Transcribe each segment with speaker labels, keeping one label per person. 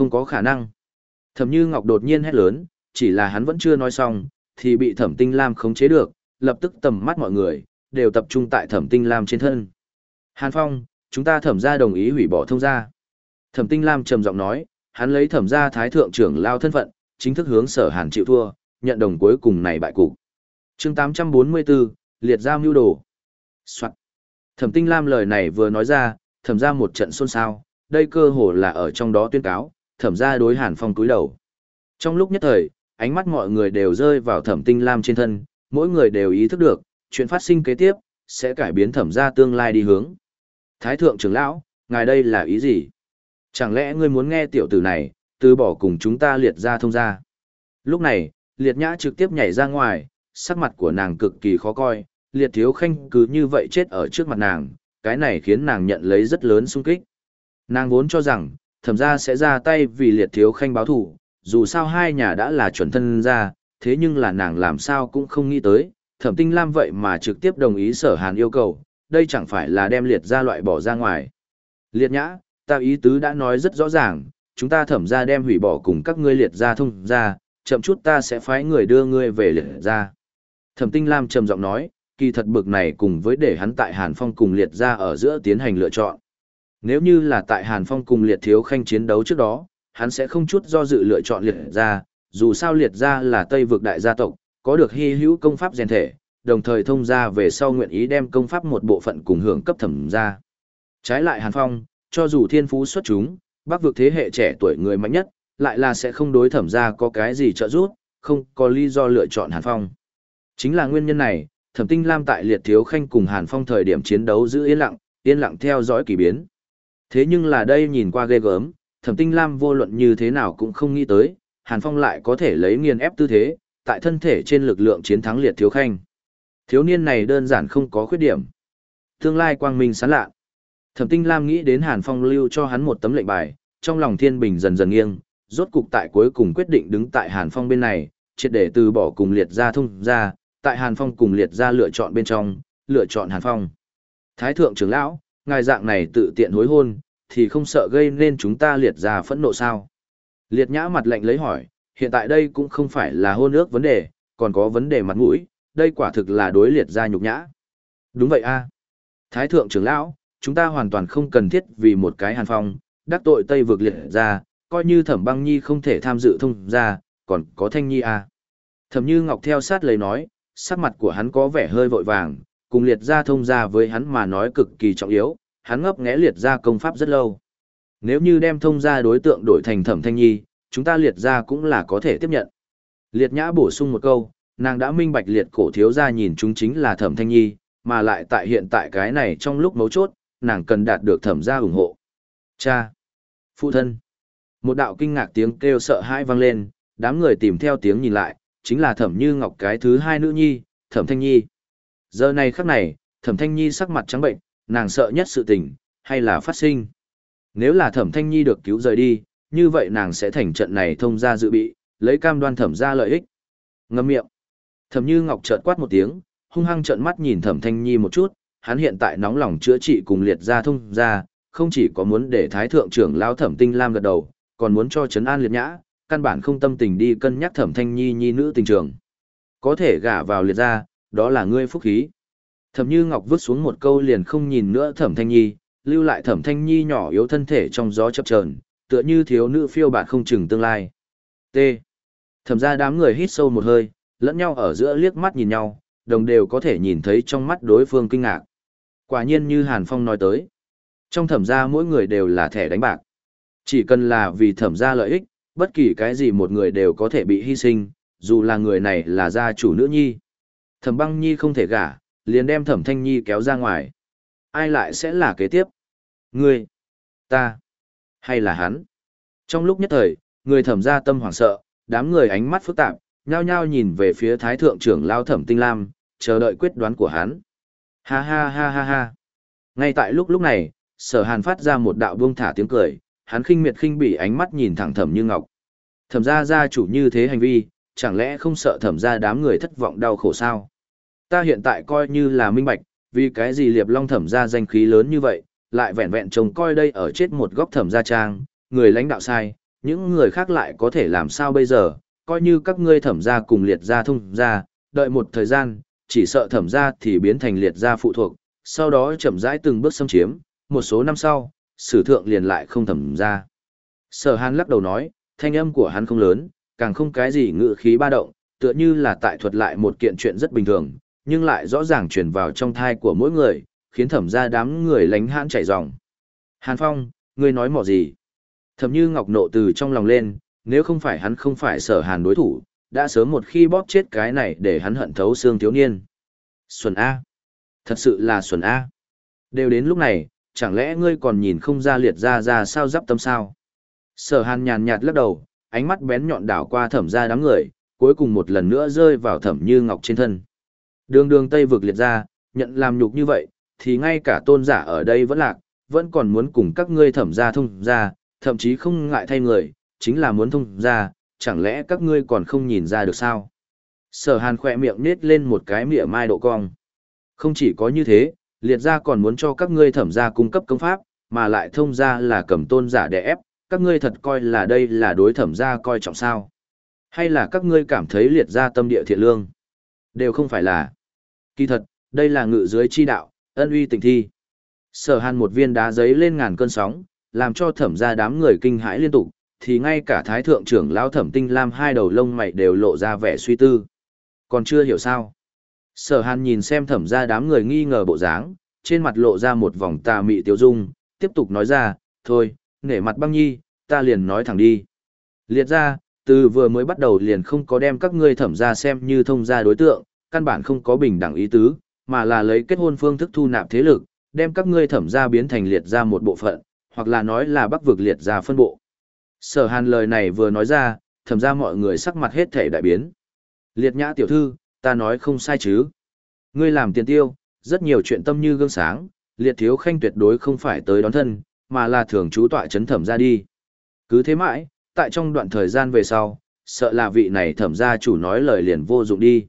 Speaker 1: Không có khả năng. Thẩm Như Ngọc đột nhiên hét lớn, chỉ là hắn vẫn chưa nói xong, thì bị Thẩm Tinh Lam khống chế được, lập tức tầm mắt mọi người, đều tập trung tại Thẩm Tinh Lam trên thân. Hàn Phong, chúng ta thẩm ra đồng ý hủy bỏ thông gia. Thẩm Tinh Lam trầm giọng nói, hắn lấy thẩm gia thái thượng trưởng lao thân phận, chính thức hướng sở hàn chịu thua, nhận đồng cuối cùng này bại cục. chương 844, liệt ra mưu đồ. Soạn. Thẩm Tinh Lam lời này vừa nói ra, thẩm ra một trận xôn xao, đây cơ hồ là ở trong đó tuyên cáo, thẩm ra đối hàn phong cúi đầu. Trong lúc nhất thời, ánh mắt mọi người đều rơi vào thẩm tinh lam trên thân, mỗi người đều ý thức được, chuyện phát sinh kế tiếp, sẽ cải biến thẩm ra tương lai đi hướng. Thái thượng trưởng lão, ngài đây là ý gì? Chẳng lẽ ngươi muốn nghe tiểu tử này, từ bỏ cùng chúng ta liệt ra thông ra? Lúc này, liệt nhã trực tiếp nhảy ra ngoài, sắc mặt của nàng cực kỳ khó coi, liệt thiếu khanh cứ như vậy chết ở trước mặt nàng, cái này khiến nàng nhận lấy rất lớn sung kích. Nàng vốn cho rằng, thẩm ra sẽ ra tay vì liệt thiếu khanh báo thủ, dù sao hai nhà đã là chuẩn thân ra, thế nhưng là nàng làm sao cũng không nghĩ tới, thẩm tinh lam vậy mà trực tiếp đồng ý sở hàn yêu cầu, đây chẳng phải là đem liệt ra loại bỏ ra ngoài. Liệt nhã, ta ý tứ đã nói rất rõ ràng, chúng ta thẩm ra đem hủy bỏ cùng các ngươi liệt ra thông ra, chậm chút ta sẽ phái người đưa ngươi về liệt ra. Thẩm tinh lam trầm giọng nói, kỳ thật bực này cùng với để hắn tại Hàn Phong cùng liệt ra ở giữa tiến hành lựa chọn. Nếu như là tại Hàn Phong cùng liệt thiếu khanh chiến đấu trước đó, hắn sẽ không chút do dự lựa chọn liệt Gia. dù sao liệt Gia là Tây vực đại gia tộc, có được hy hữu công pháp rèn thể, đồng thời thông gia về sau nguyện ý đem công pháp một bộ phận cùng hưởng cấp thẩm Gia. Trái lại Hàn Phong, cho dù thiên phú xuất chúng, bác vực thế hệ trẻ tuổi người mạnh nhất, lại là sẽ không đối thẩm Gia có cái gì trợ giúp, không có lý do lựa chọn Hàn Phong. Chính là nguyên nhân này, thẩm tinh lam tại liệt thiếu khanh cùng Hàn Phong thời điểm chiến đấu giữ yên lặng, yên lặng theo dõi kỳ biến. Thế nhưng là đây nhìn qua ghê gớm, thẩm tinh lam vô luận như thế nào cũng không nghĩ tới, Hàn Phong lại có thể lấy nghiền ép tư thế, tại thân thể trên lực lượng chiến thắng liệt thiếu khanh. Thiếu niên này đơn giản không có khuyết điểm. Tương lai quang minh sáng lạ. Thẩm Tinh Lam nghĩ đến Hàn Phong lưu cho hắn một tấm lệnh bài, trong lòng Thiên Bình dần dần nghiêng, rốt cục tại cuối cùng quyết định đứng tại Hàn Phong bên này, triệt để từ bỏ cùng liệt gia thông ra, tại Hàn Phong cùng liệt gia lựa chọn bên trong, lựa chọn Hàn Phong. Thái thượng trưởng lão, ngài dạng này tự tiện hối hôn, thì không sợ gây nên chúng ta liệt ra phẫn nộ sao? Liệt nhã mặt lệnh lấy hỏi, hiện tại đây cũng không phải là hôn ước vấn đề, còn có vấn đề mặt mũi, đây quả thực là đối liệt ra nhục nhã. Đúng vậy a Thái thượng trưởng lão, chúng ta hoàn toàn không cần thiết vì một cái hàn phong, đắc tội Tây vực liệt ra, coi như thẩm băng nhi không thể tham dự thông ra, còn có thanh nhi a Thẩm như ngọc theo sát lời nói, sắc mặt của hắn có vẻ hơi vội vàng, cùng liệt ra thông ra với hắn mà nói cực kỳ trọng yếu, hắn ngấp nghé liệt ra công pháp rất lâu. Nếu như đem thông ra đối tượng đổi thành thẩm thanh nhi, chúng ta liệt ra cũng là có thể tiếp nhận. Liệt nhã bổ sung một câu, nàng đã minh bạch liệt cổ thiếu ra nhìn chúng chính là thẩm thanh nhi, mà lại tại hiện tại cái này trong lúc mấu chốt, nàng cần đạt được thẩm gia ủng hộ. Cha! Phụ thân! Một đạo kinh ngạc tiếng kêu sợ hãi vang lên, đám người tìm theo tiếng nhìn lại, chính là thẩm như ngọc cái thứ hai nữ nhi, thẩm thanh nhi. Giờ này khắc này, thẩm thanh nhi sắc mặt trắng bệnh, nàng sợ nhất sự tình, hay là phát sinh. Nếu là thẩm thanh nhi được cứu rời đi, như vậy nàng sẽ thành trận này thông ra dự bị, lấy cam đoan thẩm ra lợi ích. Ngâm miệng. Thẩm Như Ngọc chợt quát một tiếng, hung hăng trợn mắt nhìn Thẩm Thanh Nhi một chút, hắn hiện tại nóng lòng chữa trị cùng liệt gia thông ra, không chỉ có muốn để Thái thượng trưởng lao Thẩm Tinh Lam gật đầu, còn muốn cho trấn an liệt nhã, căn bản không tâm tình đi cân nhắc Thẩm Thanh Nhi nhi nữ tình trường. Có thể gả vào liệt gia, đó là ngươi phúc khí. Thẩm Như Ngọc vứt xuống một câu liền không nhìn nữa Thẩm Thanh Nhi, lưu lại Thẩm Thanh Nhi nhỏ yếu thân thể trong gió chập chờn, tựa như thiếu nữ phiêu bạt không chừng tương lai. T. Thẩm gia đám người hít sâu một hơi, lẫn nhau ở giữa liếc mắt nhìn nhau, đồng đều có thể nhìn thấy trong mắt đối phương kinh ngạc. Quả nhiên như Hàn Phong nói tới, trong thẩm gia mỗi người đều là thẻ đánh bạc. Chỉ cần là vì thẩm gia lợi ích, bất kỳ cái gì một người đều có thể bị hy sinh, dù là người này là gia chủ nữ nhi. Thẩm băng nhi không thể gả, liền đem thẩm thanh nhi kéo ra ngoài. Ai lại sẽ là kế tiếp? Ngươi, ta, hay là hắn? Trong lúc nhất thời, người thẩm gia tâm hoảng sợ, đám người ánh mắt phức tạp, nhao nhao nhìn về phía thái thượng trưởng lao thẩm tinh lam, chờ đợi quyết đoán của hắn. Ha ha ha ha ha. Ngay tại lúc lúc này, sở hàn phát ra một đạo buông thả tiếng cười, hắn khinh miệt khinh bỉ ánh mắt nhìn thẳng thẩm như ngọc. Thẩm gia gia chủ như thế hành vi, chẳng lẽ không sợ thẩm gia đám người thất vọng đau khổ sao? Ta hiện tại coi như là minh bạch, vì cái gì liệp long thẩm gia danh khí lớn như vậy, lại vẹn vẹn trông coi đây ở chết một góc thẩm gia trang, người lãnh đạo sai, những người khác lại có thể làm sao bây giờ, coi như các ngươi thẩm gia cùng liệt gia thông gia, đợi một thời gian, chỉ sợ thẩm gia thì biến thành liệt gia phụ thuộc, sau đó chậm rãi từng bước xâm chiếm, một số năm sau, sử thượng liền lại không thẩm gia. Sở Hàn lắc đầu nói, thanh âm của hắn không lớn, càng không cái gì ngự khí ba động, tựa như là tại thuật lại một kiện chuyện rất bình thường, nhưng lại rõ ràng truyền vào trong thai của mỗi người, khiến thẩm ra đám người lánh hãn chảy ròng. Hàn Phong, ngươi nói mỏ gì? Thẩm như ngọc nộ từ trong lòng lên, nếu không phải hắn không phải sở hàn đối thủ, đã sớm một khi bóp chết cái này để hắn hận thấu xương thiếu niên. Xuân A. Thật sự là Xuân A. Đều đến lúc này, chẳng lẽ ngươi còn nhìn không ra liệt ra ra sao giáp tâm sao? Sở hàn nhàn nhạt lắc đầu, ánh mắt bén nhọn đảo qua thẩm ra đám người, cuối cùng một lần nữa rơi vào thẩm như ngọc trên thân. Đường đường Tây vực liệt ra, nhận làm nhục như vậy, thì ngay cả tôn giả ở đây vẫn lạc, vẫn còn muốn cùng các ngươi thẩm ra thông ra, thậm chí không ngại thay người, chính là muốn thông ra, chẳng lẽ các ngươi còn không nhìn ra được sao? Sở hàn khỏe miệng nết lên một cái mỉa mai độ cong. Không chỉ có như thế, liệt ra còn muốn cho các ngươi thẩm ra cung cấp công pháp, mà lại thông ra là cầm tôn giả để ép, các ngươi thật coi là đây là đối thẩm ra coi trọng sao. Hay là các ngươi cảm thấy liệt ra tâm địa thiện lương? Đều không phải là. Kỳ thật, đây là ngự dưới chi đạo, ân uy tình thi. Sở hàn một viên đá giấy lên ngàn cơn sóng, làm cho thẩm ra đám người kinh hãi liên tục, thì ngay cả thái thượng trưởng lão thẩm tinh lam hai đầu lông mày đều lộ ra vẻ suy tư. Còn chưa hiểu sao. Sở hàn nhìn xem thẩm ra đám người nghi ngờ bộ dáng, trên mặt lộ ra một vòng tà mị tiêu dung, tiếp tục nói ra, thôi, nể mặt băng nhi, ta liền nói thẳng đi. Liệt ra, từ vừa mới bắt đầu liền không có đem các ngươi thẩm ra xem như thông gia đối tượng, căn bản không có bình đẳng ý tứ, mà là lấy kết hôn phương thức thu nạp thế lực, đem các ngươi thẩm gia biến thành liệt ra một bộ phận, hoặc là nói là bắc vực liệt ra phân bộ. Sở hàn lời này vừa nói ra, thẩm gia mọi người sắc mặt hết thể đại biến. Liệt nhã tiểu thư, ta nói không sai chứ. Ngươi làm tiền tiêu, rất nhiều chuyện tâm như gương sáng, liệt thiếu khanh tuyệt đối không phải tới đón thân, mà là thường chú tọa chấn thẩm ra đi. Cứ thế mãi, tại trong đoạn thời gian về sau, sợ là vị này thẩm gia chủ nói lời liền vô dụng đi.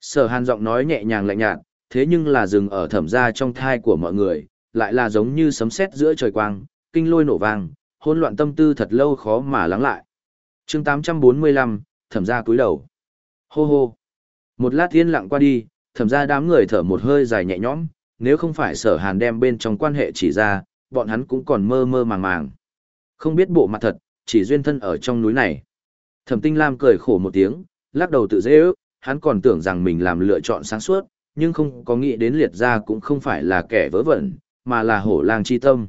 Speaker 1: Sở hàn giọng nói nhẹ nhàng lạnh nhạt, thế nhưng là dừng ở thẩm gia trong thai của mọi người, lại là giống như sấm sét giữa trời quang, kinh lôi nổ vang, hỗn loạn tâm tư thật lâu khó mà lắng lại. chương 845, thẩm gia cúi đầu. Hô hô. Một lát yên lặng qua đi, thẩm gia đám người thở một hơi dài nhẹ nhõm, nếu không phải sở hàn đem bên trong quan hệ chỉ ra, bọn hắn cũng còn mơ mơ màng màng. Không biết bộ mặt thật, chỉ duyên thân ở trong núi này. Thẩm tinh lam cười khổ một tiếng, lắc đầu tự dễ ước, hắn còn tưởng rằng mình làm lựa chọn sáng suốt, nhưng không có nghĩ đến liệt gia cũng không phải là kẻ vớ vẩn, mà là hổ lang chi tâm.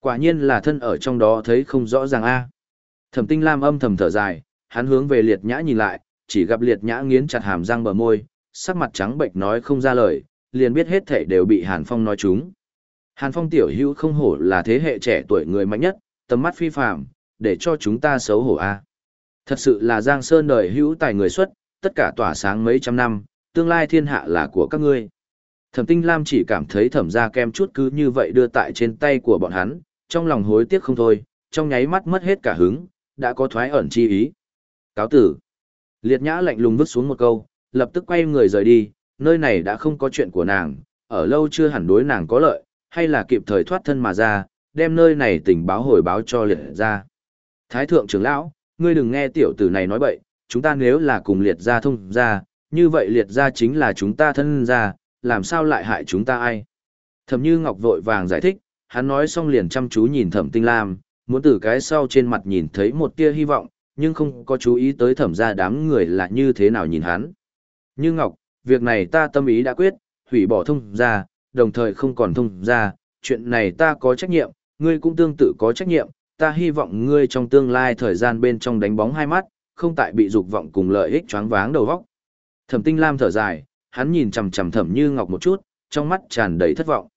Speaker 1: Quả nhiên là thân ở trong đó thấy không rõ ràng a. Thẩm Tinh Lam âm thầm thở dài, hắn hướng về Liệt Nhã nhìn lại, chỉ gặp Liệt Nhã nghiến chặt hàm răng bờ môi, sắc mặt trắng bệch nói không ra lời, liền biết hết thảy đều bị Hàn Phong nói chúng. Hàn Phong tiểu hữu không hổ là thế hệ trẻ tuổi người mạnh nhất, tầm mắt phi phàm, để cho chúng ta xấu hổ a. Thật sự là Giang Sơn đời hữu tài người xuất, tất cả tỏa sáng mấy trăm năm, tương lai thiên hạ là của các ngươi. Thẩm Tinh Lam chỉ cảm thấy thẩm gia kem chút cứ như vậy đưa tại trên tay của bọn hắn, trong lòng hối tiếc không thôi, trong nháy mắt mất hết cả hứng, đã có thoái ẩn chi ý. Cáo tử. Liệt nhã lạnh lùng vứt xuống một câu, lập tức quay người rời đi, nơi này đã không có chuyện của nàng, ở lâu chưa hẳn đối nàng có lợi, hay là kịp thời thoát thân mà ra, đem nơi này tình báo hồi báo cho liệt ra. Thái thượng trưởng lão, ngươi đừng nghe tiểu tử này nói bậy, chúng ta nếu là cùng liệt gia thông gia như vậy liệt gia chính là chúng ta thân gia làm sao lại hại chúng ta ai? Thẩm Như Ngọc vội vàng giải thích, hắn nói xong liền chăm chú nhìn Thẩm Tinh Lam, muốn từ cái sau trên mặt nhìn thấy một tia hy vọng, nhưng không có chú ý tới thẩm gia đám người là như thế nào nhìn hắn. Như Ngọc, việc này ta tâm ý đã quyết, hủy bỏ thông gia đồng thời không còn thông gia chuyện này ta có trách nhiệm, ngươi cũng tương tự có trách nhiệm, ta hy vọng ngươi trong tương lai thời gian bên trong đánh bóng hai mắt, không tại bị dục vọng cùng lợi ích choáng váng đầu óc. Thẩm Tinh Lam thở dài, hắn nhìn chằm chằm Thẩm Như Ngọc một chút, trong mắt tràn đầy thất vọng.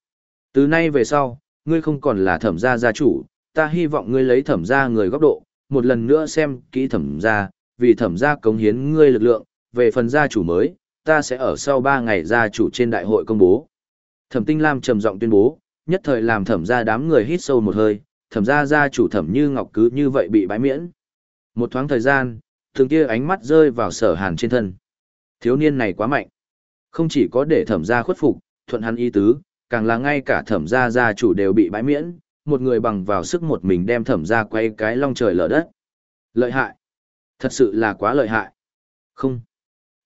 Speaker 1: Từ nay về sau, ngươi không còn là Thẩm gia gia chủ, ta hy vọng ngươi lấy Thẩm gia người góc độ, một lần nữa xem kỹ Thẩm gia, vì Thẩm gia cống hiến ngươi lực lượng, về phần gia chủ mới, ta sẽ ở sau 3 ngày gia chủ trên đại hội công bố. Thẩm Tinh Lam trầm giọng tuyên bố, nhất thời làm Thẩm gia đám người hít sâu một hơi, Thẩm gia gia chủ Thẩm Như Ngọc cứ như vậy bị bãi miễn. Một thoáng thời gian, thường kia ánh mắt rơi vào sở hàn trên thân. Thiếu niên này quá mạnh. Không chỉ có để thẩm gia khuất phục, thuận hắn ý tứ, càng là ngay cả thẩm gia gia chủ đều bị bãi miễn, một người bằng vào sức một mình đem thẩm gia quay cái long trời lở đất. Lợi hại. Thật sự là quá lợi hại. Không.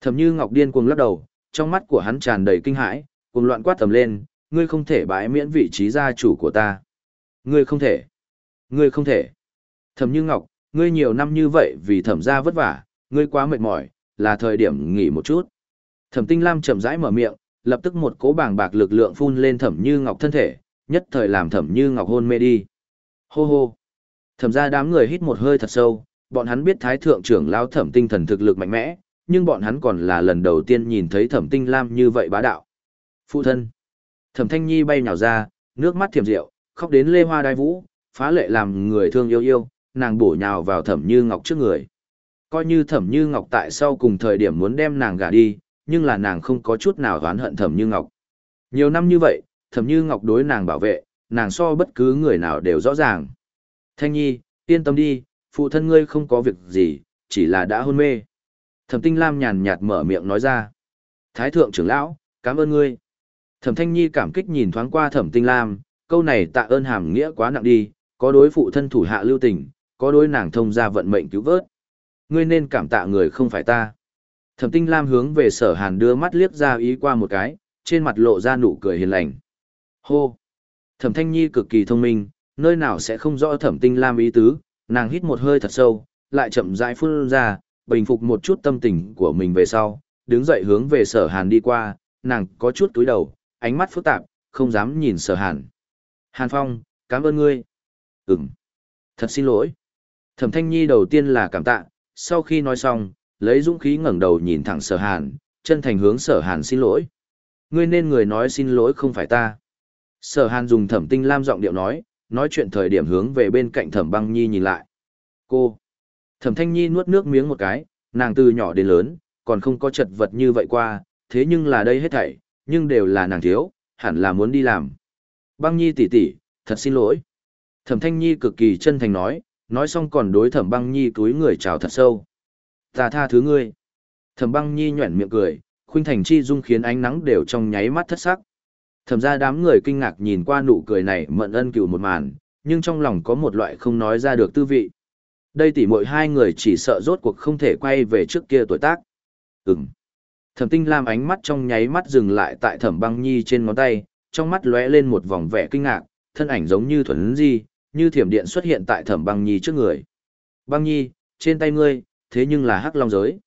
Speaker 1: Thẩm Như Ngọc điên cuồng lắc đầu, trong mắt của hắn tràn đầy kinh hãi, cuồng loạn quát tầm lên, ngươi không thể bãi miễn vị trí gia chủ của ta. Ngươi không thể. Ngươi không thể. Thẩm Như Ngọc, ngươi nhiều năm như vậy vì thẩm gia vất vả, ngươi quá mệt mỏi, là thời điểm nghỉ một chút. Thẩm Tinh Lam chậm rãi mở miệng, lập tức một cỗ bàng bạc lực lượng phun lên Thẩm Như Ngọc thân thể, nhất thời làm Thẩm Như Ngọc hôn mê đi. Hô hô. Thẩm gia đám người hít một hơi thật sâu, bọn hắn biết Thái thượng trưởng lão Thẩm Tinh thần thực lực mạnh mẽ, nhưng bọn hắn còn là lần đầu tiên nhìn thấy Thẩm Tinh Lam như vậy bá đạo. Phụ thân. Thẩm Thanh Nhi bay nhào ra, nước mắt thiểm rượu, khóc đến lê hoa đai vũ, phá lệ làm người thương yêu yêu, nàng bổ nhào vào Thẩm Như Ngọc trước người. Coi như Thẩm Như Ngọc tại sau cùng thời điểm muốn đem nàng gả đi, nhưng là nàng không có chút nào oán hận Thẩm Như Ngọc. Nhiều năm như vậy, Thẩm Như Ngọc đối nàng bảo vệ, nàng so bất cứ người nào đều rõ ràng. Thanh Nhi, yên tâm đi, phụ thân ngươi không có việc gì, chỉ là đã hôn mê. Thẩm Tinh Lam nhàn nhạt mở miệng nói ra. Thái thượng trưởng lão, cảm ơn ngươi. Thẩm Thanh Nhi cảm kích nhìn thoáng qua Thẩm Tinh Lam, câu này tạ ơn hàm nghĩa quá nặng đi, có đối phụ thân thủ hạ lưu tình, có đối nàng thông ra vận mệnh cứu vớt. Ngươi nên cảm tạ người không phải ta. Thẩm Tinh Lam hướng về Sở Hàn đưa mắt liếc ra ý qua một cái, trên mặt lộ ra nụ cười hiền lành. Hô! Thẩm Thanh Nhi cực kỳ thông minh, nơi nào sẽ không rõ Thẩm Tinh Lam ý tứ, nàng hít một hơi thật sâu, lại chậm rãi phun ra, bình phục một chút tâm tình của mình về sau, đứng dậy hướng về Sở Hàn đi qua, nàng có chút túi đầu, ánh mắt phức tạp, không dám nhìn Sở Hàn. Hàn Phong, cảm ơn ngươi. Ừm. Thật xin lỗi. Thẩm Thanh Nhi đầu tiên là cảm tạ, sau khi nói xong, lấy dũng khí ngẩng đầu nhìn thẳng Sở Hàn, chân thành hướng Sở Hàn xin lỗi. Ngươi nên người nói xin lỗi không phải ta. Sở Hàn dùng Thẩm Tinh Lam giọng điệu nói, nói chuyện thời điểm hướng về bên cạnh Thẩm Băng Nhi nhìn lại. Cô. Thẩm Thanh Nhi nuốt nước miếng một cái, nàng từ nhỏ đến lớn, còn không có chật vật như vậy qua, thế nhưng là đây hết thảy, nhưng đều là nàng thiếu, hẳn là muốn đi làm. Băng Nhi tỷ tỷ, thật xin lỗi. Thẩm Thanh Nhi cực kỳ chân thành nói, nói xong còn đối Thẩm Băng Nhi túi người chào thật sâu. Ta tha thứ ngươi. Thẩm Băng Nhi nhoẻn miệng cười, khuynh thành chi dung khiến ánh nắng đều trong nháy mắt thất sắc. Thẩm ra đám người kinh ngạc nhìn qua nụ cười này mận ân cửu một màn, nhưng trong lòng có một loại không nói ra được tư vị. Đây tỉ mỗi hai người chỉ sợ rốt cuộc không thể quay về trước kia tuổi tác. ừng Thẩm tinh lam ánh mắt trong nháy mắt dừng lại tại thẩm băng nhi trên ngón tay, trong mắt lóe lên một vòng vẻ kinh ngạc, thân ảnh giống như thuần di, như thiểm điện xuất hiện tại thẩm băng nhi trước người. Băng nhi, trên tay ngươi, thế nhưng là hắc long giới.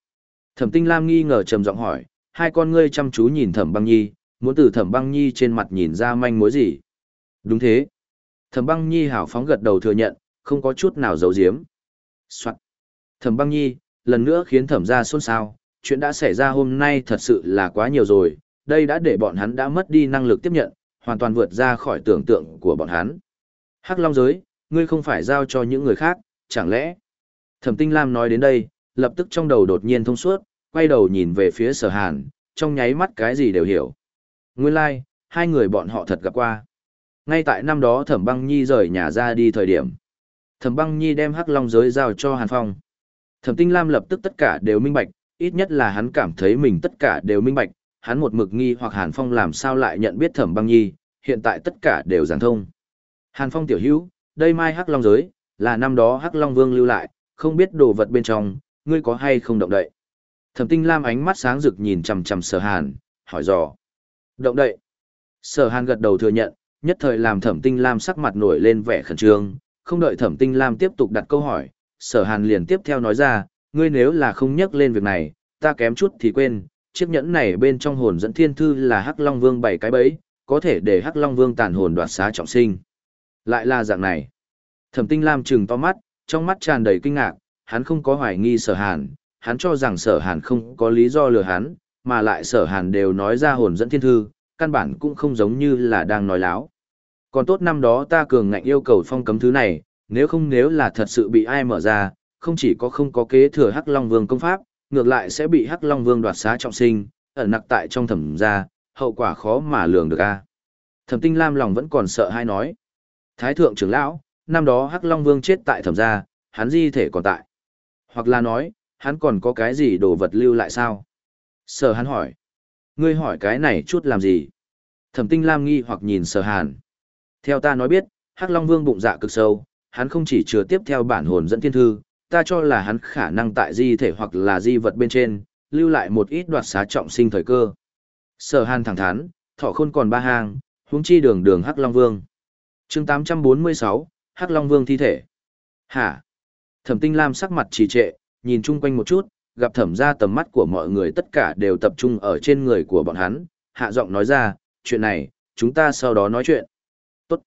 Speaker 1: Thẩm tinh lam nghi ngờ trầm giọng hỏi, hai con ngươi chăm chú nhìn thẩm băng nhi, muốn từ thẩm băng nhi trên mặt nhìn ra manh mối gì. Đúng thế. Thẩm băng nhi hào phóng gật đầu thừa nhận, không có chút nào giấu giếm. Soạn. Thẩm băng nhi, lần nữa khiến thẩm ra xôn xao, chuyện đã xảy ra hôm nay thật sự là quá nhiều rồi, đây đã để bọn hắn đã mất đi năng lực tiếp nhận, hoàn toàn vượt ra khỏi tưởng tượng của bọn hắn. Hắc Long giới, ngươi không phải giao cho những người khác, chẳng lẽ? Thẩm Tinh Lam nói đến đây, lập tức trong đầu đột nhiên thông suốt, quay đầu nhìn về phía Sở Hàn, trong nháy mắt cái gì đều hiểu. Nguyên lai, like, hai người bọn họ thật gặp qua. Ngay tại năm đó Thẩm Băng Nhi rời nhà ra đi thời điểm, Thẩm Băng Nhi đem Hắc Long giới giao cho Hàn Phong. Thẩm Tinh Lam lập tức tất cả đều minh bạch, ít nhất là hắn cảm thấy mình tất cả đều minh bạch, hắn một mực nghi hoặc Hàn Phong làm sao lại nhận biết Thẩm Băng Nhi, hiện tại tất cả đều giảng thông. Hàn Phong tiểu hữu, đây mai Hắc Long giới, là năm đó Hắc Long Vương lưu lại, không biết đồ vật bên trong, ngươi có hay không động đậy. Thẩm Tinh Lam ánh mắt sáng rực nhìn chằm chằm Sở Hàn, hỏi dò. Động đậy. Sở Hàn gật đầu thừa nhận, nhất thời làm Thẩm Tinh Lam sắc mặt nổi lên vẻ khẩn trương, không đợi Thẩm Tinh Lam tiếp tục đặt câu hỏi, Sở Hàn liền tiếp theo nói ra, ngươi nếu là không nhắc lên việc này, ta kém chút thì quên, chiếc nhẫn này bên trong hồn dẫn thiên thư là Hắc Long Vương bảy cái bẫy, có thể để Hắc Long Vương tàn hồn đoạt xá trọng sinh. Lại là dạng này. Thẩm Tinh Lam trừng to mắt, trong mắt tràn đầy kinh ngạc, hắn không có hoài nghi Sở Hàn, hắn cho rằng Sở Hàn không có lý do lừa hắn, mà lại Sở Hàn đều nói ra hồn dẫn thiên thư, căn bản cũng không giống như là đang nói láo. Còn tốt năm đó ta cường ngạnh yêu cầu phong cấm thứ này, nếu không nếu là thật sự bị ai mở ra, không chỉ có không có kế thừa Hắc Long Vương công pháp, ngược lại sẽ bị Hắc Long Vương đoạt xá trọng sinh, ẩn nặc tại trong thẩm gia, hậu quả khó mà lường được a. Thẩm Tinh Lam lòng vẫn còn sợ hai nói. Thái thượng trưởng lão, năm đó Hắc Long Vương chết tại thẩm gia, hắn di thể còn tại. Hoặc là nói, hắn còn có cái gì đồ vật lưu lại sao? Sở hắn hỏi. Ngươi hỏi cái này chút làm gì? Thẩm Tinh Lam nghi hoặc nhìn Sở Hàn. Theo ta nói biết, Hắc Long Vương bụng dạ cực sâu, hắn không chỉ chứa tiếp theo bản hồn dẫn thiên thư, ta cho là hắn khả năng tại di thể hoặc là di vật bên trên, lưu lại một ít đoạt xá trọng sinh thời cơ. Sở hàn thẳng thắn, thọ khôn còn ba hàng, huống chi đường đường Hắc Long Vương chương 846, Hắc Long Vương thi thể. Hả? Thẩm tinh lam sắc mặt trì trệ, nhìn chung quanh một chút, gặp thẩm ra tầm mắt của mọi người tất cả đều tập trung ở trên người của bọn hắn, hạ giọng nói ra, chuyện này, chúng ta sau đó nói chuyện. Tốt.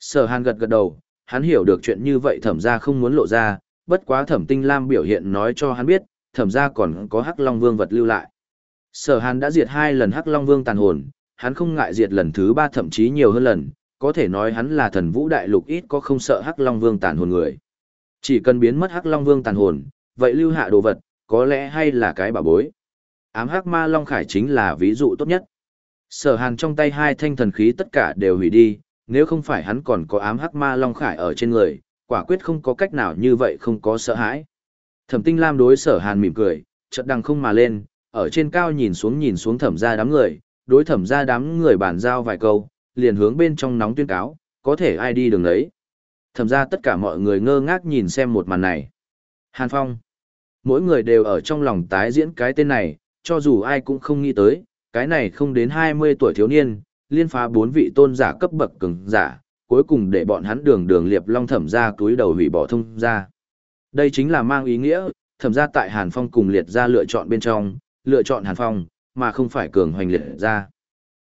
Speaker 1: Sở hàn gật gật đầu, hắn hiểu được chuyện như vậy thẩm ra không muốn lộ ra, bất quá thẩm tinh lam biểu hiện nói cho hắn biết, thẩm ra còn có hắc long vương vật lưu lại. Sở hàn đã diệt hai lần hắc long vương tàn hồn, hắn không ngại diệt lần thứ ba thậm chí nhiều hơn lần, có thể nói hắn là thần vũ đại lục ít có không sợ hắc long vương tàn hồn người. Chỉ cần biến mất hắc long vương tàn hồn, vậy lưu hạ đồ vật, có lẽ hay là cái bà bối. Ám hắc ma long khải chính là ví dụ tốt nhất. Sở hàn trong tay hai thanh thần khí tất cả đều hủy đi, nếu không phải hắn còn có ám hắc ma long khải ở trên người, quả quyết không có cách nào như vậy không có sợ hãi. Thẩm tinh lam đối sở hàn mỉm cười, chợt đằng không mà lên, ở trên cao nhìn xuống nhìn xuống thẩm ra đám người, đối thẩm ra đám người bàn giao vài câu, liền hướng bên trong nóng tuyên cáo, có thể ai đi đường đấy. Thẩm ra tất cả mọi người ngơ ngác nhìn xem một màn này. Hàn Phong. Mỗi người đều ở trong lòng tái diễn cái tên này, cho dù ai cũng không nghĩ tới, cái này không đến 20 tuổi thiếu niên, liên phá bốn vị tôn giả cấp bậc cường giả, cuối cùng để bọn hắn đường đường liệp long thẩm ra túi đầu hủy bỏ thông ra. Đây chính là mang ý nghĩa, thẩm ra tại Hàn Phong cùng liệt ra lựa chọn bên trong, lựa chọn Hàn Phong, mà không phải cường hoành liệt ra.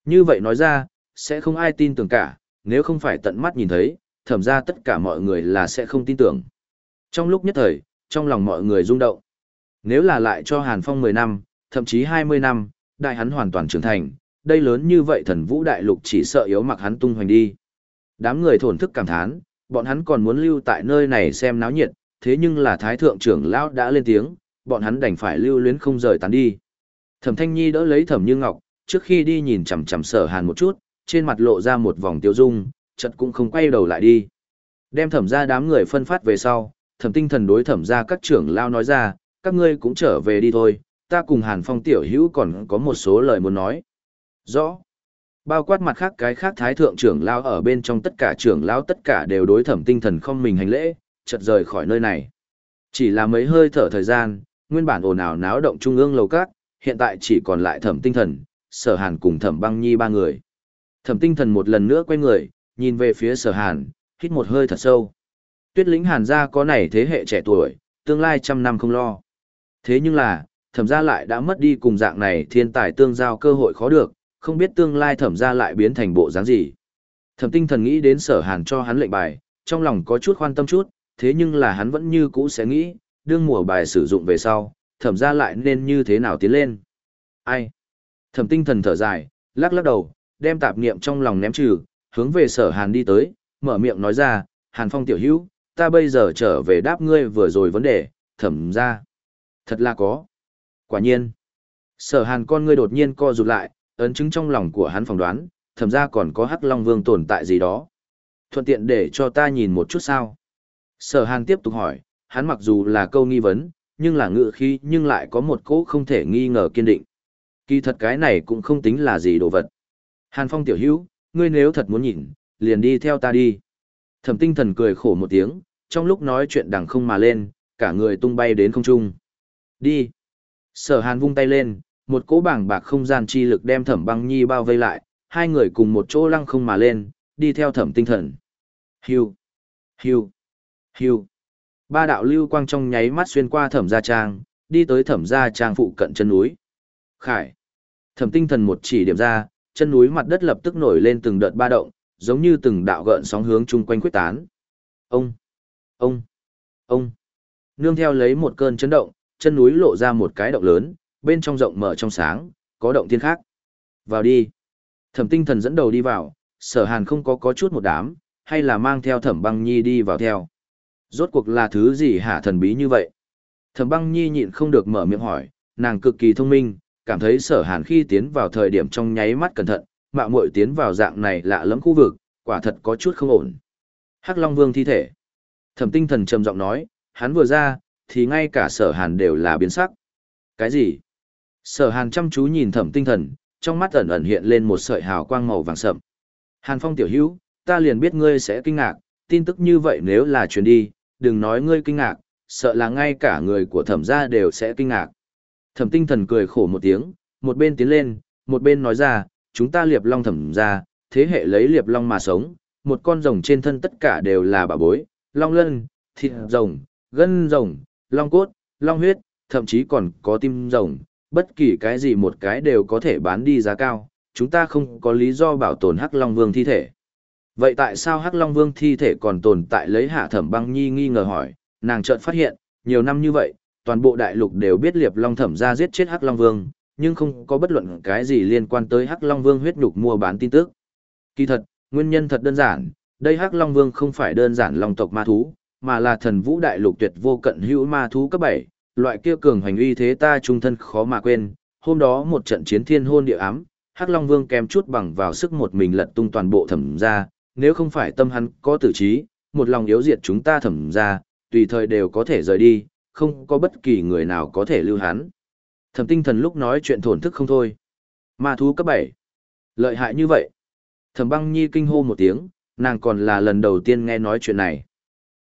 Speaker 1: Như vậy nói ra, sẽ không ai tin tưởng cả, nếu không phải tận mắt nhìn thấy, thẩm ra tất cả mọi người là sẽ không tin tưởng. Trong lúc nhất thời, trong lòng mọi người rung động. Nếu là lại cho Hàn Phong 10 năm, thậm chí 20 năm, đại hắn hoàn toàn trưởng thành, đây lớn như vậy thần vũ đại lục chỉ sợ yếu mặc hắn tung hoành đi. Đám người thổn thức cảm thán, bọn hắn còn muốn lưu tại nơi này xem náo nhiệt, thế nhưng là thái thượng trưởng lão đã lên tiếng, bọn hắn đành phải lưu luyến không rời tán đi. Thẩm Thanh Nhi đỡ lấy Thẩm Như Ngọc, trước khi đi nhìn chằm chằm Sở Hàn một chút, trên mặt lộ ra một vòng tiêu dung, chật cũng không quay đầu lại đi. Đem Thẩm ra đám người phân phát về sau, Thẩm Tinh Thần đối Thẩm ra các trưởng lão nói ra, các ngươi cũng trở về đi thôi, ta cùng Hàn Phong tiểu hữu còn có một số lời muốn nói. Rõ. Bao quát mặt khác cái khác thái thượng trưởng lão ở bên trong tất cả trưởng lão tất cả đều đối thẩm tinh thần không mình hành lễ, chật rời khỏi nơi này. Chỉ là mấy hơi thở thời gian, nguyên bản ồn ào náo động trung ương lầu cát, hiện tại chỉ còn lại thẩm tinh thần, sở hàn cùng thẩm băng nhi ba người. Thẩm tinh thần một lần nữa quay người, nhìn về phía sở hàn, hít một hơi thật sâu. Tuyết lĩnh hàn gia có này thế hệ trẻ tuổi, tương lai trăm năm không lo. Thế nhưng là, thẩm gia lại đã mất đi cùng dạng này thiên tài tương giao cơ hội khó được, không biết tương lai thẩm gia lại biến thành bộ dáng gì. Thẩm tinh thần nghĩ đến sở hàn cho hắn lệnh bài, trong lòng có chút khoan tâm chút, thế nhưng là hắn vẫn như cũ sẽ nghĩ, đương mùa bài sử dụng về sau, thẩm gia lại nên như thế nào tiến lên. Ai? Thẩm tinh thần thở dài, lắc lắc đầu, đem tạp niệm trong lòng ném trừ, hướng về sở hàn đi tới, mở miệng nói ra, hàn phong tiểu hữu, ta bây giờ trở về đáp ngươi vừa rồi vấn đề, thẩm ra. Thật là có. Quả nhiên. Sở hàn con ngươi đột nhiên co rụt lại, ấn chứng trong lòng của hắn phỏng đoán, thẩm ra còn có hắc long vương tồn tại gì đó. Thuận tiện để cho ta nhìn một chút sao. Sở hàn tiếp tục hỏi, hắn mặc dù là câu nghi vấn, nhưng là ngự khí nhưng lại có một cỗ không thể nghi ngờ kiên định. Kỳ thật cái này cũng không tính là gì đồ vật. Hàn phong tiểu hữu, ngươi nếu thật muốn nhìn, liền đi theo ta đi. Thẩm tinh thần cười khổ một tiếng, trong lúc nói chuyện đằng không mà lên, cả người tung bay đến không trung. Đi. Sở hàn vung tay lên, một cỗ bảng bạc không gian chi lực đem thẩm băng nhi bao vây lại, hai người cùng một chỗ lăng không mà lên, đi theo thẩm tinh thần. Hiu, hiu, hiu. Ba đạo lưu quang trong nháy mắt xuyên qua thẩm gia trang, đi tới thẩm gia trang phụ cận chân núi. Khải. Thẩm tinh thần một chỉ điểm ra, chân núi mặt đất lập tức nổi lên từng đợt ba động, giống như từng đạo gợn sóng hướng chung quanh quyết tán. Ông, ông, ông. Nương theo lấy một cơn chấn động, chân núi lộ ra một cái động lớn, bên trong rộng mở trong sáng, có động thiên khác. Vào đi. Thẩm tinh thần dẫn đầu đi vào, sở hàn không có có chút một đám, hay là mang theo thẩm băng nhi đi vào theo. Rốt cuộc là thứ gì hả thần bí như vậy? Thẩm băng nhi nhịn không được mở miệng hỏi, nàng cực kỳ thông minh, cảm thấy sở hàn khi tiến vào thời điểm trong nháy mắt cẩn thận, mạo muội tiến vào dạng này lạ lẫm khu vực, quả thật có chút không ổn. Hắc Long Vương thi thể. Thẩm tinh thần trầm giọng nói, hắn vừa ra, thì ngay cả sở hàn đều là biến sắc. Cái gì? Sở hàn chăm chú nhìn thẩm tinh thần, trong mắt ẩn ẩn hiện lên một sợi hào quang màu vàng sậm. Hàn phong tiểu hữu, ta liền biết ngươi sẽ kinh ngạc, tin tức như vậy nếu là truyền đi, đừng nói ngươi kinh ngạc, sợ là ngay cả người của thẩm gia đều sẽ kinh ngạc. Thẩm tinh thần cười khổ một tiếng, một bên tiến lên, một bên nói ra, chúng ta liệp long thẩm ra, thế hệ lấy liệp long mà sống, một con rồng trên thân tất cả đều là bà bối, long lân, thịt rồng, gân rồng, long cốt, long huyết, thậm chí còn có tim rồng, bất kỳ cái gì một cái đều có thể bán đi giá cao, chúng ta không có lý do bảo tồn Hắc Long Vương thi thể. Vậy tại sao Hắc Long Vương thi thể còn tồn tại lấy hạ thẩm băng nhi nghi ngờ hỏi, nàng chợt phát hiện, nhiều năm như vậy, toàn bộ đại lục đều biết liệp long thẩm ra giết chết Hắc Long Vương, nhưng không có bất luận cái gì liên quan tới Hắc Long Vương huyết nhục mua bán tin tức. Kỳ thật, nguyên nhân thật đơn giản, đây Hắc Long Vương không phải đơn giản long tộc ma thú, mà là thần vũ đại lục tuyệt vô cận hữu ma thú cấp 7, loại kia cường hành uy thế ta trung thân khó mà quên. Hôm đó một trận chiến thiên hôn địa ám, Hắc Long Vương kém chút bằng vào sức một mình lật tung toàn bộ thẩm gia, nếu không phải tâm hắn có tử trí, một lòng yếu diệt chúng ta thẩm gia, tùy thời đều có thể rời đi, không có bất kỳ người nào có thể lưu hắn. Thẩm tinh thần lúc nói chuyện thổn thức không thôi. Ma thú cấp 7. Lợi hại như vậy. Thẩm băng nhi kinh hô một tiếng, nàng còn là lần đầu tiên nghe nói chuyện này.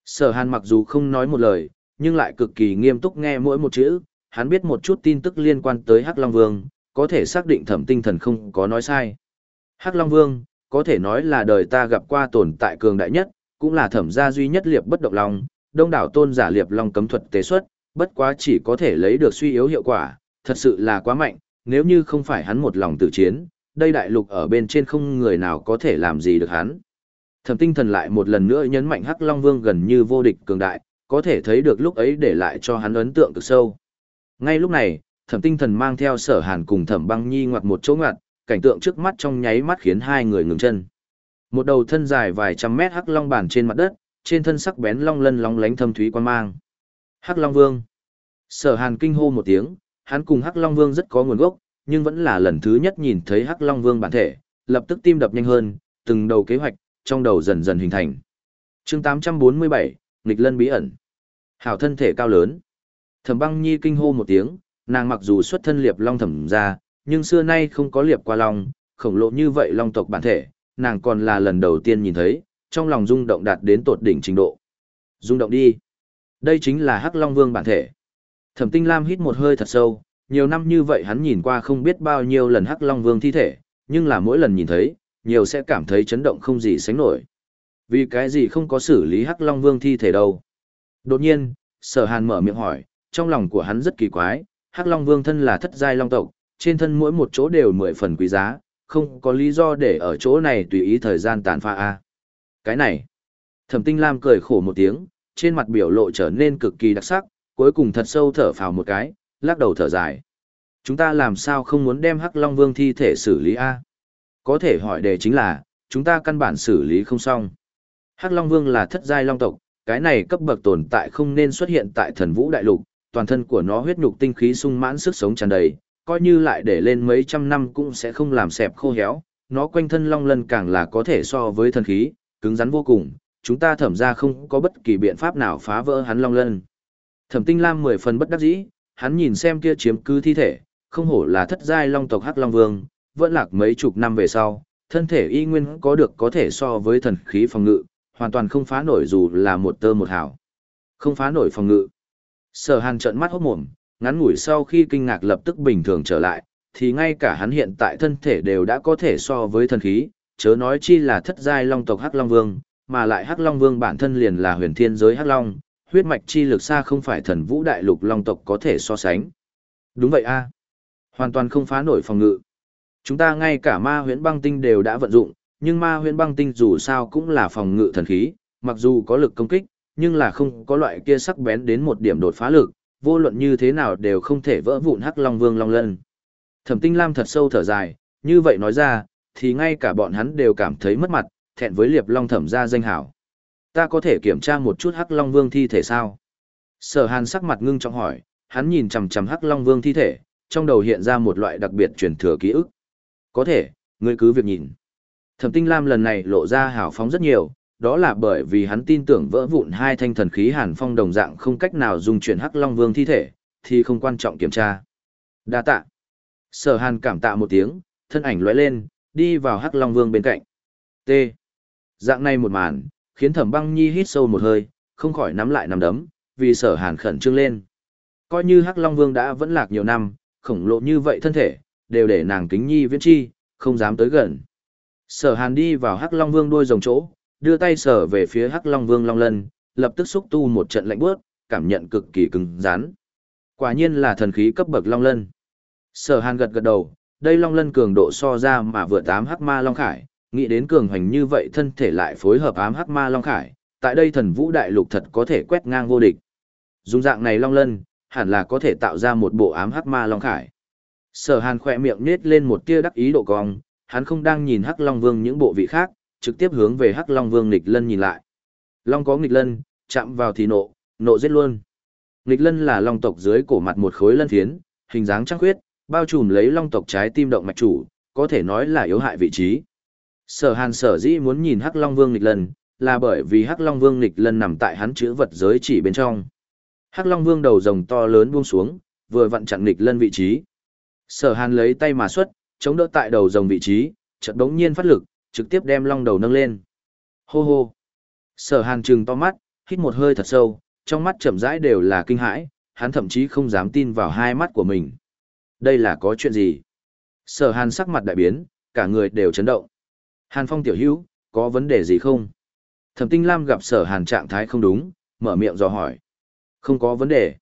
Speaker 1: Sở hàn mặc dù không nói một lời, nhưng lại cực kỳ nghiêm túc nghe mỗi một chữ, hắn biết một chút tin tức liên quan tới Hắc Long Vương, có thể xác định thẩm tinh thần không có nói sai. Hắc Long Vương, có thể nói là đời ta gặp qua tồn tại cường đại nhất, cũng là thẩm gia duy nhất liệp bất động lòng đông đảo tôn giả liệp long cấm thuật tế xuất, bất quá chỉ có thể lấy được suy yếu hiệu quả, thật sự là quá mạnh, nếu như không phải hắn một lòng tự chiến, đây đại lục ở bên trên không người nào có thể làm gì được hắn. Thẩm tinh thần lại một lần nữa nhấn mạnh Hắc Long Vương gần như vô địch cường đại, có thể thấy được lúc ấy để lại cho hắn ấn tượng cực sâu. Ngay lúc này, thẩm tinh thần mang theo sở hàn cùng thẩm băng nhi ngoặt một chỗ ngoặt, cảnh tượng trước mắt trong nháy mắt khiến hai người ngừng chân. Một đầu thân dài vài trăm mét hắc long bàn trên mặt đất, trên thân sắc bén long lân long lánh thâm thúy quan mang. Hắc Long Vương. Sở Hàn kinh hô một tiếng, hắn cùng Hắc Long Vương rất có nguồn gốc, nhưng vẫn là lần thứ nhất nhìn thấy Hắc Long Vương bản thể, lập tức tim đập nhanh hơn, từng đầu kế hoạch, trong đầu dần dần hình thành. chương 847, nghịch lân bí ẩn. Hảo thân thể cao lớn. Thẩm băng nhi kinh hô một tiếng, nàng mặc dù xuất thân liệp long thẩm ra, nhưng xưa nay không có liệp qua long, khổng lồ như vậy long tộc bản thể, nàng còn là lần đầu tiên nhìn thấy, trong lòng rung động đạt đến tột đỉnh trình độ. Rung động đi. Đây chính là Hắc Long Vương bản thể. Thẩm Tinh Lam hít một hơi thật sâu, nhiều năm như vậy hắn nhìn qua không biết bao nhiêu lần Hắc Long Vương thi thể, nhưng là mỗi lần nhìn thấy, nhiều sẽ cảm thấy chấn động không gì sánh nổi. Vì cái gì không có xử lý Hắc Long Vương thi thể đâu? Đột nhiên, Sở Hàn mở miệng hỏi, trong lòng của hắn rất kỳ quái, Hắc Long Vương thân là thất giai long tộc, trên thân mỗi một chỗ đều mười phần quý giá, không có lý do để ở chỗ này tùy ý thời gian tàn pha a. Cái này, Thẩm Tinh Lam cười khổ một tiếng, trên mặt biểu lộ trở nên cực kỳ đặc sắc, cuối cùng thật sâu thở phào một cái, lắc đầu thở dài. Chúng ta làm sao không muốn đem Hắc Long Vương thi thể xử lý a? Có thể hỏi đề chính là, chúng ta căn bản xử lý không xong. Hắc Long Vương là thất giai long tộc, cái này cấp bậc tồn tại không nên xuất hiện tại thần vũ đại lục, toàn thân của nó huyết nhục tinh khí sung mãn sức sống tràn đầy, coi như lại để lên mấy trăm năm cũng sẽ không làm xẹp khô héo, nó quanh thân long lân càng là có thể so với thần khí, cứng rắn vô cùng, chúng ta thẩm ra không có bất kỳ biện pháp nào phá vỡ hắn long lân. Thẩm tinh lam mười phần bất đắc dĩ, hắn nhìn xem kia chiếm cứ thi thể, không hổ là thất giai long tộc hắc long vương, vẫn lạc mấy chục năm về sau, thân thể y nguyên có được có thể so với thần khí phòng ngự, hoàn toàn không phá nổi dù là một tơ một hào. Không phá nổi phòng ngự. Sở hàn trợn mắt hốt mồm, ngắn ngủi sau khi kinh ngạc lập tức bình thường trở lại, thì ngay cả hắn hiện tại thân thể đều đã có thể so với thần khí, chớ nói chi là thất giai long tộc Hắc Long Vương, mà lại Hắc Long Vương bản thân liền là huyền thiên giới Hắc Long, huyết mạch chi lực xa không phải thần vũ đại lục long tộc có thể so sánh. Đúng vậy a, Hoàn toàn không phá nổi phòng ngự. Chúng ta ngay cả ma huyễn băng tinh đều đã vận dụng, nhưng ma huyễn băng tinh dù sao cũng là phòng ngự thần khí, mặc dù có lực công kích, nhưng là không có loại kia sắc bén đến một điểm đột phá lực, vô luận như thế nào đều không thể vỡ vụn Hắc Long Vương Long Lân. Thẩm Tinh Lam thật sâu thở dài, như vậy nói ra, thì ngay cả bọn hắn đều cảm thấy mất mặt, thẹn với liệp long thẩm ra danh hảo. Ta có thể kiểm tra một chút hắc long vương thi thể sao? Sở hàn sắc mặt ngưng trọng hỏi, hắn nhìn chằm chằm hắc long vương thi thể, trong đầu hiện ra một loại đặc biệt truyền thừa ký ức. Có thể, ngươi cứ việc nhìn. Thẩm tinh lam lần này lộ ra hào phóng rất nhiều, đó là bởi vì hắn tin tưởng vỡ vụn hai thanh thần khí hàn phong đồng dạng không cách nào dùng chuyển hắc long vương thi thể, thì không quan trọng kiểm tra. Đa tạ. Sở hàn cảm tạ một tiếng, thân ảnh lóe lên, đi vào Hắc Long Vương bên cạnh. T. Dạng này một màn, khiến Thẩm Băng Nhi hít sâu một hơi, không khỏi nắm lại nắm đấm, vì sở hàn khẩn trương lên. Coi như Hắc Long Vương đã vẫn lạc nhiều năm, khổng lồ như vậy thân thể, đều để nàng kính nhi viễn chi, không dám tới gần. Sở hàn đi vào Hắc Long Vương đôi rồng chỗ, đưa tay sở về phía Hắc Long Vương Long Lân, lập tức xúc tu một trận lạnh bước, cảm nhận cực kỳ cứng rắn. Quả nhiên là thần khí cấp bậc Long Lân. Sở hàn gật gật đầu, đây Long Lân cường độ so ra mà vượt ám Hắc Ma Long Khải, nghĩ đến cường hành như vậy thân thể lại phối hợp ám Hắc Ma Long Khải, tại đây thần vũ đại lục thật có thể quét ngang vô địch. Dùng dạng này Long Lân, hẳn là có thể tạo ra một bộ ám Hắc Ma Long Khải. Sở hàn khỏe miệng nết lên một tia đắc ý độ cong, hắn không đang nhìn Hắc Long Vương những bộ vị khác, trực tiếp hướng về Hắc Long Vương nghịch lân nhìn lại. Long có nghịch lân, chạm vào thì nộ, nộ giết luôn. Nghịch lân là long tộc dưới cổ mặt một khối lân thiến, hình dáng trăng khuyết, bao trùm lấy long tộc trái tim động mạch chủ, có thể nói là yếu hại vị trí. Sở Hàn sở dĩ muốn nhìn Hắc Long Vương nghịch lân, là bởi vì Hắc Long Vương nghịch lân nằm tại hắn chữ vật giới chỉ bên trong. Hắc Long Vương đầu rồng to lớn buông xuống, vừa vặn chặn nghịch lân vị trí. Sở Hàn lấy tay mà xuất, chống đỡ tại đầu rồng vị trí, chợt đống nhiên phát lực, trực tiếp đem long đầu nâng lên. Hô hô. Sở Hàn trừng to mắt, hít một hơi thật sâu, trong mắt chậm rãi đều là kinh hãi, hắn thậm chí không dám tin vào hai mắt của mình. Đây là có chuyện gì? Sở Hàn sắc mặt đại biến, cả người đều chấn động. Hàn Phong tiểu hữu, có vấn đề gì không? Thẩm Tinh Lam gặp Sở Hàn trạng thái không đúng, mở miệng dò hỏi. Không có vấn đề.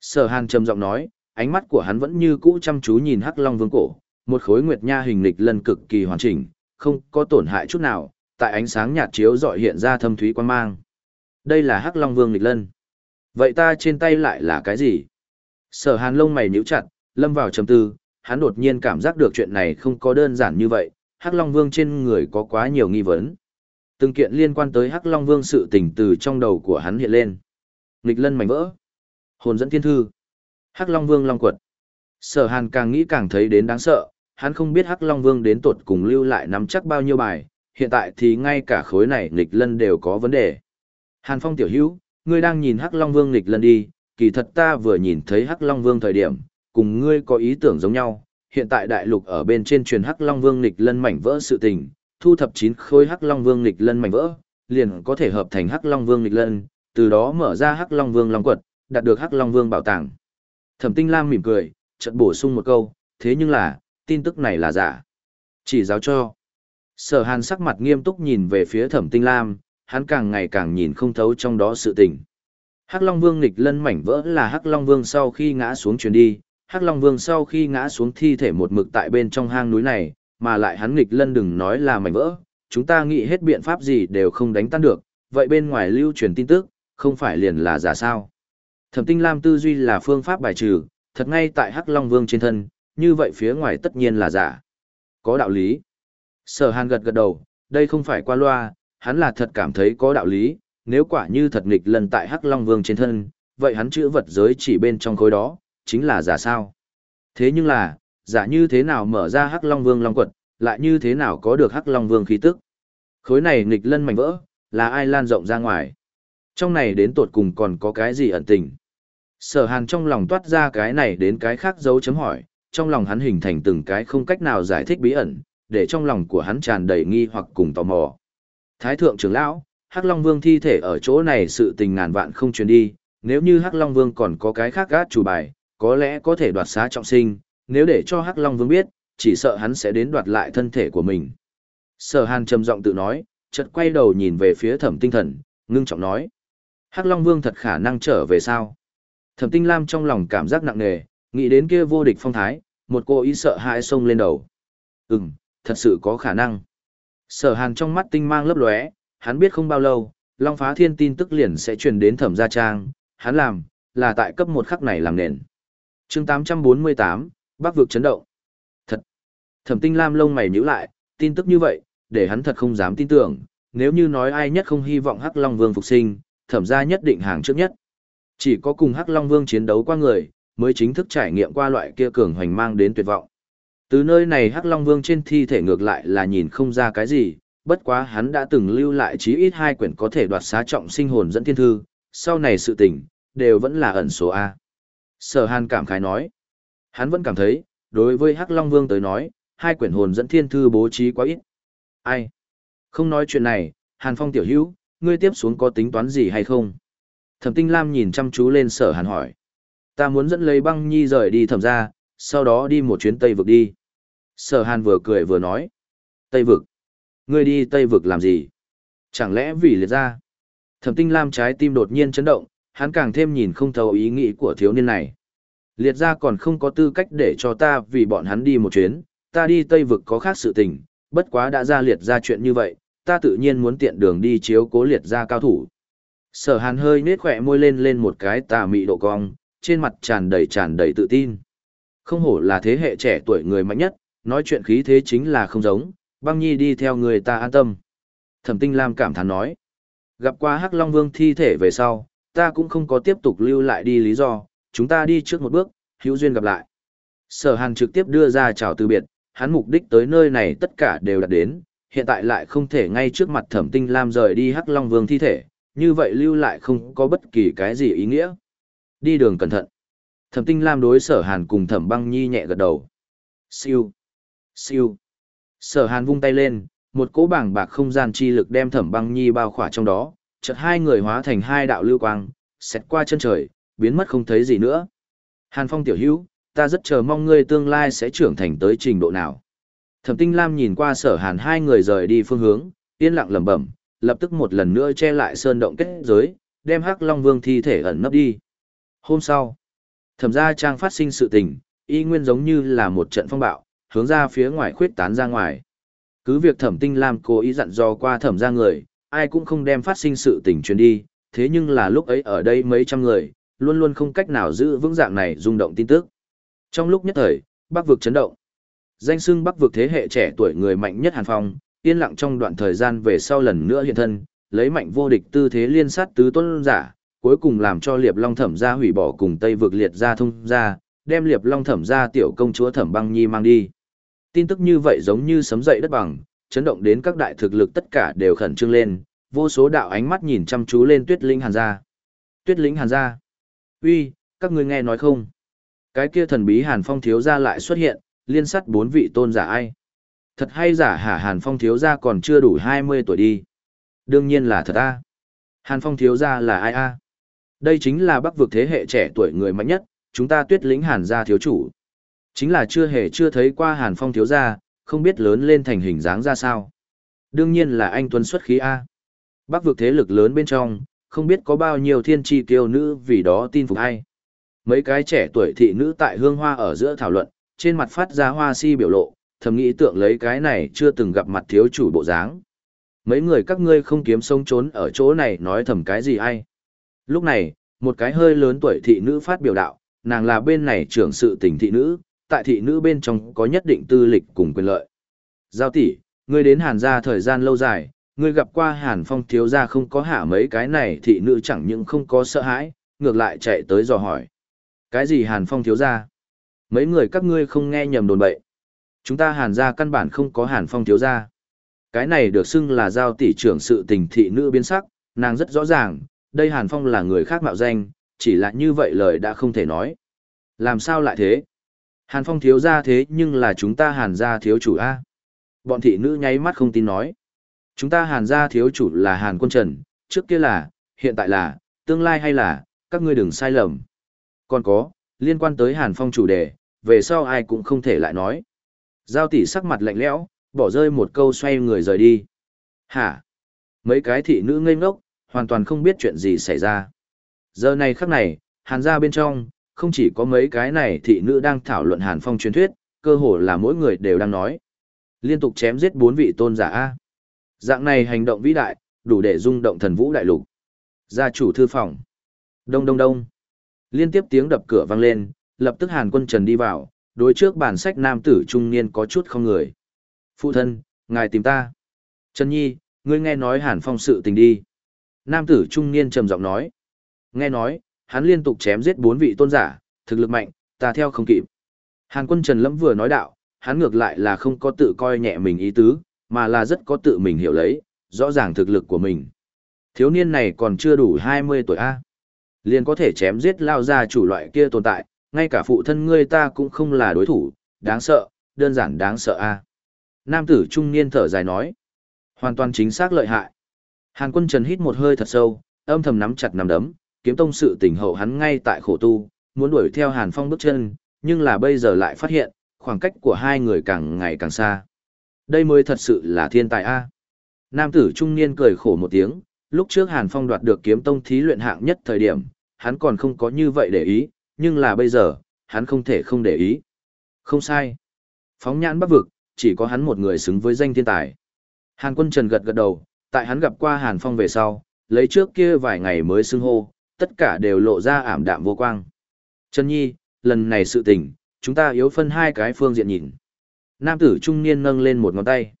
Speaker 1: Sở Hàn trầm giọng nói, ánh mắt của hắn vẫn như cũ chăm chú nhìn Hắc Long Vương cổ, một khối nguyệt nha hình lịch lần cực kỳ hoàn chỉnh, không có tổn hại chút nào, tại ánh sáng nhạt chiếu dọi hiện ra thâm thúy quan mang. Đây là Hắc Long Vương lịch lân. Vậy ta trên tay lại là cái gì? Sở Hàn lông mày nhíu chặt, lâm vào trầm tư, hắn đột nhiên cảm giác được chuyện này không có đơn giản như vậy, Hắc Long Vương trên người có quá nhiều nghi vấn. Từng kiện liên quan tới Hắc Long Vương sự tình từ trong đầu của hắn hiện lên. Nghịch lân mảnh vỡ. Hồn dẫn thiên thư. Hắc Long Vương Long quật. Sở Hàn càng nghĩ càng thấy đến đáng sợ, hắn không biết Hắc Long Vương đến tột cùng lưu lại nắm chắc bao nhiêu bài, hiện tại thì ngay cả khối này nghịch lân đều có vấn đề. Hàn Phong tiểu hữu, ngươi đang nhìn Hắc Long Vương nghịch lân đi, kỳ thật ta vừa nhìn thấy Hắc Long Vương thời điểm, cùng ngươi có ý tưởng giống nhau, hiện tại đại lục ở bên trên truyền Hắc Long Vương nghịch lân mảnh vỡ sự tình, thu thập chín khối Hắc Long Vương nghịch lân mảnh vỡ, liền có thể hợp thành Hắc Long Vương nghịch lân, từ đó mở ra Hắc Long Vương Long quật, đạt được Hắc Long Vương bảo tàng. Thẩm Tinh Lam mỉm cười, chợt bổ sung một câu, thế nhưng là, tin tức này là giả. Chỉ giáo cho. Sở Hàn sắc mặt nghiêm túc nhìn về phía Thẩm Tinh Lam, hắn càng ngày càng nhìn không thấu trong đó sự tình. Hắc Long Vương nghịch lân mảnh vỡ là Hắc Long Vương sau khi ngã xuống truyền đi, Hắc Long Vương sau khi ngã xuống thi thể một mực tại bên trong hang núi này, mà lại hắn nghịch lân đừng nói là mảnh vỡ, chúng ta nghĩ hết biện pháp gì đều không đánh tan được, vậy bên ngoài lưu truyền tin tức, không phải liền là giả sao. Thẩm tinh lam tư duy là phương pháp bài trừ, thật ngay tại Hắc Long Vương trên thân, như vậy phía ngoài tất nhiên là giả. Có đạo lý. Sở hàn gật gật đầu, đây không phải qua loa, hắn là thật cảm thấy có đạo lý, nếu quả như thật nghịch lần tại Hắc Long Vương trên thân, vậy hắn chữ vật giới chỉ bên trong khối đó, chính là giả sao. Thế nhưng là, giả như thế nào mở ra Hắc Long Vương Long quật, lại như thế nào có được Hắc Long Vương khí tức. Khối này nghịch lân mảnh vỡ, là ai lan rộng ra ngoài. Trong này đến tột cùng còn có cái gì ẩn tình. Sở hàn trong lòng toát ra cái này đến cái khác dấu chấm hỏi, trong lòng hắn hình thành từng cái không cách nào giải thích bí ẩn, để trong lòng của hắn tràn đầy nghi hoặc cùng tò mò. Thái thượng trưởng lão, Hắc Long Vương thi thể ở chỗ này sự tình ngàn vạn không truyền đi, nếu như Hắc Long Vương còn có cái khác gác chủ bài, có lẽ có thể đoạt xá trọng sinh, nếu để cho Hắc Long Vương biết, chỉ sợ hắn sẽ đến đoạt lại thân thể của mình. Sở Hàn trầm giọng tự nói, chợt quay đầu nhìn về phía Thẩm Tinh Thần, ngưng trọng nói: "Hắc Long Vương thật khả năng trở về sao?" Thẩm Tinh Lam trong lòng cảm giác nặng nề, nghĩ đến kia vô địch phong thái, một cô ý sợ hãi xông lên đầu. Ừm, thật sự có khả năng. Sở Hàn trong mắt tinh mang lấp lóe, hắn biết không bao lâu, Long Phá Thiên tin tức liền sẽ truyền đến Thẩm Gia Trang, hắn làm, là tại cấp một khắc này làm nền chương 848, Bắc vực chấn động. Thật. Thẩm Tinh Lam lông mày nhíu lại, tin tức như vậy, để hắn thật không dám tin tưởng, nếu như nói ai nhất không hy vọng Hắc Long Vương phục sinh, Thẩm Gia nhất định hàng trước nhất. Chỉ có cùng Hắc Long Vương chiến đấu qua người, mới chính thức trải nghiệm qua loại kia cường hoành mang đến tuyệt vọng. Từ nơi này Hắc Long Vương trên thi thể ngược lại là nhìn không ra cái gì, bất quá hắn đã từng lưu lại chí ít hai quyển có thể đoạt xá trọng sinh hồn dẫn thiên thư, sau này sự tình, đều vẫn là ẩn số A. Sở Hàn cảm khái nói, hắn vẫn cảm thấy, đối với Hắc Long Vương tới nói, hai quyển hồn dẫn thiên thư bố trí quá ít. Ai? Không nói chuyện này, Hàn Phong tiểu hữu, ngươi tiếp xuống có tính toán gì hay không? Thẩm Tinh Lam nhìn chăm chú lên sở hàn hỏi. Ta muốn dẫn lấy băng nhi rời đi thẩm ra, sau đó đi một chuyến Tây Vực đi. Sở hàn vừa cười vừa nói. Tây Vực? Ngươi đi Tây Vực làm gì? Chẳng lẽ vì liệt ra? Thẩm Tinh Lam trái tim đột nhiên chấn động, hắn càng thêm nhìn không thấu ý nghĩ của thiếu niên này. Liệt ra còn không có tư cách để cho ta vì bọn hắn đi một chuyến, ta đi Tây Vực có khác sự tình, bất quá đã ra liệt ra chuyện như vậy, ta tự nhiên muốn tiện đường đi chiếu cố liệt ra cao thủ. Sở hàn hơi nết khỏe môi lên lên một cái tà mị độ cong, trên mặt tràn đầy tràn đầy tự tin. Không hổ là thế hệ trẻ tuổi người mạnh nhất, nói chuyện khí thế chính là không giống, băng nhi đi theo người ta an tâm. Thẩm tinh lam cảm thán nói. Gặp qua Hắc Long Vương thi thể về sau, ta cũng không có tiếp tục lưu lại đi lý do, chúng ta đi trước một bước, hữu duyên gặp lại. Sở hàn trực tiếp đưa ra chào từ biệt, hắn mục đích tới nơi này tất cả đều đạt đến, hiện tại lại không thể ngay trước mặt thẩm tinh lam rời đi Hắc Long Vương thi thể, như vậy lưu lại không có bất kỳ cái gì ý nghĩa. Đi đường cẩn thận. Thẩm tinh lam đối sở hàn cùng thẩm băng nhi nhẹ gật đầu. Siêu. Siêu. Sở hàn vung tay lên, một cỗ bảng bạc không gian chi lực đem thẩm băng nhi bao khỏa trong đó, chợt hai người hóa thành hai đạo lưu quang, xẹt qua chân trời, biến mất không thấy gì nữa. Hàn Phong tiểu hữu, ta rất chờ mong ngươi tương lai sẽ trưởng thành tới trình độ nào. Thẩm Tinh Lam nhìn qua sở hàn hai người rời đi phương hướng, yên lặng lẩm bẩm, lập tức một lần nữa che lại sơn động kết giới, đem Hắc Long Vương thi thể ẩn nấp đi. Hôm sau, thẩm gia trang phát sinh sự tình, y nguyên giống như là một trận phong bạo, hướng ra phía ngoài khuyết tán ra ngoài. Cứ việc thẩm tinh lam cố ý dặn dò qua thẩm Gia người, ai cũng không đem phát sinh sự tình truyền đi, thế nhưng là lúc ấy ở đây mấy trăm người, luôn luôn không cách nào giữ vững dạng này rung động tin tức. Trong lúc nhất thời, bắc vực chấn động. Danh xưng bắc vực thế hệ trẻ tuổi người mạnh nhất Hàn Phong, yên lặng trong đoạn thời gian về sau lần nữa hiện thân, lấy mạnh vô địch tư thế liên sát tứ tôn giả, cuối cùng làm cho Liệp Long Thẩm gia hủy bỏ cùng Tây vực liệt gia thông gia, đem Liệp Long Thẩm gia tiểu công chúa Thẩm Băng Nhi mang đi. Tin tức như vậy giống như sấm dậy đất bằng, chấn động đến các đại thực lực tất cả đều khẩn trương lên, vô số đạo ánh mắt nhìn chăm chú lên Tuyết Linh Hàn gia. Tuyết Linh Hàn gia. Uy, các ngươi nghe nói không? Cái kia thần bí Hàn Phong thiếu gia lại xuất hiện, liên sát bốn vị tôn giả ai? Thật hay giả hả Hàn Phong thiếu gia còn chưa đủ 20 tuổi đi. Đương nhiên là thật a. Hàn Phong thiếu gia là ai a? Đây chính là Bắc vực thế hệ trẻ tuổi người mạnh nhất, chúng ta Tuyết Linh Hàn gia thiếu chủ. Chính là chưa hề chưa thấy qua Hàn Phong thiếu gia, không biết lớn lên thành hình dáng ra sao. Đương nhiên là anh Tuấn xuất khí A. Bắc vực thế lực lớn bên trong, không biết có bao nhiêu thiên tri kiêu nữ vì đó tin phục hay. Mấy cái trẻ tuổi thị nữ tại hương hoa ở giữa thảo luận, trên mặt phát ra hoa si biểu lộ, thầm nghĩ tượng lấy cái này chưa từng gặp mặt thiếu chủ bộ dáng. Mấy người các ngươi không kiếm sống trốn ở chỗ này nói thầm cái gì ai. Lúc này, một cái hơi lớn tuổi thị nữ phát biểu đạo, nàng là bên này trưởng sự tình thị nữ, tại thị nữ bên trong có nhất định tư lịch cùng quyền lợi. Giao tỷ, ngươi đến hàn gia thời gian lâu dài, ngươi gặp qua hàn phong thiếu gia không có hạ mấy cái này thị nữ chẳng những không có sợ hãi, ngược lại chạy tới dò hỏi. Cái gì hàn phong thiếu gia? Mấy người các ngươi không nghe nhầm đồn bậy. Chúng ta hàn gia căn bản không có hàn phong thiếu gia. Cái này được xưng là giao tỷ trưởng sự tình thị nữ biến sắc, nàng rất rõ ràng, đây hàn phong là người khác mạo danh, chỉ là như vậy lời đã không thể nói. Làm sao lại thế? Hàn Phong thiếu gia thế nhưng là chúng ta Hàn gia thiếu chủ A. Bọn thị nữ nháy mắt không tin nói. Chúng ta Hàn gia thiếu chủ là Hàn Quân Trần, trước kia là, hiện tại là, tương lai hay là, các ngươi đừng sai lầm. Còn có, liên quan tới Hàn Phong chủ đề, về sau ai cũng không thể lại nói. Giao tỷ sắc mặt lạnh lẽo, bỏ rơi một câu xoay người rời đi. Hả? Mấy cái thị nữ ngây ngốc, hoàn toàn không biết chuyện gì xảy ra. Giờ này khắc này, Hàn gia bên trong, không chỉ có mấy cái này thị nữ đang thảo luận Hàn Phong truyền thuyết, cơ hồ là mỗi người đều đang nói. Liên tục chém giết bốn vị tôn giả A. Dạng này hành động vĩ đại, đủ để rung động thần vũ đại lục. Gia chủ thư phòng. Đông đông đông. Liên tiếp tiếng đập cửa vang lên, lập tức Hàn Quân Trần đi vào, đối trước bản sách nam tử trung niên có chút không người. Phụ thân, ngài tìm ta. Trần Nhi, ngươi nghe nói Hàn Phong sự tình đi. Nam tử trung niên trầm giọng nói. Nghe nói, hắn liên tục chém giết bốn vị tôn giả, thực lực mạnh, ta theo không kịp. Hàn quân Trần Lâm vừa nói đạo, hắn ngược lại là không có tự coi nhẹ mình ý tứ, mà là rất có tự mình hiểu lấy, rõ ràng thực lực của mình. Thiếu niên này còn chưa đủ 20 tuổi A. Liền có thể chém giết lao ra chủ loại kia tồn tại, ngay cả phụ thân ngươi ta cũng không là đối thủ, đáng sợ, đơn giản đáng sợ A. Nam tử trung niên thở dài nói. Hoàn toàn chính xác lợi hại. Hàn quân Trần hít một hơi thật sâu, âm thầm nắm chặt nắm đấm, kiếm tông sự tình hậu hắn ngay tại khổ tu, muốn đuổi theo Hàn Phong bước chân, nhưng là bây giờ lại phát hiện, khoảng cách của hai người càng ngày càng xa. Đây mới thật sự là thiên tài A. Nam tử trung niên cười khổ một tiếng, lúc trước Hàn Phong đoạt được kiếm tông thí luyện hạng nhất thời điểm, hắn còn không có như vậy để ý, nhưng là bây giờ, hắn không thể không để ý. Không sai. Phóng nhãn bắc vực, chỉ có hắn một người xứng với danh thiên tài. Hàn quân trần gật gật đầu, tại hắn gặp qua Hàn Phong về sau, lấy trước kia vài ngày mới xưng hô, tất cả đều lộ ra ảm đạm vô quang. Trần Nhi, lần này sự tình, chúng ta yếu phân hai cái phương diện nhìn. Nam tử trung niên nâng lên một ngón tay.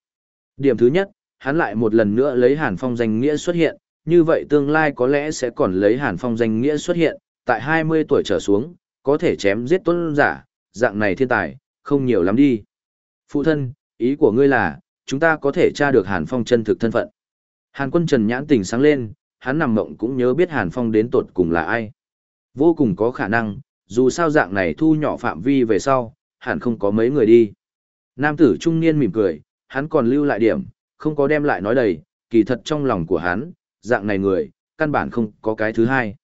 Speaker 1: Điểm thứ nhất, hắn lại một lần nữa lấy Hàn Phong danh nghĩa xuất hiện, như vậy tương lai có lẽ sẽ còn lấy Hàn Phong danh nghĩa xuất hiện, tại 20 tuổi trở xuống, có thể chém giết tuân giả, dạng này thiên tài, không nhiều lắm đi. Phụ thân, ý của ngươi là, chúng ta có thể tra được Hàn Phong chân thực thân phận. Hàn quân Trần nhãn tỉnh sáng lên, hắn nằm mộng cũng nhớ biết Hàn Phong đến tột cùng là ai. Vô cùng có khả năng, dù sao dạng này thu nhỏ phạm vi về sau, hẳn không có mấy người đi. Nam tử trung niên mỉm cười, hắn còn lưu lại điểm, không có đem lại nói đầy, kỳ thật trong lòng của hắn, dạng này người, căn bản không có cái thứ hai.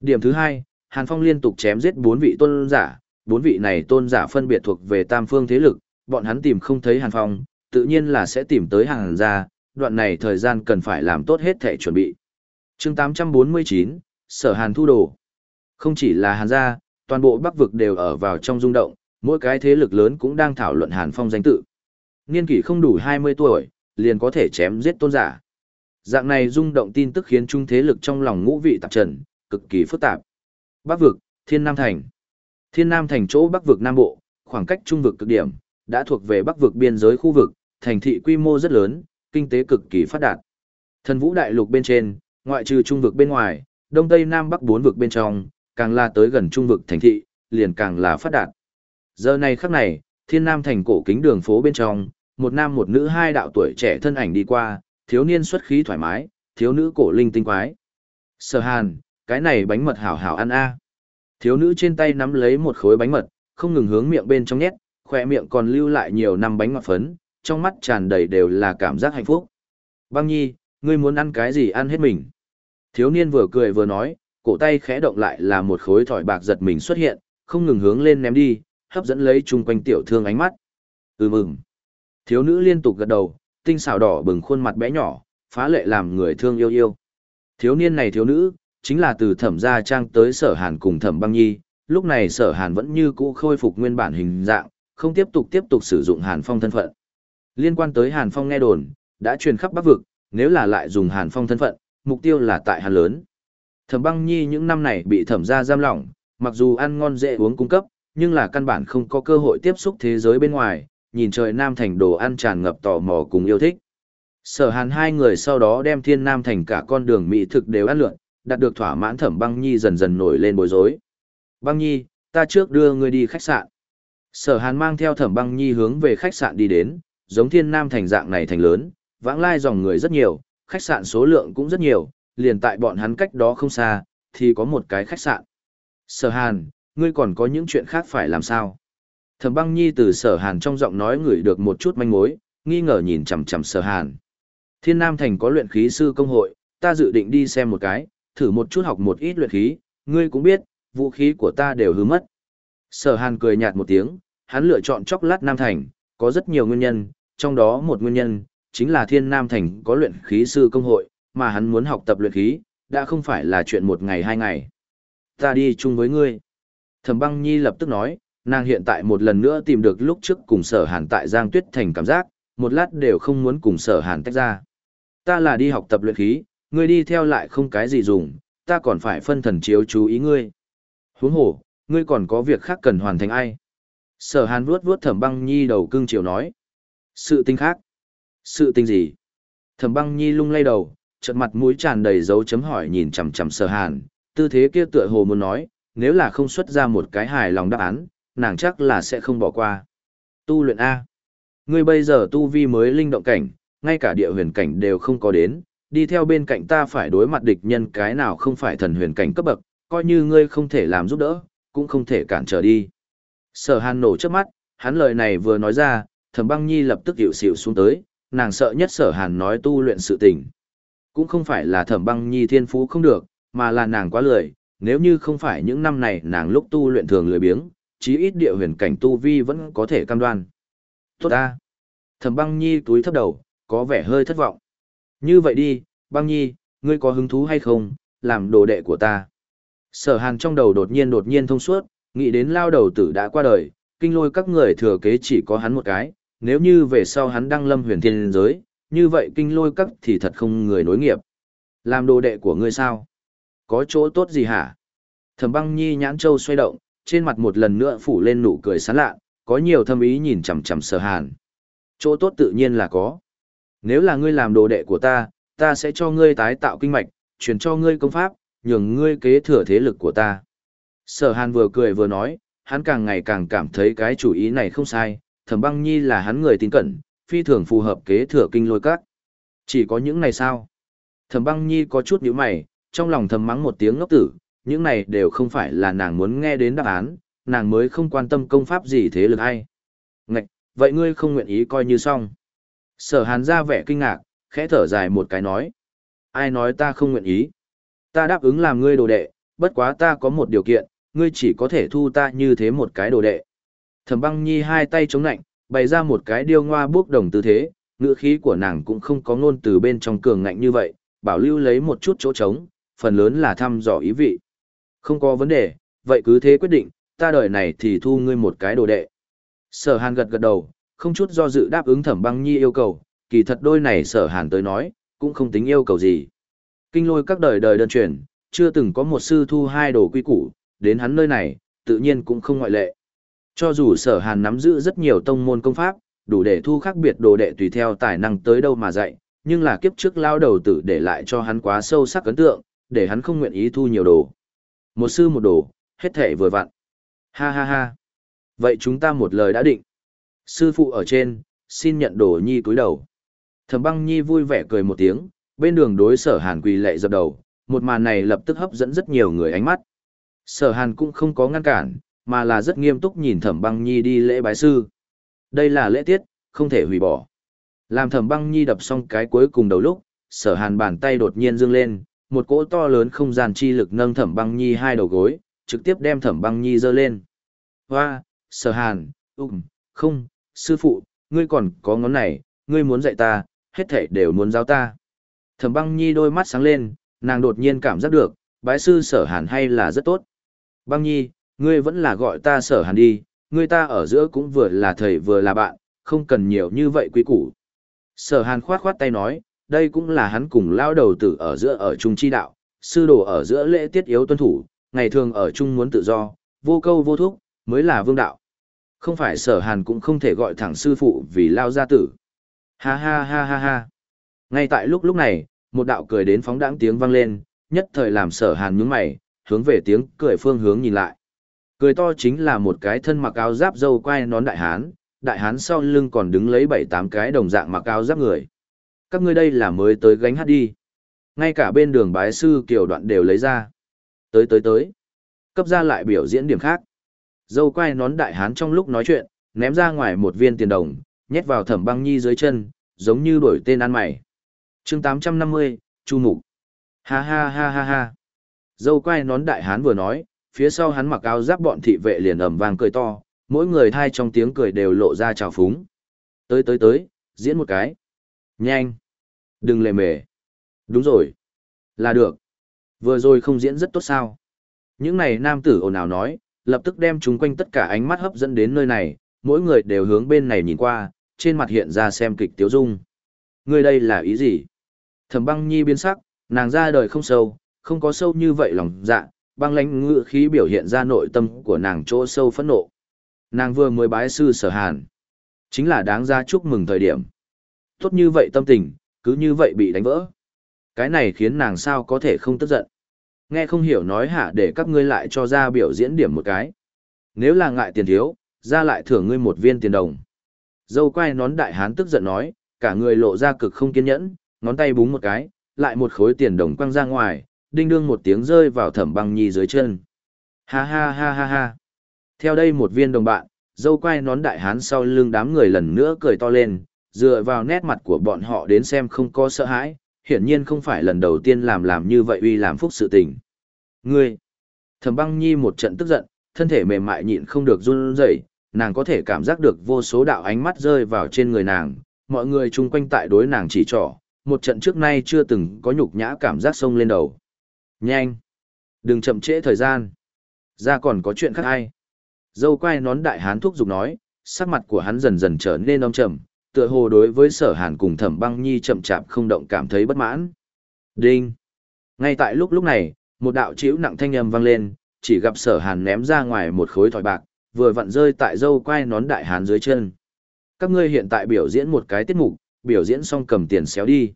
Speaker 1: Điểm thứ hai, Hàn Phong liên tục chém giết bốn vị tôn giả, bốn vị này tôn giả phân biệt thuộc về tam phương thế lực, bọn hắn tìm không thấy Hàn Phong, tự nhiên là sẽ tìm tới Hàn gia, đoạn này thời gian cần phải làm tốt hết thể chuẩn bị chương 849, Sở Hàn thu đồ. Không chỉ là Hàn gia, toàn bộ Bắc vực đều ở vào trong rung động, mỗi cái thế lực lớn cũng đang thảo luận Hàn Phong danh tự. Niên kỷ không đủ 20 tuổi, liền có thể chém giết tôn giả. Dạng này rung động tin tức khiến trung thế lực trong lòng ngũ vị tạp trần, cực kỳ phức tạp. Bắc vực, Thiên Nam Thành. Thiên Nam Thành chỗ Bắc vực Nam Bộ, khoảng cách trung vực cực điểm, đã thuộc về Bắc vực biên giới khu vực, thành thị quy mô rất lớn, kinh tế cực kỳ phát đạt. Thần Vũ Đại Lục bên trên, ngoại trừ trung vực bên ngoài, Đông Tây Nam Bắc bốn vực bên trong, càng là tới gần trung vực thành thị, liền càng là phát đạt. Giờ này khắc này, Thiên Nam Thành cổ kính đường phố bên trong, một nam một nữ hai đạo tuổi trẻ thân ảnh đi qua, thiếu niên xuất khí thoải mái, thiếu nữ cổ linh tinh quái. Sở Hàn, cái này bánh mật hảo hảo ăn a. Thiếu nữ trên tay nắm lấy một khối bánh mật, không ngừng hướng miệng bên trong nhét, khỏe miệng còn lưu lại nhiều năm bánh ngọt phấn, trong mắt tràn đầy đều là cảm giác hạnh phúc. Băng nhi, ngươi muốn ăn cái gì ăn hết mình. Thiếu niên vừa cười vừa nói, cổ tay khẽ động lại là một khối thỏi bạc giật mình xuất hiện, không ngừng hướng lên ném đi, hấp dẫn lấy chung quanh tiểu thương ánh mắt. Ừ mừng. Thiếu nữ liên tục gật đầu, tinh xảo đỏ bừng khuôn mặt bé nhỏ, phá lệ làm người thương yêu yêu. Thiếu niên này thiếu nữ, chính là từ thẩm gia trang tới sở hàn cùng thẩm băng nhi, lúc này sở hàn vẫn như cũ khôi phục nguyên bản hình dạng, không tiếp tục tiếp tục sử dụng hàn phong thân phận. Liên quan tới hàn phong nghe đồn, đã truyền khắp bắc vực, nếu là lại dùng hàn phong thân phận, mục tiêu là tại hàn lớn. Thẩm băng nhi những năm này bị thẩm gia giam lỏng, mặc dù ăn ngon dễ uống cung cấp, nhưng là căn bản không có cơ hội tiếp xúc thế giới bên ngoài, nhìn trời Nam Thành đồ ăn tràn ngập tò mò cùng yêu thích. Sở hàn hai người sau đó đem thiên Nam Thành cả con đường mỹ thực đều ăn lượn, đạt được thỏa mãn thẩm băng nhi dần dần nổi lên bối rối. Băng nhi, ta trước đưa ngươi đi khách sạn. Sở hàn mang theo thẩm băng nhi hướng về khách sạn đi đến, giống thiên nam thành dạng này thành lớn, vãng lai dòng người rất nhiều, khách sạn số lượng cũng rất nhiều, liền tại bọn hắn cách đó không xa, thì có một cái khách sạn. Sở hàn, ngươi còn có những chuyện khác phải làm sao? Thẩm băng nhi từ sở hàn trong giọng nói ngửi được một chút manh mối, nghi ngờ nhìn chằm chằm sở hàn. Thiên Nam Thành có luyện khí sư công hội, ta dự định đi xem một cái, thử một chút học một ít luyện khí, ngươi cũng biết, vũ khí của ta đều hư mất. Sở Hàn cười nhạt một tiếng, hắn lựa chọn chốc lát Nam Thành, có rất nhiều nguyên nhân, trong đó một nguyên nhân, chính là Thiên Nam Thành có luyện khí sư công hội, mà hắn muốn học tập luyện khí, đã không phải là chuyện một ngày hai ngày. Ta đi chung với ngươi. Thẩm băng nhi lập tức nói, nàng hiện tại một lần nữa tìm được lúc trước cùng sở hàn tại Giang Tuyết Thành cảm giác, một lát đều không muốn cùng sở hàn tách ra. Ta là đi học tập luyện khí, ngươi đi theo lại không cái gì dùng, ta còn phải phân thần chiếu chú ý ngươi. Huống hồ, ngươi còn có việc khác cần hoàn thành ai? Sở hàn vuốt vuốt thẩm băng nhi đầu cưng chiều nói. Sự tình khác. Sự tình gì? Thẩm băng nhi lung lay đầu, trận mặt mũi tràn đầy dấu chấm hỏi nhìn chằm chằm sở hàn, tư thế kia tựa hồ muốn nói, nếu là không xuất ra một cái hài lòng đáp án, nàng chắc là sẽ không bỏ qua. Tu luyện A. Ngươi bây giờ tu vi mới linh động cảnh, ngay cả địa huyền cảnh đều không có đến, đi theo bên cạnh ta phải đối mặt địch nhân cái nào không phải thần huyền cảnh cấp bậc, coi như ngươi không thể làm giúp đỡ, cũng không thể cản trở đi. Sở hàn nổ trước mắt, hắn lời này vừa nói ra, thẩm băng nhi lập tức hiệu xịu xuống tới, nàng sợ nhất sở hàn nói tu luyện sự tình. Cũng không phải là thẩm băng nhi thiên phú không được, mà là nàng quá lười, nếu như không phải những năm này nàng lúc tu luyện thường lười biếng, chí ít địa huyền cảnh tu vi vẫn có thể cam đoan. Tốt ta. Thẩm băng nhi túi thấp đầu, có vẻ hơi thất vọng. Như vậy đi, băng nhi, ngươi có hứng thú hay không, làm đồ đệ của ta. Sở hàn trong đầu đột nhiên đột nhiên thông suốt, nghĩ đến lao đầu tử đã qua đời, kinh lôi các người thừa kế chỉ có hắn một cái, nếu như về sau hắn đăng lâm huyền thiên giới, như vậy kinh lôi cấp thì thật không người nối nghiệp. Làm đồ đệ của ngươi sao? Có chỗ tốt gì hả? Thẩm băng nhi nhãn châu xoay động, trên mặt một lần nữa phủ lên nụ cười sán lạ, có nhiều thâm ý nhìn chằm chằm sở hàn. Chỗ tốt tự nhiên là có. Nếu là ngươi làm đồ đệ của ta, ta sẽ cho ngươi tái tạo kinh mạch, truyền cho ngươi công pháp, nhường ngươi kế thừa thế lực của ta. Sở hàn vừa cười vừa nói, hắn càng ngày càng cảm thấy cái chủ ý này không sai, thẩm băng nhi là hắn người tin cẩn, phi thường phù hợp kế thừa kinh lôi các. Chỉ có những này sao? Thẩm băng nhi có chút nhíu mày, trong lòng thầm mắng một tiếng ngốc tử, những này đều không phải là nàng muốn nghe đến đáp án, nàng mới không quan tâm công pháp gì thế lực hay. Ngạch, vậy ngươi không nguyện ý coi như xong. Sở hàn ra vẻ kinh ngạc, khẽ thở dài một cái nói. Ai nói ta không nguyện ý? Ta đáp ứng làm ngươi đồ đệ, bất quá ta có một điều kiện, ngươi chỉ có thể thu ta như thế một cái đồ đệ. Thẩm băng nhi hai tay chống nạnh, bày ra một cái điêu ngoa bước đồng tư thế, ngữ khí của nàng cũng không có ngôn từ bên trong cường ngạnh như vậy, bảo lưu lấy một chút chỗ trống, phần lớn là thăm dò ý vị. Không có vấn đề, vậy cứ thế quyết định, ta đợi này thì thu ngươi một cái đồ đệ. Sở hàn gật gật đầu, không chút do dự đáp ứng thẩm băng nhi yêu cầu, kỳ thật đôi này sở hàn tới nói, cũng không tính yêu cầu gì. Kinh lôi các đời đời đơn truyền, chưa từng có một sư thu hai đồ quy củ, đến hắn nơi này, tự nhiên cũng không ngoại lệ. Cho dù sở hàn nắm giữ rất nhiều tông môn công pháp, đủ để thu khác biệt đồ đệ tùy theo tài năng tới đâu mà dạy, nhưng là kiếp trước lao đầu tử để lại cho hắn quá sâu sắc ấn tượng, để hắn không nguyện ý thu nhiều đồ. Một sư một đồ, hết thể vừa vặn. Ha ha ha. Vậy chúng ta một lời đã định. Sư phụ ở trên, xin nhận đồ nhi cúi đầu. Thẩm băng nhi vui vẻ cười một tiếng, bên đường đối sở hàn quỳ lệ dập đầu, một màn này lập tức hấp dẫn rất nhiều người ánh mắt. Sở hàn cũng không có ngăn cản, mà là rất nghiêm túc nhìn thẩm băng nhi đi lễ bái sư. Đây là lễ tiết, không thể hủy bỏ. Làm thẩm băng nhi đập xong cái cuối cùng đầu lúc, sở hàn bàn tay đột nhiên dương lên, một cỗ to lớn không gian chi lực nâng thẩm băng nhi hai đầu gối, trực tiếp đem thẩm băng nhi dơ lên. Hoa, sở hàn, ùm không, sư phụ, ngươi còn có ngón này, ngươi muốn dạy ta, hết thể đều muốn giáo ta. Thẩm băng nhi đôi mắt sáng lên, nàng đột nhiên cảm giác được, bái sư sở hàn hay là rất tốt. Băng nhi, ngươi vẫn là gọi ta sở hàn đi, ngươi ta ở giữa cũng vừa là thầy vừa là bạn, không cần nhiều như vậy quý củ. Sở hàn khoát khoát tay nói, đây cũng là hắn cùng lao đầu tử ở giữa ở chung chi đạo, sư đồ ở giữa lễ tiết yếu tuân thủ, ngày thường ở chung muốn tự do, vô câu vô thúc, mới là vương đạo. Không phải sở hàn cũng không thể gọi thẳng sư phụ vì lao gia tử. Ha ha ha ha ha. Ngay tại lúc lúc này, một đạo cười đến phóng đãng tiếng vang lên, nhất thời làm sở hàn nhướng mày, hướng về tiếng cười phương hướng nhìn lại. Cười to chính là một cái thân mặc áo giáp dâu quai nón đại hán, đại hán sau lưng còn đứng lấy bảy tám cái đồng dạng mặc áo giáp người. Các ngươi đây là mới tới gánh hát đi. Ngay cả bên đường bái sư kiểu đoạn đều lấy ra. Tới tới tới. Cấp ra lại biểu diễn điểm khác. Dâu quai nón đại hán trong lúc nói chuyện, ném ra ngoài một viên tiền đồng, nhét vào thẩm băng nhi dưới chân, giống như đổi tên ăn mày. chương 850, Chu Mục. Ha ha ha ha ha. Dâu quai nón đại hán vừa nói, phía sau hắn mặc áo giáp bọn thị vệ liền ầm vang cười to, mỗi người thai trong tiếng cười đều lộ ra trào phúng. Tới tới tới, diễn một cái. Nhanh. Đừng lề mề. Đúng rồi. Là được. Vừa rồi không diễn rất tốt sao. Những này nam tử ồn ào nói, lập tức đem chúng quanh tất cả ánh mắt hấp dẫn đến nơi này, mỗi người đều hướng bên này nhìn qua, trên mặt hiện ra xem kịch tiếu dung. Người đây là ý gì? Thẩm băng nhi biến sắc, nàng ra đời không sâu, không có sâu như vậy lòng dạ, băng lãnh ngự khí biểu hiện ra nội tâm của nàng chỗ sâu phẫn nộ. Nàng vừa mới bái sư sở hàn. Chính là đáng ra chúc mừng thời điểm. Tốt như vậy tâm tình, cứ như vậy bị đánh vỡ. Cái này khiến nàng sao có thể không tức giận. Nghe không hiểu nói hả để các ngươi lại cho ra biểu diễn điểm một cái. Nếu là ngại tiền thiếu, ra lại thưởng ngươi một viên tiền đồng. Dâu quay nón đại hán tức giận nói, cả người lộ ra cực không kiên nhẫn, ngón tay búng một cái, lại một khối tiền đồng quăng ra ngoài, đinh đương một tiếng rơi vào thẩm băng nhi dưới chân. Ha ha ha ha ha. Theo đây một viên đồng bạn, dâu quay nón đại hán sau lưng đám người lần nữa cười to lên, dựa vào nét mặt của bọn họ đến xem không có sợ hãi, hiển nhiên không phải lần đầu tiên làm làm như vậy uy làm phúc sự tình. Ngươi! Thẩm băng nhi một trận tức giận, thân thể mềm mại nhịn không được run rẩy, nàng có thể cảm giác được vô số đạo ánh mắt rơi vào trên người nàng, mọi người chung quanh tại đối nàng chỉ trỏ, một trận trước nay chưa từng có nhục nhã cảm giác sông lên đầu. Nhanh! Đừng chậm trễ thời gian. Ra còn có chuyện khác hay. Dâu quai nón đại hán thuốc giục nói, sắc mặt của hắn dần dần trở nên âm trầm, tựa hồ đối với sở hàn cùng thẩm băng nhi chậm chạp không động cảm thấy bất mãn. Đinh! Ngay tại lúc lúc này, một đạo chịu nặng thanh âm vang lên, chỉ gặp sở hàn ném ra ngoài một khối thỏi bạc, vừa vặn rơi tại dâu quai nón đại hán dưới chân. Các ngươi hiện tại biểu diễn một cái tiết mục, biểu diễn xong cầm tiền xéo đi.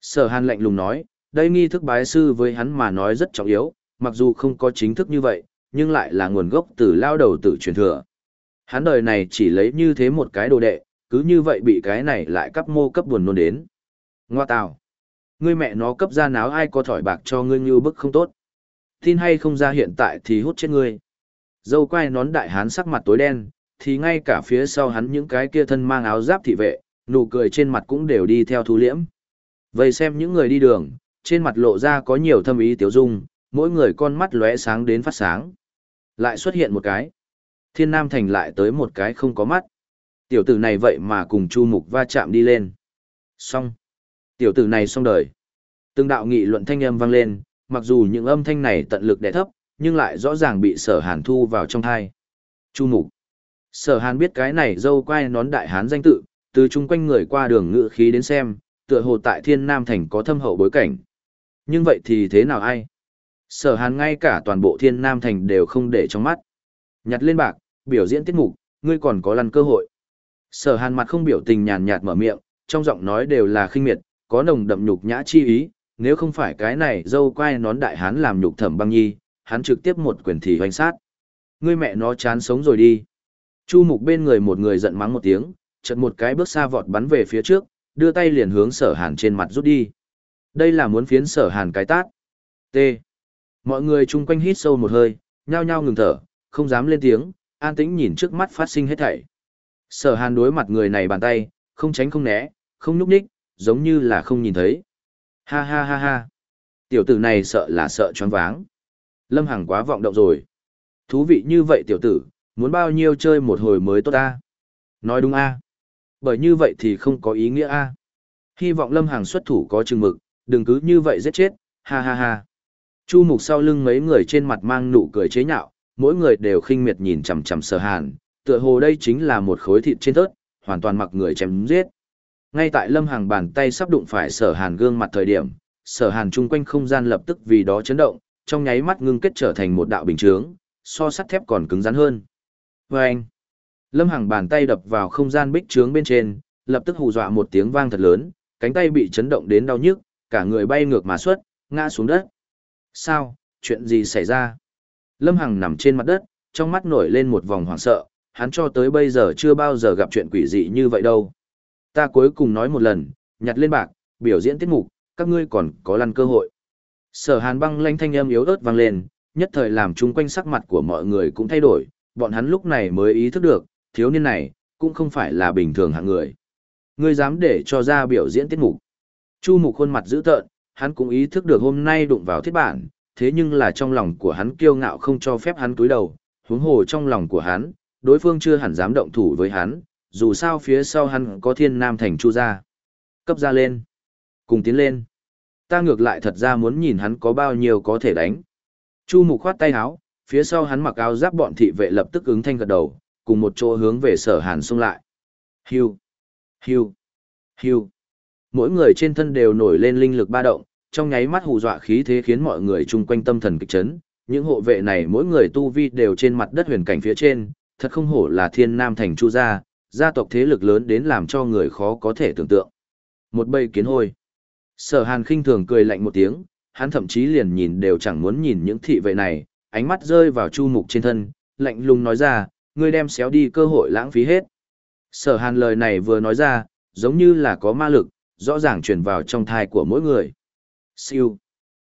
Speaker 1: Sở hàn lạnh lùng nói, đây nghi thức bái sư với hắn mà nói rất trọng yếu, mặc dù không có chính thức như vậy, nhưng lại là nguồn gốc từ lao đầu tử truyền thừa. Hắn đời này chỉ lấy như thế một cái đồ đệ, cứ như vậy bị cái này lại cấp mô cấp buồn nôn đến. Ngoa tào. Ngươi mẹ nó cấp ra náo ai có thỏi bạc cho ngươi như bức không tốt. Tin hay không ra hiện tại thì hút chết ngươi. Dâu quai nón đại hán sắc mặt tối đen, thì ngay cả phía sau hắn những cái kia thân mang áo giáp thị vệ, nụ cười trên mặt cũng đều đi theo thu liễm. Vậy xem những người đi đường, trên mặt lộ ra có nhiều thâm ý tiểu dung, mỗi người con mắt lóe sáng đến phát sáng. Lại xuất hiện một cái. Thiên Nam Thành lại tới một cái không có mắt. Tiểu tử này vậy mà cùng Chu Mục va chạm đi lên. Xong. Tiểu tử này xong đời. Từng đạo nghị luận thanh âm vang lên, mặc dù những âm thanh này tận lực đè thấp, nhưng lại rõ ràng bị sở hàn thu vào trong thai. Chu Mục. Sở hàn biết cái này dâu quai nón đại hán danh tự, từ chung quanh người qua đường ngự khí đến xem, tựa hồ tại thiên nam thành có thâm hậu bối cảnh. Nhưng vậy thì thế nào ai? Sở hàn ngay cả toàn bộ thiên nam thành đều không để trong mắt. Nhặt lên bạc, biểu diễn tiết mục, ngươi còn có lần cơ hội. Sở hàn mặt không biểu tình nhàn nhạt mở miệng, trong giọng nói đều là khinh miệt, có nồng đậm nhục nhã chi ý, nếu không phải cái này dâu quai nón đại hán làm nhục thẩm băng nhi, hắn trực tiếp một quyền thì hoành sát. Ngươi mẹ nó chán sống rồi đi. Chu mục bên người một người giận mắng một tiếng, chợt một cái bước xa vọt bắn về phía trước, đưa tay liền hướng sở hàn trên mặt rút đi. Đây là muốn phiến sở hàn cái tát. T. Mọi người chung quanh hít sâu một hơi, nhao nhao ngừng thở, không dám lên tiếng, an tĩnh nhìn trước mắt phát sinh hết thảy. Sở hàn đối mặt người này bàn tay, không tránh không né, không nhúc nhích, giống như là không nhìn thấy. Ha ha ha ha. Tiểu tử này sợ là sợ choáng váng. Lâm Hằng quá vọng động rồi. Thú vị như vậy tiểu tử, muốn bao nhiêu chơi một hồi mới tốt ta. Nói đúng a Bởi như vậy thì không có ý nghĩa a Hy vọng Lâm Hằng xuất thủ có chừng mực, đừng cứ như vậy giết chết, ha ha ha. Chu mục sau lưng mấy người trên mặt mang nụ cười chế nhạo, mỗi người đều khinh miệt nhìn chằm chằm sở hàn, tựa hồ đây chính là một khối thịt trên tớt, hoàn toàn mặc người chém giết. Ngay tại lâm hàng bàn tay sắp đụng phải sở hàn gương mặt thời điểm, sở hàn chung quanh không gian lập tức vì đó chấn động, trong nháy mắt ngưng kết trở thành một đạo bình chướng, so sắt thép còn cứng rắn hơn. Và anh, lâm hàng bàn tay đập vào không gian bích trướng bên trên, lập tức hù dọa một tiếng vang thật lớn, cánh tay bị chấn động đến đau nhức, cả người bay ngược mà xuất, ngã xuống đất. Sao, chuyện gì xảy ra? Lâm Hằng nằm trên mặt đất, trong mắt nổi lên một vòng hoảng sợ, hắn cho tới bây giờ chưa bao giờ gặp chuyện quỷ dị như vậy đâu. Ta cuối cùng nói một lần, nhặt lên bạc, biểu diễn tiết mục, các ngươi còn có lăn cơ hội. Sở hàn băng lanh thanh âm yếu ớt vang lên, nhất thời làm chung quanh sắc mặt của mọi người cũng thay đổi, bọn hắn lúc này mới ý thức được, thiếu niên này, cũng không phải là bình thường hạng người. Ngươi dám để cho ra biểu diễn tiết mục. Chu mục khuôn mặt dữ tợn, hắn cũng ý thức được hôm nay đụng vào thiết bản, thế nhưng là trong lòng của hắn kiêu ngạo không cho phép hắn túi đầu, huống hồ trong lòng của hắn, đối phương chưa hẳn dám động thủ với hắn, dù sao phía sau hắn có thiên nam thành chu ra. Cấp ra lên. Cùng tiến lên. Ta ngược lại thật ra muốn nhìn hắn có bao nhiêu có thể đánh. Chu mục khoát tay áo, phía sau hắn mặc áo giáp bọn thị vệ lập tức ứng thanh gật đầu, cùng một chỗ hướng về sở hàn xung lại. Hiu, hiu, hiu. Mỗi người trên thân đều nổi lên linh lực ba động, trong nháy mắt hù dọa khí thế khiến mọi người chung quanh tâm thần kịch chấn. Những hộ vệ này mỗi người tu vi đều trên mặt đất huyền cảnh phía trên, thật không hổ là thiên nam thành chu gia, gia tộc thế lực lớn đến làm cho người khó có thể tưởng tượng. Một bầy kiến hôi. Sở hàn khinh thường cười lạnh một tiếng, hắn thậm chí liền nhìn đều chẳng muốn nhìn những thị vệ này, ánh mắt rơi vào chu mục trên thân, lạnh lùng nói ra, ngươi đem xéo đi cơ hội lãng phí hết. Sở hàn lời này vừa nói ra, giống như là có ma lực, rõ ràng truyền vào trong thai của mỗi người. Siêu.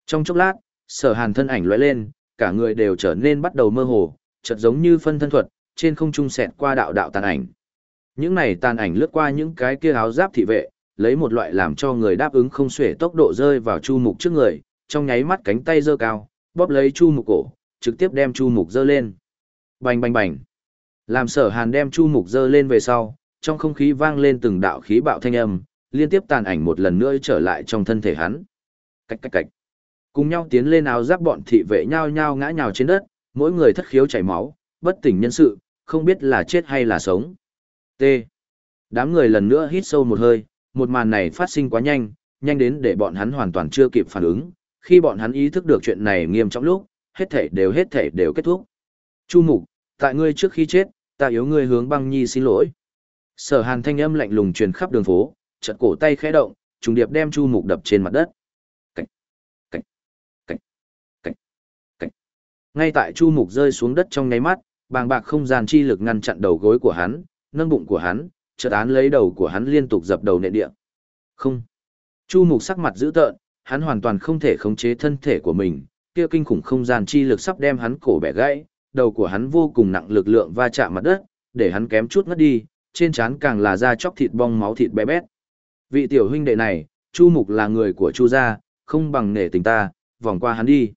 Speaker 1: Trong chốc lát, sở hàn thân ảnh lóe lên, cả người đều trở nên bắt đầu mơ hồ, chợt giống như phân thân thuật, trên không trung xẹt qua đạo đạo tàn ảnh. Những này tàn ảnh lướt qua những cái kia áo giáp thị vệ, lấy một loại làm cho người đáp ứng không xuể tốc độ rơi vào chu mục trước người, trong nháy mắt cánh tay giơ cao, bóp lấy Chu Mục cổ, trực tiếp đem Chu Mục giơ lên. Bành bành bành. Làm sở hàn đem Chu Mục giơ lên về sau, trong không khí vang lên từng đạo khí bạo thanh âm, liên tiếp tàn ảnh một lần nữa trở lại trong thân thể hắn. Cách cách cách. Cùng nhau tiến lên áo giáp bọn thị vệ nhao nhao ngã nhào trên đất, mỗi người thất khiếu chảy máu, bất tỉnh nhân sự, không biết là chết hay là sống. T. Đám người lần nữa hít sâu một hơi, một màn này phát sinh quá nhanh, nhanh đến để bọn hắn hoàn toàn chưa kịp phản ứng. Khi bọn hắn ý thức được chuyện này nghiêm trọng lúc, hết thể đều hết thể đều kết thúc. Chu mục, tại ngươi trước khi chết, ta yếu ngươi hướng băng nhi xin lỗi. Sở hàn thanh âm lạnh lùng truyền khắp đường phố, chật cổ tay khẽ động, trùng điệp đem chu mục đập trên mặt đất. Cạch, cạch, cạch, cạch, cạch. Ngay tại chu mục rơi xuống đất trong nháy mắt, bàng bạc không gian chi lực ngăn chặn đầu gối của hắn, nâng bụng của hắn, chợt án lấy đầu của hắn liên tục dập đầu nệ địa. Không. Chu mục sắc mặt dữ tợn, hắn hoàn toàn không thể khống chế thân thể của mình, kia kinh khủng không gian chi lực sắp đem hắn cổ bẻ gãy, đầu của hắn vô cùng nặng lực lượng va chạm mặt đất, để hắn kém chút ngất đi, trên trán càng là da chóc thịt bong máu thịt bé bét. Vị tiểu huynh đệ này, Chu Mục là người của Chu gia, không bằng nể tình ta, vòng qua hắn đi.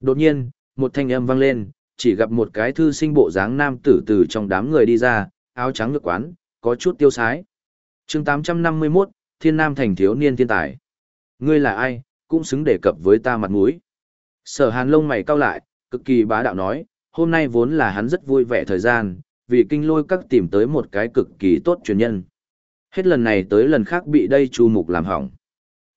Speaker 1: Đột nhiên, một thanh âm vang lên, chỉ gặp một cái thư sinh bộ dáng nam tử từ trong đám người đi ra, áo trắng ngực quán, có chút tiêu sái. chương 851, Thiên Nam thành thiếu niên thiên tài. Ngươi là ai, cũng xứng đề cập với ta mặt mũi. Sở hàn lông mày cau lại, cực kỳ bá đạo nói, hôm nay vốn là hắn rất vui vẻ thời gian, vì kinh lôi các tìm tới một cái cực kỳ tốt truyền nhân. Hết lần này tới lần khác bị đây Chu Mục làm hỏng.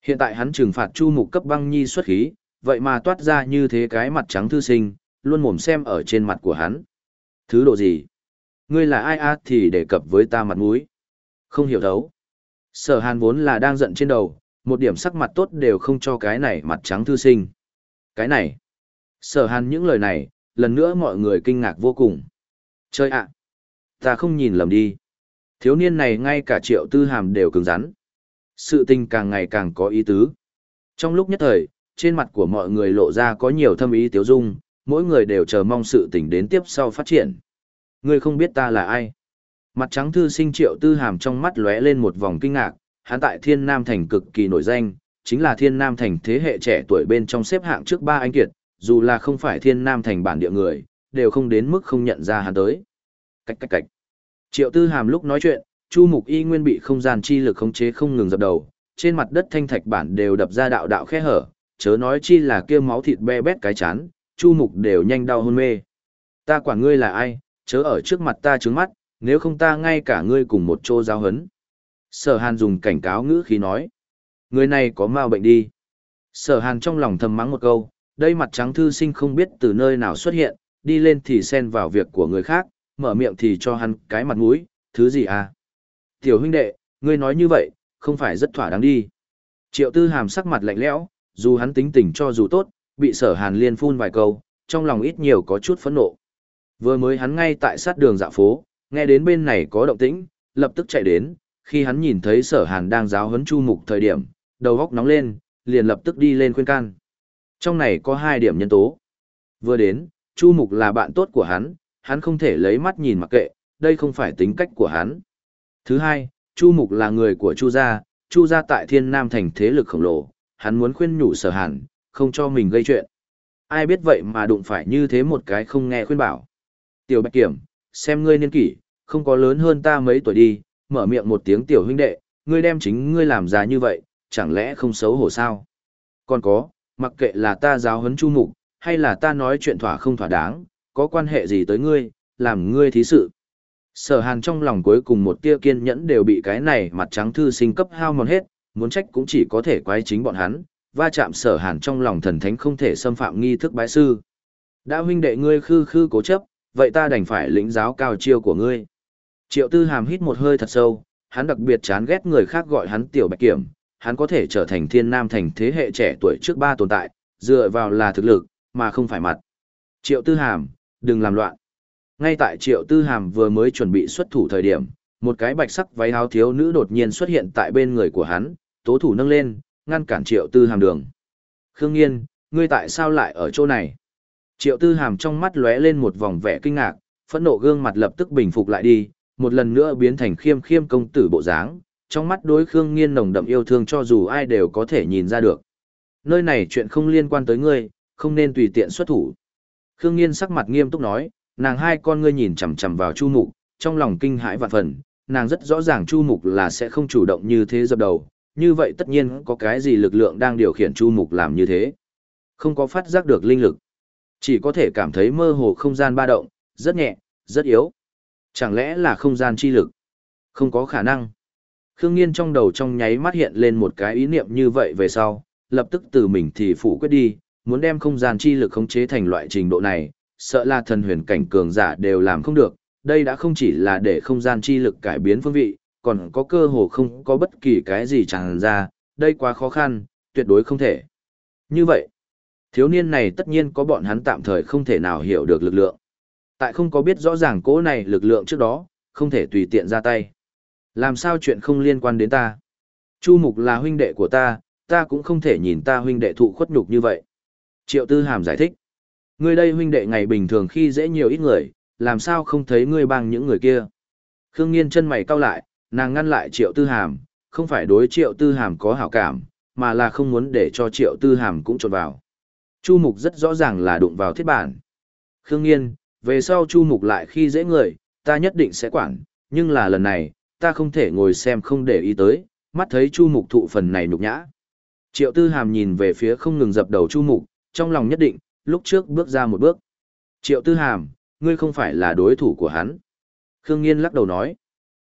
Speaker 1: Hiện tại hắn trừng phạt Chu Mục cấp băng nhi xuất khí, vậy mà toát ra như thế cái mặt trắng thư sinh, luôn mồm xem ở trên mặt của hắn. Thứ độ gì? Ngươi là ai a thì đề cập với ta mặt mũi. Không hiểu thấu. Sở hàn vốn là đang giận trên đầu, một điểm sắc mặt tốt đều không cho cái này mặt trắng thư sinh. Cái này. Sở hàn những lời này, lần nữa mọi người kinh ngạc vô cùng. Chơi ạ! Ta không nhìn lầm đi. Thiếu niên này ngay cả triệu tư hàm đều cứng rắn. Sự tình càng ngày càng có ý tứ. Trong lúc nhất thời, trên mặt của mọi người lộ ra có nhiều thâm ý tiếu dung, mỗi người đều chờ mong sự tình đến tiếp sau phát triển. Ngươi không biết ta là ai. Mặt trắng thư sinh triệu tư hàm trong mắt lóe lên một vòng kinh ngạc, hắn tại thiên nam thành cực kỳ nổi danh, chính là thiên nam thành thế hệ trẻ tuổi bên trong xếp hạng trước ba anh kiệt, dù là không phải thiên nam thành bản địa người, đều không đến mức không nhận ra hắn tới. Cách cách cách. Triệu tư hàm lúc nói chuyện, Chu Mục Y nguyên bị không gian chi lực khống chế không ngừng dập đầu, trên mặt đất thanh thạch bản đều đập ra đạo đạo khe hở, chớ nói chi là kia máu thịt be bét cái chán, Chu Mục đều nhanh đau hôn mê. Ta quản ngươi là ai, chớ ở trước mặt ta trướng mắt, nếu không ta ngay cả ngươi cùng một chỗ giao hấn. Sở Hàn dùng cảnh cáo ngữ khí nói. Người này có mau bệnh đi. Sở Hàn trong lòng thầm mắng một câu, đây mặt trắng thư sinh không biết từ nơi nào xuất hiện, đi lên thì xen vào việc của người khác, mở miệng thì cho hắn cái mặt mũi, thứ gì à? Tiểu huynh đệ, ngươi nói như vậy, không phải rất thỏa đáng đi. Triệu tư hàm sắc mặt lạnh lẽo, dù hắn tính tình cho dù tốt, bị sở hàn liên phun vài câu, trong lòng ít nhiều có chút phẫn nộ. Vừa mới hắn ngay tại sát đường dạ phố, nghe đến bên này có động tĩnh, lập tức chạy đến, khi hắn nhìn thấy sở hàn đang giáo huấn chu mục thời điểm, đầu góc nóng lên, liền lập tức đi lên khuyên can. Trong này có hai điểm nhân tố. Vừa đến, chu mục là bạn tốt của hắn, hắn không thể lấy mắt nhìn mặc kệ, đây không phải tính cách của hắn. Thứ hai, chu mục là người của chu gia, chu gia tại thiên nam thành thế lực khổng lồ, hắn muốn khuyên nhủ sở hàn, không cho mình gây chuyện. Ai biết vậy mà đụng phải như thế một cái không nghe khuyên bảo. Tiểu Bạch Kiểm, xem ngươi niên kỷ, không có lớn hơn ta mấy tuổi đi, mở miệng một tiếng tiểu huynh đệ, ngươi đem chính ngươi làm già như vậy, chẳng lẽ không xấu hổ sao? Còn có, mặc kệ là ta giáo huấn chu mục, hay là ta nói chuyện thỏa không thỏa đáng, có quan hệ gì tới ngươi, làm ngươi thí sự. Sở hàn trong lòng cuối cùng một tia kiên nhẫn đều bị cái này mặt trắng thư sinh cấp hao mòn hết, muốn trách cũng chỉ có thể quái chính bọn hắn, va chạm sở hàn trong lòng thần thánh không thể xâm phạm nghi thức bái sư. Đã huynh đệ ngươi khư khư cố chấp, vậy ta đành phải lĩnh giáo cao chiêu của ngươi. Triệu tư hàm hít một hơi thật sâu, hắn đặc biệt chán ghét người khác gọi hắn tiểu bạch kiểm, hắn có thể trở thành thiên nam thành thế hệ trẻ tuổi trước ba tồn tại, dựa vào là thực lực, mà không phải mặt. Triệu tư hàm, đừng làm loạn. Ngay tại triệu tư hàm vừa mới chuẩn bị xuất thủ thời điểm, một cái bạch sắc váy áo thiếu nữ đột nhiên xuất hiện tại bên người của hắn, tố thủ nâng lên, ngăn cản triệu tư hàm đường. Khương Nghiên, ngươi tại sao lại ở chỗ này? Triệu tư hàm trong mắt lóe lên một vòng vẻ kinh ngạc, phẫn nộ gương mặt lập tức bình phục lại đi, một lần nữa biến thành khiêm khiêm công tử bộ dáng, trong mắt đối Khương Nghiên nồng đậm yêu thương cho dù ai đều có thể nhìn ra được. Nơi này chuyện không liên quan tới ngươi, không nên tùy tiện xuất thủ. Khương Nghiên sắc mặt nghiêm túc nói, nàng hai con ngươi nhìn chằm chằm vào Chu Mục, trong lòng kinh hãi vạn phần, nàng rất rõ ràng Chu Mục là sẽ không chủ động như thế dập đầu, như vậy tất nhiên có cái gì lực lượng đang điều khiển Chu Mục làm như thế. Không có phát giác được linh lực, chỉ có thể cảm thấy mơ hồ không gian ba động, rất nhẹ, rất yếu. Chẳng lẽ là không gian chi lực? Không có khả năng. Khương Nghiên trong đầu trong nháy mắt hiện lên một cái ý niệm như vậy về sau, lập tức từ mình thì phủ quyết đi, muốn đem không gian chi lực khống chế thành loại trình độ này, sợ là thần huyền cảnh cường giả đều làm không được, đây đã không chỉ là để không gian chi lực cải biến phương vị, còn có cơ hồ không có bất kỳ cái gì tràn ra, đây quá khó khăn, tuyệt đối không thể. Như vậy, thiếu niên này tất nhiên có bọn hắn tạm thời không thể nào hiểu được lực lượng. Tại không có biết rõ ràng cố này lực lượng trước đó, không thể tùy tiện ra tay. Làm sao chuyện không liên quan đến ta? Chu Mục là huynh đệ của ta, ta cũng không thể nhìn ta huynh đệ thụ khuất nhục như vậy. Triệu Tư Hàm giải thích. Ngươi đây huynh đệ ngày bình thường khi dễ nhiều ít người, làm sao không thấy ngươi bằng những người kia. Khương Nghiên chân mày cau lại, nàng ngăn lại Triệu Tư Hàm, không phải đối Triệu Tư Hàm có hảo cảm, mà là không muốn để cho Triệu Tư Hàm cũng trộn vào. Chu Mục rất rõ ràng là đụng vào thiết bản. Khương Nghiên, về sau Chu Mục lại khi dễ người, ta nhất định sẽ quản, nhưng là lần này, ta không thể ngồi xem không để ý tới, mắt thấy Chu Mục thụ phần này nhục nhã. Triệu Tư Hàm nhìn về phía không ngừng dập đầu Chu Mục, trong lòng nhất định, lúc trước bước ra một bước. Triệu Tư Hàm, ngươi không phải là đối thủ của hắn. Khương Nghiên lắc đầu nói.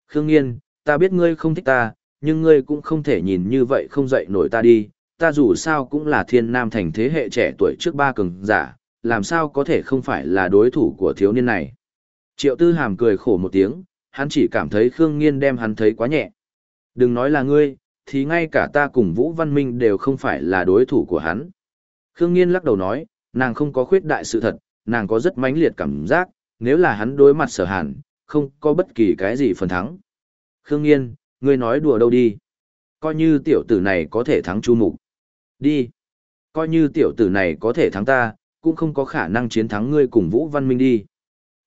Speaker 1: Khương Nghiên, ta biết ngươi không thích ta, nhưng ngươi cũng không thể nhìn như vậy không dậy nổi ta đi. Ta dù sao cũng là thiên nam thành thế hệ trẻ tuổi trước ba cường giả, làm sao có thể không phải là đối thủ của thiếu niên này. Triệu Tư Hàm cười khổ một tiếng, hắn chỉ cảm thấy Khương Nghiên đem hắn thấy quá nhẹ. Đừng nói là ngươi, thì ngay cả ta cùng Vũ Văn Minh đều không phải là đối thủ của hắn. Khương Nghiên lắc đầu nói, nàng không có khuyết đại sự thật, nàng có rất mãnh liệt cảm giác, nếu là hắn đối mặt sở hàn, không có bất kỳ cái gì phần thắng. Khương Nghiên, ngươi nói đùa đâu đi. Coi như tiểu tử này có thể thắng Chu Mục. Đi. Coi như tiểu tử này có thể thắng ta, cũng không có khả năng chiến thắng ngươi cùng Vũ Văn Minh đi.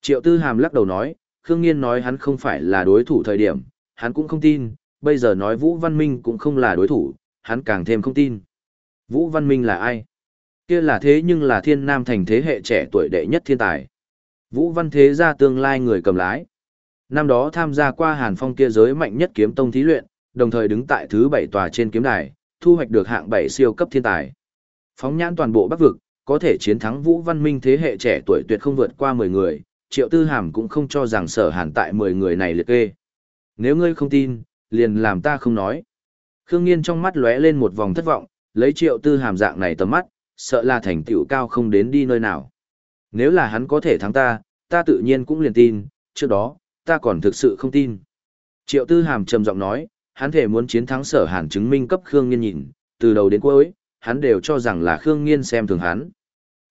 Speaker 1: Triệu Tư Hàm lắc đầu nói, Khương Nghiên nói hắn không phải là đối thủ thời điểm, hắn cũng không tin, bây giờ nói Vũ Văn Minh cũng không là đối thủ, hắn càng thêm không tin. Vũ Văn Minh là ai? Kia là thế nhưng là thiên nam thành thế hệ trẻ tuổi đệ nhất thiên tài. Vũ Văn Thế gia tương lai người cầm lái. Năm đó tham gia qua Hàn Phong kia giới mạnh nhất kiếm tông thí luyện, đồng thời đứng tại thứ bảy tòa trên kiếm đài, thu hoạch được hạng bảy siêu cấp thiên tài. Phóng nhãn toàn bộ Bắc vực, có thể chiến thắng Vũ Văn Minh thế hệ trẻ tuổi tuyệt không vượt qua 10 người, Triệu Tư Hàm cũng không cho rằng Sở Hàn tại 10 người này liệt kê. Nếu ngươi không tin, liền làm ta không nói. Khương Nghiên trong mắt lóe lên một vòng thất vọng, lấy Triệu Tư Hàm dạng này tầm mắt, sợ là thành tựu cao không đến đi nơi nào. Nếu là hắn có thể thắng ta, ta tự nhiên cũng liền tin, trước đó, ta còn thực sự không tin. Triệu Tư Hàm trầm giọng nói, hắn thể muốn chiến thắng sở hàn chứng minh cấp Khương Nghiên nhìn, từ đầu đến cuối, hắn đều cho rằng là Khương Nghiên xem thường hắn.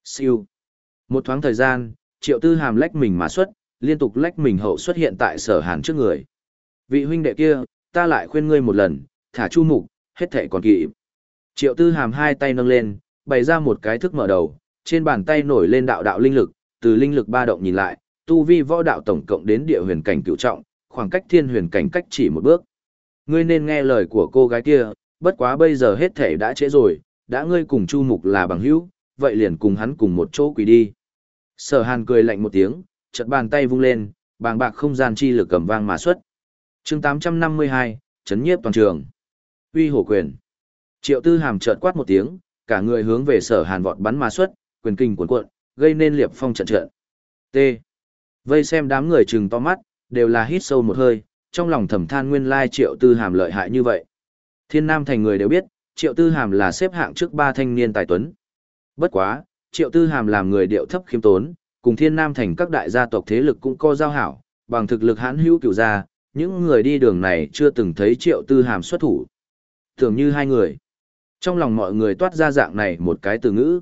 Speaker 1: Siêu. Một thoáng thời gian, Triệu Tư Hàm lách mình mà xuất, liên tục lách mình hậu xuất hiện tại sở hàn trước người. Vị huynh đệ kia, ta lại khuyên ngươi một lần, thả chu mục, hết thể còn kỵ. Triệu Tư Hàm hai tay nâng lên, bày ra một cái thức mở đầu, trên bàn tay nổi lên đạo đạo linh lực, từ linh lực ba động nhìn lại, tu vi võ đạo tổng cộng đến địa huyền cảnh cửu trọng, khoảng cách thiên huyền cảnh cách chỉ một bước. Ngươi nên nghe lời của cô gái kia, bất quá bây giờ hết thể đã trễ rồi, đã ngươi cùng Chu Mục là bằng hữu, vậy liền cùng hắn cùng một chỗ quỳ đi. Sở Hàn cười lạnh một tiếng, chợt bàn tay vung lên, bàng bạc không gian chi lực cầm vang mà xuất. Chương 852, chấn nhiếp toàn trường. Uy hổ quyền. Triệu Tư Hàm chợt quát một tiếng, cả người hướng về sở hàn vọt bắn ma xuất, quyền kinh cuộn cuộn, gây nên liệp phong trận trận. T. Vây xem đám người chừng to mắt, đều là hít sâu một hơi, trong lòng thầm than nguyên lai triệu tư hàm lợi hại như vậy. Thiên nam thành người đều biết, triệu tư hàm là xếp hạng trước ba thanh niên tài tuấn. Bất quá, triệu tư hàm làm người điệu thấp khiêm tốn, cùng thiên nam thành các đại gia tộc thế lực cũng co giao hảo, bằng thực lực hãn hữu cựu gia, những người đi đường này chưa từng thấy triệu tư hàm xuất thủ. Tưởng như hai người. Trong lòng mọi người toát ra dạng này một cái từ ngữ.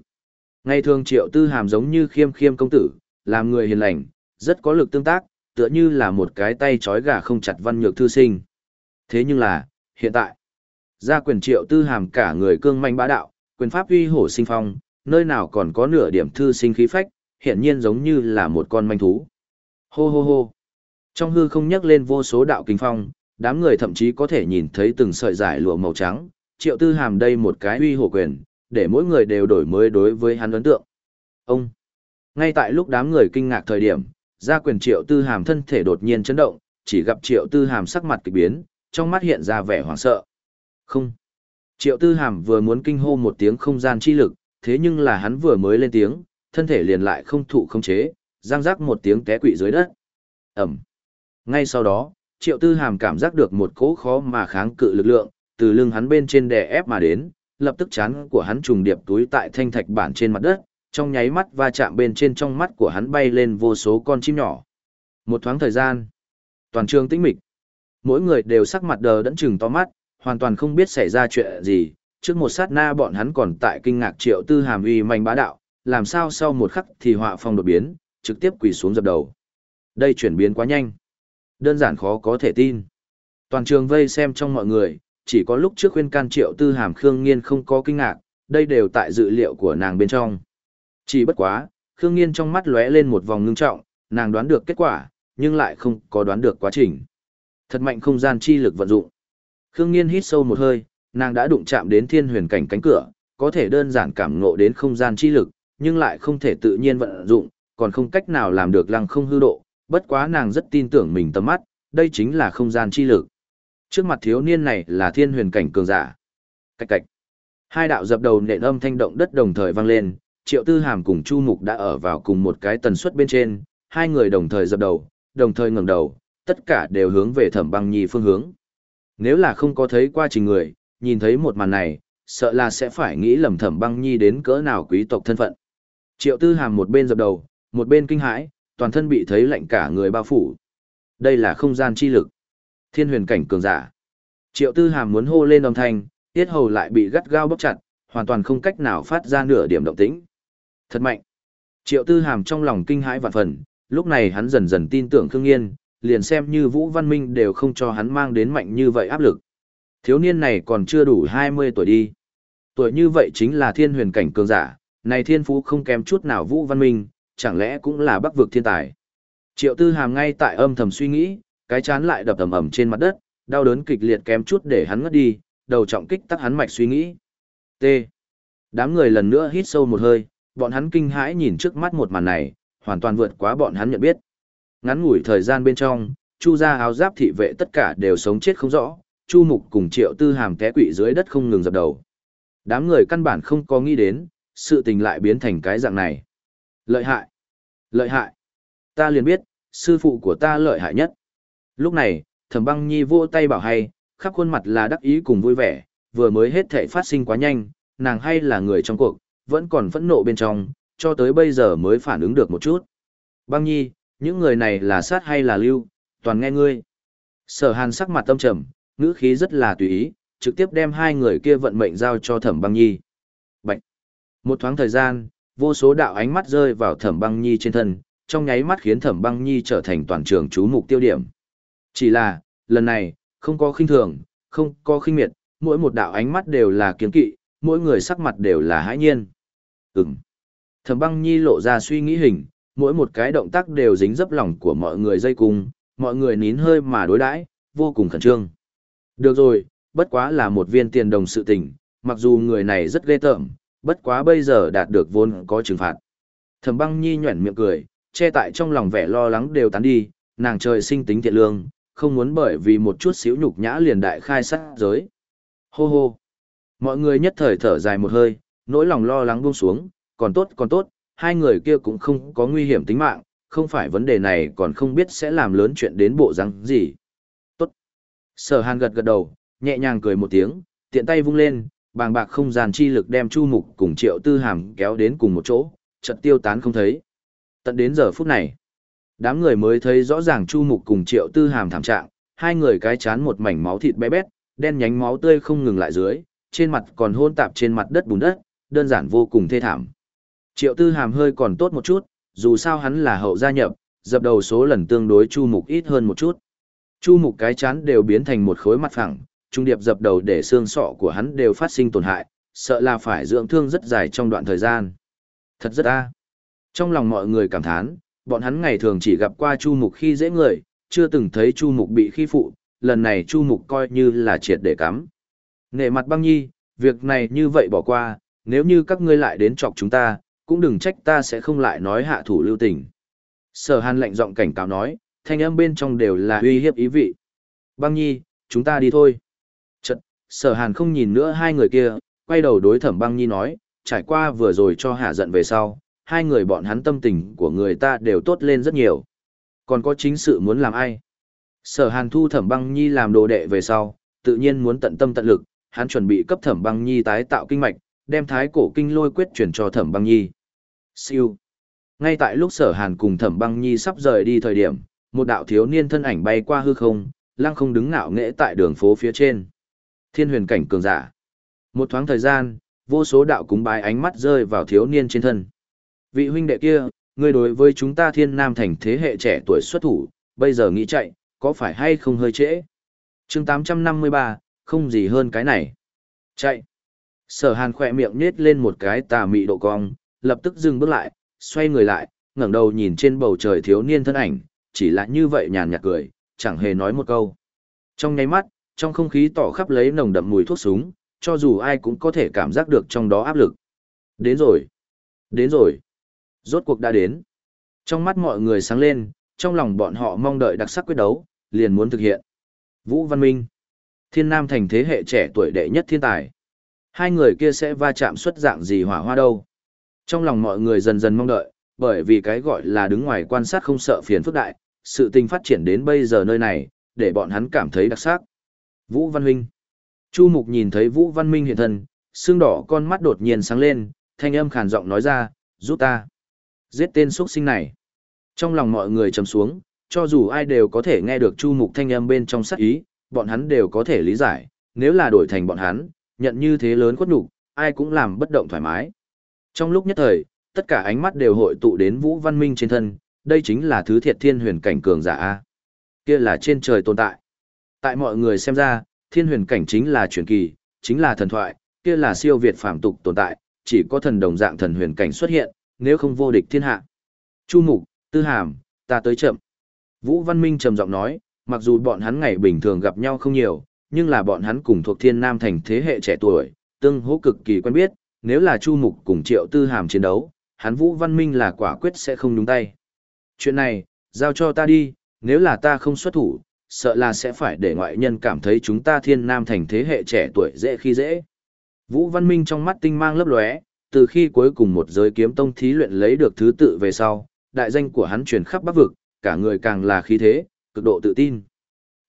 Speaker 1: Ngày thường triệu tư hàm giống như khiêm khiêm công tử, làm người hiền lành, rất có lực tương tác, tựa như là một cái tay trói gà không chặt văn nhược thư sinh. Thế nhưng là, hiện tại, gia quyền triệu tư hàm cả người cương manh bá đạo, quyền pháp uy hổ sinh phong, nơi nào còn có nửa điểm thư sinh khí phách, hiện nhiên giống như là một con manh thú. Hô hô hô. Trong hư không nhắc lên vô số đạo kinh phong, đám người thậm chí có thể nhìn thấy từng sợi giải lụa màu trắng, triệu tư hàm đây một cái uy hổ quyền, để mỗi người đều đổi mới đối với hắn ấn tượng. Ông, ngay tại lúc đám người kinh ngạc thời điểm, gia quyền triệu tư hàm thân thể đột nhiên chấn động, chỉ gặp triệu tư hàm sắc mặt kịch biến, trong mắt hiện ra vẻ hoảng sợ. Không. Triệu tư hàm vừa muốn kinh hô một tiếng không gian chi lực, thế nhưng là hắn vừa mới lên tiếng, thân thể liền lại không thụ không chế, răng rác một tiếng té quỵ dưới đất. Ẩm. Ngay sau đó, triệu tư hàm cảm giác được một cỗ khó mà kháng cự lực lượng, từ lưng hắn bên trên đè ép mà đến, lập tức chán của hắn trùng điệp túi tại thanh thạch bản trên mặt đất, trong nháy mắt va chạm bên trên trong mắt của hắn bay lên vô số con chim nhỏ. Một thoáng thời gian, toàn trường tĩnh mịch. Mỗi người đều sắc mặt đờ đẫn chừng to mắt, hoàn toàn không biết xảy ra chuyện gì, trước một sát na bọn hắn còn tại kinh ngạc triệu tư hàm uy manh bá đạo, làm sao sau một khắc thì họa phong đột biến, trực tiếp quỳ xuống dập đầu. Đây chuyển biến quá nhanh. Đơn giản khó có thể tin. Toàn trường vây xem trong mọi người, chỉ có lúc trước khuyên can triệu tư hàm Khương Nghiên không có kinh ngạc, đây đều tại dự liệu của nàng bên trong. Chỉ bất quá, Khương Nghiên trong mắt lóe lên một vòng ngưng trọng, nàng đoán được kết quả, nhưng lại không có đoán được quá trình. Thật mạnh không gian chi lực vận dụng. Khương Nghiên hít sâu một hơi, nàng đã đụng chạm đến thiên huyền cảnh cánh cửa, có thể đơn giản cảm ngộ đến không gian chi lực, nhưng lại không thể tự nhiên vận dụng, còn không cách nào làm được lăng không hư độ, bất quá nàng rất tin tưởng mình tầm mắt, đây chính là không gian chi lực. Trước mặt thiếu niên này là thiên huyền cảnh cường giả. Cách cạch. Hai đạo dập đầu nện âm thanh động đất đồng thời vang lên, Triệu Tư Hàm cùng Chu Mục đã ở vào cùng một cái tần suất bên trên, hai người đồng thời dập đầu, đồng thời ngẩng đầu, tất cả đều hướng về Thẩm Băng Nhi phương hướng. Nếu là không có thấy qua trình người, nhìn thấy một màn này, sợ là sẽ phải nghĩ lầm Thẩm Băng Nhi đến cỡ nào quý tộc thân phận. Triệu Tư Hàm một bên dập đầu, một bên kinh hãi, toàn thân bị thấy lạnh cả người bao phủ. Đây là không gian chi lực. Thiên huyền cảnh cường giả. Triệu Tư Hàm muốn hô lên âm thanh, tiết hầu lại bị gắt gao bóp chặt, hoàn toàn không cách nào phát ra nửa điểm động tĩnh. Thật mạnh. Triệu Tư Hàm trong lòng kinh hãi vạn phần, lúc này hắn dần dần tin tưởng Khương Nghiên, liền xem như Vũ Văn Minh đều không cho hắn mang đến mạnh như vậy áp lực. Thiếu niên này còn chưa đủ 20 tuổi đi. Tuổi như vậy chính là thiên huyền cảnh cường giả, này thiên phú không kém chút nào Vũ Văn Minh, chẳng lẽ cũng là bắc vực thiên tài. Triệu Tư Hàm ngay tại âm thầm suy nghĩ, cái chán lại đập ầm ầm trên mặt đất, đau đớn kịch liệt kém chút để hắn ngất đi, đầu trọng kích tắc hắn mạch suy nghĩ. T. Đám người lần nữa hít sâu một hơi, bọn hắn kinh hãi nhìn trước mắt một màn này, hoàn toàn vượt quá bọn hắn nhận biết. Ngắn ngủi thời gian bên trong, Chu gia áo giáp thị vệ tất cả đều sống chết không rõ, Chu Mục cùng Triệu Tư Hàm té quỵ dưới đất không ngừng dập đầu. Đám người căn bản không có nghĩ đến, sự tình lại biến thành cái dạng này. Lợi hại! Lợi hại! Ta liền biết, sư phụ của ta lợi hại nhất. Lúc này, Thẩm Băng Nhi vỗ tay bảo hay, khắp khuôn mặt là đắc ý cùng vui vẻ, vừa mới hết thể phát sinh quá nhanh, nàng hay là người trong cuộc, vẫn còn phẫn nộ bên trong, cho tới bây giờ mới phản ứng được một chút. Băng nhi, những người này là sát hay là lưu, toàn nghe ngươi. Sở hàn sắc mặt tâm trầm, ngữ khí rất là tùy ý, trực tiếp đem hai người kia vận mệnh giao cho thẩm băng nhi. Bạch! Một thoáng thời gian, vô số đạo ánh mắt rơi vào thẩm băng nhi trên thân, trong nháy mắt khiến thẩm băng nhi trở thành toàn trường chú mục tiêu điểm. Chỉ là, lần này, không có khinh thường, không có khinh miệt, mỗi một đạo ánh mắt đều là kiên kỵ, mỗi người sắc mặt đều là hãi nhiên. Ừm. Thẩm băng nhi lộ ra suy nghĩ hình, mỗi một cái động tác đều dính dấp lòng của mọi người dây cung, mọi người nín hơi mà đối đãi, vô cùng khẩn trương. Được rồi, bất quá là một viên tiền đồng sự tình, mặc dù người này rất ghê tởm, bất quá bây giờ đạt được vốn có trừng phạt. Thẩm băng nhi nhuẩn miệng cười, che tại trong lòng vẻ lo lắng đều tán đi, nàng trời sinh tính thiện lương, không muốn bởi vì một chút xíu nhục nhã liền đại khai sát giới. Hô hô. Mọi người nhất thời thở dài một hơi, nỗi lòng lo lắng buông xuống, còn tốt còn tốt, hai người kia cũng không có nguy hiểm tính mạng, không phải vấn đề này còn không biết sẽ làm lớn chuyện đến bộ răng gì. Tốt. Sở hàn gật gật đầu, nhẹ nhàng cười một tiếng, tiện tay vung lên, bàng bạc không gian chi lực đem Chu Mục cùng Triệu Tư Hàm kéo đến cùng một chỗ, chợt tiêu tán không thấy. Tận đến giờ phút này, đám người mới thấy rõ ràng Chu Mục cùng Triệu Tư Hàm thảm trạng, hai người cái chán một mảnh máu thịt bé bét, đen nhánh máu tươi không ngừng lại dưới, trên mặt còn hôn tạp trên mặt đất bùn đất, đơn giản vô cùng thê thảm. Triệu Tư Hàm hơi còn tốt một chút, dù sao hắn là hậu gia nhập, dập đầu số lần tương đối Chu Mục ít hơn một chút. Chu Mục cái chán đều biến thành một khối mặt phẳng, trung điệp dập đầu để xương sọ của hắn đều phát sinh tổn hại, sợ là phải dưỡng thương rất dài trong đoạn thời gian. Thật rất a. Trong lòng mọi người cảm thán, bọn hắn ngày thường chỉ gặp qua Chu Mục khi dễ người, chưa từng thấy Chu Mục bị khi phụ, lần này Chu Mục coi như là triệt để cắm. Nể mặt băng nhi, việc này như vậy bỏ qua, nếu như các ngươi lại đến chọc chúng ta, cũng đừng trách ta sẽ không lại nói hạ thủ lưu tình. Sở hàn lệnh giọng cảnh cáo nói, thanh âm bên trong đều là uy hiếp ý vị. Băng nhi, chúng ta đi thôi. Chật, sở hàn không nhìn nữa hai người kia, quay đầu đối thẩm băng nhi nói, trải qua vừa rồi cho hạ giận về sau, hai người bọn hắn tâm tình của người ta đều tốt lên rất nhiều. Còn có chính sự muốn làm ai? Sở hàn thu thẩm băng nhi làm đồ đệ về sau, tự nhiên muốn tận tâm tận lực, hắn chuẩn bị cấp thẩm băng nhi tái tạo kinh mạch, đem thái cổ kinh lôi quyết chuyển cho thẩm băng nhi. Siêu. Ngay tại lúc sở hàn cùng thẩm băng nhi sắp rời đi thời điểm, một đạo thiếu niên thân ảnh bay qua hư không, lăng không đứng ngạo nghễ tại đường phố phía trên. Thiên huyền cảnh cường giả. Một thoáng thời gian, vô số đạo cúng bái ánh mắt rơi vào thiếu niên trên thân. Vị huynh đệ kia, ngươi đối với chúng ta thiên nam thành thế hệ trẻ tuổi xuất thủ, bây giờ nghĩ chạy, có phải hay không hơi trễ? chương 853, không gì hơn cái này. Chạy. Sở hàn khỏe miệng nết lên một cái tà mị độ cong, lập tức dừng bước lại, xoay người lại, ngẩng đầu nhìn trên bầu trời thiếu niên thân ảnh, chỉ là như vậy nhàn nhạt cười, chẳng hề nói một câu. Trong nháy mắt, trong không khí tỏ khắp lấy nồng đậm mùi thuốc súng, cho dù ai cũng có thể cảm giác được trong đó áp lực. Đến rồi. Đến rồi. Rốt cuộc đã đến. Trong mắt mọi người sáng lên, trong lòng bọn họ mong đợi đặc sắc quyết đấu, liền muốn thực hiện. Vũ Văn Minh. Thiên Nam thành thế hệ trẻ tuổi đệ nhất thiên tài. Hai người kia sẽ va chạm xuất dạng gì hỏa hoa đâu. Trong lòng mọi người dần dần mong đợi, bởi vì cái gọi là đứng ngoài quan sát không sợ phiền phức đại, sự tình phát triển đến bây giờ nơi này, để bọn hắn cảm thấy đặc sắc. Vũ Văn Minh, Chu Mục nhìn thấy Vũ Văn Minh hiện thân, xương đỏ con mắt đột nhiên sáng lên, thanh âm khàn giọng nói ra, giúp ta. Giết tên xuất sinh này. Trong lòng mọi người trầm xuống, cho dù ai đều có thể nghe được Chu Mục thanh âm bên trong sắc ý, bọn hắn đều có thể lý giải, nếu là đổi thành bọn hắn, nhận như thế lớn khuất nhục, ai cũng làm bất động thoải mái. Trong lúc nhất thời, tất cả ánh mắt đều hội tụ đến Vũ Văn Minh trên thân, đây chính là thứ thiệt thiên huyền cảnh cường giả a. Kia là trên trời tồn tại. Tại mọi người xem ra, thiên huyền cảnh chính là truyền kỳ, chính là thần thoại, kia là siêu việt phàm tục tồn tại, chỉ có thần đồng dạng thần huyền cảnh xuất hiện, nếu không vô địch thiên hạ. Chu Mục, Tư Hàm, ta tới chậm. Vũ Văn Minh trầm giọng nói, mặc dù bọn hắn ngày bình thường gặp nhau không nhiều, nhưng là bọn hắn cùng thuộc thiên nam thành thế hệ trẻ tuổi, tương hỗ cực kỳ quen biết, nếu là Chu Mục cùng Triệu Tư Hàm chiến đấu, hắn Vũ Văn Minh là quả quyết sẽ không đúng tay. Chuyện này, giao cho ta đi, nếu là ta không xuất thủ, sợ là sẽ phải để ngoại nhân cảm thấy chúng ta thiên nam thành thế hệ trẻ tuổi dễ khi dễ. Vũ Văn Minh trong mắt tinh mang lấp lóe, từ khi cuối cùng một giới kiếm tông thí luyện lấy được thứ tự về sau, đại danh của hắn truyền khắp bắc vực, cả người càng là khí thế, cực độ tự tin.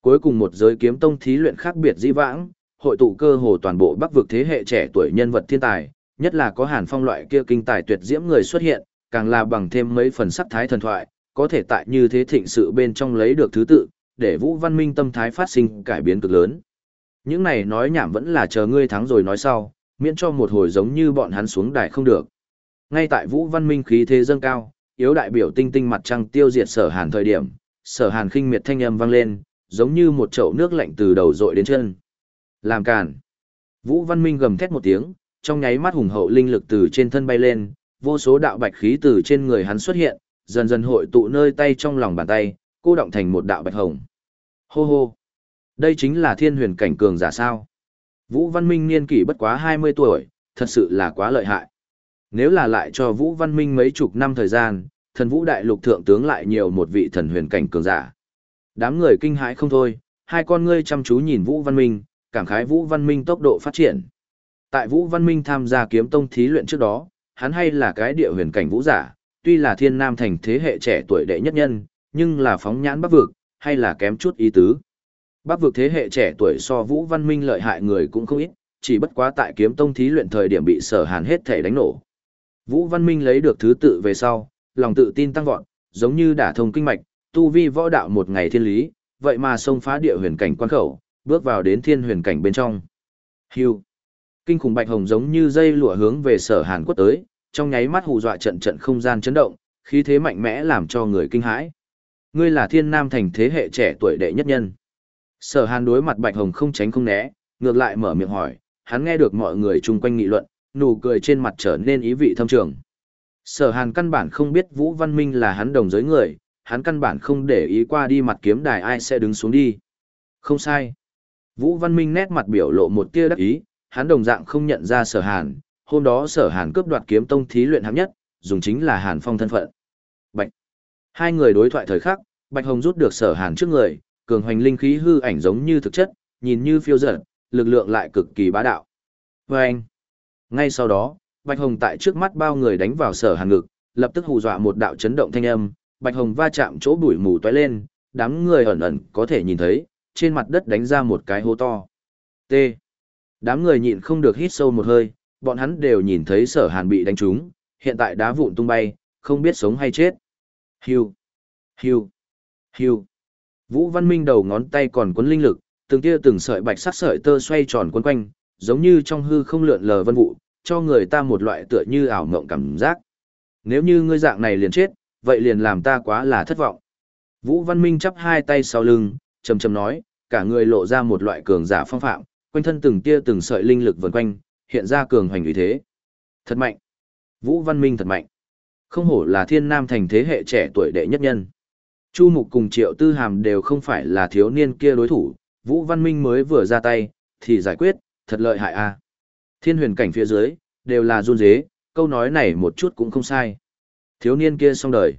Speaker 1: Cuối cùng một giới kiếm tông thí luyện khác biệt di vãng, hội tụ cơ hồ toàn bộ bắc vực thế hệ trẻ tuổi nhân vật thiên tài, nhất là có hàn phong loại kia kinh tài tuyệt diễm người xuất hiện, càng là bằng thêm mấy phần sắc thái thần thoại, có thể tại như thế thịnh sự bên trong lấy được thứ tự, để Vũ Văn Minh tâm thái phát sinh cải biến cực lớn. Những này nói nhảm vẫn là chờ ngươi thắng rồi nói sau, miễn cho một hồi giống như bọn hắn xuống đài không được. Ngay tại Vũ Văn Minh khí thế dâng cao, yếu đại biểu tinh tinh mặt trăng tiêu diệt sở hàn thời điểm, sở hàn khinh miệt thanh âm vang lên, giống như một chậu nước lạnh từ đầu dội đến chân. Làm cản Vũ Văn Minh gầm thét một tiếng, trong nháy mắt hùng hậu linh lực từ trên thân bay lên, vô số đạo bạch khí từ trên người hắn xuất hiện, dần dần hội tụ nơi tay trong lòng bàn tay, cô động thành một đạo bạch hồng. Hô hô. Đây chính là thiên huyền cảnh cường giả sao. Vũ Văn Minh niên kỷ bất quá 20 tuổi, thật sự là quá lợi hại. Nếu là lại cho Vũ Văn Minh mấy chục năm thời gian, thần Vũ Đại Lục Thượng tướng lại nhiều một vị thần huyền cảnh cường giả. Đám người kinh hãi không thôi, hai con ngươi chăm chú nhìn Vũ Văn Minh, cảm khái Vũ Văn Minh tốc độ phát triển. Tại Vũ Văn Minh tham gia kiếm tông thí luyện trước đó, hắn hay là cái địa huyền cảnh vũ giả, tuy là thiên nam thành thế hệ trẻ tuổi đệ nhất nhân, nhưng là phóng nhãn bắc vực, hay là kém chút ý tứ. Bác vực thế hệ trẻ tuổi so Vũ Văn Minh lợi hại người cũng không ít, chỉ bất quá tại kiếm tông thí luyện thời điểm bị sở hàn hết thể đánh nổ. Vũ Văn Minh lấy được thứ tự về sau, lòng tự tin tăng vọt, giống như đả thông kinh mạch, tu vi võ đạo một ngày thiên lý, vậy mà xông phá địa huyền cảnh quan khẩu, bước vào đến thiên huyền cảnh bên trong. Hưu. Kinh khủng bạch hồng giống như dây lụa hướng về sở hàn quất tới, trong nháy mắt hù dọa trận trận không gian chấn động, khí thế mạnh mẽ làm cho người kinh hãi. Ngươi là thiên nam thành thế hệ trẻ tuổi đệ nhất nhân. Sở hàn đối mặt bạch hồng không tránh không né, ngược lại mở miệng hỏi, hắn nghe được mọi người chung quanh nghị luận, nụ cười trên mặt trở nên ý vị thâm trường. Sở hàn căn bản không biết Vũ Văn Minh là hắn đồng giới người, hắn căn bản không để ý qua đi mặt kiếm đài ai sẽ đứng xuống đi. Không sai. Vũ Văn Minh nét mặt biểu lộ một tia đắc ý, hắn đồng dạng không nhận ra sở hàn, hôm đó sở hàn cướp đoạt kiếm tông thí luyện hạng nhất, dùng chính là hàn phong thân phận. Bạch. Hai người đối thoại thời khắc, Bạch Hồng rút được sở hàn trước người, cường hoành linh khí hư ảnh giống như thực chất, nhìn như phiêu dở, lực lượng lại cực kỳ bá đạo. Và anh. Ngay sau đó, Bạch Hồng tại trước mắt bao người đánh vào sở hàn ngực, lập tức hù dọa một đạo chấn động thanh âm, Bạch Hồng va chạm chỗ bụi mù tóe lên, đám người ẩn ẩn có thể nhìn thấy, trên mặt đất đánh ra một cái hố to. T. Đám người nhịn không được hít sâu một hơi, bọn hắn đều nhìn thấy sở hàn bị đánh trúng, hiện tại đá vụn tung bay, không biết sống hay chết. Hiu, hiu, hiu. Vũ Văn Minh đầu ngón tay còn cuốn linh lực, từng tia từng sợi bạch sắc sợi tơ xoay tròn quấn quanh, giống như trong hư không lượn lờ vân vụ, cho người ta một loại tựa như ảo mộng cảm giác. Nếu như ngươi dạng này liền chết, vậy liền làm ta quá là thất vọng. Vũ Văn Minh chắp hai tay sau lưng, trầm trầm nói, cả người lộ ra một loại cường giả phong phạm, quanh thân từng tia từng sợi linh lực vần quanh, hiện ra cường hoành uy thế. Thật mạnh. Vũ Văn Minh thật mạnh. Không hổ là thiên nam thành thế hệ trẻ tuổi đệ nhất nhân. Chu Mục cùng Triệu Tư Hàm đều không phải là thiếu niên kia đối thủ, Vũ Văn Minh mới vừa ra tay, thì giải quyết, thật lợi hại a. Thiên huyền cảnh phía dưới, đều là run dế, câu nói này một chút cũng không sai. Thiếu niên kia xong đời.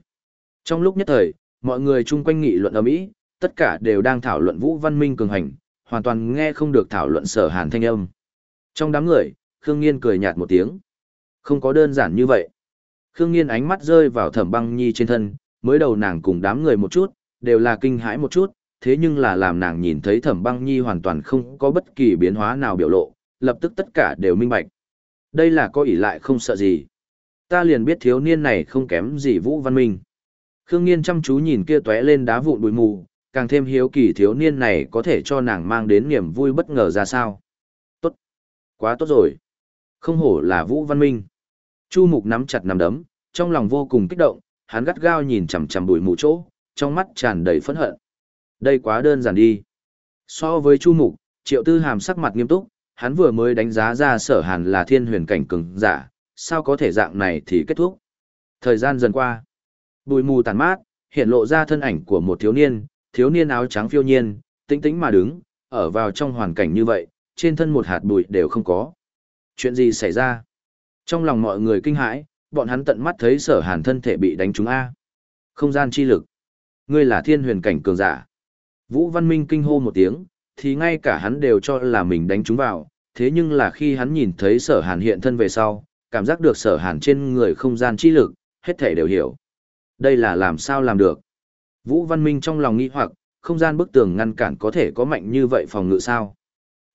Speaker 1: Trong lúc nhất thời, mọi người chung quanh nghị luận ở mỹ, tất cả đều đang thảo luận Vũ Văn Minh cường hành, hoàn toàn nghe không được thảo luận sở hàn thanh âm. Trong đám người, Khương Nghiên cười nhạt một tiếng. Không có đơn giản như vậy. Khương Nghiên ánh mắt rơi vào thẩm băng nhi trên thân, mới đầu nàng cùng đám người một chút, đều là kinh hãi một chút, thế nhưng là làm nàng nhìn thấy thẩm băng nhi hoàn toàn không có bất kỳ biến hóa nào biểu lộ, lập tức tất cả đều minh bạch. Đây là có ỷ lại không sợ gì. Ta liền biết thiếu niên này không kém gì Vũ Văn Minh. Khương Nghiên chăm chú nhìn kia tóe lên đá vụn bụi mù, càng thêm hiếu kỳ thiếu niên này có thể cho nàng mang đến niềm vui bất ngờ ra sao. Tốt. Quá tốt rồi. Không hổ là Vũ Văn Minh. Chu Mục nắm chặt nắm đấm, trong lòng vô cùng kích động, hắn gắt gao nhìn chằm chằm bụi mù chỗ, trong mắt tràn đầy phẫn hận. Đây quá đơn giản đi. So với Chu Mục, Triệu Tư Hàm sắc mặt nghiêm túc, hắn vừa mới đánh giá ra sở hàn là thiên huyền cảnh cường giả, sao có thể dạng này thì kết thúc. Thời gian dần qua, bụi mù tàn mát, hiện lộ ra thân ảnh của một thiếu niên, thiếu niên áo trắng phiêu nhiên, tĩnh tĩnh mà đứng, ở vào trong hoàn cảnh như vậy, trên thân một hạt bụi đều không có. Chuyện gì xảy ra? Trong lòng mọi người kinh hãi, bọn hắn tận mắt thấy sở hàn thân thể bị đánh trúng A. Không gian chi lực. Ngươi là thiên huyền cảnh cường giả. Vũ Văn Minh kinh hô một tiếng, thì ngay cả hắn đều cho là mình đánh trúng vào, thế nhưng là khi hắn nhìn thấy sở hàn hiện thân về sau, cảm giác được sở hàn trên người không gian chi lực, hết thể đều hiểu. Đây là làm sao làm được. Vũ Văn Minh trong lòng nghĩ hoặc, không gian bức tường ngăn cản có thể có mạnh như vậy phòng ngự sao.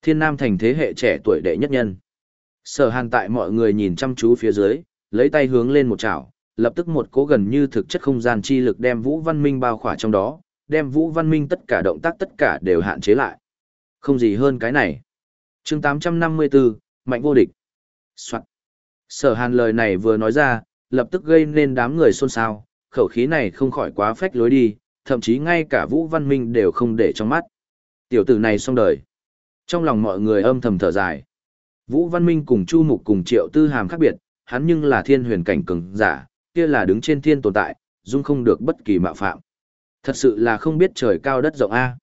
Speaker 1: Thiên Nam thành thế hệ trẻ tuổi đệ nhất nhân. Sở hàn tại mọi người nhìn chăm chú phía dưới, lấy tay hướng lên một chảo, lập tức một cố gần như thực chất không gian chi lực đem Vũ Văn Minh bao khỏa trong đó, đem Vũ Văn Minh tất cả động tác tất cả đều hạn chế lại. Không gì hơn cái này. chương 854, Mạnh vô địch. Soạn. Sở hàn lời này vừa nói ra, lập tức gây nên đám người xôn xao, khẩu khí này không khỏi quá phách lối đi, thậm chí ngay cả Vũ Văn Minh đều không để trong mắt. Tiểu tử này xong đời. Trong lòng mọi người âm thầm thở dài. Vũ Văn Minh cùng Chu Mục cùng Triệu Tư Hàm khác biệt, hắn nhưng là thiên huyền cảnh cường giả, kia là đứng trên thiên tồn tại, dung không được bất kỳ mạo phạm. Thật sự là không biết trời cao đất rộng a.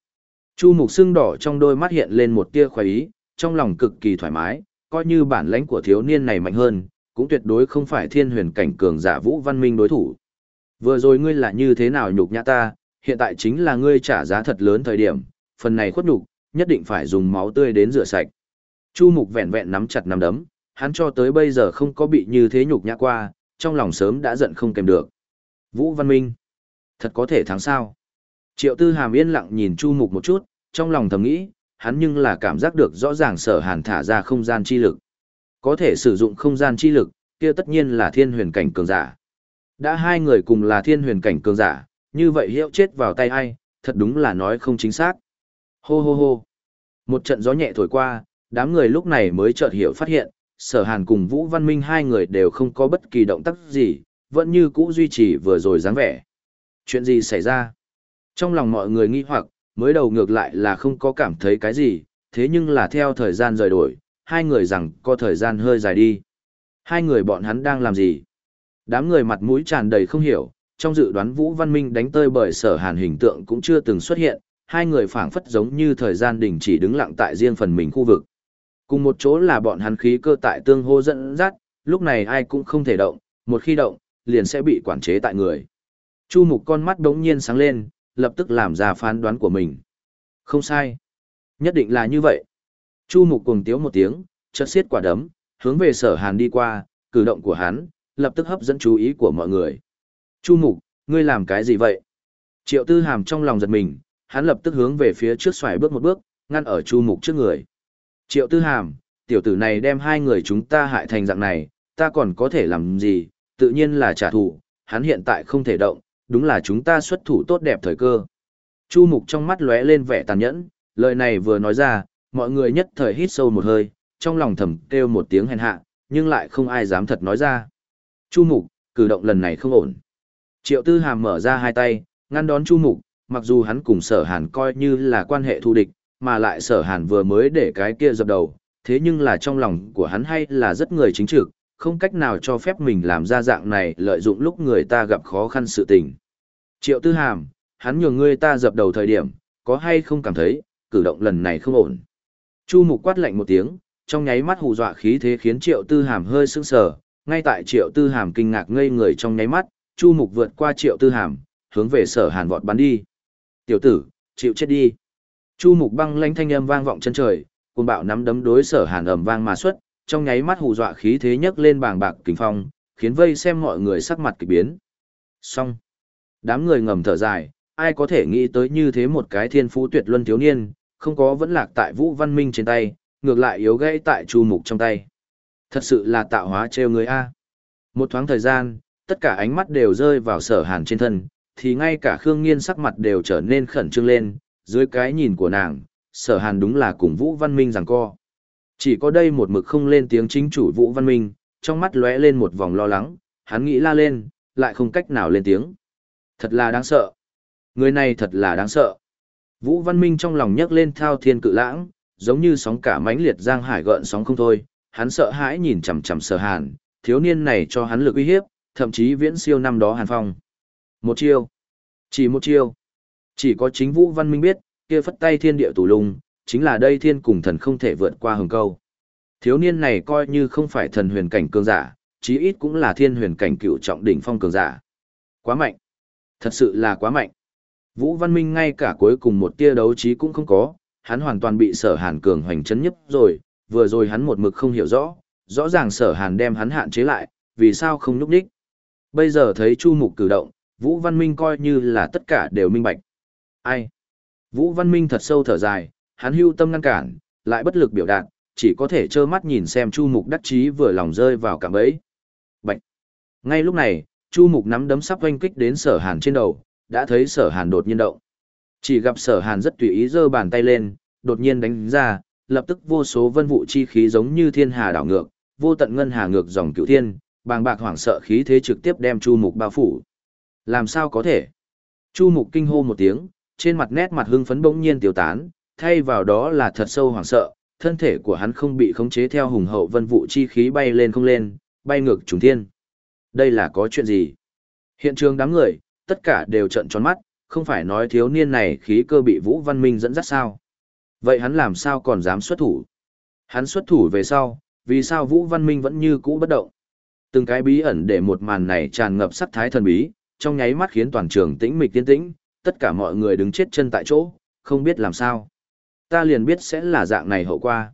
Speaker 1: Chu Mục sưng đỏ trong đôi mắt hiện lên một tia khoái ý, trong lòng cực kỳ thoải mái, coi như bản lãnh của thiếu niên này mạnh hơn, cũng tuyệt đối không phải thiên huyền cảnh cường giả Vũ Văn Minh đối thủ. Vừa rồi ngươi là như thế nào nhục nhã ta, hiện tại chính là ngươi trả giá thật lớn thời điểm, phần này khuất nhục, nhất định phải dùng máu tươi đến rửa sạch. Chu Mục vẹn vẹn nắm chặt nắm đấm, hắn cho tới bây giờ không có bị như thế nhục nhã qua, trong lòng sớm đã giận không kèm được. Vũ Văn Minh, thật có thể thắng sao? Triệu Tư Hàm yên lặng nhìn Chu Mục một chút, trong lòng thầm nghĩ, hắn nhưng là cảm giác được rõ ràng sở hàn thả ra không gian chi lực. Có thể sử dụng không gian chi lực, kia tất nhiên là thiên huyền cảnh cường giả. Đã hai người cùng là thiên huyền cảnh cường giả, như vậy hiệu chết vào tay ai, thật đúng là nói không chính xác. Hô hô hô. Một trận gió nhẹ thổi qua, đám người lúc này mới chợt hiểu phát hiện, sở hàn cùng Vũ Văn Minh hai người đều không có bất kỳ động tác gì, vẫn như cũ duy trì vừa rồi dáng vẻ. Chuyện gì xảy ra? Trong lòng mọi người nghi hoặc, mới đầu ngược lại là không có cảm thấy cái gì, thế nhưng là theo thời gian rời đổi, hai người rằng có thời gian hơi dài đi. Hai người bọn hắn đang làm gì? Đám người mặt mũi tràn đầy không hiểu, trong dự đoán Vũ Văn Minh đánh tơi bởi sở hàn hình tượng cũng chưa từng xuất hiện, hai người phảng phất giống như thời gian đình chỉ đứng lặng tại riêng phần mình khu vực. Cùng một chỗ là bọn hắn khí cơ tại tương hô dẫn dắt, lúc này ai cũng không thể động, một khi động, liền sẽ bị quản chế tại người. Chu mục con mắt đống nhiên sáng lên, lập tức làm ra phán đoán của mình. Không sai. Nhất định là như vậy. Chu mục cùng tiếu một tiếng, chợt xiết quả đấm, hướng về sở hàn đi qua, cử động của hắn, lập tức hấp dẫn chú ý của mọi người. Chu mục, ngươi làm cái gì vậy? Triệu tư hàm trong lòng giật mình, hắn lập tức hướng về phía trước xoài bước một bước, ngăn ở chu mục trước người. Triệu tư hàm, tiểu tử này đem hai người chúng ta hại thành dạng này, ta còn có thể làm gì, tự nhiên là trả thù, hắn hiện tại không thể động, đúng là chúng ta xuất thủ tốt đẹp thời cơ. Chu mục trong mắt lóe lên vẻ tàn nhẫn, lời này vừa nói ra, mọi người nhất thời hít sâu một hơi, trong lòng thầm kêu một tiếng hèn hạ, nhưng lại không ai dám thật nói ra. Chu mục, cử động lần này không ổn. Triệu tư hàm mở ra hai tay, ngăn đón chu mục, mặc dù hắn cùng sở hàn coi như là quan hệ thù địch, mà lại sở hàn vừa mới để cái kia dập đầu, thế nhưng là trong lòng của hắn hay là rất người chính trực, không cách nào cho phép mình làm ra dạng này lợi dụng lúc người ta gặp khó khăn sự tình. Triệu tư hàm, hắn nhường ngươi ta dập đầu thời điểm, có hay không cảm thấy, cử động lần này không ổn. Chu mục quát lạnh một tiếng, trong nháy mắt hù dọa khí thế khiến triệu tư hàm hơi sững sờ, ngay tại triệu tư hàm kinh ngạc ngây người trong nháy mắt, chu mục vượt qua triệu tư hàm, hướng về sở hàn vọt bắn đi. Tiểu tử, chịu chết đi. Chu mục băng lanh thanh âm vang vọng chân trời, cuồng bạo nắm đấm đối sở hàn ầm vang mà xuất, trong nháy mắt hù dọa khí thế nhấc lên bàng bạc kính phong, khiến vây xem mọi người sắc mặt kỳ biến. Xong. Đám người ngầm thở dài, ai có thể nghĩ tới như thế một cái thiên phú tuyệt luân thiếu niên, không có vẫn lạc tại Vũ Văn Minh trên tay, ngược lại yếu gãy tại Chu Mục trong tay. Thật sự là tạo hóa trêu người a. Một thoáng thời gian, tất cả ánh mắt đều rơi vào Sở Hàn trên thân, thì ngay cả Khương Nghiên sắc mặt đều trở nên khẩn trương lên, dưới cái nhìn của nàng, Sở Hàn đúng là cùng Vũ Văn Minh rằng co. Chỉ có đây một mực không lên tiếng chính chủ Vũ Văn Minh, trong mắt lóe lên một vòng lo lắng, hắn nghĩ la lên, lại không cách nào lên tiếng. Thật là đáng sợ. Người này thật là đáng sợ. Vũ Văn Minh trong lòng nhấc lên thao thiên cự lãng, giống như sóng cả mãnh liệt giang hải gợn sóng không thôi, hắn sợ hãi nhìn chằm chằm Sở Hàn, thiếu niên này cho hắn lực uy hiếp, thậm chí viễn siêu năm đó Hàn Phong. Một chiêu, chỉ một chiêu. Chỉ có chính Vũ Văn Minh biết, kia phất tay thiên địa tù lùng, chính là đây thiên cùng thần không thể vượt qua hừng câu. Thiếu niên này coi như không phải thần huyền cảnh cường giả, chí ít cũng là thiên huyền cảnh cựu trọng đỉnh phong cường giả. Quá mạnh. Thật sự là quá mạnh. Vũ Văn Minh ngay cả cuối cùng một tia đấu trí cũng không có, hắn hoàn toàn bị sở hàn cường hoành chấn nhấp rồi, vừa rồi hắn một mực không hiểu rõ, rõ ràng sở hàn đem hắn hạn chế lại, vì sao không núp đích. Bây giờ thấy Chu Mục cử động, Vũ Văn Minh coi như là tất cả đều minh bạch. Ai? Vũ Văn Minh thật sâu thở dài, hắn hưu tâm ngăn cản, lại bất lực biểu đạt, chỉ có thể trơ mắt nhìn xem Chu Mục đắc chí vừa lòng rơi vào cạm bẫy. Bạch. Ngay lúc này, Chu Mục nắm đấm sắp oanh kích đến Sở Hàn trên đầu, đã thấy Sở Hàn đột nhiên động. Chỉ gặp Sở Hàn rất tùy ý giơ bàn tay lên, đột nhiên đánh ra, lập tức vô số vân vụ chi khí giống như thiên hà đảo ngược, vô tận ngân hà ngược dòng cửu thiên, bàng bạc hoảng sợ khí thế trực tiếp đem Chu Mục bao phủ. Làm sao có thể? Chu Mục kinh hô một tiếng, trên mặt nét mặt hưng phấn bỗng nhiên tiêu tán, thay vào đó là thật sâu hoảng sợ, thân thể của hắn không bị khống chế theo hùng hậu vân vụ chi khí bay lên không lên, bay ngược trùng thiên. Đây là có chuyện gì? Hiện trường đám người, tất cả đều trợn tròn mắt, không phải nói thiếu niên này khí cơ bị Vũ Văn Minh dẫn dắt sao? Vậy hắn làm sao còn dám xuất thủ? Hắn xuất thủ về sau, vì sao Vũ Văn Minh vẫn như cũ bất động? Từng cái bí ẩn để một màn này tràn ngập sắc thái thần bí, trong nháy mắt khiến toàn trường tĩnh mịch tiến tĩnh, tất cả mọi người đứng chết chân tại chỗ, không biết làm sao. Ta liền biết sẽ là dạng này hậu qua.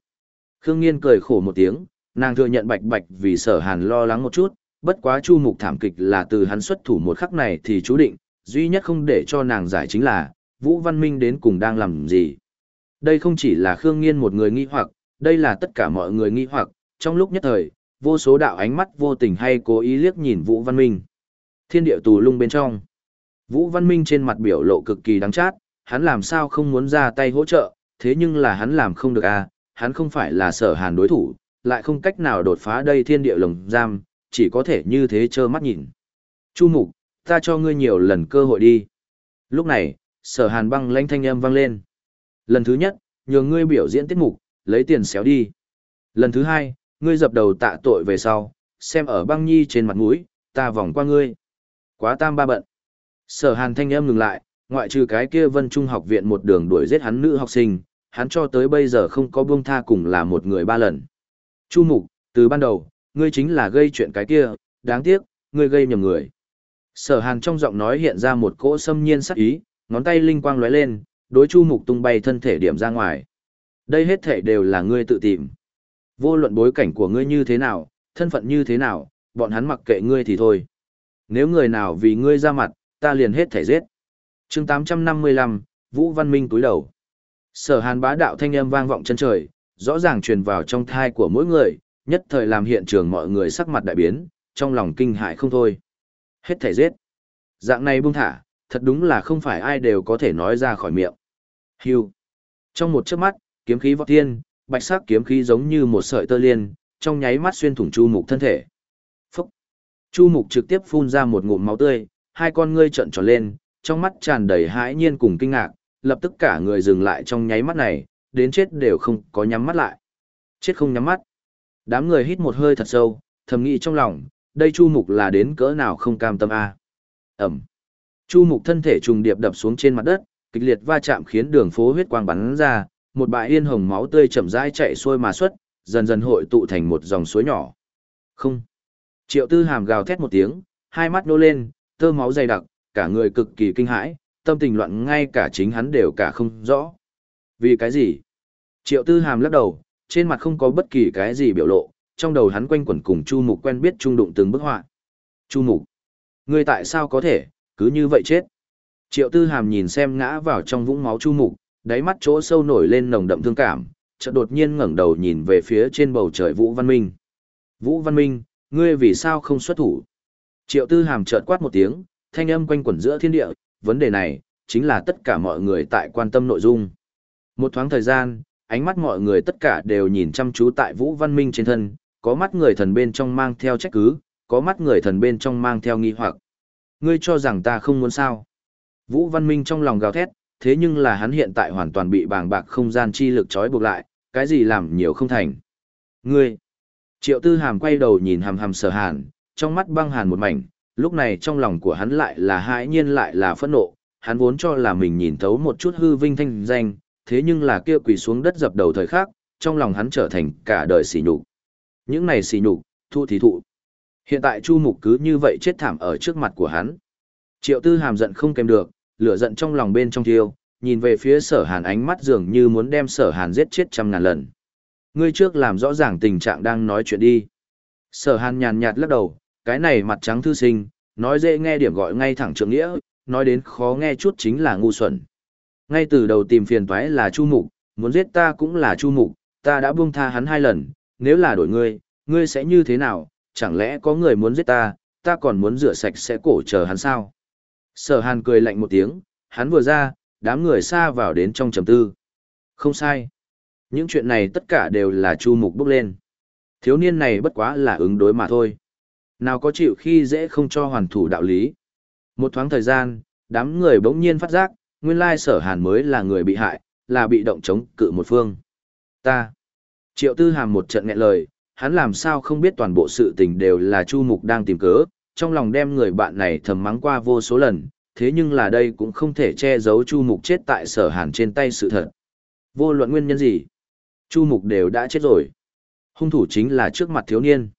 Speaker 1: Khương Nghiên cười khổ một tiếng, nàng thừa nhận bạch bạch vì sở hàn lo lắng một chút, bất quá chu mục thảm kịch là từ hắn xuất thủ một khắc này thì chú định, duy nhất không để cho nàng giải chính là, Vũ Văn Minh đến cùng đang làm gì. Đây không chỉ là Khương Nghiên một người nghi hoặc, đây là tất cả mọi người nghi hoặc, trong lúc nhất thời, vô số đạo ánh mắt vô tình hay cố ý liếc nhìn Vũ Văn Minh. Thiên địa tù lung bên trong. Vũ Văn Minh trên mặt biểu lộ cực kỳ đáng chát, hắn làm sao không muốn ra tay hỗ trợ, thế nhưng là hắn làm không được à, hắn không phải là sở hàn đối thủ, lại không cách nào đột phá đây thiên địa lồng giam, chỉ có thể như thế trơ mắt nhìn. Chu mục, ta cho ngươi nhiều lần cơ hội đi. Lúc này, sở hàn băng lãnh thanh âm vang lên. Lần thứ nhất, nhường ngươi biểu diễn tiết mục, lấy tiền xéo đi. Lần thứ hai, ngươi dập đầu tạ tội về sau, xem ở băng nhi trên mặt mũi, ta vòng qua ngươi. Quá tam ba bận. Sở hàn thanh âm ngừng lại, ngoại trừ cái kia vân trung học viện một đường đuổi giết hắn nữ học sinh, hắn cho tới bây giờ không có buông tha cùng là một người ba lần. Chu mục, từ ban đầu, ngươi chính là gây chuyện cái kia, đáng tiếc, ngươi gây nhầm người. Sở hàn trong giọng nói hiện ra một cỗ xâm nhiên sắc ý, ngón tay linh quang lóe lên, đối chu mục tung bay thân thể điểm ra ngoài. Đây hết thể đều là ngươi tự tìm. Vô luận bối cảnh của ngươi như thế nào, thân phận như thế nào, bọn hắn mặc kệ ngươi thì thôi. Nếu người nào vì ngươi ra mặt, ta liền hết thể giết. chương 855, Vũ Văn Minh túi đầu. Sở hàn bá đạo thanh âm vang vọng chân trời, rõ ràng truyền vào trong thai của mỗi người, nhất thời làm hiện trường mọi người sắc mặt đại biến, trong lòng kinh hại không thôi. Hết thể giết. Dạng này buông thả, thật đúng là không phải ai đều có thể nói ra khỏi miệng. Hưu. Trong một chớp mắt, kiếm khí vọt thiên, bạch sắc kiếm khí giống như một sợi tơ liên, trong nháy mắt xuyên thủng Chu Mục thân thể. Phúc. Chu Mục trực tiếp phun ra một ngụm máu tươi, hai con ngươi trợn tròn lên, trong mắt tràn đầy hãi nhiên cùng kinh ngạc, lập tức cả người dừng lại trong nháy mắt này, đến chết đều không có nhắm mắt lại. Chết không nhắm mắt. Đám người hít một hơi thật sâu, thầm nghĩ trong lòng, đây Chu Mục là đến cỡ nào không cam tâm a. Ẩm. Chu Mục thân thể trùng điệp đập xuống trên mặt đất, kịch liệt va chạm khiến đường phố huyết quang bắn ra, một bãi yên hồng máu tươi chậm rãi chạy xuôi mà xuất, dần dần hội tụ thành một dòng suối nhỏ. Không. Triệu Tư Hàm gào thét một tiếng, hai mắt nô lên, tơ máu dày đặc, cả người cực kỳ kinh hãi, tâm tình loạn ngay cả chính hắn đều cả không rõ. Vì cái gì? Triệu Tư Hàm lắc đầu, trên mặt không có bất kỳ cái gì biểu lộ, trong đầu hắn quanh quẩn cùng Chu Mục quen biết trung đụng từng bức họa. Chu Mục, ngươi tại sao có thể, cứ như vậy chết? Triệu Tư Hàm nhìn xem ngã vào trong vũng máu Chu Mục, đáy mắt chỗ sâu nổi lên nồng đậm thương cảm, chợt đột nhiên ngẩng đầu nhìn về phía trên bầu trời Vũ Văn Minh. Vũ Văn Minh, ngươi vì sao không xuất thủ? Triệu Tư Hàm chợt quát một tiếng, thanh âm quanh quẩn giữa thiên địa, vấn đề này, chính là tất cả mọi người tại quan tâm nội dung. Một thoáng thời gian, ánh mắt mọi người tất cả đều nhìn chăm chú tại Vũ Văn Minh trên thân, có mắt người thần bên trong mang theo trách cứ, có mắt người thần bên trong mang theo nghi hoặc. Ngươi cho rằng ta không muốn sao? Vũ Văn Minh trong lòng gào thét, thế nhưng là hắn hiện tại hoàn toàn bị bàng bạc không gian chi lực trói buộc lại, cái gì làm nhiều không thành. Ngươi! Triệu Tư Hàm quay đầu nhìn hàm hàm sở hàn, trong mắt băng hàn một mảnh, lúc này trong lòng của hắn lại là hãi nhiên lại là phẫn nộ, hắn vốn cho là mình nhìn thấu một chút hư vinh thanh danh, thế nhưng là kia quỳ xuống đất dập đầu thời khắc, trong lòng hắn trở thành cả đời sỉ nhục. Những này sỉ nhục, thu thì thụ. Hiện tại Chu Mục cứ như vậy chết thảm ở trước mặt của hắn. Triệu Tư Hàm giận không kèm được, lửa giận trong lòng bên trong thiêu, nhìn về phía Sở Hàn ánh mắt dường như muốn đem Sở Hàn giết chết trăm ngàn lần. Ngươi trước làm rõ ràng tình trạng đang nói chuyện đi. Sở Hàn nhàn nhạt lắc đầu, cái này mặt trắng thư sinh, nói dễ nghe điểm gọi ngay thẳng trượng nghĩa, nói đến khó nghe chút chính là ngu xuẩn. Ngay từ đầu tìm phiền toái là Chu Mục, muốn giết ta cũng là Chu Mục, ta đã buông tha hắn hai lần, nếu là đổi ngươi, ngươi sẽ như thế nào, chẳng lẽ có người muốn giết ta, ta còn muốn rửa sạch sẽ cổ chờ hắn sao? Sở Hàn cười lạnh một tiếng, hắn vừa ra, đám người xa vào đến trong trầm tư. Không sai. Những chuyện này tất cả đều là Chu Mục bốc lên. Thiếu niên này bất quá là ứng đối mà thôi. Nào có chịu khi dễ không cho hoàn thủ đạo lý. Một thoáng thời gian, đám người bỗng nhiên phát giác, nguyên lai sở hàn mới là người bị hại, là bị động chống cự một phương. Ta. Triệu tư hàm một trận nghẹn lời, hắn làm sao không biết toàn bộ sự tình đều là Chu Mục đang tìm cớ, trong lòng đem người bạn này thầm mắng qua vô số lần, thế nhưng là đây cũng không thể che giấu Chu Mục chết tại sở hàn trên tay sự thật. Vô luận nguyên nhân gì, Chu Mục đều đã chết rồi. Hung thủ chính là trước mặt thiếu niên.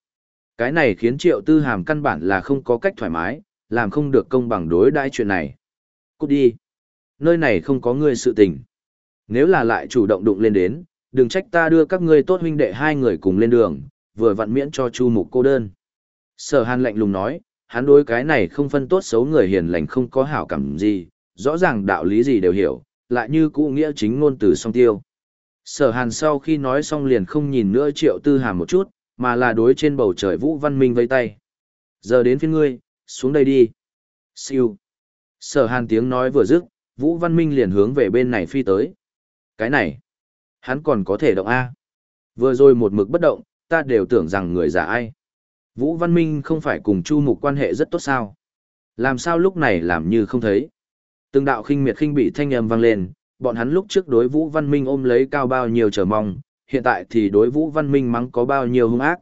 Speaker 1: Cái này khiến Triệu Tư Hàm căn bản là không có cách thoải mái, làm không được công bằng đối đãi chuyện này. Cút đi. Nơi này không có ngươi sự tình. Nếu là lại chủ động đụng lên đến, đừng trách ta đưa các ngươi tốt huynh đệ hai người cùng lên đường, vừa vặn miễn cho Chu Mục cô đơn. Sở Hàn lạnh lùng nói, hắn đối cái này không phân tốt xấu người hiền lành không có hảo cảm gì, rõ ràng đạo lý gì đều hiểu, lại như cũ nghĩa chính ngôn từ song tiêu. Sở Hàn sau khi nói xong liền không nhìn nữa Triệu Tư Hàm một chút, mà là đối trên bầu trời Vũ Văn Minh vây tay. Giờ đến phiên ngươi, xuống đây đi. Siêu. Sở Hàn tiếng nói vừa dứt, Vũ Văn Minh liền hướng về bên này phi tới. Cái này, hắn còn có thể động A. Vừa rồi một mực bất động, ta đều tưởng rằng người giả ai. Vũ Văn Minh không phải cùng Chu Mục quan hệ rất tốt sao. Làm sao lúc này làm như không thấy. Từng đạo khinh miệt khinh bị thanh âm vang lên, bọn hắn lúc trước đối Vũ Văn Minh ôm lấy cao bao nhiêu chờ mong, hiện tại thì đối Vũ Văn Minh mắng có bao nhiêu hung ác.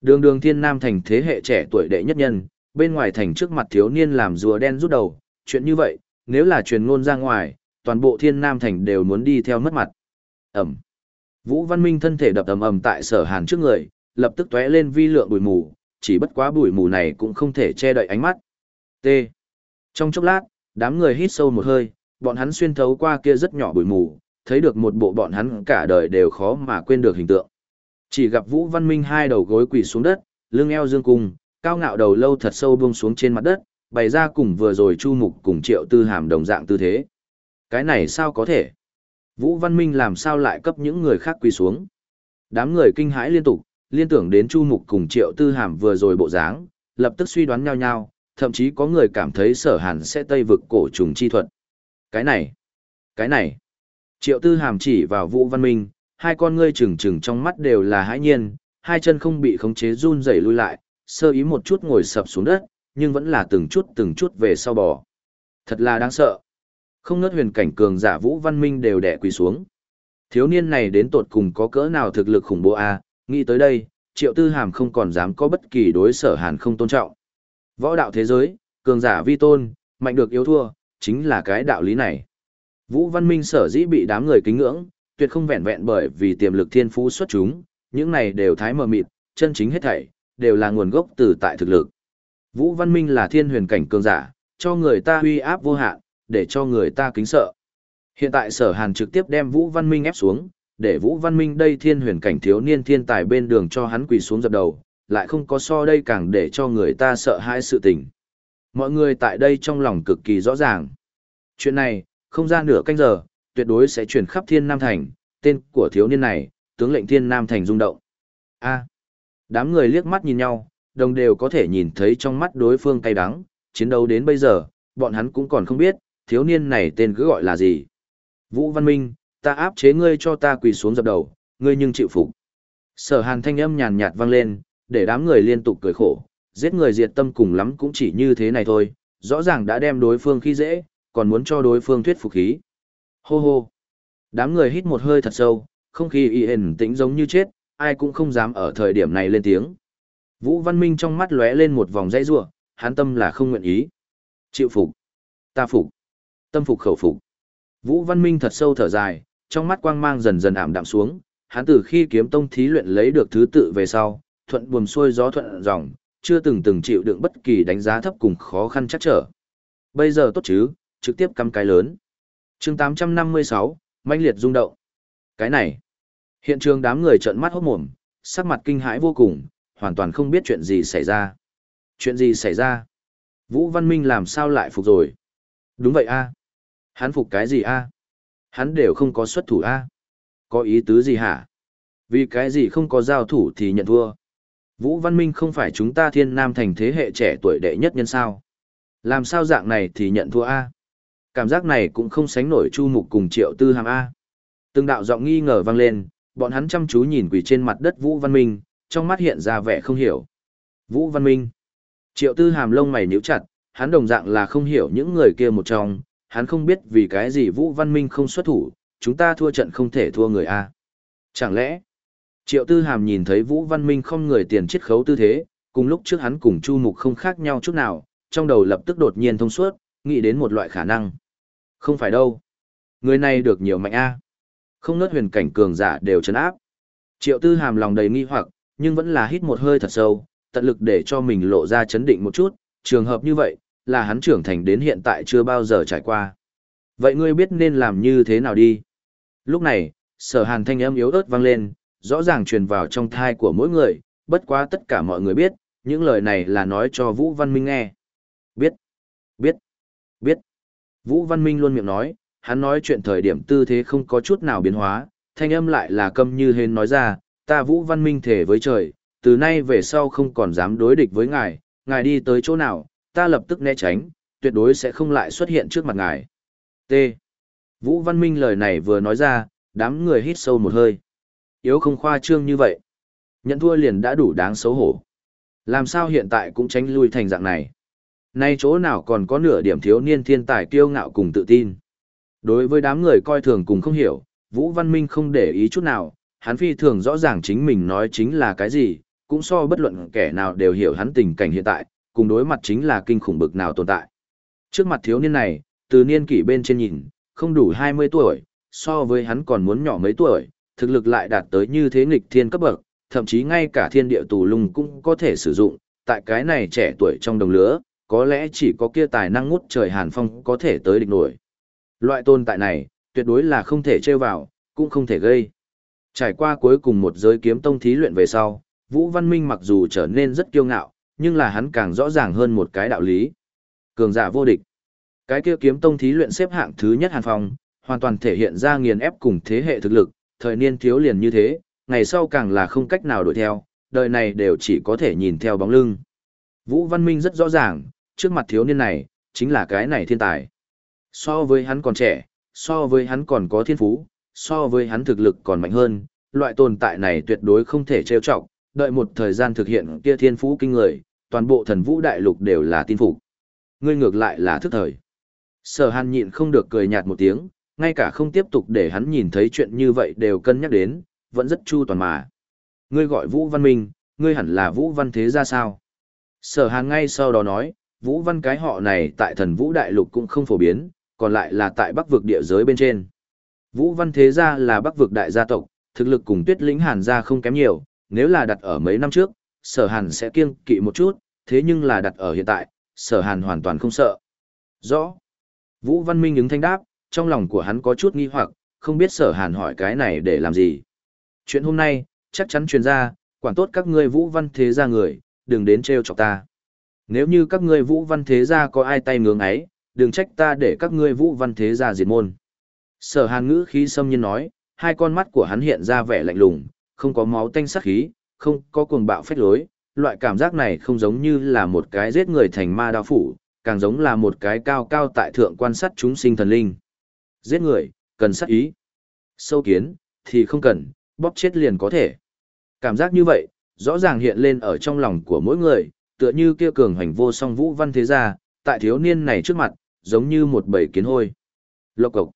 Speaker 1: Đường đường thiên nam thành thế hệ trẻ tuổi đệ nhất nhân, bên ngoài thành trước mặt thiếu niên làm rùa đen rút đầu, chuyện như vậy, nếu là truyền ngôn ra ngoài, toàn bộ thiên nam thành đều muốn đi theo mất mặt. Ẩm. Vũ Văn Minh thân thể đập ầm ầm tại sở hàn trước người, lập tức tóe lên vi lượng bụi mù, chỉ bất quá bụi mù này cũng không thể che đậy ánh mắt. T. Trong chốc lát, đám người hít sâu một hơi, bọn hắn xuyên thấu qua kia rất nhỏ bụi mù, thấy được một bộ bọn hắn cả đời đều khó mà quên được hình tượng. Chỉ gặp Vũ Văn Minh hai đầu gối quỳ xuống đất, lưng eo dương cung, cao ngạo đầu lâu thật sâu buông xuống trên mặt đất, bày ra cùng vừa rồi Chu Mục cùng Triệu Tư Hàm đồng dạng tư thế. Cái này sao có thể? Vũ Văn Minh làm sao lại cấp những người khác quỳ xuống? Đám người kinh hãi liên tục, liên tưởng đến Chu Mục cùng Triệu Tư Hàm vừa rồi bộ dáng, lập tức suy đoán nhau nhau, thậm chí có người cảm thấy sở hàn sẽ tây vực cổ trùng chi thuật. Cái này, cái này. Triệu Tư Hàm chỉ vào Vũ Văn Minh, hai con ngươi trừng trừng trong mắt đều là hãi nhiên, hai chân không bị khống chế run rẩy lui lại, sơ ý một chút ngồi sập xuống đất, nhưng vẫn là từng chút từng chút về sau bò. Thật là đáng sợ. Không nớt huyền cảnh cường giả Vũ Văn Minh đều đè quỳ xuống. Thiếu niên này đến tột cùng có cỡ nào thực lực khủng bố a, à? nghĩ tới đây, Triệu Tư Hàm không còn dám có bất kỳ đối sở Hàn không tôn trọng. Võ đạo thế giới, cường giả vi tôn, mạnh được yếu thua, chính là cái đạo lý này. Vũ Văn Minh sở dĩ bị đám người kính ngưỡng, tuyệt không vẹn vẹn bởi vì tiềm lực thiên phú xuất chúng, những này đều thái mờ mịt, chân chính hết thảy, đều là nguồn gốc từ tại thực lực. Vũ Văn Minh là thiên huyền cảnh cường giả, cho người ta huy áp vô hạn, để cho người ta kính sợ. Hiện tại sở hàn trực tiếp đem Vũ Văn Minh ép xuống, để Vũ Văn Minh đây thiên huyền cảnh thiếu niên thiên tài bên đường cho hắn quỳ xuống dập đầu, lại không có so đây càng để cho người ta sợ hãi sự tình. Mọi người tại đây trong lòng cực kỳ rõ ràng. Chuyện này, không ra nửa canh giờ, tuyệt đối sẽ truyền khắp thiên nam thành, tên của thiếu niên này, tướng lệnh thiên nam thành rung động. A. đám người liếc mắt nhìn nhau, đồng đều có thể nhìn thấy trong mắt đối phương cay đắng, chiến đấu đến bây giờ, bọn hắn cũng còn không biết, thiếu niên này tên cứ gọi là gì. Vũ Văn Minh, ta áp chế ngươi cho ta quỳ xuống dập đầu, ngươi nhưng chịu phục. Sở hàn thanh âm nhàn nhạt vang lên, để đám người liên tục cười khổ, giết người diệt tâm cùng lắm cũng chỉ như thế này thôi, rõ ràng đã đem đối phương khi dễ, còn muốn cho đối phương thuyết phục khí. Hô hô. Đám người hít một hơi thật sâu, không khí y hền tĩnh giống như chết, ai cũng không dám ở thời điểm này lên tiếng. Vũ Văn Minh trong mắt lóe lên một vòng dãy rủa, hắn tâm là không nguyện ý. Chịu phục. Ta phục. Tâm phục khẩu phục. Vũ Văn Minh thật sâu thở dài, trong mắt quang mang dần dần ảm đạm xuống, hắn từ khi kiếm tông thí luyện lấy được thứ tự về sau, thuận buồm xuôi gió thuận dòng, chưa từng từng chịu đựng bất kỳ đánh giá thấp cùng khó khăn chắc trở. Bây giờ tốt chứ, trực tiếp cắm cái lớn. chương 856, manh liệt rung động. Cái này, hiện trường đám người trợn mắt hốt mồm, sắc mặt kinh hãi vô cùng, hoàn toàn không biết chuyện gì xảy ra. Chuyện gì xảy ra? Vũ Văn Minh làm sao lại phục rồi? Đúng vậy a Hắn phục cái gì a Hắn đều không có xuất thủ a Có ý tứ gì hả? Vì cái gì không có giao thủ thì nhận thua. Vũ Văn Minh không phải chúng ta thiên nam thành thế hệ trẻ tuổi đệ nhất nhân sao. Làm sao dạng này thì nhận thua A. Cảm giác này cũng không sánh nổi chu mục cùng triệu tư hàm A. Từng đạo giọng nghi ngờ vang lên, bọn hắn chăm chú nhìn quỳ trên mặt đất Vũ Văn Minh, trong mắt hiện ra vẻ không hiểu. Vũ Văn Minh. Triệu tư hàm lông mày nhíu chặt, hắn đồng dạng là không hiểu những người kia một trong, hắn không biết vì cái gì Vũ Văn Minh không xuất thủ, chúng ta thua trận không thể thua người A. Chẳng lẽ, Triệu Tư Hàm nhìn thấy Vũ Văn Minh không người tiền chiết khấu tư thế, cùng lúc trước hắn cùng Chu Mục không khác nhau chút nào, trong đầu lập tức đột nhiên thông suốt, nghĩ đến một loại khả năng. Không phải đâu. Người này được nhiều mạnh a. Không nớt huyền cảnh cường giả đều chấn áp. Triệu Tư Hàm lòng đầy nghi hoặc, nhưng vẫn là hít một hơi thật sâu, tận lực để cho mình lộ ra chấn định một chút, trường hợp như vậy, là hắn trưởng thành đến hiện tại chưa bao giờ trải qua. Vậy ngươi biết nên làm như thế nào đi? Lúc này, sở hàn thanh âm yếu ớt vang lên, rõ ràng truyền vào trong thai của mỗi người, bất quá tất cả mọi người biết, những lời này là nói cho Vũ Văn Minh nghe. Biết, biết, biết. Vũ Văn Minh luôn miệng nói, hắn nói chuyện thời điểm tư thế không có chút nào biến hóa, thanh âm lại là câm như hên nói ra, ta Vũ Văn Minh thể với trời, từ nay về sau không còn dám đối địch với ngài, ngài đi tới chỗ nào, ta lập tức né tránh, tuyệt đối sẽ không lại xuất hiện trước mặt ngài. T. Vũ Văn Minh lời này vừa nói ra, đám người hít sâu một hơi yếu không khoa trương như vậy. Nhận thua liền đã đủ đáng xấu hổ. Làm sao hiện tại cũng tránh lui thành dạng này. Nay chỗ nào còn có nửa điểm thiếu niên thiên tài kiêu ngạo cùng tự tin. Đối với đám người coi thường cùng không hiểu, Vũ Văn Minh không để ý chút nào, hắn phi thường rõ ràng chính mình nói chính là cái gì, cũng so bất luận kẻ nào đều hiểu hắn tình cảnh hiện tại, cùng đối mặt chính là kinh khủng bực nào tồn tại. Trước mặt thiếu niên này, từ niên kỷ bên trên nhìn, không đủ 20 tuổi, so với hắn còn muốn nhỏ mấy tuổi, thực lực lại đạt tới như thế nghịch thiên cấp bậc, thậm chí ngay cả thiên địa tù lung cũng có thể sử dụng, tại cái này trẻ tuổi trong đồng lứa, có lẽ chỉ có kia tài năng ngút trời Hàn Phong có thể tới địch nổi. Loại tồn tại này, tuyệt đối là không thể trêu vào, cũng không thể gây. Trải qua cuối cùng một giới kiếm tông thí luyện về sau, Vũ Văn Minh mặc dù trở nên rất kiêu ngạo, nhưng là hắn càng rõ ràng hơn một cái đạo lý. Cường giả vô địch. Cái kia kiếm tông thí luyện xếp hạng thứ nhất Hàn Phong, hoàn toàn thể hiện ra nghiền ép cùng thế hệ thực lực, thời niên thiếu liền như thế, ngày sau càng là không cách nào đuổi theo, đời này đều chỉ có thể nhìn theo bóng lưng. Vũ Văn Minh rất rõ ràng, trước mặt thiếu niên này, chính là cái này thiên tài. So với hắn còn trẻ, so với hắn còn có thiên phú, so với hắn thực lực còn mạnh hơn, loại tồn tại này tuyệt đối không thể trêu chọc, đợi một thời gian thực hiện kia thiên phú kinh người, toàn bộ thần vũ đại lục đều là tin phục. Ngươi ngược lại là thức thời. Sở Hàn nhịn không được cười nhạt một tiếng, ngay cả không tiếp tục để hắn nhìn thấy chuyện như vậy đều cân nhắc đến, vẫn rất chu toàn mà. Ngươi gọi Vũ Văn Minh, ngươi hẳn là Vũ Văn Thế ra sao? Sở Hàn ngay sau đó nói, Vũ Văn cái họ này tại thần Vũ Đại Lục cũng không phổ biến, còn lại là tại bắc vực địa giới bên trên. Vũ Văn Thế gia là bắc vực đại gia tộc, thực lực cùng tuyết lĩnh Hàn gia không kém nhiều, nếu là đặt ở mấy năm trước, sở Hàn sẽ kiêng kỵ một chút, thế nhưng là đặt ở hiện tại, sở Hàn hoàn toàn không sợ. Rõ. Vũ Văn Minh ứng thanh đáp, trong lòng của hắn có chút nghi hoặc, không biết sở Hàn hỏi cái này để làm gì. Chuyện hôm nay, chắc chắn truyền ra, quản tốt các ngươi Vũ Văn Thế gia người, đừng đến trêu chọc ta. Nếu như các ngươi Vũ Văn Thế gia có ai tay ngưỡng ấy, đừng trách ta để các ngươi Vũ Văn Thế gia diệt môn. Sở hàn ngữ khí xâm nhiên nói, hai con mắt của hắn hiện ra vẻ lạnh lùng, không có máu tanh sắc khí, không có cuồng bạo phách lối, loại cảm giác này không giống như là một cái giết người thành ma đao phủ, càng giống là một cái cao cao tại thượng quan sát chúng sinh thần linh. Giết người, cần sát ý. Sâu kiến, thì không cần, bóp chết liền có thể. Cảm giác như vậy, rõ ràng hiện lên ở trong lòng của mỗi người, tựa như kia cường hành vô song vũ văn thế gia, tại thiếu niên này trước mặt, giống như một bầy kiến hôi. Lộc cộc.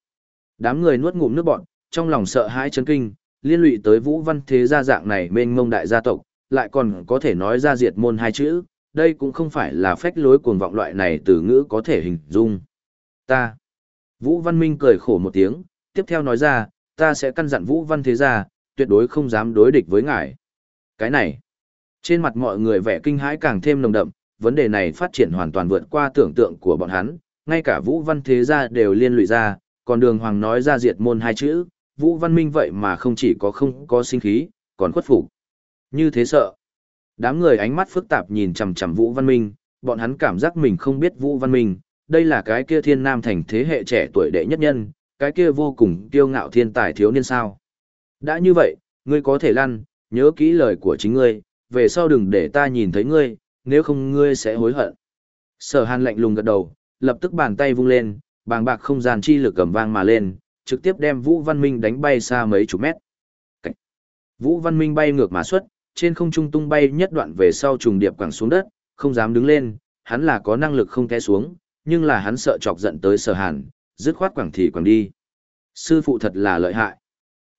Speaker 1: Đám người nuốt ngụm nước bọn, trong lòng sợ hãi chấn kinh, liên lụy tới vũ văn thế gia dạng này mênh mông đại gia tộc, lại còn có thể nói ra diệt môn hai chữ, đây cũng không phải là phách lối cuồng vọng loại này từ ngữ có thể hình dung. Ta. Vũ Văn Minh cười khổ một tiếng, tiếp theo nói ra, ta sẽ căn dặn Vũ Văn thế gia, tuyệt đối không dám đối địch với ngài. Cái này. Trên mặt mọi người vẻ kinh hãi càng thêm nồng đậm, vấn đề này phát triển hoàn toàn vượt qua tưởng tượng của bọn hắn, ngay cả Vũ Văn thế gia đều liên lụy ra, còn đường hoàng nói ra diệt môn hai chữ, Vũ Văn Minh vậy mà không chỉ có không có sinh khí, còn khuất phục. Như thế sợ. Đám người ánh mắt phức tạp nhìn chằm chằm Vũ Văn Minh, bọn hắn cảm giác mình không biết Vũ Văn Minh, đây là cái kia thiên nam thành thế hệ trẻ tuổi đệ nhất nhân, cái kia vô cùng kiêu ngạo thiên tài thiếu niên sao. Đã như vậy, ngươi có thể lăn, nhớ kỹ lời của chính ngươi, về sau đừng để ta nhìn thấy ngươi, nếu không ngươi sẽ hối hận. Sở hàn lạnh lùng gật đầu, lập tức bàn tay vung lên, bàng bạc không gian chi lực cầm vang mà lên, trực tiếp đem Vũ Văn Minh đánh bay xa mấy chục mét. Cảnh. Vũ Văn Minh bay ngược mà xuất, trên không trung tung bay nhất đoạn về sau trùng điệp quẳng xuống đất, không dám đứng lên, hắn là có năng lực không té xuống, nhưng là hắn sợ chọc giận tới sở hàn, dứt khoát quẳng thì quẳng đi. Sư phụ thật là lợi hại.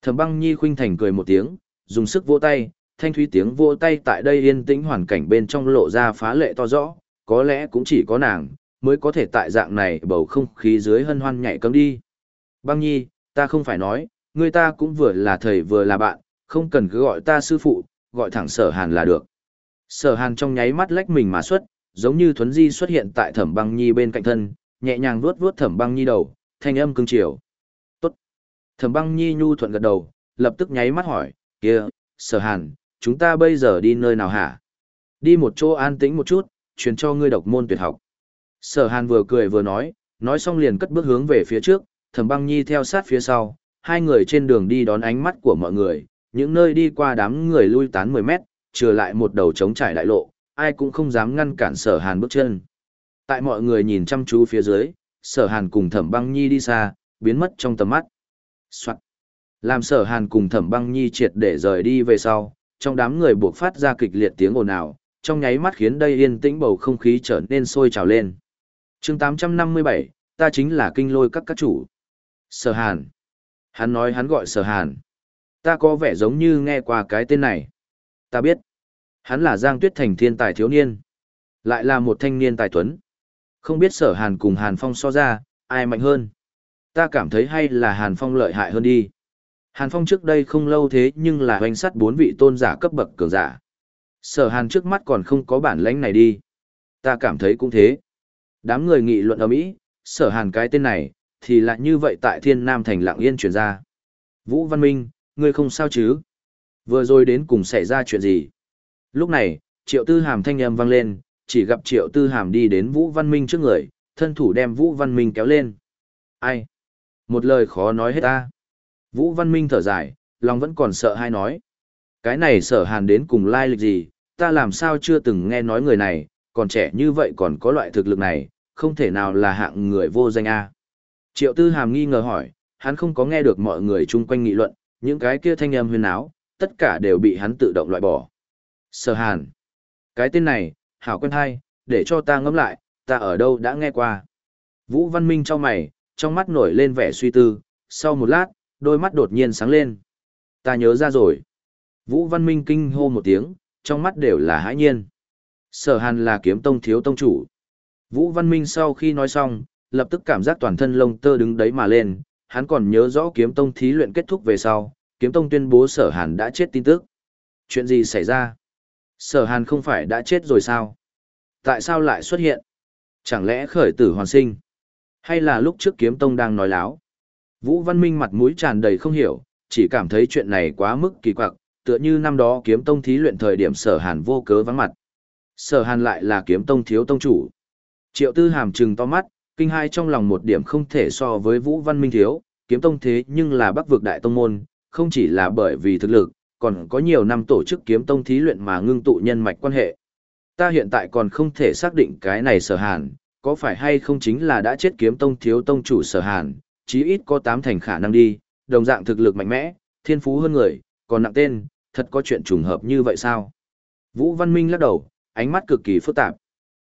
Speaker 1: Thẩm băng nhi khuynh thành cười một tiếng, dùng sức vỗ tay, thanh thúy tiếng vỗ tay tại đây yên tĩnh hoàn cảnh bên trong lộ ra phá lệ to rõ, có lẽ cũng chỉ có nàng, mới có thể tại dạng này bầu không khí dưới hân hoan nhảy cấm đi. Băng nhi, ta không phải nói, người ta cũng vừa là thầy vừa là bạn, không cần cứ gọi ta sư phụ, gọi thẳng sở hàn là được. Sở hàn trong nháy mắt lách mình mà xuất, giống như thuấn di xuất hiện tại thẩm băng nhi bên cạnh thân, nhẹ nhàng vuốt vuốt thẩm băng nhi đầu, thanh âm cưng chiều. Tốt. Thẩm băng nhi nhu thuận gật đầu, lập tức nháy mắt hỏi, kia, sở hàn, chúng ta bây giờ đi nơi nào hả? Đi một chỗ an tĩnh một chút, truyền cho ngươi độc môn tuyệt học. Sở hàn vừa cười vừa nói, nói xong liền cất bước hướng về phía trước, thẩm băng nhi theo sát phía sau, hai người trên đường đi đón ánh mắt của mọi người, những nơi đi qua đám người lui tán 10 mét, trừ lại một đầu trống trải đại lộ, ai cũng không dám ngăn cản sở hàn bước chân. Tại mọi người nhìn chăm chú phía dưới, sở hàn cùng thẩm băng nhi đi xa, biến mất trong tầm mắt. Soạn. Làm sở hàn cùng thẩm băng nhi triệt để rời đi về sau, trong đám người buộc phát ra kịch liệt tiếng ồn ào, trong nháy mắt khiến đây yên tĩnh bầu không khí trở nên sôi trào lên chương 857, ta chính là kinh lôi các các chủ. Sở Hàn. Hắn nói hắn gọi Sở Hàn. Ta có vẻ giống như nghe qua cái tên này. Ta biết. Hắn là Giang Tuyết Thành thiên tài thiếu niên. Lại là một thanh niên tài tuấn. Không biết Sở Hàn cùng Hàn Phong so ra, ai mạnh hơn. Ta cảm thấy hay là Hàn Phong lợi hại hơn đi. Hàn Phong trước đây không lâu thế nhưng là hoành sắt bốn vị tôn giả cấp bậc cường giả. Sở Hàn trước mắt còn không có bản lãnh này đi. Ta cảm thấy cũng thế. Đám người nghị luận ở Mỹ, sở Hàn cái tên này, thì lại như vậy tại Thiên Nam Thành lặng yên truyền ra. Vũ Văn Minh, ngươi không sao chứ? Vừa rồi đến cùng xảy ra chuyện gì? Lúc này, Triệu Tư Hàm thanh âm vang lên, chỉ gặp Triệu Tư Hàm đi đến Vũ Văn Minh trước người, thân thủ đem Vũ Văn Minh kéo lên. Ai? Một lời khó nói hết ta. Vũ Văn Minh thở dài, lòng vẫn còn sợ hay nói. Cái này sở hàn đến cùng lai lịch gì, ta làm sao chưa từng nghe nói người này, còn trẻ như vậy còn có loại thực lực này, không thể nào là hạng người vô danh a. Triệu Tư Hàm nghi ngờ hỏi, hắn không có nghe được mọi người chung quanh nghị luận, những cái kia thanh âm huyên áo, tất cả đều bị hắn tự động loại bỏ. Sở Hàn. Cái tên này, hảo quen hay, để cho ta ngẫm lại, ta ở đâu đã nghe qua. Vũ Văn Minh cho mày, trong mắt nổi lên vẻ suy tư, sau một lát, đôi mắt đột nhiên sáng lên. Ta nhớ ra rồi. Vũ Văn Minh kinh hô một tiếng, trong mắt đều là hãi nhiên. Sở Hàn là kiếm tông thiếu tông chủ. Vũ Văn Minh sau khi nói xong, lập tức cảm giác toàn thân lông tơ đứng đấy mà lên, hắn còn nhớ rõ kiếm tông thí luyện kết thúc về sau, kiếm tông tuyên bố sở hàn đã chết tin tức. Chuyện gì xảy ra? Sở hàn không phải đã chết rồi sao? Tại sao lại xuất hiện? Chẳng lẽ khởi tử hoàn sinh? Hay là lúc trước kiếm tông đang nói láo? Vũ Văn Minh mặt mũi tràn đầy không hiểu, chỉ cảm thấy chuyện này quá mức kỳ quặc, tựa như năm đó kiếm tông thí luyện thời điểm sở hàn vô cớ vắng mặt. Sở hàn lại là kiếm tông thiếu tông chủ. Triệu tư hàm trừng to mắt, kinh hai trong lòng một điểm không thể so với Vũ Văn Minh thiếu, kiếm tông thế nhưng là bắc vực đại tông môn, không chỉ là bởi vì thực lực, còn có nhiều năm tổ chức kiếm tông thí luyện mà ngưng tụ nhân mạch quan hệ. Ta hiện tại còn không thể xác định cái này sở hàn, có phải hay không chính là đã chết kiếm tông thiếu tông chủ sở hàn, chí ít có tám thành khả năng đi, đồng dạng thực lực mạnh mẽ, thiên phú hơn người, còn nặng tên, thật có chuyện trùng hợp như vậy sao? Vũ Văn Minh lắc đầu, ánh mắt cực kỳ phức tạp.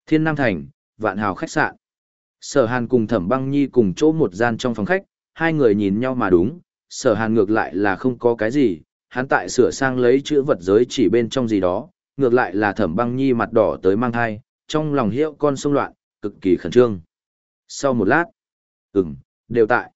Speaker 1: Thiên Nam Thành, Vạn Hào khách sạn. Sở Hàn cùng Thẩm Băng Nhi cùng chỗ một gian trong phòng khách, hai người nhìn nhau mà đúng, Sở Hàn ngược lại là không có cái gì, hắn tại sửa sang lấy chữ vật giới chỉ bên trong gì đó, ngược lại là Thẩm Băng Nhi mặt đỏ tới mang thai, trong lòng hiệu con sông loạn, cực kỳ khẩn trương. Sau một lát, ừm, đều tại.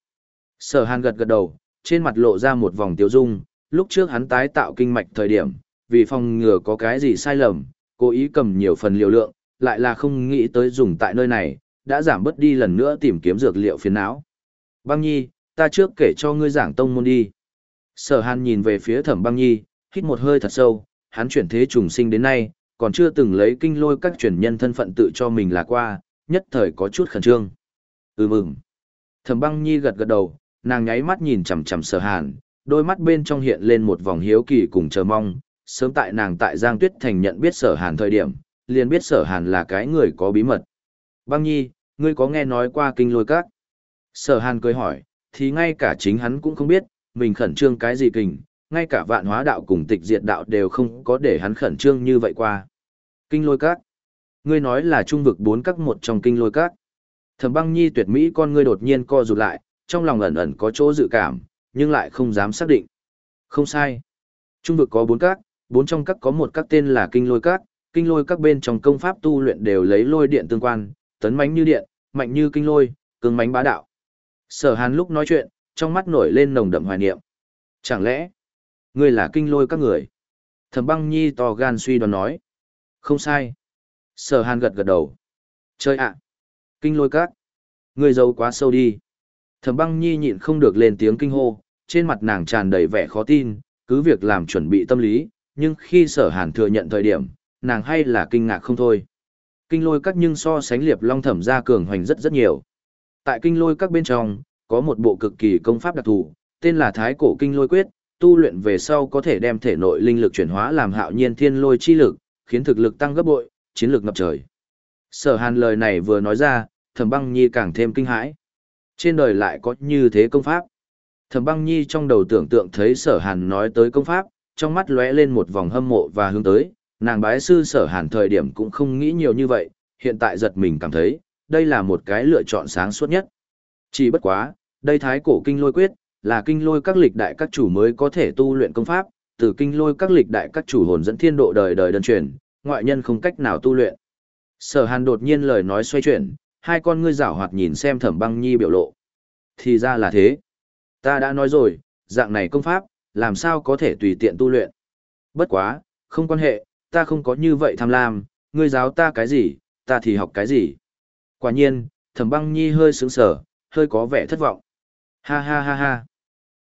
Speaker 1: Sở Hàn gật gật đầu, trên mặt lộ ra một vòng tiêu dung, lúc trước hắn tái tạo kinh mạch thời điểm, vì phòng ngừa có cái gì sai lầm, cố ý cầm nhiều phần liều lượng, lại là không nghĩ tới dùng tại nơi này, đã giảm bớt đi lần nữa tìm kiếm dược liệu phiền não. Băng Nhi, ta trước kể cho ngươi giảng tông môn đi. Sở Hàn nhìn về phía Thẩm Băng Nhi, hít một hơi thật sâu, hắn chuyển thế trùng sinh đến nay, còn chưa từng lấy kinh lôi các truyền nhân thân phận tự cho mình là qua, nhất thời có chút khẩn trương. Ừ mừng. Thẩm Băng Nhi gật gật đầu, nàng nháy mắt nhìn chằm chằm Sở Hàn, đôi mắt bên trong hiện lên một vòng hiếu kỳ cùng chờ mong, sớm tại nàng tại Giang Tuyết Thành nhận biết Sở Hàn thời điểm, liền biết Sở Hàn là cái người có bí mật. Băng Nhi, ngươi có nghe nói qua kinh lôi các? Sở hàn cười hỏi, thì ngay cả chính hắn cũng không biết, mình khẩn trương cái gì kình, ngay cả vạn hóa đạo cùng tịch diệt đạo đều không có để hắn khẩn trương như vậy qua. Kinh lôi các. Ngươi nói là trung vực bốn các một trong kinh lôi các. Thẩm băng nhi tuyệt mỹ con ngươi đột nhiên co rụt lại, trong lòng ẩn ẩn có chỗ dự cảm, nhưng lại không dám xác định. Không sai. Trung vực có bốn các, bốn trong các có một các tên là kinh lôi các, kinh lôi các bên trong công pháp tu luyện đều lấy lôi điện tương quan, tấn mãnh như điện, mạnh như kinh lôi, cứng mãnh bá đạo. Sở Hàn lúc nói chuyện, trong mắt nổi lên nồng đậm hoài niệm. Chẳng lẽ, ngươi là kinh lôi các người? Thẩm băng nhi to gan suy đoán nói. Không sai. Sở Hàn gật gật đầu. Chơi ạ. Kinh lôi các. người giấu quá sâu đi. Thẩm băng nhi nhịn không được lên tiếng kinh hô, trên mặt nàng tràn đầy vẻ khó tin, cứ việc làm chuẩn bị tâm lý, nhưng khi sở hàn thừa nhận thời điểm, nàng hay là kinh ngạc không thôi. Kinh lôi các nhưng so sánh liệp long thẩm gia cường hoành rất rất nhiều. Tại kinh lôi các bên trong, có một bộ cực kỳ công pháp đặc thù, tên là Thái Cổ Kinh Lôi Quyết, tu luyện về sau có thể đem thể nội linh lực chuyển hóa làm hạo nhiên thiên lôi chi lực, khiến thực lực tăng gấp bội, chiến lược ngập trời. Sở Hàn lời này vừa nói ra, Thẩm Băng Nhi càng thêm kinh hãi. Trên đời lại có như thế công pháp. Thẩm Băng Nhi trong đầu tưởng tượng thấy Sở Hàn nói tới công pháp, trong mắt lóe lên một vòng hâm mộ và hướng tới, nàng bái sư Sở Hàn thời điểm cũng không nghĩ nhiều như vậy, hiện tại giật mình cảm thấy, đây là một cái lựa chọn sáng suốt nhất. Chỉ bất quá, đây thái cổ kinh lôi quyết, là kinh lôi các lịch đại các chủ mới có thể tu luyện công pháp, từ kinh lôi các lịch đại các chủ hồn dẫn thiên độ đời đời đơn truyền, ngoại nhân không cách nào tu luyện. Sở Hàn đột nhiên lời nói xoay chuyển, hai con ngươi rảo hoạt nhìn xem Thẩm Băng Nhi biểu lộ. Thì ra là thế. Ta đã nói rồi, dạng này công pháp, làm sao có thể tùy tiện tu luyện. Bất quá, không quan hệ, ta không có như vậy tham lam, ngươi giáo ta cái gì, ta thì học cái gì. Quả nhiên, thẩm băng nhi hơi sướng sở, hơi có vẻ thất vọng. Ha ha ha ha.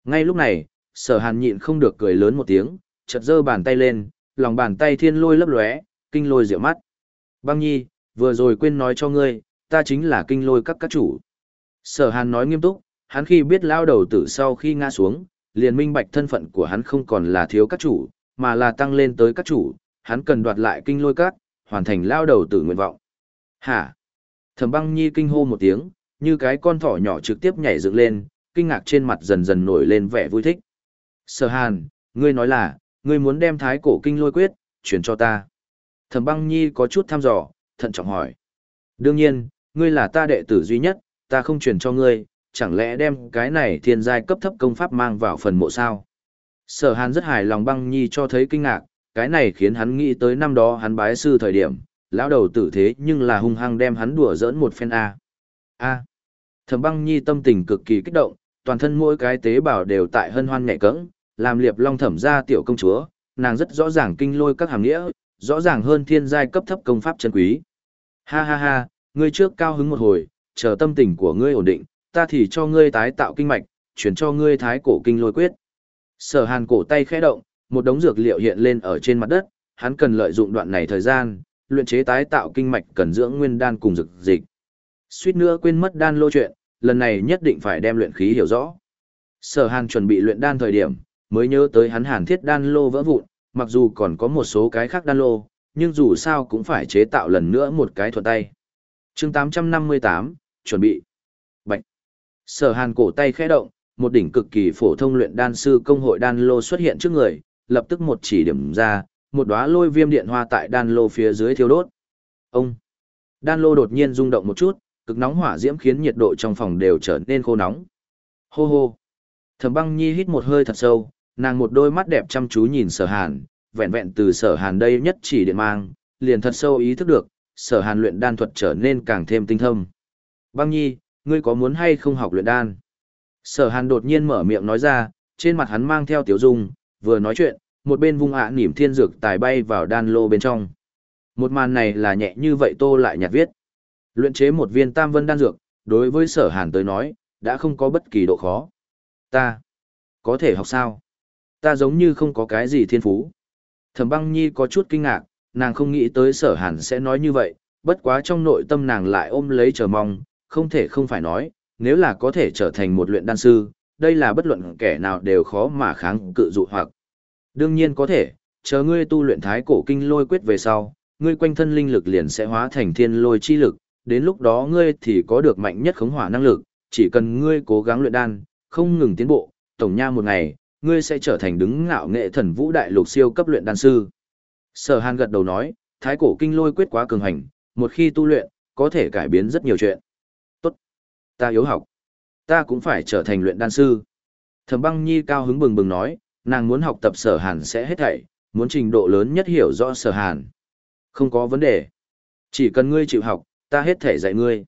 Speaker 1: Ngay lúc này, sở hàn nhịn không được cười lớn một tiếng, chợt giơ bàn tay lên, lòng bàn tay thiên lôi lấp lóe, kinh lôi diệu mắt. Băng nhi, vừa rồi quên nói cho ngươi, ta chính là kinh lôi các các chủ. Sở hàn nói nghiêm túc, hắn khi biết lao đầu tử sau khi ngã xuống, liền minh bạch thân phận của hắn không còn là thiếu các chủ, mà là tăng lên tới các chủ, hắn cần đoạt lại kinh lôi các, hoàn thành lao đầu tử nguyện vọng. Hả? Thẩm băng nhi kinh hô một tiếng, như cái con thỏ nhỏ trực tiếp nhảy dựng lên, kinh ngạc trên mặt dần dần nổi lên vẻ vui thích. Sở hàn, ngươi nói là, ngươi muốn đem thái cổ kinh lôi quyết, chuyển cho ta. Thẩm băng nhi có chút thăm dò, thận trọng hỏi. Đương nhiên, ngươi là ta đệ tử duy nhất, ta không truyền cho ngươi, chẳng lẽ đem cái này thiên giai cấp thấp công pháp mang vào phần mộ sao? Sở hàn rất hài lòng băng nhi cho thấy kinh ngạc, cái này khiến hắn nghĩ tới năm đó hắn bái sư thời điểm, lão đầu tử thế nhưng là hung hăng đem hắn đùa giỡn một phen A. A. Thẩm băng nhi tâm tình cực kỳ kích động, toàn thân mỗi cái tế bào đều tại hân hoan nhẹ cẫng, làm liệp long thẩm ra tiểu công chúa, nàng rất rõ ràng kinh lôi các hàm nghĩa, rõ ràng hơn thiên giai cấp thấp công pháp chân quý. Ha ha ha, ngươi trước cao hứng một hồi, chờ tâm tình của ngươi ổn định, ta thì cho ngươi tái tạo kinh mạch, chuyển cho ngươi thái cổ kinh lôi quyết. Sở hàn cổ tay khẽ động, một đống dược liệu hiện lên ở trên mặt đất, hắn cần lợi dụng đoạn này thời gian, luyện chế tái tạo kinh mạch cần dưỡng nguyên đan cùng dược dịch. Suýt nữa quên mất đan lô chuyện, lần này nhất định phải đem luyện khí hiểu rõ. Sở Hàn chuẩn bị luyện đan thời điểm, mới nhớ tới hắn Hàn Thiết đan lô vỡ vụn, mặc dù còn có một số cái khác đan lô, nhưng dù sao cũng phải chế tạo lần nữa một cái thuận tay. Chương 858, chuẩn bị. Bạch. Sở Hàn cổ tay khẽ động, một đỉnh cực kỳ phổ thông luyện đan sư công hội đan lô xuất hiện trước người, lập tức một chỉ điểm ra, một đóa lôi viêm điện hoa tại đan lô phía dưới thiêu đốt. Ông. Đan lô đột nhiên rung động một chút, cực nóng hỏa diễm khiến nhiệt độ trong phòng đều trở nên khô nóng. Hô hô. Thẩm băng nhi hít một hơi thật sâu, nàng một đôi mắt đẹp chăm chú nhìn sở hàn, vẹn vẹn từ sở hàn đây nhất chỉ điện mang, liền thật sâu ý thức được, sở hàn luyện đan thuật trở nên càng thêm tinh thâm. Băng nhi, ngươi có muốn hay không học luyện đan? Sở hàn đột nhiên mở miệng nói ra, trên mặt hắn mang theo tiểu dung, vừa nói chuyện, một bên vung ạ à nỉm thiên dược tài bay vào đan lô bên trong. Một màn này là nhẹ như vậy tô lại nhạt viết. Luyện chế một viên tam vân đan dược, đối với sở hàn tới nói, đã không có bất kỳ độ khó. Ta, có thể học sao? Ta giống như không có cái gì thiên phú. Thẩm băng nhi có chút kinh ngạc, nàng không nghĩ tới sở hàn sẽ nói như vậy, bất quá trong nội tâm nàng lại ôm lấy chờ mong, không thể không phải nói, nếu là có thể trở thành một luyện đan sư, đây là bất luận kẻ nào đều khó mà kháng cự dụ hoặc. Đương nhiên có thể, chờ ngươi tu luyện thái cổ kinh lôi quyết về sau, ngươi quanh thân linh lực liền sẽ hóa thành thiên lôi chi lực, đến lúc đó ngươi thì có được mạnh nhất khống hỏa năng lực, chỉ cần ngươi cố gắng luyện đan, không ngừng tiến bộ, tổng nha một ngày, ngươi sẽ trở thành đứng ngạo nghệ thần vũ đại lục siêu cấp luyện đan sư. Sở Hàn gật đầu nói, thái cổ kinh lôi quyết quá cường hành, một khi tu luyện, có thể cải biến rất nhiều chuyện. Tốt, ta yếu học, ta cũng phải trở thành luyện đan sư. Thẩm băng nhi cao hứng bừng bừng nói, nàng muốn học tập sở hàn sẽ hết thảy, muốn trình độ lớn nhất hiểu rõ sở hàn. Không có vấn đề. Chỉ cần ngươi chịu học, ta hết thể dạy ngươi.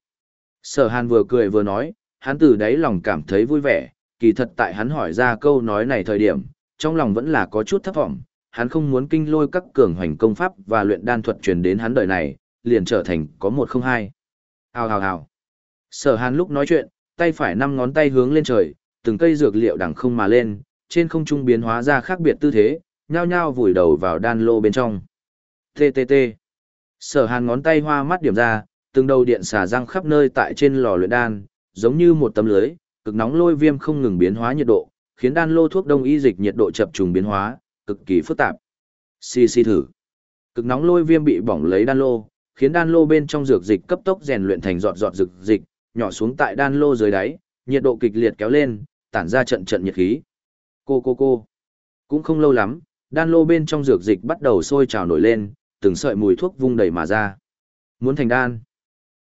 Speaker 1: Sở hàn vừa cười vừa nói, hắn từ đáy lòng cảm thấy vui vẻ, kỳ thật tại hắn hỏi ra câu nói này thời điểm, trong lòng vẫn là có chút thấp vọng, hắn không muốn kinh lôi các cường hoành công pháp và luyện đan thuật truyền đến hắn đời này, liền trở thành có một không hai. Hào hào hào. Sở hàn lúc nói chuyện, tay phải năm ngón tay hướng lên trời, từng cây dược liệu đằng không mà lên, trên không trung biến hóa ra khác biệt tư thế, nhao nhao vùi đầu vào đan lô bên trong. TTT. Sở hàn ngón tay hoa mắt điểm ra, từng đầu điện xả răng khắp nơi tại trên lò luyện đan, giống như một tấm lưới, cực nóng lôi viêm không ngừng biến hóa nhiệt độ, khiến đan lô thuốc đông y dịch nhiệt độ chập trùng biến hóa, cực kỳ phức tạp. Xì xì thử. Cực nóng lôi viêm bị bỏng lấy đan lô, khiến đan lô bên trong dược dịch cấp tốc rèn luyện thành giọt giọt dược dịch, nhỏ xuống tại đan lô dưới đáy, nhiệt độ kịch liệt kéo lên, tản ra trận trận nhiệt khí. Cô cô cô. Cũng không lâu lắm, đan lô bên trong dược dịch bắt đầu sôi trào nổi lên, từng sợi mùi thuốc vung đầy mà ra. Muốn thành đan.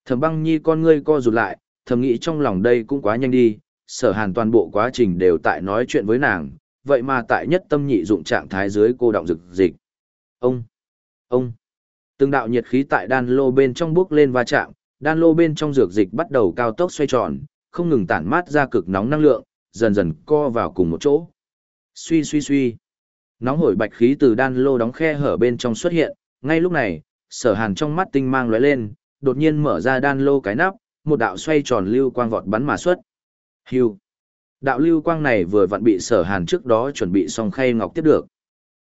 Speaker 1: Thẩm băng nhi con ngươi co rụt lại, thầm nghĩ trong lòng đây cũng quá nhanh đi, sở hàn toàn bộ quá trình đều tại nói chuyện với nàng, vậy mà tại nhất tâm nhị dụng trạng thái dưới cô động dược dịch. Ông! Ông! Từng đạo nhiệt khí tại đan lô bên trong bước lên va chạm, đan lô bên trong dược dịch bắt đầu cao tốc xoay tròn, không ngừng tản mát ra cực nóng năng lượng, dần dần co vào cùng một chỗ. Suy suy suy. Nóng hổi bạch khí từ đan lô đóng khe hở bên trong xuất hiện, ngay lúc này, sở hàn trong mắt tinh mang lóe lên, đột nhiên mở ra đan lô cái nắp, một đạo xoay tròn lưu quang vọt bắn mà xuất. Hưu. Đạo lưu quang này vừa vặn bị sở hàn trước đó chuẩn bị xong khay ngọc tiếp được.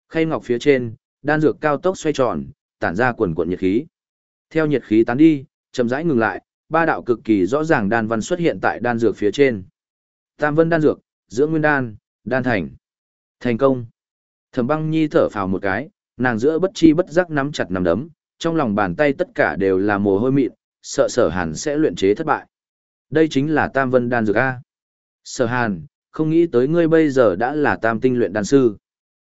Speaker 1: Khay ngọc phía trên, đan dược cao tốc xoay tròn, tản ra quần quần nhiệt khí. Theo nhiệt khí tán đi, chậm rãi ngừng lại, ba đạo cực kỳ rõ ràng đan văn xuất hiện tại đan dược phía trên. Tam vân đan dược, dưỡng nguyên đan, đan thành. Thành công. Thẩm băng nhi thở phào một cái, nàng giữa bất chi bất giác nắm chặt nắm đấm, trong lòng bàn tay tất cả đều là mồ hôi mịn, sợ sở hàn sẽ luyện chế thất bại. Đây chính là tam vân đan dược A. Sở hàn, không nghĩ tới ngươi bây giờ đã là tam tinh luyện đan sư.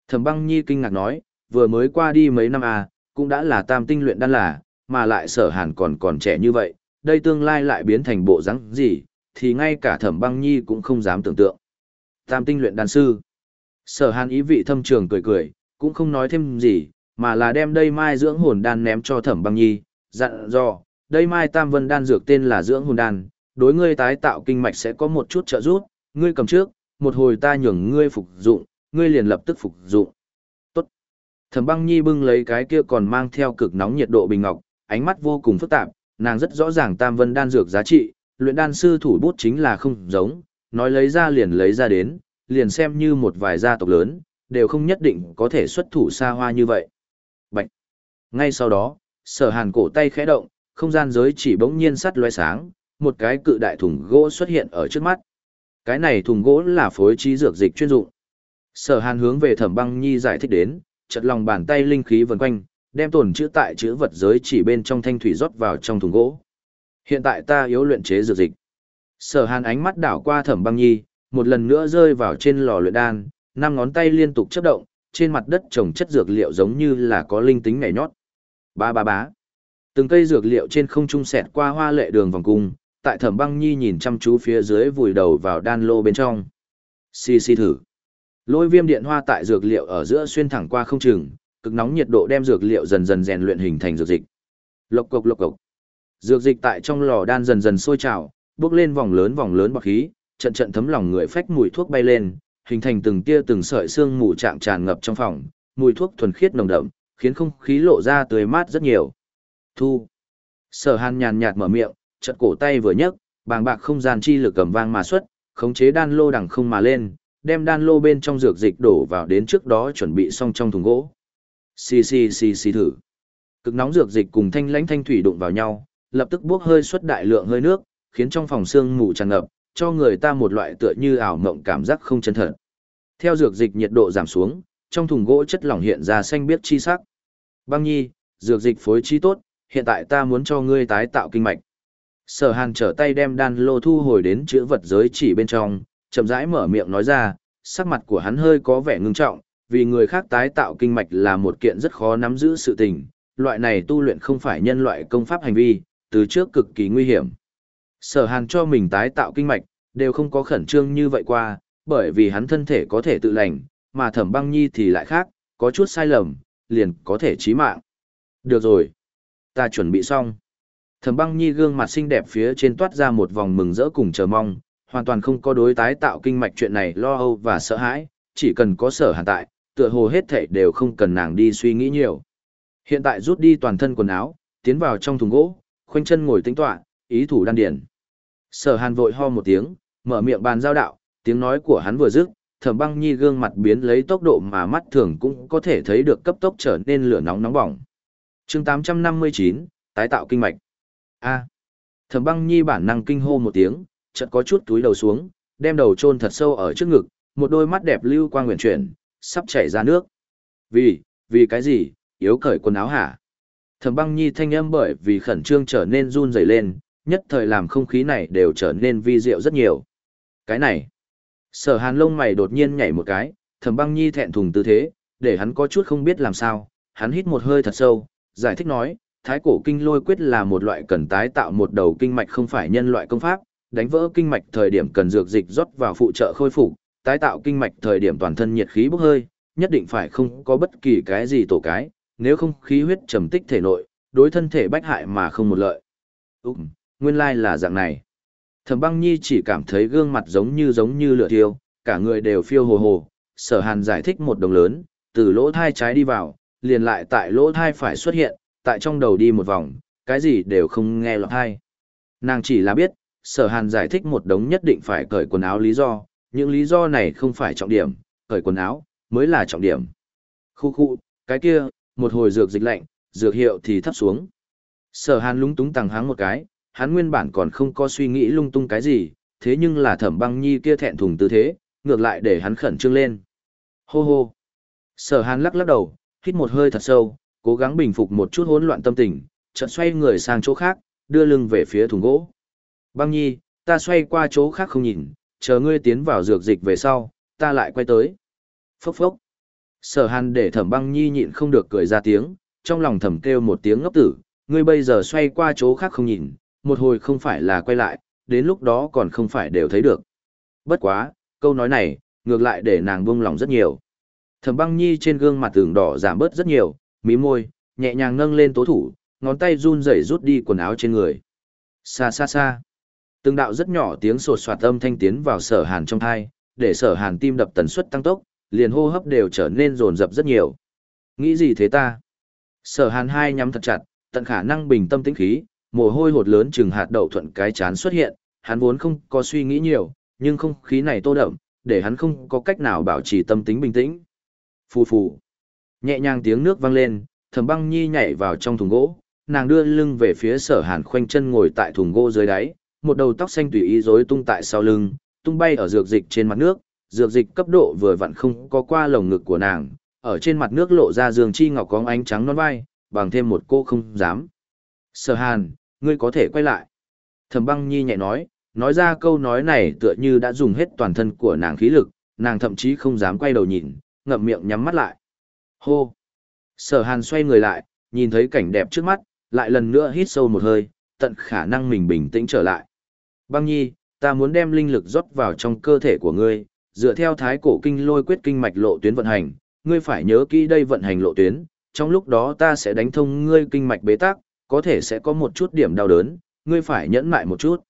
Speaker 1: Thẩm băng nhi kinh ngạc nói, vừa mới qua đi mấy năm à, cũng đã là tam tinh luyện đan là, mà lại sở hàn còn còn trẻ như vậy, đây tương lai lại biến thành bộ rắn gì, thì ngay cả thẩm băng nhi cũng không dám tưởng tượng. Tam tinh luyện đan sư. Sở hàn ý vị thâm trường cười cười, cũng không nói thêm gì, mà là đem đây mai dưỡng hồn đan ném cho thẩm băng nhi, dặn dò, đây mai tam vân đan dược tên là dưỡng hồn đan, đối ngươi tái tạo kinh mạch sẽ có một chút trợ giúp, ngươi cầm trước, một hồi ta nhường ngươi phục dụng, ngươi liền lập tức phục dụng. Tốt. Thẩm băng nhi bưng lấy cái kia còn mang theo cực nóng nhiệt độ bình ngọc, ánh mắt vô cùng phức tạp, nàng rất rõ ràng tam vân đan dược giá trị, luyện đan sư thủ bút chính là không giống, nói lấy ra liền lấy ra đến, liền xem như một vài gia tộc lớn, đều không nhất định có thể xuất thủ xa hoa như vậy. Bạch. Ngay sau đó, sở hàn cổ tay khẽ động, không gian giới chỉ bỗng nhiên sắt lóe sáng, một cái cự đại thùng gỗ xuất hiện ở trước mắt. Cái này thùng gỗ là phối trí dược dịch chuyên dụng. Sở hàn hướng về thẩm băng nhi giải thích đến, chật lòng bàn tay linh khí vần quanh, đem tổn chữ tại chữ vật giới chỉ bên trong thanh thủy rót vào trong thùng gỗ. Hiện tại ta yếu luyện chế dược dịch. Sở hàn ánh mắt đảo qua thẩm băng nhi, một lần nữa rơi vào trên lò luyện đan, năm ngón tay liên tục chấp động, trên mặt đất trồng chất dược liệu giống như là có linh tính nhảy nhót. Ba ba bá. Từng cây dược liệu trên không trung xẹt qua hoa lệ đường vòng cung, tại Thẩm Băng Nhi nhìn chăm chú phía dưới vùi đầu vào đan lô bên trong. Xì xì thử. Lôi viêm điện hoa tại dược liệu ở giữa xuyên thẳng qua không chừng, cực nóng nhiệt độ đem dược liệu dần dần rèn luyện hình thành dược dịch. Lộc cộc lộc cộc. Dược dịch tại trong lò đan dần dần sôi trào, bước lên vòng lớn vòng lớn bọt khí, trận trận thấm lòng người phách mùi thuốc bay lên, hình thành từng tia từng sợi xương mù trạng tràn ngập trong phòng, mùi thuốc thuần khiết nồng đậm, khiến không khí lộ ra tươi mát rất nhiều. Thu. Sở Hàn nhàn nhạt mở miệng, chật cổ tay vừa nhấc, bàng bạc không gian chi lực cầm vang mà xuất, khống chế đan lô đằng không mà lên, đem đan lô bên trong dược dịch đổ vào đến trước đó chuẩn bị xong trong thùng gỗ. Xì xì xì xì thử. Cực nóng dược dịch cùng thanh lãnh thanh thủy đụng vào nhau, lập tức bốc hơi xuất đại lượng hơi nước, khiến trong phòng xương mù tràn ngập, cho người ta một loại tựa như ảo mộng cảm giác không chân thật. Theo dược dịch nhiệt độ giảm xuống, trong thùng gỗ chất lỏng hiện ra xanh biếc chi sắc. Băng nhi, dược dịch phối trí tốt, hiện tại ta muốn cho ngươi tái tạo kinh mạch. Sở hàn trở tay đem đan lô thu hồi đến chữ vật giới chỉ bên trong, chậm rãi mở miệng nói ra, sắc mặt của hắn hơi có vẻ ngưng trọng, vì người khác tái tạo kinh mạch là một kiện rất khó nắm giữ sự tình, loại này tu luyện không phải nhân loại công pháp hành vi, từ trước cực kỳ nguy hiểm. Sở hàn cho mình tái tạo kinh mạch, đều không có khẩn trương như vậy qua, bởi vì hắn thân thể có thể tự lành, mà thẩm băng nhi thì lại khác, có chút sai lầm, liền có thể chí mạng. Được rồi, ta chuẩn bị xong. Thẩm băng nhi gương mặt xinh đẹp phía trên toát ra một vòng mừng rỡ cùng chờ mong, hoàn toàn không có đối tái tạo kinh mạch chuyện này lo âu và sợ hãi, chỉ cần có sở hàn tại, tựa hồ hết thảy đều không cần nàng đi suy nghĩ nhiều. Hiện tại rút đi toàn thân quần áo, tiến vào trong thùng gỗ, khoanh chân ngồi tĩnh tọa, ý thủ đan điển. Sở Hàn vội ho một tiếng, mở miệng bàn giao đạo, tiếng nói của hắn vừa dứt, Thẩm Băng Nhi gương mặt biến lấy tốc độ mà mắt thường cũng có thể thấy được cấp tốc trở nên lửa nóng nóng bỏng. Chương 859, tái tạo kinh mạch. A. Thẩm Băng Nhi bản năng kinh hô một tiếng, chợt có chút túi đầu xuống, đem đầu chôn thật sâu ở trước ngực, một đôi mắt đẹp lưu quang nguyện chuyển, sắp chảy ra nước. Vì, vì cái gì, yếu cởi quần áo hả? Thẩm băng nhi thanh âm bởi vì khẩn trương trở nên run rẩy lên, nhất thời làm không khí này đều trở nên vi diệu rất nhiều. Cái này, sở hàn lông mày đột nhiên nhảy một cái, thẩm băng nhi thẹn thùng tư thế, để hắn có chút không biết làm sao, hắn hít một hơi thật sâu, giải thích nói, thái cổ kinh lôi quyết là một loại cần tái tạo một đầu kinh mạch không phải nhân loại công pháp, đánh vỡ kinh mạch thời điểm cần dược dịch rót vào phụ trợ khôi phục, tái tạo kinh mạch thời điểm toàn thân nhiệt khí bốc hơi, nhất định phải không có bất kỳ cái gì tổ cái, nếu không khí huyết trầm tích thể nội, đối thân thể bách hại mà không một lợi. Úc, nguyên lai là dạng này. Thẩm băng nhi chỉ cảm thấy gương mặt giống như giống như lửa thiêu, cả người đều phiêu hồ hồ, sở hàn giải thích một đồng lớn, từ lỗ thai trái đi vào, liền lại tại lỗ thai phải xuất hiện, tại trong đầu đi một vòng, cái gì đều không nghe lọt hay Nàng chỉ là biết, sở hàn giải thích một đống nhất định phải cởi quần áo lý do, những lý do này không phải trọng điểm, cởi quần áo, mới là trọng điểm. Khu khu, cái kia, một hồi dược dịch lạnh, dược hiệu thì thấp xuống. Sở hàn lúng túng tăng háng một cái, hắn nguyên bản còn không có suy nghĩ lung tung cái gì, thế nhưng là thẩm băng nhi kia thẹn thùng tư thế, ngược lại để hắn khẩn trương lên. Hô hô. Sở hàn lắc lắc đầu, hít một hơi thật sâu, cố gắng bình phục một chút hỗn loạn tâm tình, chợt xoay người sang chỗ khác, đưa lưng về phía thùng gỗ. Băng nhi, ta xoay qua chỗ khác không nhìn, chờ ngươi tiến vào dược dịch về sau, ta lại quay tới. Phốc phốc. Sở hàn để thẩm băng nhi nhịn không được cười ra tiếng, trong lòng thầm kêu một tiếng ngốc tử, ngươi bây giờ xoay qua chỗ khác không nhìn, một hồi không phải là quay lại, đến lúc đó còn không phải đều thấy được. Bất quá, câu nói này, ngược lại để nàng buông lòng rất nhiều. Thẩm băng nhi trên gương mặt tường đỏ giảm bớt rất nhiều, mí môi, nhẹ nhàng nâng lên tố thủ, ngón tay run rẩy rút đi quần áo trên người. Xa xa xa. Từng đạo rất nhỏ tiếng sột soạt âm thanh tiến vào sở hàn trong thai, để sở hàn tim đập tần suất tăng tốc, liền hô hấp đều trở nên rồn rập rất nhiều. Nghĩ gì thế ta? Sở hàn hai nhắm thật chặt, tận khả năng bình tâm tĩnh khí, mồ hôi hột lớn chừng hạt đậu thuận cái chán xuất hiện, hắn vốn không có suy nghĩ nhiều, nhưng không khí này tô đậm, để hắn không có cách nào bảo trì tâm tính bình tĩnh. Phù phù. Nhẹ nhàng tiếng nước vang lên, thẩm băng nhi nhảy vào trong thùng gỗ, nàng đưa lưng về phía sở hàn khoanh chân ngồi tại thùng gỗ dưới đáy, một đầu tóc xanh tùy ý rối tung tại sau lưng, tung bay ở dược dịch trên mặt nước, dược dịch cấp độ vừa vặn không có qua lồng ngực của nàng, ở trên mặt nước lộ ra giường chi ngọc có ánh trắng non vai, bằng thêm một cô không dám. Sở hàn, ngươi có thể quay lại. Thẩm băng nhi nhẹ nói, nói ra câu nói này tựa như đã dùng hết toàn thân của nàng khí lực, nàng thậm chí không dám quay đầu nhìn, ngậm miệng nhắm mắt lại. Hô! Sở hàn xoay người lại, nhìn thấy cảnh đẹp trước mắt, lại lần nữa hít sâu một hơi, tận khả năng mình bình tĩnh trở lại. Băng nhi, ta muốn đem linh lực rót vào trong cơ thể của ngươi, dựa theo thái cổ kinh lôi quyết kinh mạch lộ tuyến vận hành, ngươi phải nhớ kỹ đây vận hành lộ tuyến, trong lúc đó ta sẽ đánh thông ngươi kinh mạch bế tắc, có thể sẽ có một chút điểm đau đớn, ngươi phải nhẫn mại một chút.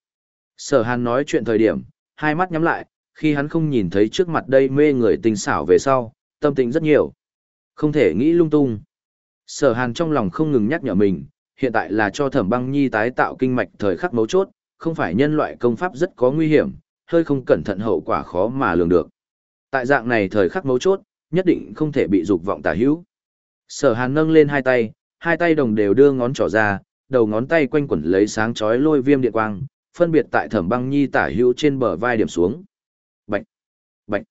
Speaker 1: Sở Hàn nói chuyện thời điểm, hai mắt nhắm lại, khi hắn không nhìn thấy trước mặt đây mê người tình xảo về sau, tâm tình rất nhiều. Không thể nghĩ lung tung. Sở Hàn trong lòng không ngừng nhắc nhở mình, hiện tại là cho Thẩm Băng Nhi tái tạo kinh mạch thời khắc mấu chốt, không phải nhân loại công pháp rất có nguy hiểm, hơi không cẩn thận hậu quả khó mà lường được. Tại dạng này thời khắc mấu chốt, nhất định không thể bị dục vọng tà hữu. Sở Hàn nâng lên hai tay, hai tay đồng đều đưa ngón trỏ ra, đầu ngón tay quanh quẩn lấy sáng chói lôi viêm điện quang, phân biệt tại Thẩm Băng Nhi tả hữu trên bờ vai điểm xuống. Bạch, bạch.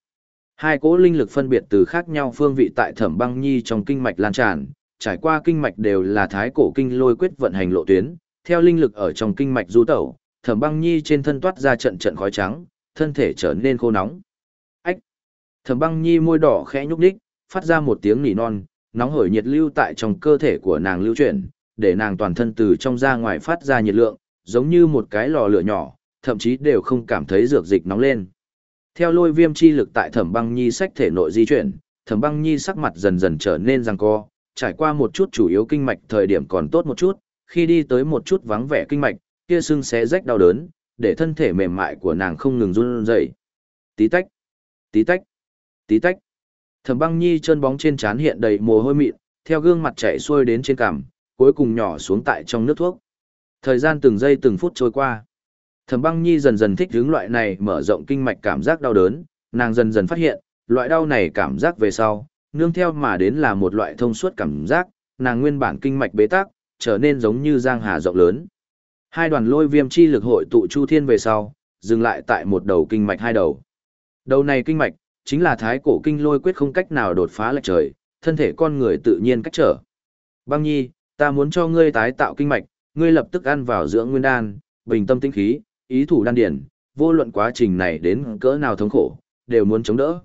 Speaker 1: Hai cỗ linh lực phân biệt từ khác nhau phương vị tại Thẩm Băng Nhi trong kinh mạch lan tràn, trải qua kinh mạch đều là thái cổ kinh lôi quyết vận hành lộ tuyến, theo linh lực ở trong kinh mạch du tẩu, Thẩm Băng Nhi trên thân toát ra trận trận khói trắng, thân thể trở nên khô nóng. Ách. Thẩm Băng Nhi môi đỏ khẽ nhúc nhích, phát ra một tiếng nỉ non, nóng hổi nhiệt lưu tại trong cơ thể của nàng lưu chuyển, để nàng toàn thân từ trong ra ngoài phát ra nhiệt lượng, giống như một cái lò lửa nhỏ, thậm chí đều không cảm thấy dược dịch nóng lên. Theo lôi viêm chi lực tại Thẩm Băng Nhi sách thể nội di chuyển, Thẩm Băng Nhi sắc mặt dần dần trở nên giằng co, trải qua một chút chủ yếu kinh mạch thời điểm còn tốt một chút, khi đi tới một chút vắng vẻ kinh mạch, kia sưng xé rách đau đớn, để thân thể mềm mại của nàng không ngừng run rẩy. Tí tách, tí tách, tí tách. Thẩm Băng Nhi chân bóng trên trán hiện đầy mồ hôi mịn, theo gương mặt chảy xuôi đến trên cằm, cuối cùng nhỏ xuống tại trong nước thuốc. Thời gian từng giây từng phút trôi qua. Thẩm Băng Nhi dần dần thích hướng loại này mở rộng kinh mạch cảm giác đau đớn, nàng dần dần phát hiện, loại đau này cảm giác về sau, nương theo mà đến là một loại thông suốt cảm giác, nàng nguyên bản kinh mạch bế tắc, trở nên giống như giang hà rộng lớn. Hai đoàn lôi viêm chi lực hội tụ chu thiên về sau, dừng lại tại một đầu kinh mạch hai đầu. Đầu này kinh mạch, chính là thái cổ kinh lôi quyết không cách nào đột phá lệch trời, thân thể con người tự nhiên cách trở. Băng nhi, ta muốn cho ngươi tái tạo kinh mạch, ngươi lập tức ăn vào dưỡng nguyên đan, bình tâm tĩnh khí, ý thủ đan điển, vô luận quá trình này đến cỡ nào thống khổ, đều muốn chống đỡ.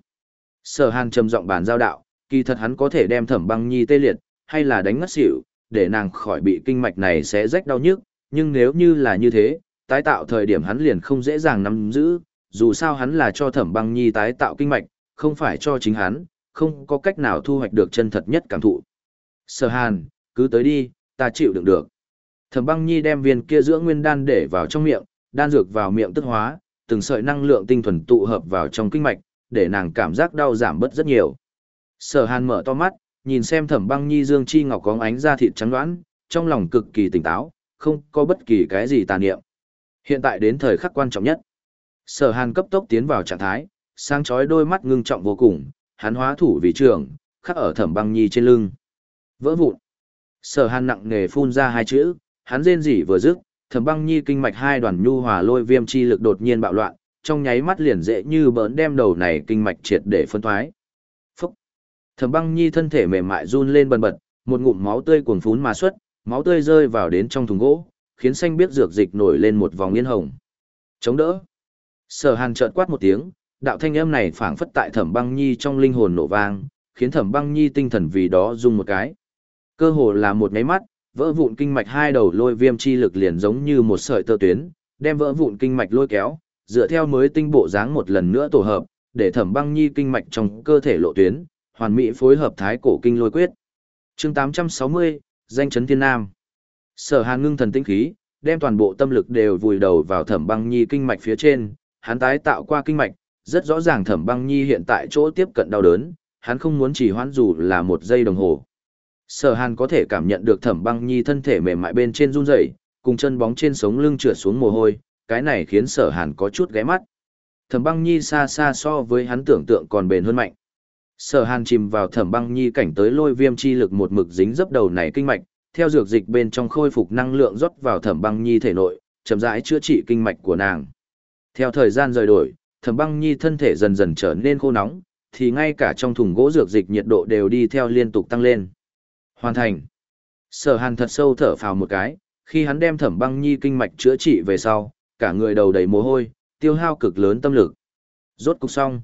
Speaker 1: Sở Hàn trầm giọng bàn giao đạo, kỳ thật hắn có thể đem Thẩm Băng Nhi tê liệt, hay là đánh ngất xỉu, để nàng khỏi bị kinh mạch này sẽ rách đau nhức, nhưng nếu như là như thế, tái tạo thời điểm hắn liền không dễ dàng nắm giữ, dù sao hắn là cho Thẩm Băng Nhi tái tạo kinh mạch, không phải cho chính hắn, không có cách nào thu hoạch được chân thật nhất cảm thụ. Sở Hàn, cứ tới đi, ta chịu đựng được. Thẩm Băng Nhi đem viên kia dưỡng nguyên đan để vào trong miệng, đan dược vào miệng tức hóa, từng sợi năng lượng tinh thuần tụ hợp vào trong kinh mạch, để nàng cảm giác đau giảm bớt rất nhiều. Sở hàn mở to mắt, nhìn xem thẩm băng nhi dương chi ngọc có ánh da thịt trắng đoán, trong lòng cực kỳ tỉnh táo, không có bất kỳ cái gì tà niệm. Hiện tại đến thời khắc quan trọng nhất. Sở hàn cấp tốc tiến vào trạng thái, sáng chói đôi mắt ngưng trọng vô cùng, hắn hóa thủ vì trường, khắc ở thẩm băng nhi trên lưng. Vỡ vụn. Sở hàn nặng nề phun ra hai chữ, hắn rên rỉ vừa dứt, thẩm băng nhi kinh mạch hai đoàn nhu hòa lôi viêm chi lực đột nhiên bạo loạn, trong nháy mắt liền dễ như bỡn đem đầu này kinh mạch triệt để phân thoái. Phúc! Thẩm băng nhi thân thể mềm mại run lên bần bật, một ngụm máu tươi cuồn phún mà xuất, máu tươi rơi vào đến trong thùng gỗ, khiến xanh biết dược dịch nổi lên một vòng liên hồng. Chống đỡ! Sở hàn chợt quát một tiếng, đạo thanh âm này phảng phất tại thẩm băng nhi trong linh hồn nổ vang, khiến thẩm băng nhi tinh thần vì đó rung một cái. Cơ hồ là một nháy mắt, vỡ vụn kinh mạch hai đầu lôi viêm chi lực liền giống như một sợi tơ tuyến, đem vỡ vụn kinh mạch lôi kéo, dựa theo mới tinh bộ dáng một lần nữa tổ hợp, để thẩm băng nhi kinh mạch trong cơ thể lộ tuyến, hoàn mỹ phối hợp thái cổ kinh lôi quyết. Chương 860, danh chấn thiên nam. Sở Hàn ngưng thần tinh khí, đem toàn bộ tâm lực đều vùi đầu vào thẩm băng nhi kinh mạch phía trên, hắn tái tạo qua kinh mạch, rất rõ ràng thẩm băng nhi hiện tại chỗ tiếp cận đau đớn, hắn không muốn chỉ hoãn dù là một giây đồng hồ. Sở Hàn có thể cảm nhận được Thẩm Băng Nhi thân thể mềm mại bên trên run rẩy, cùng chân bóng trên sống lưng trượt xuống mồ hôi, cái này khiến Sở Hàn có chút ghé mắt. Thẩm Băng Nhi xa xa so với hắn tưởng tượng còn bền hơn mạnh. Sở Hàn chìm vào Thẩm Băng Nhi cảnh tới lôi viêm chi lực một mực dính dấp đầu này kinh mạch, theo dược dịch bên trong khôi phục năng lượng rót vào Thẩm Băng Nhi thể nội, chậm rãi chữa trị kinh mạch của nàng. Theo thời gian rời đổi, Thẩm Băng Nhi thân thể dần dần trở nên khô nóng, thì ngay cả trong thùng gỗ dược dịch nhiệt độ đều đi theo liên tục tăng lên. Hoàn thành. Sở hàn thật sâu thở phào một cái, khi hắn đem thẩm băng nhi kinh mạch chữa trị về sau, cả người đầu đầy mồ hôi, tiêu hao cực lớn tâm lực. Rốt cục xong.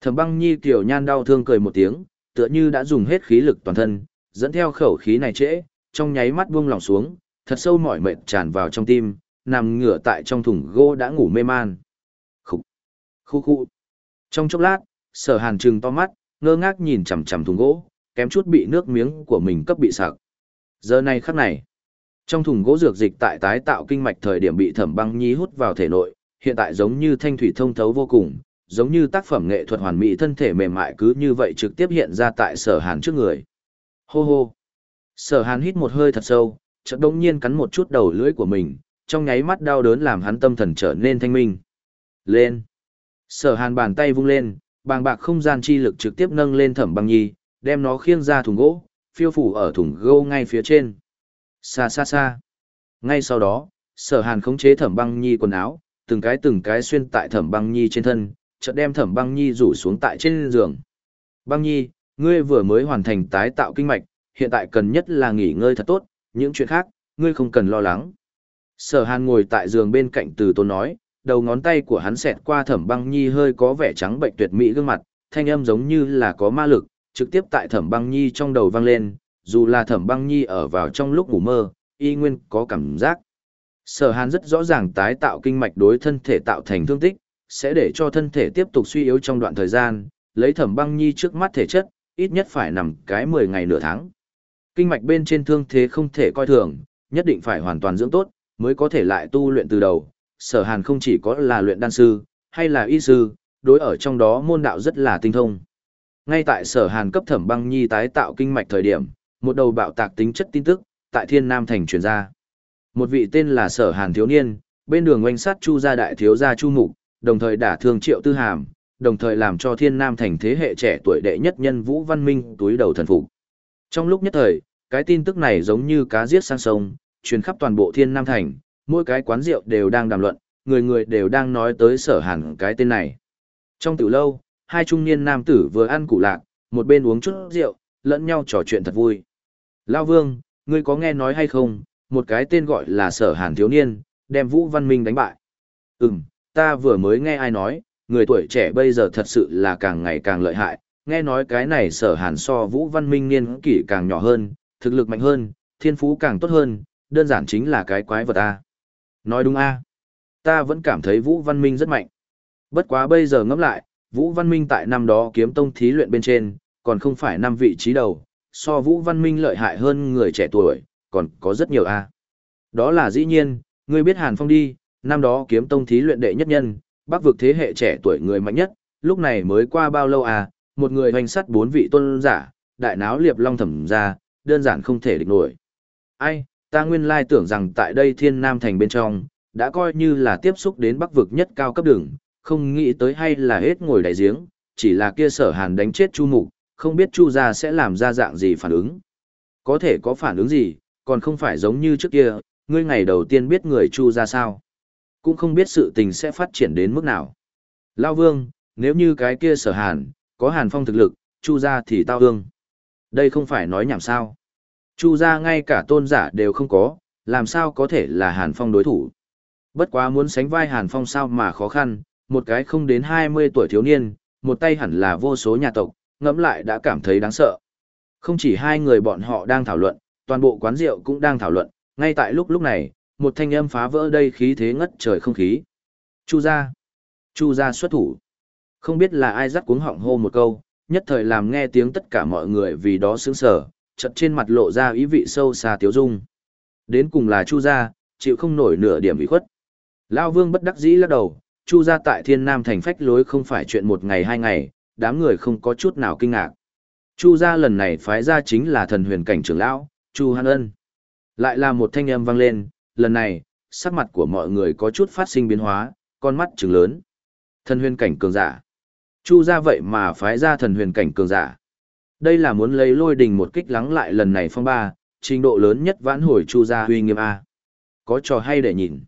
Speaker 1: Thẩm băng nhi kiểu nhan đau thương cười một tiếng, tựa như đã dùng hết khí lực toàn thân, dẫn theo khẩu khí này trễ, trong nháy mắt buông lòng xuống, thật sâu mỏi mệt tràn vào trong tim, nằm ngửa tại trong thùng gỗ đã ngủ mê man. Khúc, khu khu. Trong chốc lát, sở hàn trừng to mắt, ngơ ngác nhìn chằm chằm thùng gỗ, kém chút bị nước miếng của mình cấp bị sặc. Giờ này khắc này, trong thùng gỗ dược dịch tại tái tạo kinh mạch thời điểm bị thẩm băng nhi hút vào thể nội, hiện tại giống như thanh thủy thông thấu vô cùng, giống như tác phẩm nghệ thuật hoàn mỹ thân thể mềm mại cứ như vậy trực tiếp hiện ra tại sở hàn trước người. Hô hô. Sở hàn hít một hơi thật sâu, chợt đông nhiên cắn một chút đầu lưỡi của mình, trong nháy mắt đau đớn làm hắn tâm thần trở nên thanh minh. Lên. Sở hàn bàn tay vung lên, bàng bạc không gian chi lực trực tiếp nâng lên thẩm băng nhi, đem nó khiêng ra thùng gỗ, phiêu phủ ở thùng gỗ ngay phía trên. Xa xa xa. Ngay sau đó, sở hàn khống chế thẩm băng nhi quần áo, từng cái từng cái xuyên tại thẩm băng nhi trên thân, chợt đem thẩm băng nhi rủ xuống tại trên giường. Băng nhi, ngươi vừa mới hoàn thành tái tạo kinh mạch, hiện tại cần nhất là nghỉ ngơi thật tốt, những chuyện khác, ngươi không cần lo lắng. Sở hàn ngồi tại giường bên cạnh từ tôn nói, đầu ngón tay của hắn xẹt qua thẩm băng nhi hơi có vẻ trắng bệnh tuyệt mỹ gương mặt, thanh âm giống như là có ma lực, trực tiếp tại thẩm băng nhi trong đầu vang lên, dù là thẩm băng nhi ở vào trong lúc ngủ mơ, y nguyên có cảm giác. Sở hàn rất rõ ràng tái tạo kinh mạch đối thân thể tạo thành thương tích, sẽ để cho thân thể tiếp tục suy yếu trong đoạn thời gian, lấy thẩm băng nhi trước mắt thể chất, ít nhất phải nằm cái 10 ngày nửa tháng. Kinh mạch bên trên thương thế không thể coi thường, nhất định phải hoàn toàn dưỡng tốt, mới có thể lại tu luyện từ đầu. Sở hàn không chỉ có là luyện đan sư, hay là y sư, đối ở trong đó môn đạo rất là tinh thông. Ngay tại sở hàn cấp thẩm băng nhi tái tạo kinh mạch thời điểm, một đầu bạo tạc tính chất tin tức, tại thiên nam thành truyền ra. Một vị tên là sở hàn thiếu niên, bên đường oanh sát chu gia đại thiếu gia chu mục, đồng thời đả thương triệu tư hàm, đồng thời làm cho thiên nam thành thế hệ trẻ tuổi đệ nhất nhân vũ văn minh túi đầu thần phục. Trong lúc nhất thời, cái tin tức này giống như cá giết sang sông, truyền khắp toàn bộ thiên nam thành, mỗi cái quán rượu đều đang đàm luận, người người đều đang nói tới sở hàn cái tên này. Trong tiểu lâu, hai trung niên nam tử vừa ăn củ lạc, một bên uống chút rượu, lẫn nhau trò chuyện thật vui. Lao Vương, ngươi có nghe nói hay không, một cái tên gọi là sở hàn thiếu niên, đem Vũ Văn Minh đánh bại. Ừm, ta vừa mới nghe ai nói, người tuổi trẻ bây giờ thật sự là càng ngày càng lợi hại, nghe nói cái này sở hàn so Vũ Văn Minh niên kỷ càng nhỏ hơn, thực lực mạnh hơn, thiên phú càng tốt hơn, đơn giản chính là cái quái vật A. Nói đúng A. Ta vẫn cảm thấy Vũ Văn Minh rất mạnh. Bất quá bây giờ ngẫm lại, Vũ Văn Minh tại năm đó kiếm tông thí luyện bên trên, còn không phải năm vị trí đầu, so Vũ Văn Minh lợi hại hơn người trẻ tuổi, còn có rất nhiều a. Đó là dĩ nhiên, ngươi biết Hàn Phong đi, năm đó kiếm tông thí luyện đệ nhất nhân, bắc vực thế hệ trẻ tuổi người mạnh nhất, lúc này mới qua bao lâu à, một người hoành sắt bốn vị tôn giả, đại náo liệp long thẩm ra, đơn giản không thể địch nổi. Ai, ta nguyên lai tưởng rằng tại đây thiên nam thành bên trong, đã coi như là tiếp xúc đến bắc vực nhất cao cấp đường, không nghĩ tới hay là hết ngồi đại giếng, chỉ là kia sở hàn đánh chết chu mục, không biết chu gia sẽ làm ra dạng gì phản ứng. Có thể có phản ứng gì, còn không phải giống như trước kia, ngươi ngày đầu tiên biết người chu ra sao. Cũng không biết sự tình sẽ phát triển đến mức nào. Lao vương, nếu như cái kia sở hàn, có hàn phong thực lực, chu ra thì tao hương. Đây không phải nói nhảm sao. Chu ra ngay cả tôn giả đều không có, làm sao có thể là hàn phong đối thủ. Bất quá muốn sánh vai hàn phong sao mà khó khăn, một cái không đến 20 tuổi thiếu niên, một tay hẳn là vô số nhà tộc, ngẫm lại đã cảm thấy đáng sợ. Không chỉ hai người bọn họ đang thảo luận, toàn bộ quán rượu cũng đang thảo luận, ngay tại lúc lúc này, một thanh âm phá vỡ đây khí thế ngất trời không khí. Chu gia. Chu gia xuất thủ. Không biết là ai dắt cuống họng hô một câu, nhất thời làm nghe tiếng tất cả mọi người vì đó sướng sở, chật trên mặt lộ ra ý vị sâu xa tiếu dung. Đến cùng là Chu gia, chịu không nổi nửa điểm ủy khuất. Lão Vương bất đắc dĩ lắc đầu, Chu gia tại Thiên Nam thành phách lối không phải chuyện một ngày hai ngày, đám người không có chút nào kinh ngạc. Chu gia lần này phái ra chính là thần huyền cảnh trưởng lão, Chu Hàn Ân. Lại là một thanh âm vang lên, lần này, sắc mặt của mọi người có chút phát sinh biến hóa, con mắt trừng lớn. Thần huyền cảnh cường giả. Chu gia vậy mà phái ra thần huyền cảnh cường giả. Đây là muốn lấy lôi đình một kích lắng lại lần này phong ba, trình độ lớn nhất vãn hồi Chu gia huy nghiêm A. Có trò hay để nhìn.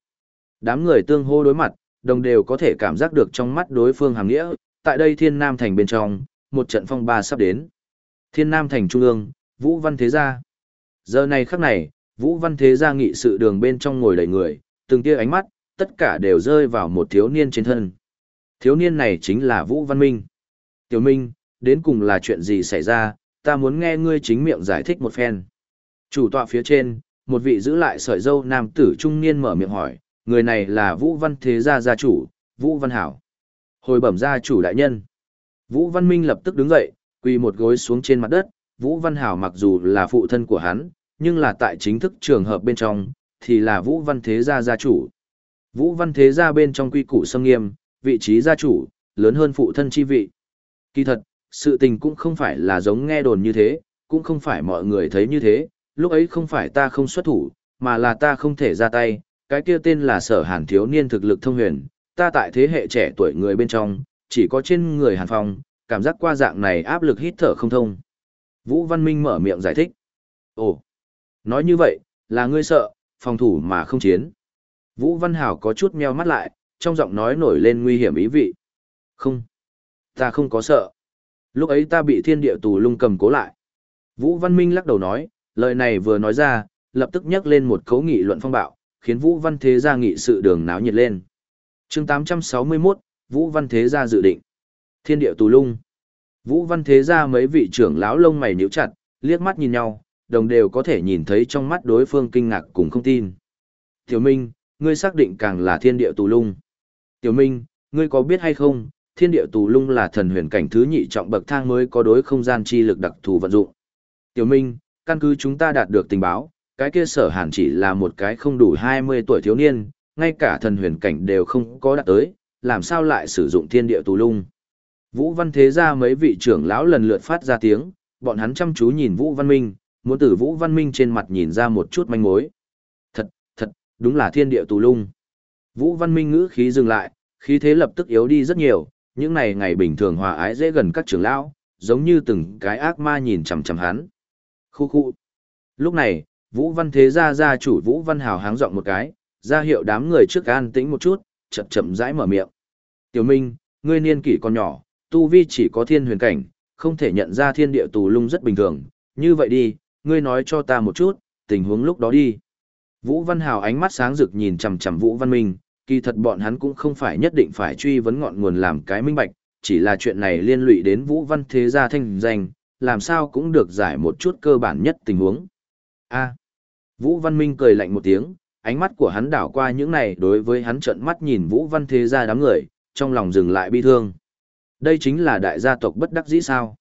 Speaker 1: Đám người tương hô đối mặt, đồng đều có thể cảm giác được trong mắt đối phương hàng nghĩa, tại đây thiên nam thành bên trong, một trận phong ba sắp đến. Thiên nam thành trung ương, Vũ Văn Thế Gia. Giờ này khắc này, Vũ Văn Thế Gia nghị sự đường bên trong ngồi đầy người, từng tia ánh mắt, tất cả đều rơi vào một thiếu niên trên thân. Thiếu niên này chính là Vũ Văn Minh. Tiểu Minh, đến cùng là chuyện gì xảy ra, ta muốn nghe ngươi chính miệng giải thích một phen. Chủ tọa phía trên, một vị giữ lại sợi dâu nam tử trung niên mở miệng hỏi, người này là Vũ Văn Thế Gia gia chủ, Vũ Văn Hảo. Hồi bẩm gia chủ đại nhân. Vũ Văn Minh lập tức đứng dậy, quỳ một gối xuống trên mặt đất, Vũ Văn Hảo mặc dù là phụ thân của hắn, nhưng là tại chính thức trường hợp bên trong, thì là Vũ Văn Thế Gia gia chủ. Vũ Văn Thế Gia bên trong quy củ sâm nghiêm, vị trí gia chủ, lớn hơn phụ thân chi vị. Kỳ thật, sự tình cũng không phải là giống nghe đồn như thế, cũng không phải mọi người thấy như thế, lúc ấy không phải ta không xuất thủ, mà là ta không thể ra tay, cái kia tên là sở hàn thiếu niên thực lực thông huyền, ta tại thế hệ trẻ tuổi người bên trong, chỉ có trên người hàn phong, cảm giác qua dạng này áp lực hít thở không thông. Vũ Văn Minh mở miệng giải thích. Ồ, nói như vậy, là ngươi sợ, phòng thủ mà không chiến. Vũ Văn Hảo có chút meo mắt lại, trong giọng nói nổi lên nguy hiểm ý vị. Không, ta không có sợ. Lúc ấy ta bị thiên địa tù lung cầm cố lại. Vũ Văn Minh lắc đầu nói, lời này vừa nói ra, lập tức nhắc lên một cấu nghị luận phong bạo, khiến Vũ Văn Thế gia nghị sự đường náo nhiệt lên. chương 861, Vũ Văn Thế gia dự định. Thiên địa tù lung. Vũ Văn Thế gia mấy vị trưởng lão lông mày nhíu chặt, liếc mắt nhìn nhau, đồng đều có thể nhìn thấy trong mắt đối phương kinh ngạc cùng không tin. Tiểu Minh, ngươi xác định càng là thiên địa tù lung. Tiểu Minh, ngươi có biết hay không, thiên địa tù lung là thần huyền cảnh thứ nhị trọng bậc thang mới có đối không gian chi lực đặc thù vận dụng. Tiểu Minh, căn cứ chúng ta đạt được tình báo, cái kia sở hàn chỉ là một cái không đủ 20 tuổi thiếu niên, ngay cả thần huyền cảnh đều không có đạt tới, làm sao lại sử dụng thiên địa tù lung. Vũ Văn Thế ra mấy vị trưởng lão lần lượt phát ra tiếng, bọn hắn chăm chú nhìn Vũ Văn Minh, muốn từ Vũ Văn Minh trên mặt nhìn ra một chút manh mối. Thật, thật, đúng là thiên địa tù lung. Vũ Văn Minh ngữ khí dừng lại, khí thế lập tức yếu đi rất nhiều, những này ngày bình thường hòa ái dễ gần các trưởng lão, giống như từng cái ác ma nhìn chằm chằm hắn. Khu khu. Lúc này, Vũ Văn Thế gia gia chủ Vũ Văn Hào háng giọng một cái, ra hiệu đám người trước an tĩnh một chút, chậm chậm rãi mở miệng. Tiểu Minh, ngươi niên kỷ còn nhỏ, tu vi chỉ có thiên huyền cảnh, không thể nhận ra thiên địa tù lung rất bình thường. Như vậy đi, ngươi nói cho ta một chút, tình huống lúc đó đi. Vũ Văn Hào ánh mắt sáng rực nhìn chằm chằm Vũ Văn Minh, kỳ thật bọn hắn cũng không phải nhất định phải truy vấn ngọn nguồn làm cái minh bạch, chỉ là chuyện này liên lụy đến Vũ Văn Thế gia thanh danh, làm sao cũng được giải một chút cơ bản nhất tình huống. A. Vũ Văn Minh cười lạnh một tiếng, ánh mắt của hắn đảo qua những này đối với hắn trợn mắt nhìn Vũ Văn Thế gia đám người, trong lòng dừng lại bi thương. Đây chính là đại gia tộc bất đắc dĩ sao?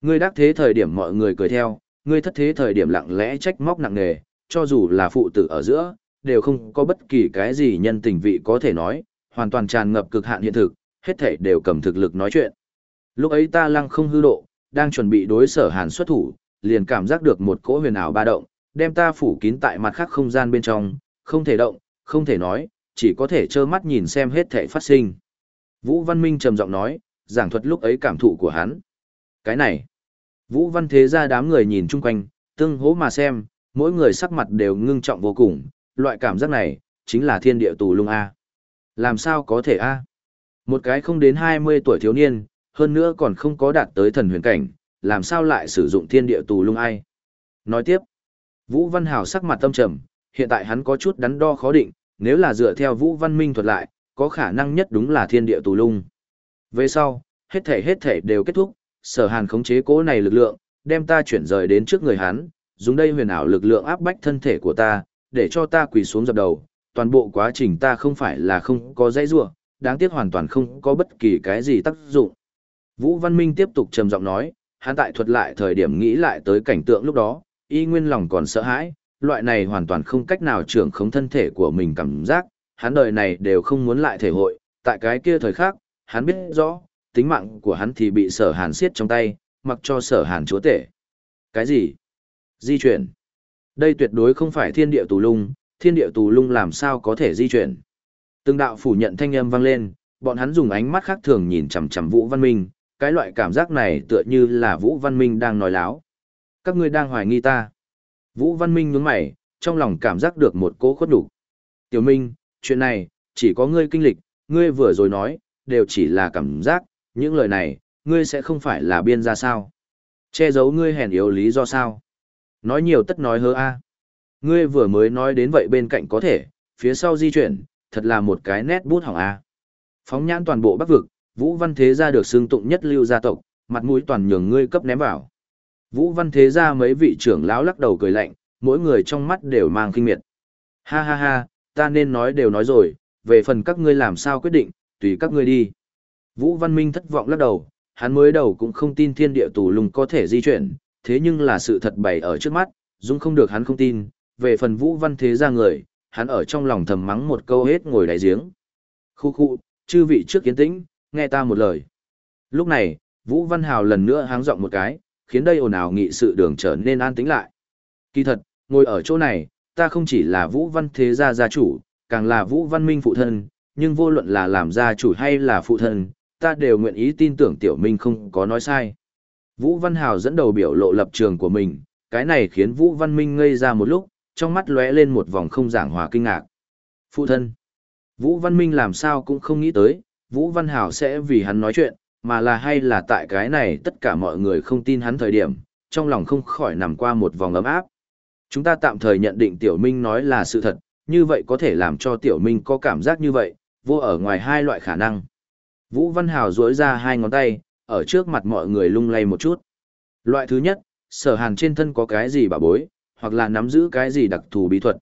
Speaker 1: Ngươi đắc thế thời điểm mọi người cười theo, ngươi thất thế thời điểm lặng lẽ trách móc nặng nề, cho dù là phụ tử ở giữa, đều không có bất kỳ cái gì nhân tình vị có thể nói, hoàn toàn tràn ngập cực hạn hiện thực, hết thể đều cầm thực lực nói chuyện. Lúc ấy ta lăng không hư độ, đang chuẩn bị đối sở hàn xuất thủ, liền cảm giác được một cỗ huyền ảo ba động, đem ta phủ kín tại mặt khác không gian bên trong, không thể động, không thể nói, chỉ có thể trơ mắt nhìn xem hết thể phát sinh. Vũ Văn Minh trầm giọng nói, giảng thuật lúc ấy cảm thụ của hắn. Cái này, Vũ Văn Thế ra đám người nhìn chung quanh, tương hố mà xem, mỗi người sắc mặt đều ngưng trọng vô cùng, loại cảm giác này, chính là thiên địa tù lung A. Làm sao có thể A? Một cái không đến 20 tuổi thiếu niên, hơn nữa còn không có đạt tới thần huyền cảnh, làm sao lại sử dụng thiên địa tù lung ai? Nói tiếp, Vũ Văn Hào sắc mặt tâm trầm, hiện tại hắn có chút đắn đo khó định, nếu là dựa theo Vũ Văn Minh thuật lại, có khả năng nhất đúng là thiên địa tù lung. Về sau, hết thể hết thể đều kết thúc, sở hàn khống chế cố này lực lượng, đem ta chuyển rời đến trước người hắn, dùng đây huyền ảo lực lượng áp bách thân thể của ta, để cho ta quỳ xuống dập đầu, toàn bộ quá trình ta không phải là không có dãy rua, đáng tiếc hoàn toàn không có bất kỳ cái gì tác dụng. Vũ Văn Minh tiếp tục trầm giọng nói, hắn tại thuật lại thời điểm nghĩ lại tới cảnh tượng lúc đó, y nguyên lòng còn sợ hãi, loại này hoàn toàn không cách nào trưởng khống thân thể của mình cảm giác, hắn đời này đều không muốn lại thể hội, tại cái kia thời khắc, hắn biết rõ, tính mạng của hắn thì bị sở hàn siết trong tay, mặc cho sở hàn chúa tể. Cái gì? Di chuyển. Đây tuyệt đối không phải thiên địa tù lung, thiên địa tù lung làm sao có thể di chuyển. Từng đạo phủ nhận thanh âm vang lên, bọn hắn dùng ánh mắt khác thường nhìn chằm chằm Vũ Văn Minh, cái loại cảm giác này tựa như là Vũ Văn Minh đang nói láo. Các ngươi đang hoài nghi ta. Vũ Văn Minh nhướng mày, trong lòng cảm giác được một cỗ khuất đủ. Tiểu Minh, chuyện này, chỉ có ngươi kinh lịch, ngươi vừa rồi nói, đều chỉ là cảm giác, những lời này, ngươi sẽ không phải là biên ra sao. Che giấu ngươi hèn yếu lý do sao. Nói nhiều tất nói hơ a. Ngươi vừa mới nói đến vậy bên cạnh có thể, phía sau di chuyển, thật là một cái nét bút hỏng a. Phóng nhãn toàn bộ bắc vực, Vũ Văn Thế gia được xưng tụng nhất lưu gia tộc, mặt mũi toàn nhường ngươi cấp ném vào. Vũ Văn Thế gia mấy vị trưởng lão lắc đầu cười lạnh, mỗi người trong mắt đều mang kinh miệt. Ha ha ha, ta nên nói đều nói rồi, về phần các ngươi làm sao quyết định, tùy các ngươi đi. Vũ Văn Minh thất vọng lắc đầu, hắn mới đầu cũng không tin thiên địa tù lùng có thể di chuyển, thế nhưng là sự thật bày ở trước mắt, dung không được hắn không tin, về phần Vũ Văn Thế gia người, hắn ở trong lòng thầm mắng một câu hết ngồi đáy giếng. Khu khu, chư vị trước kiến tĩnh, nghe ta một lời. Lúc này, Vũ Văn Hào lần nữa háng giọng một cái, khiến đây ồn ào nghị sự đường trở nên an tĩnh lại. Kỳ thật, ngồi ở chỗ này, ta không chỉ là Vũ Văn Thế gia gia chủ, càng là Vũ Văn Minh phụ thân, nhưng vô luận là làm gia chủ hay là phụ thân, ta đều nguyện ý tin tưởng Tiểu Minh không có nói sai. Vũ Văn Hào dẫn đầu biểu lộ lập trường của mình, cái này khiến Vũ Văn Minh ngây ra một lúc, trong mắt lóe lên một vòng không giảng hòa kinh ngạc. Phụ thân. Vũ Văn Minh làm sao cũng không nghĩ tới, Vũ Văn Hảo sẽ vì hắn nói chuyện, mà là hay là tại cái này tất cả mọi người không tin hắn thời điểm, trong lòng không khỏi nằm qua một vòng ấm áp. Chúng ta tạm thời nhận định Tiểu Minh nói là sự thật, như vậy có thể làm cho Tiểu Minh có cảm giác như vậy, vô ở ngoài hai loại khả năng. Vũ Văn hào duỗi ra hai ngón tay, ở trước mặt mọi người lung lay một chút. Loại thứ nhất, sở hàn trên thân có cái gì bà bối, hoặc là nắm giữ cái gì đặc thù bí thuật.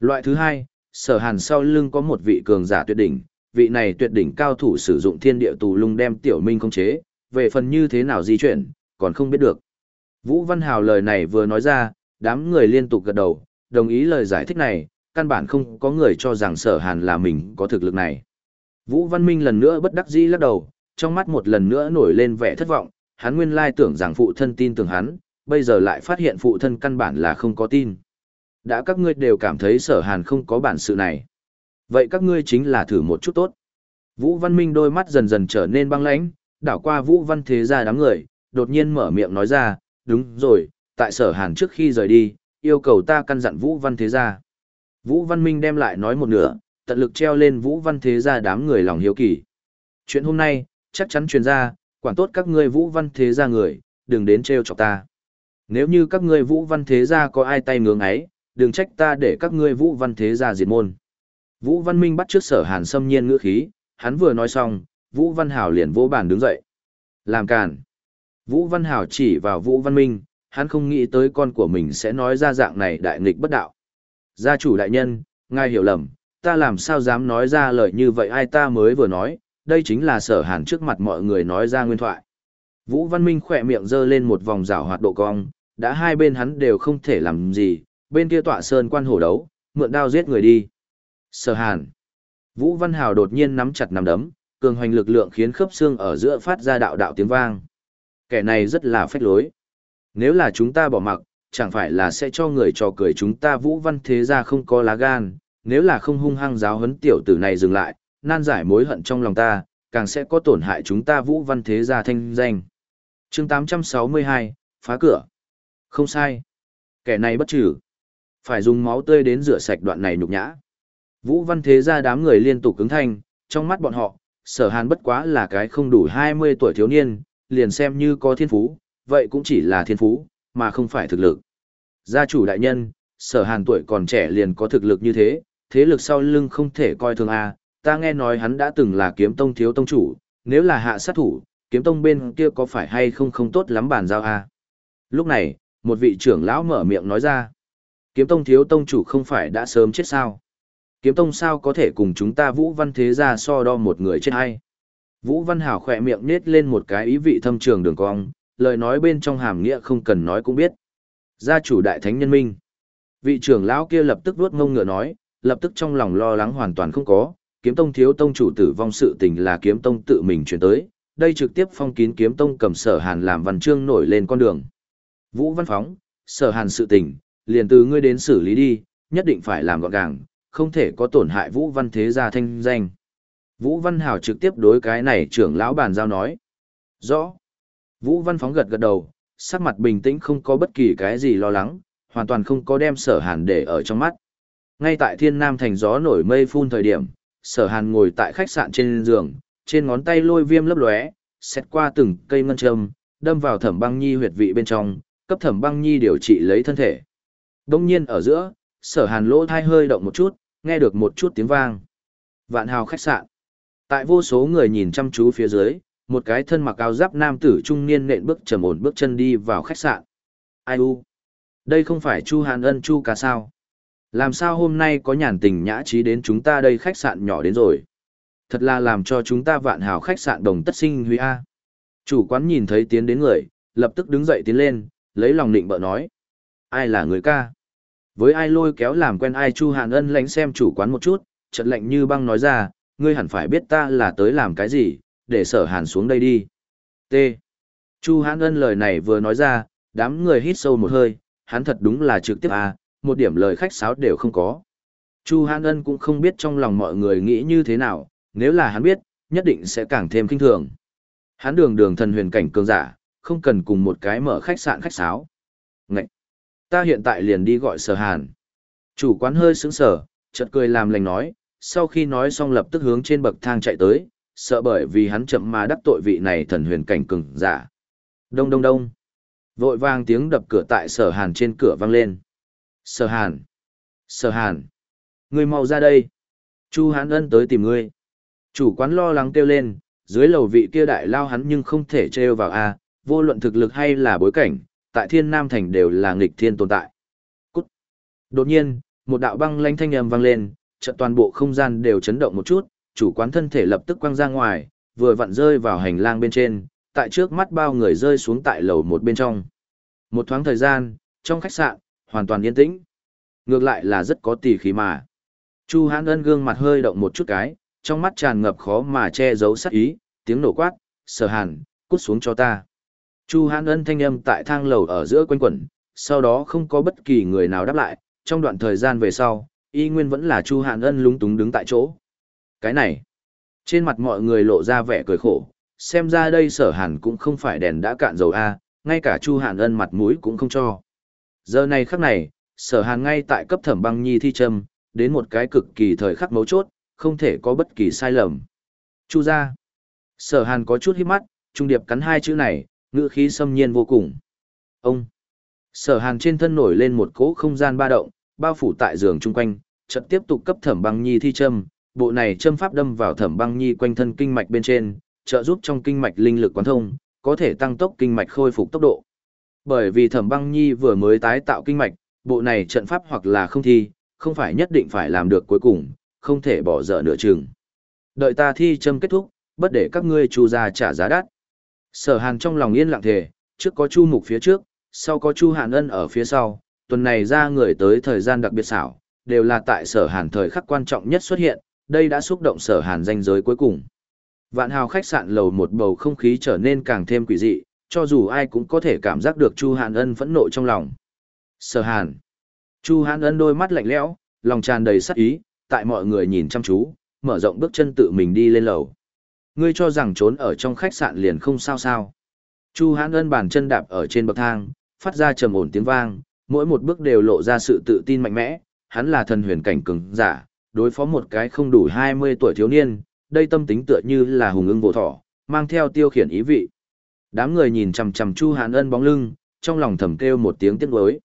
Speaker 1: Loại thứ hai, sở hàn sau lưng có một vị cường giả tuyệt đỉnh, vị này tuyệt đỉnh cao thủ sử dụng thiên địa tù lung đem tiểu minh khống chế, về phần như thế nào di chuyển, còn không biết được. Vũ Văn Hào lời này vừa nói ra, đám người liên tục gật đầu, đồng ý lời giải thích này, căn bản không có người cho rằng sở hàn là mình có thực lực này. Vũ Văn Minh lần nữa bất đắc dĩ lắc đầu, trong mắt một lần nữa nổi lên vẻ thất vọng, hắn nguyên lai tưởng rằng phụ thân tin tưởng hắn, bây giờ lại phát hiện phụ thân căn bản là không có tin. Đã các ngươi đều cảm thấy sở hàn không có bản sự này. Vậy các ngươi chính là thử một chút tốt. Vũ Văn Minh đôi mắt dần dần trở nên băng lãnh, đảo qua Vũ Văn Thế gia đám người, đột nhiên mở miệng nói ra, đúng rồi, tại sở hàn trước khi rời đi, yêu cầu ta căn dặn Vũ Văn Thế gia. Vũ Văn Minh đem lại nói một nửa, tận lực treo lên Vũ Văn Thế gia đám người lòng hiếu kỳ. Chuyện hôm nay, chắc chắn truyền ra, quản tốt các ngươi Vũ Văn Thế gia người, đừng đến treo chọc ta. Nếu như các ngươi Vũ Văn Thế gia có ai tay ngưỡng ấy, đừng trách ta để các ngươi Vũ Văn Thế gia diệt môn. Vũ Văn Minh bắt trước sở hàn xâm nhiên ngữ khí, hắn vừa nói xong, Vũ Văn Hảo liền vỗ bàn đứng dậy. Làm càn. Vũ Văn Hảo chỉ vào Vũ Văn Minh, hắn không nghĩ tới con của mình sẽ nói ra dạng này đại nghịch bất đạo. Gia chủ đại nhân, ngài hiểu lầm, ta làm sao dám nói ra lời như vậy ai ta mới vừa nói, đây chính là sở hàn trước mặt mọi người nói ra nguyên thoại. Vũ Văn Minh khỏe miệng giơ lên một vòng rảo hoạt độ cong, đã hai bên hắn đều không thể làm gì, bên kia tọa sơn quan hổ đấu, mượn đao giết người đi. Sở Hàn. Vũ Văn Hào đột nhiên nắm chặt nắm đấm, cường hoành lực lượng khiến khớp xương ở giữa phát ra đạo đạo tiếng vang. Kẻ này rất là phách lối. Nếu là chúng ta bỏ mặc, chẳng phải là sẽ cho người trò cười chúng ta vũ văn thế gia không có lá gan, nếu là không hung hăng giáo huấn tiểu tử này dừng lại, nan giải mối hận trong lòng ta, càng sẽ có tổn hại chúng ta vũ văn thế gia thanh danh. chương 862, phá cửa. Không sai. Kẻ này bất trừ. Phải dùng máu tươi đến rửa sạch đoạn này nhục nhã. Vũ văn thế gia đám người liên tục cứng thanh, trong mắt bọn họ, sở hàn bất quá là cái không đủ 20 tuổi thiếu niên, liền xem như có thiên phú, vậy cũng chỉ là thiên phú, mà không phải thực lực. Gia chủ đại nhân, sở hàn tuổi còn trẻ liền có thực lực như thế, thế lực sau lưng không thể coi thường a ta nghe nói hắn đã từng là kiếm tông thiếu tông chủ, nếu là hạ sát thủ, kiếm tông bên kia có phải hay không không tốt lắm bàn giao a Lúc này, một vị trưởng lão mở miệng nói ra, kiếm tông thiếu tông chủ không phải đã sớm chết sao? Kiếm tông sao có thể cùng chúng ta vũ văn thế gia so đo một người chết hay? Vũ văn hảo khỏe miệng nết lên một cái ý vị thâm trường đường cong, lời nói bên trong hàm nghĩa không cần nói cũng biết. Gia chủ đại thánh nhân minh. Vị trưởng lão kia lập tức vuốt ngông ngựa nói, lập tức trong lòng lo lắng hoàn toàn không có, kiếm tông thiếu tông chủ tử vong sự tình là kiếm tông tự mình chuyển tới, đây trực tiếp phong kín kiếm tông cầm sở hàn làm văn chương nổi lên con đường. Vũ văn phóng, sở hàn sự tình, liền từ ngươi đến xử lý đi, nhất định phải làm gọn gàng, không thể có tổn hại vũ văn thế gia thanh danh. Vũ văn hào trực tiếp đối cái này trưởng lão bàn giao nói. Rõ. Vũ văn phóng gật gật đầu, sắc mặt bình tĩnh không có bất kỳ cái gì lo lắng, hoàn toàn không có đem sở hàn để ở trong mắt. Ngay tại thiên nam thành gió nổi mây phun thời điểm, sở hàn ngồi tại khách sạn trên giường, trên ngón tay lôi viêm lấp lóe, xét qua từng cây ngân châm, đâm vào thẩm băng nhi huyệt vị bên trong, cấp thẩm băng nhi điều trị lấy thân thể. Đông nhiên ở giữa, sở hàn lỗ thai hơi động một chút, nghe được một chút tiếng vang. Vạn hào khách sạn. Tại vô số người nhìn chăm chú phía dưới, một cái thân mặc áo giáp nam tử trung niên nện bước trầm ổn bước chân đi vào khách sạn. Ai u? Đây không phải Chu Hàn Ân Chu cả sao? Làm sao hôm nay có nhàn tình nhã trí đến chúng ta đây khách sạn nhỏ đến rồi? Thật là làm cho chúng ta vạn hào khách sạn đồng tất sinh huy A. Chủ quán nhìn thấy tiến đến người, lập tức đứng dậy tiến lên, lấy lòng định bợ nói. Ai là người ca? Với ai lôi kéo làm quen ai Chu Hàn Ân lánh xem chủ quán một chút, trận lạnh như băng nói ra, ngươi hẳn phải biết ta là tới làm cái gì, để sở hàn xuống đây đi. T. Chu Hàn Ân lời này vừa nói ra, đám người hít sâu một hơi, hắn thật đúng là trực tiếp à, một điểm lời khách sáo đều không có. Chu Hàn Ân cũng không biết trong lòng mọi người nghĩ như thế nào, nếu là hắn biết, nhất định sẽ càng thêm kinh thường. Hắn đường đường thần huyền cảnh cường giả, không cần cùng một cái mở khách sạn khách sáo. Ta hiện tại liền đi gọi sở hàn. Chủ quán hơi sững sờ, chợt cười làm lành nói, sau khi nói xong lập tức hướng trên bậc thang chạy tới, sợ bởi vì hắn chậm mà đắc tội vị này thần huyền cảnh cường giả. Đông đông đông. Vội vang tiếng đập cửa tại sở hàn trên cửa vang lên. Sở hàn. Sở hàn. người mau ra đây. Chu hán ân tới tìm ngươi. Chủ quán lo lắng kêu lên, dưới lầu vị kia đại lao hắn nhưng không thể trêu vào a vô luận thực lực hay là bối cảnh, tại thiên nam thành đều là nghịch thiên tồn tại. Cút. Đột nhiên, một đạo băng lanh thanh âm vang lên, chợt toàn bộ không gian đều chấn động một chút, chủ quán thân thể lập tức quăng ra ngoài, vừa vặn rơi vào hành lang bên trên, tại trước mắt bao người rơi xuống tại lầu một bên trong. Một thoáng thời gian, trong khách sạn, hoàn toàn yên tĩnh. Ngược lại là rất có tỷ khí mà. Chu Hán Ân gương mặt hơi động một chút cái, trong mắt tràn ngập khó mà che giấu sắc ý, tiếng nổ quát, sở hàn, cút xuống cho ta. Chu Hãn Ân thanh âm tại thang lầu ở giữa quanh quẩn, sau đó không có bất kỳ người nào đáp lại, trong đoạn thời gian về sau, y nguyên vẫn là Chu Hãn Ân lúng túng đứng tại chỗ. Cái này, trên mặt mọi người lộ ra vẻ cười khổ, xem ra đây sở hàn cũng không phải đèn đã cạn dầu A, ngay cả Chu Hàn Ân mặt mũi cũng không cho. Giờ này khắc này, sở hàn ngay tại cấp thẩm băng nhi thi châm, đến một cái cực kỳ thời khắc mấu chốt, không thể có bất kỳ sai lầm. Chu ra. Sở hàn có chút hít mắt, trung điệp cắn hai chữ này, ngữ khí xâm nhiên vô cùng. Ông. Sở hàn trên thân nổi lên một cỗ không gian ba động, bao phủ tại giường chung quanh, chợt tiếp tục cấp thẩm băng nhi thi châm, bộ này châm pháp đâm vào thẩm băng nhi quanh thân kinh mạch bên trên, trợ giúp trong kinh mạch linh lực quán thông, có thể tăng tốc kinh mạch khôi phục tốc độ. Bởi vì thẩm băng nhi vừa mới tái tạo kinh mạch, bộ này trận pháp hoặc là không thi, không phải nhất định phải làm được cuối cùng, không thể bỏ dở nửa chừng. Đợi ta thi châm kết thúc, bất để các ngươi chu ra trả giá đắt. Sở Hàn trong lòng yên lặng thề, trước có Chu Mục phía trước, sau có Chu Hàn Ân ở phía sau, tuần này ra người tới thời gian đặc biệt xảo, đều là tại Sở Hàn thời khắc quan trọng nhất xuất hiện, đây đã xúc động Sở Hàn danh giới cuối cùng. Vạn hào khách sạn lầu một bầu không khí trở nên càng thêm quỷ dị, cho dù ai cũng có thể cảm giác được Chu Hàn Ân phẫn nộ trong lòng. Sở Hàn. Chu Hàn Ân đôi mắt lạnh lẽo, lòng tràn đầy sắc ý, tại mọi người nhìn chăm chú, mở rộng bước chân tự mình đi lên lầu. Ngươi cho rằng trốn ở trong khách sạn liền không sao sao. Chu Hán Ân bàn chân đạp ở trên bậc thang, phát ra trầm ổn tiếng vang, mỗi một bước đều lộ ra sự tự tin mạnh mẽ, hắn là thần huyền cảnh cường giả, đối phó một cái không đủ 20 tuổi thiếu niên, đây tâm tính tựa như là hùng ưng vô thỏ, mang theo tiêu khiển ý vị. Đám người nhìn chằm chằm Chu Hán Ân bóng lưng, trong lòng thầm kêu một tiếng tiếc nuối.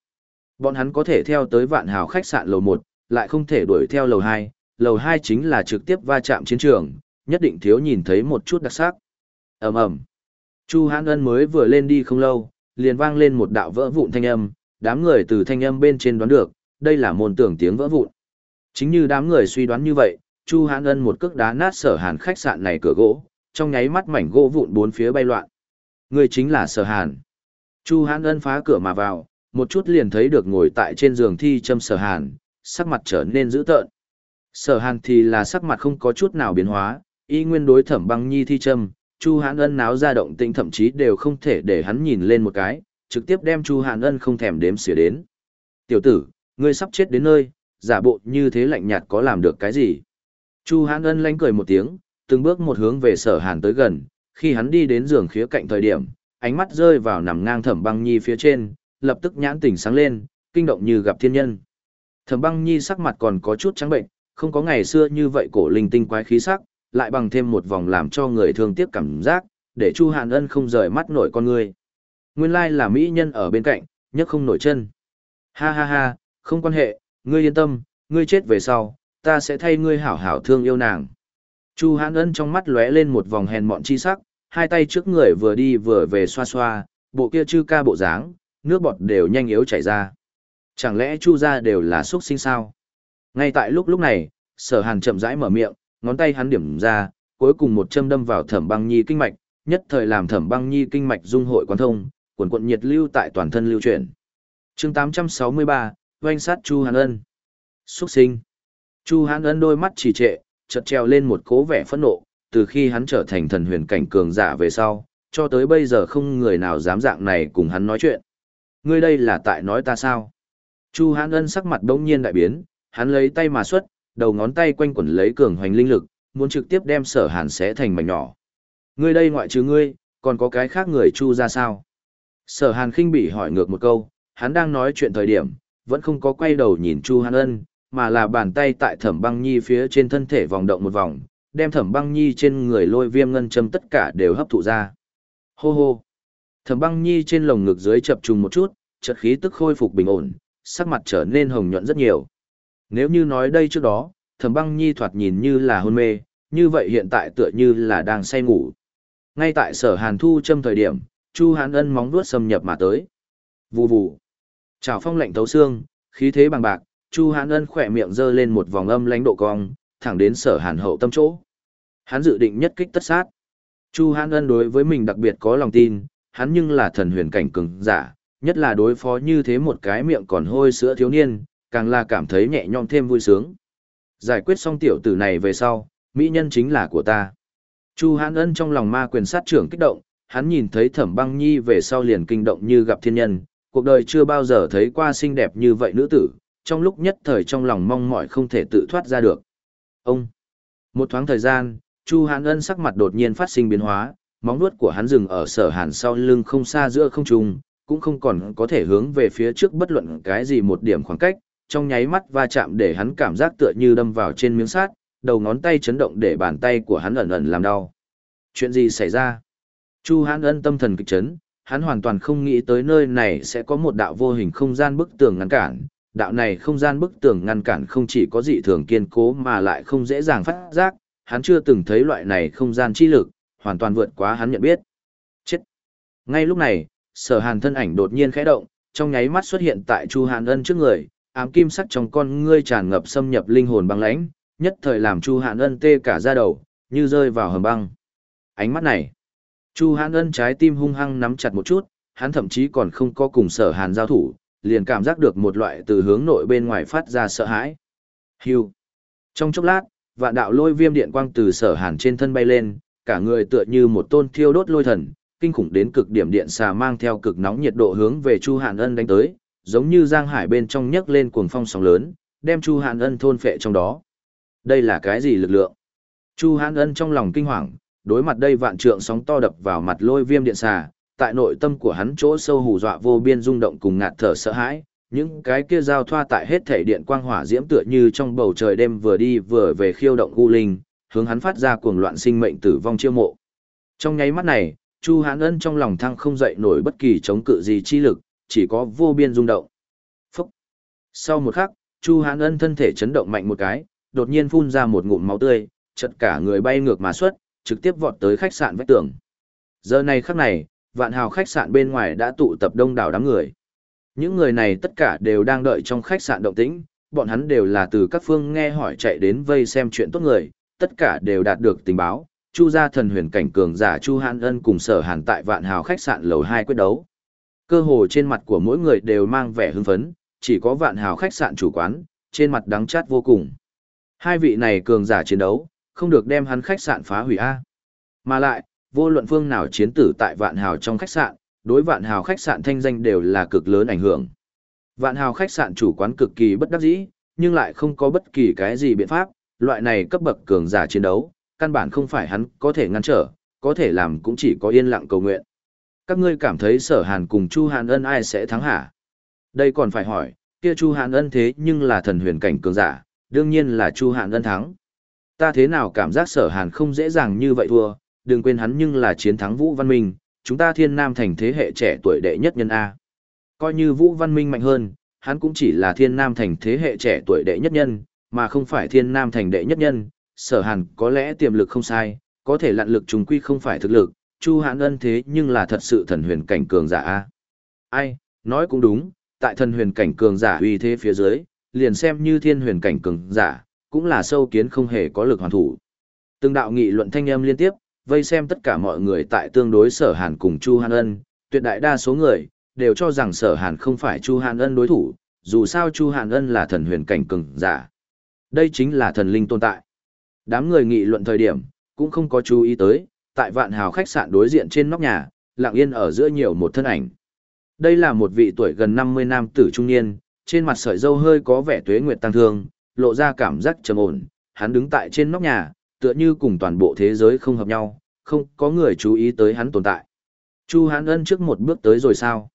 Speaker 1: Bọn hắn có thể theo tới vạn hào khách sạn lầu 1, lại không thể đuổi theo lầu 2, lầu 2 chính là trực tiếp va chạm chiến trường, nhất định thiếu nhìn thấy một chút đặc sắc. Ầm ầm. Chu Hãn Ân mới vừa lên đi không lâu, liền vang lên một đạo vỡ vụn thanh âm, đám người từ thanh âm bên trên đoán được, đây là môn tưởng tiếng vỡ vụn. Chính như đám người suy đoán như vậy, Chu Hãn Ân một cước đá nát sở hàn khách sạn này cửa gỗ, trong nháy mắt mảnh gỗ vụn bốn phía bay loạn. Người chính là sở hàn. Chu Hãn Ân phá cửa mà vào, một chút liền thấy được ngồi tại trên giường thi châm sở hàn, sắc mặt trở nên dữ tợn. Sở hàn thì là sắc mặt không có chút nào biến hóa, y nguyên đối thẩm băng nhi thi châm, Chu Hàn Ân náo ra động tĩnh thậm chí đều không thể để hắn nhìn lên một cái, trực tiếp đem Chu Hàn Ân không thèm đếm xỉa đến. Tiểu tử, ngươi sắp chết đến nơi, giả bộ như thế lạnh nhạt có làm được cái gì? Chu Hàn Ân lánh cười một tiếng, từng bước một hướng về sở hàn tới gần, khi hắn đi đến giường khía cạnh thời điểm, ánh mắt rơi vào nằm ngang thẩm băng nhi phía trên, lập tức nhãn tỉnh sáng lên, kinh động như gặp thiên nhân. Thẩm băng nhi sắc mặt còn có chút trắng bệnh, không có ngày xưa như vậy cổ linh tinh quái khí sắc, lại bằng thêm một vòng làm cho người thương tiếc cảm giác, để Chu Hàn Ân không rời mắt nổi con người. Nguyên lai là mỹ nhân ở bên cạnh, nhất không nổi chân. Ha ha ha, không quan hệ, ngươi yên tâm, ngươi chết về sau, ta sẽ thay ngươi hảo hảo thương yêu nàng. Chu Hàn Ân trong mắt lóe lên một vòng hèn mọn chi sắc, hai tay trước người vừa đi vừa về xoa xoa, bộ kia chư ca bộ dáng, nước bọt đều nhanh yếu chảy ra. Chẳng lẽ Chu gia đều là xuất sinh sao? Ngay tại lúc lúc này, Sở Hàn chậm rãi mở miệng, ngón tay hắn điểm ra, cuối cùng một châm đâm vào Thẩm Băng Nhi kinh mạch, nhất thời làm Thẩm Băng Nhi kinh mạch dung hội quan thông, cuồn cuộn nhiệt lưu tại toàn thân lưu chuyển. Chương 863, oanh sát Chu Hàn Ân. Xuất sinh. Chu Hàn Ân đôi mắt trì trệ, chợt treo lên một cố vẻ phẫn nộ, từ khi hắn trở thành thần huyền cảnh cường giả về sau, cho tới bây giờ không người nào dám dạng này cùng hắn nói chuyện. Ngươi đây là tại nói ta sao? Chu Hàn Ân sắc mặt đống nhiên đại biến, hắn lấy tay mà xuất, đầu ngón tay quanh quẩn lấy cường hoành linh lực, muốn trực tiếp đem sở hàn xé thành mảnh nhỏ. Ngươi đây ngoại trừ ngươi, còn có cái khác người Chu ra sao? Sở hàn khinh bị hỏi ngược một câu, hắn đang nói chuyện thời điểm, vẫn không có quay đầu nhìn Chu Hàn Ân, mà là bàn tay tại thẩm băng nhi phía trên thân thể vòng động một vòng, đem thẩm băng nhi trên người lôi viêm ngân châm tất cả đều hấp thụ ra. Hô hô! Thẩm băng nhi trên lồng ngực dưới chập trùng một chút, chợt khí tức khôi phục bình ổn, sắc mặt trở nên hồng nhuận rất nhiều. Nếu như nói đây trước đó, thẩm băng nhi thoạt nhìn như là hôn mê, như vậy hiện tại tựa như là đang say ngủ. Ngay tại sở hàn thu châm thời điểm, Chu Hán Ân móng vuốt xâm nhập mà tới. Vù vù. Chào phong lạnh thấu xương, khí thế bằng bạc, Chu hán Ân khỏe miệng giơ lên một vòng âm lãnh độ cong, thẳng đến sở hàn hậu tâm chỗ. Hắn dự định nhất kích tất sát. Chu hán Ân đối với mình đặc biệt có lòng tin, hắn nhưng là thần huyền cảnh cường giả, nhất là đối phó như thế một cái miệng còn hôi sữa thiếu niên, càng là cảm thấy nhẹ nhõm thêm vui sướng. Giải quyết xong tiểu tử này về sau, mỹ nhân chính là của ta. Chu Hán Ân trong lòng ma quyền sát trưởng kích động, hắn nhìn thấy Thẩm Băng Nhi về sau liền kinh động như gặp thiên nhân, cuộc đời chưa bao giờ thấy qua xinh đẹp như vậy nữ tử, trong lúc nhất thời trong lòng mong mỏi không thể tự thoát ra được. Ông! Một thoáng thời gian, Chu Hàn Ân sắc mặt đột nhiên phát sinh biến hóa, móng vuốt của hắn dừng ở sở hàn sau lưng không xa giữa không trung, cũng không còn có thể hướng về phía trước bất luận cái gì một điểm khoảng cách, trong nháy mắt va chạm để hắn cảm giác tựa như đâm vào trên miếng sắt, đầu ngón tay chấn động để bàn tay của hắn ẩn ẩn làm đau. Chuyện gì xảy ra? Chu Hán Ân tâm thần kịch chấn, hắn hoàn toàn không nghĩ tới nơi này sẽ có một đạo vô hình không gian bức tường ngăn cản, đạo này không gian bức tường ngăn cản không chỉ có dị thường kiên cố mà lại không dễ dàng phát giác, hắn chưa từng thấy loại này không gian chi lực, hoàn toàn vượt quá hắn nhận biết. Chết! Ngay lúc này, sở hàn thân ảnh đột nhiên khẽ động, trong nháy mắt xuất hiện tại Chu Hàn Ân trước người, ám kim sắc trong con ngươi tràn ngập xâm nhập linh hồn băng lãnh, nhất thời làm Chu Hàn Ân tê cả da đầu, như rơi vào hầm băng. Ánh mắt này, Chu Hàn Ân trái tim hung hăng nắm chặt một chút, hắn thậm chí còn không có cùng sở hàn giao thủ, liền cảm giác được một loại từ hướng nội bên ngoài phát ra sợ hãi. Hưu. Trong chốc lát, vạn đạo lôi viêm điện quang từ sở hàn trên thân bay lên, cả người tựa như một tôn thiêu đốt lôi thần, kinh khủng đến cực điểm điện xà mang theo cực nóng nhiệt độ hướng về Chu Hàn Ân đánh tới, giống như giang hải bên trong nhấc lên cuồng phong sóng lớn, đem Chu Hàn Ân thôn phệ trong đó. Đây là cái gì lực lượng? Chu Hàn Ân trong lòng kinh hoàng, đối mặt đây vạn trượng sóng to đập vào mặt lôi viêm điện xà, tại nội tâm của hắn chỗ sâu hù dọa vô biên rung động cùng ngạt thở sợ hãi, những cái kia giao thoa tại hết thể điện quang hỏa diễm tựa như trong bầu trời đêm vừa đi vừa về khiêu động u linh, hướng hắn phát ra cuồng loạn sinh mệnh tử vong chiêu mộ. Trong nháy mắt này, Chu Hán Ân trong lòng thăng không dậy nổi bất kỳ chống cự gì chi lực, chỉ có vô biên rung động. Phúc! Sau một khắc, Chu Hán Ân thân thể chấn động mạnh một cái, đột nhiên phun ra một ngụm máu tươi, chật cả người bay ngược mà xuất, trực tiếp vọt tới khách sạn vách tường. Giờ này khắc này, vạn hào khách sạn bên ngoài đã tụ tập đông đảo đám người. Những người này tất cả đều đang đợi trong khách sạn động tĩnh, bọn hắn đều là từ các phương nghe hỏi chạy đến vây xem chuyện tốt người, tất cả đều đạt được tình báo. Chu gia thần huyền cảnh cường giả Chu Hàn Ân cùng sở hàn tại vạn hào khách sạn lầu 2 quyết đấu. Cơ hồ trên mặt của mỗi người đều mang vẻ hưng phấn, chỉ có vạn hào khách sạn chủ quán, trên mặt đắng chát vô cùng. Hai vị này cường giả chiến đấu, không được đem hắn khách sạn phá hủy A. Mà lại, vô luận phương nào chiến tử tại vạn hào trong khách sạn, đối vạn hào khách sạn thanh danh đều là cực lớn ảnh hưởng. Vạn hào khách sạn chủ quán cực kỳ bất đắc dĩ, nhưng lại không có bất kỳ cái gì biện pháp, loại này cấp bậc cường giả chiến đấu, căn bản không phải hắn có thể ngăn trở, có thể làm cũng chỉ có yên lặng cầu nguyện. Các ngươi cảm thấy sở hàn cùng Chu Hàn ân ai sẽ thắng hả? Đây còn phải hỏi, kia Chu Hàn ân thế nhưng là thần huyền cảnh cường giả, đương nhiên là Chu Hàn ân thắng. Ta thế nào cảm giác sở hàn không dễ dàng như vậy thua, đừng quên hắn nhưng là chiến thắng Vũ Văn Minh, chúng ta thiên nam thành thế hệ trẻ tuổi đệ nhất nhân A. Coi như Vũ Văn Minh mạnh hơn, hắn cũng chỉ là thiên nam thành thế hệ trẻ tuổi đệ nhất nhân, mà không phải thiên nam thành đệ nhất nhân, sở hàn có lẽ tiềm lực không sai, có thể lặn lực trùng quy không phải thực lực, Chu Hàn ân thế nhưng là thật sự thần huyền cảnh cường giả A. Ai, nói cũng đúng, tại thần huyền cảnh cường giả uy thế phía dưới, liền xem như thiên huyền cảnh cường giả, cũng là sâu kiến không hề có lực hoàn thủ. Từng đạo nghị luận thanh âm liên tiếp, vây xem tất cả mọi người tại tương đối sở hàn cùng Chu Hàn Ân, tuyệt đại đa số người, đều cho rằng sở hàn không phải Chu Hàn Ân đối thủ, dù sao Chu Hàn Ân là thần huyền cảnh cường giả. Đây chính là thần linh tồn tại. Đám người nghị luận thời điểm, cũng không có chú ý tới, tại vạn hào khách sạn đối diện trên nóc nhà, lặng yên ở giữa nhiều một thân ảnh. Đây là một vị tuổi gần 50 nam tử trung niên, trên mặt sợi dâu hơi có vẻ tuế nguyệt tăng thương, lộ ra cảm giác trầm ổn, hắn đứng tại trên nóc nhà, tựa như cùng toàn bộ thế giới không hợp nhau, không có người chú ý tới hắn tồn tại. Chu Hán Ân trước một bước tới rồi sao?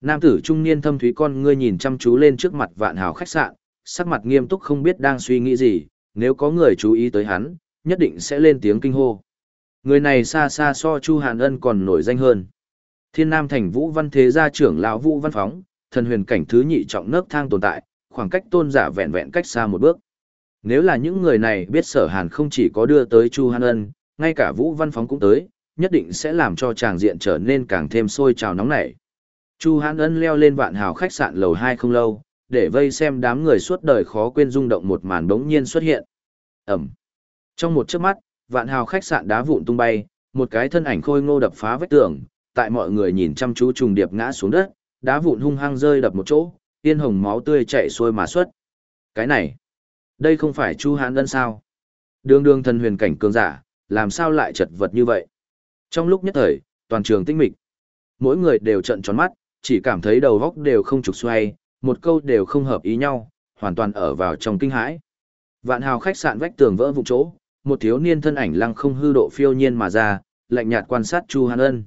Speaker 1: Nam tử trung niên thâm thúy con ngươi nhìn chăm chú lên trước mặt vạn hào khách sạn, sắc mặt nghiêm túc không biết đang suy nghĩ gì, nếu có người chú ý tới hắn, nhất định sẽ lên tiếng kinh hô. Người này xa xa so Chu Hàn Ân còn nổi danh hơn. Thiên Nam thành Vũ Văn Thế gia trưởng lão Vũ Văn Phóng, thần huyền cảnh thứ nhị trọng nấc thang tồn tại, khoảng cách tôn giả vẹn vẹn cách xa một bước. Nếu là những người này biết sở hàn không chỉ có đưa tới Chu Hàn Ân, ngay cả Vũ Văn Phóng cũng tới, nhất định sẽ làm cho tràng diện trở nên càng thêm sôi trào nóng nảy. Chu Hàn Ân leo lên vạn hào khách sạn lầu 2 không lâu, để vây xem đám người suốt đời khó quên rung động một màn đống nhiên xuất hiện. Ẩm. Trong một chớp mắt, vạn hào khách sạn đá vụn tung bay, một cái thân ảnh khôi ngô đập phá vách tường, tại mọi người nhìn chăm chú trùng điệp ngã xuống đất, đá vụn hung hăng rơi đập một chỗ, tiên hồng máu tươi chảy xuôi mà xuất. Cái này, đây không phải Chu Hán Ân sao? Đường đường thần huyền cảnh cường giả, làm sao lại chật vật như vậy? Trong lúc nhất thời, toàn trường tinh mịch. Mỗi người đều trận tròn mắt, chỉ cảm thấy đầu góc đều không trục xoay, một câu đều không hợp ý nhau, hoàn toàn ở vào trong kinh hãi. Vạn hào khách sạn vách tường vỡ vụn chỗ, một thiếu niên thân ảnh lăng không hư độ phiêu nhiên mà ra, lạnh nhạt quan sát Chu Hàn Ân.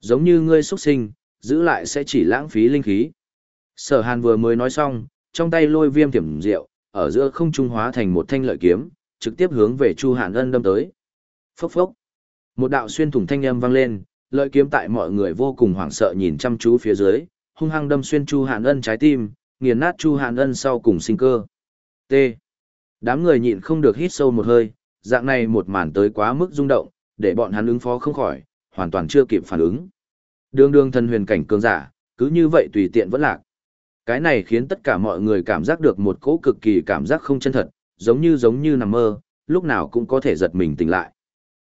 Speaker 1: Giống như ngươi xuất sinh, giữ lại sẽ chỉ lãng phí linh khí. Sở Hàn vừa mới nói xong, trong tay lôi viêm tiềm rượu, ở giữa không trung hóa thành một thanh lợi kiếm, trực tiếp hướng về Chu Hàn Ân đâm tới. Phốc phốc. Một đạo xuyên thủng thanh âm vang lên, lợi kiếm tại mọi người vô cùng hoảng sợ nhìn chăm chú phía dưới, hung hăng đâm xuyên Chu Hàn Ân trái tim, nghiền nát Chu Hàn Ân sau cùng sinh cơ. T. Đám người nhịn không được hít sâu một hơi, dạng này một màn tới quá mức rung động, để bọn hắn ứng phó không khỏi, hoàn toàn chưa kịp phản ứng. Đường đường thần huyền cảnh cường giả, cứ như vậy tùy tiện vẫn lạc. Cái này khiến tất cả mọi người cảm giác được một cỗ cực kỳ cảm giác không chân thật, giống như giống như nằm mơ, lúc nào cũng có thể giật mình tỉnh lại.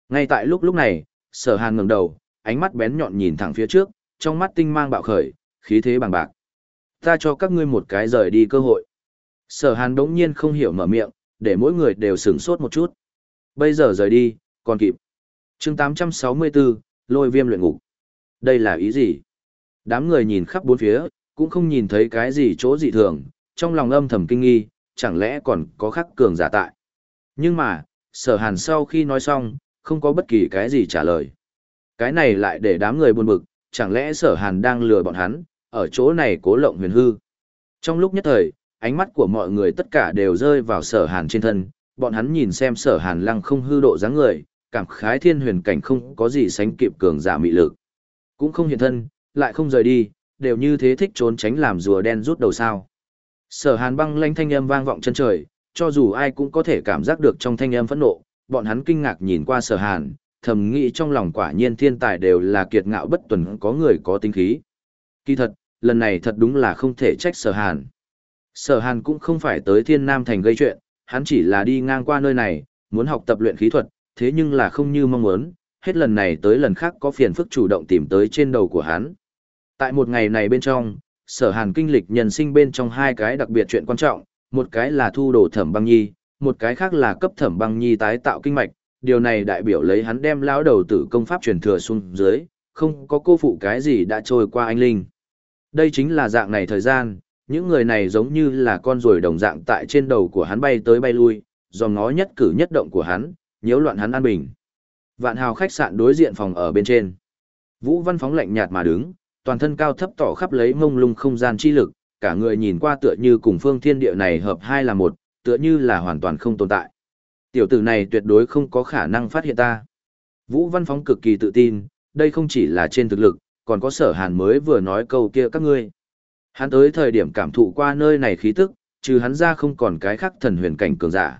Speaker 1: Ngay tại lúc lúc này, sở hàn ngẩng đầu, ánh mắt bén nhọn nhìn thẳng phía trước, trong mắt tinh mang bạo khởi, khí thế bằng bạc. Ta cho các ngươi một cái rời đi cơ hội. Sở hàn đống nhiên không hiểu mở miệng, để mỗi người đều sửng sốt một chút. Bây giờ rời đi, còn kịp. chương 864, lôi viêm luyện ngục. Đây là ý gì? Đám người nhìn khắp bốn phía, cũng không nhìn thấy cái gì chỗ dị thường, trong lòng âm thầm kinh nghi, chẳng lẽ còn có khắc cường giả tại. Nhưng mà, sở hàn sau khi nói xong, không có bất kỳ cái gì trả lời. Cái này lại để đám người buồn bực, chẳng lẽ sở hàn đang lừa bọn hắn, ở chỗ này cố lộng huyền hư. Trong lúc nhất thời, ánh mắt của mọi người tất cả đều rơi vào sở hàn trên thân, bọn hắn nhìn xem sở hàn lăng không hư độ dáng người, cảm khái thiên huyền cảnh không có gì sánh kịp cường giả mị lực. Cũng không hiện thân, lại không rời đi, đều như thế thích trốn tránh làm rùa đen rút đầu sao. Sở hàn băng lanh thanh âm vang vọng chân trời, cho dù ai cũng có thể cảm giác được trong thanh âm phẫn nộ, bọn hắn kinh ngạc nhìn qua sở hàn, thầm nghĩ trong lòng quả nhiên thiên tài đều là kiệt ngạo bất tuần có người có tinh khí. Kỳ thật, lần này thật đúng là không thể trách sở hàn. Sở hàn cũng không phải tới thiên nam thành gây chuyện, hắn chỉ là đi ngang qua nơi này, muốn học tập luyện khí thuật, thế nhưng là không như mong muốn, hết lần này tới lần khác có phiền phức chủ động tìm tới trên đầu của hắn. Tại một ngày này bên trong, sở hàn kinh lịch nhân sinh bên trong hai cái đặc biệt chuyện quan trọng, một cái là thu đồ thẩm băng nhi, một cái khác là cấp thẩm băng nhi tái tạo kinh mạch, điều này đại biểu lấy hắn đem lão đầu tử công pháp truyền thừa xuống dưới, không có cô phụ cái gì đã trôi qua anh linh. Đây chính là dạng này thời gian, những người này giống như là con ruồi đồng dạng tại trên đầu của hắn bay tới bay lui, dòm ngó nhất cử nhất động của hắn, nhiễu loạn hắn an bình. Vạn hào khách sạn đối diện phòng ở bên trên. Vũ Văn phóng lạnh nhạt mà đứng, toàn thân cao thấp tỏ khắp lấy mông lung không gian chi lực, cả người nhìn qua tựa như cùng phương thiên địa này hợp hai là một, tựa như là hoàn toàn không tồn tại. Tiểu tử này tuyệt đối không có khả năng phát hiện ta. Vũ Văn Phóng cực kỳ tự tin, đây không chỉ là trên thực lực, còn có sở hàn mới vừa nói câu kia các ngươi. Hắn tới thời điểm cảm thụ qua nơi này khí tức, trừ hắn ra không còn cái khác thần huyền cảnh cường giả.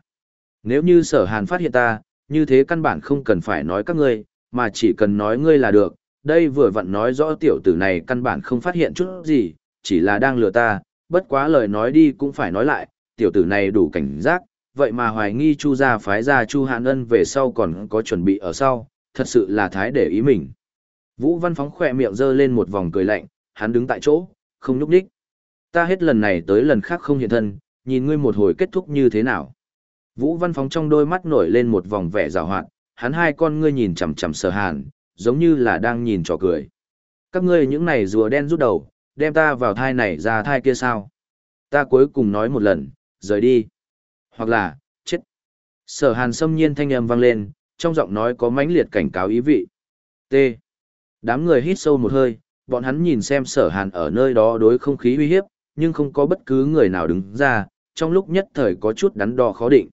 Speaker 1: Nếu như sở hàn phát hiện ta, như thế căn bản không cần phải nói các ngươi, mà chỉ cần nói ngươi là được, đây vừa vặn nói rõ tiểu tử này căn bản không phát hiện chút gì, chỉ là đang lừa ta, bất quá lời nói đi cũng phải nói lại, tiểu tử này đủ cảnh giác, vậy mà hoài nghi Chu gia phái ra Chu Hàn Ân về sau còn có chuẩn bị ở sau, thật sự là thái để ý mình. Vũ Văn Phóng khỏe miệng giơ lên một vòng cười lạnh, hắn đứng tại chỗ, không nhúc đích. Ta hết lần này tới lần khác không hiện thân, nhìn ngươi một hồi kết thúc như thế nào. Vũ Văn Phóng trong đôi mắt nổi lên một vòng vẻ rào hoạt, hắn hai con ngươi nhìn chằm chằm sở hàn, giống như là đang nhìn trò cười. Các ngươi những này rùa đen rút đầu, đem ta vào thai này ra thai kia sao? Ta cuối cùng nói một lần, rời đi. Hoặc là, chết. Sở hàn xâm nhiên thanh âm vang lên, trong giọng nói có mãnh liệt cảnh cáo ý vị. T. Đám người hít sâu một hơi, bọn hắn nhìn xem sở hàn ở nơi đó đối không khí uy hiếp, nhưng không có bất cứ người nào đứng ra, trong lúc nhất thời có chút đắn đo khó định.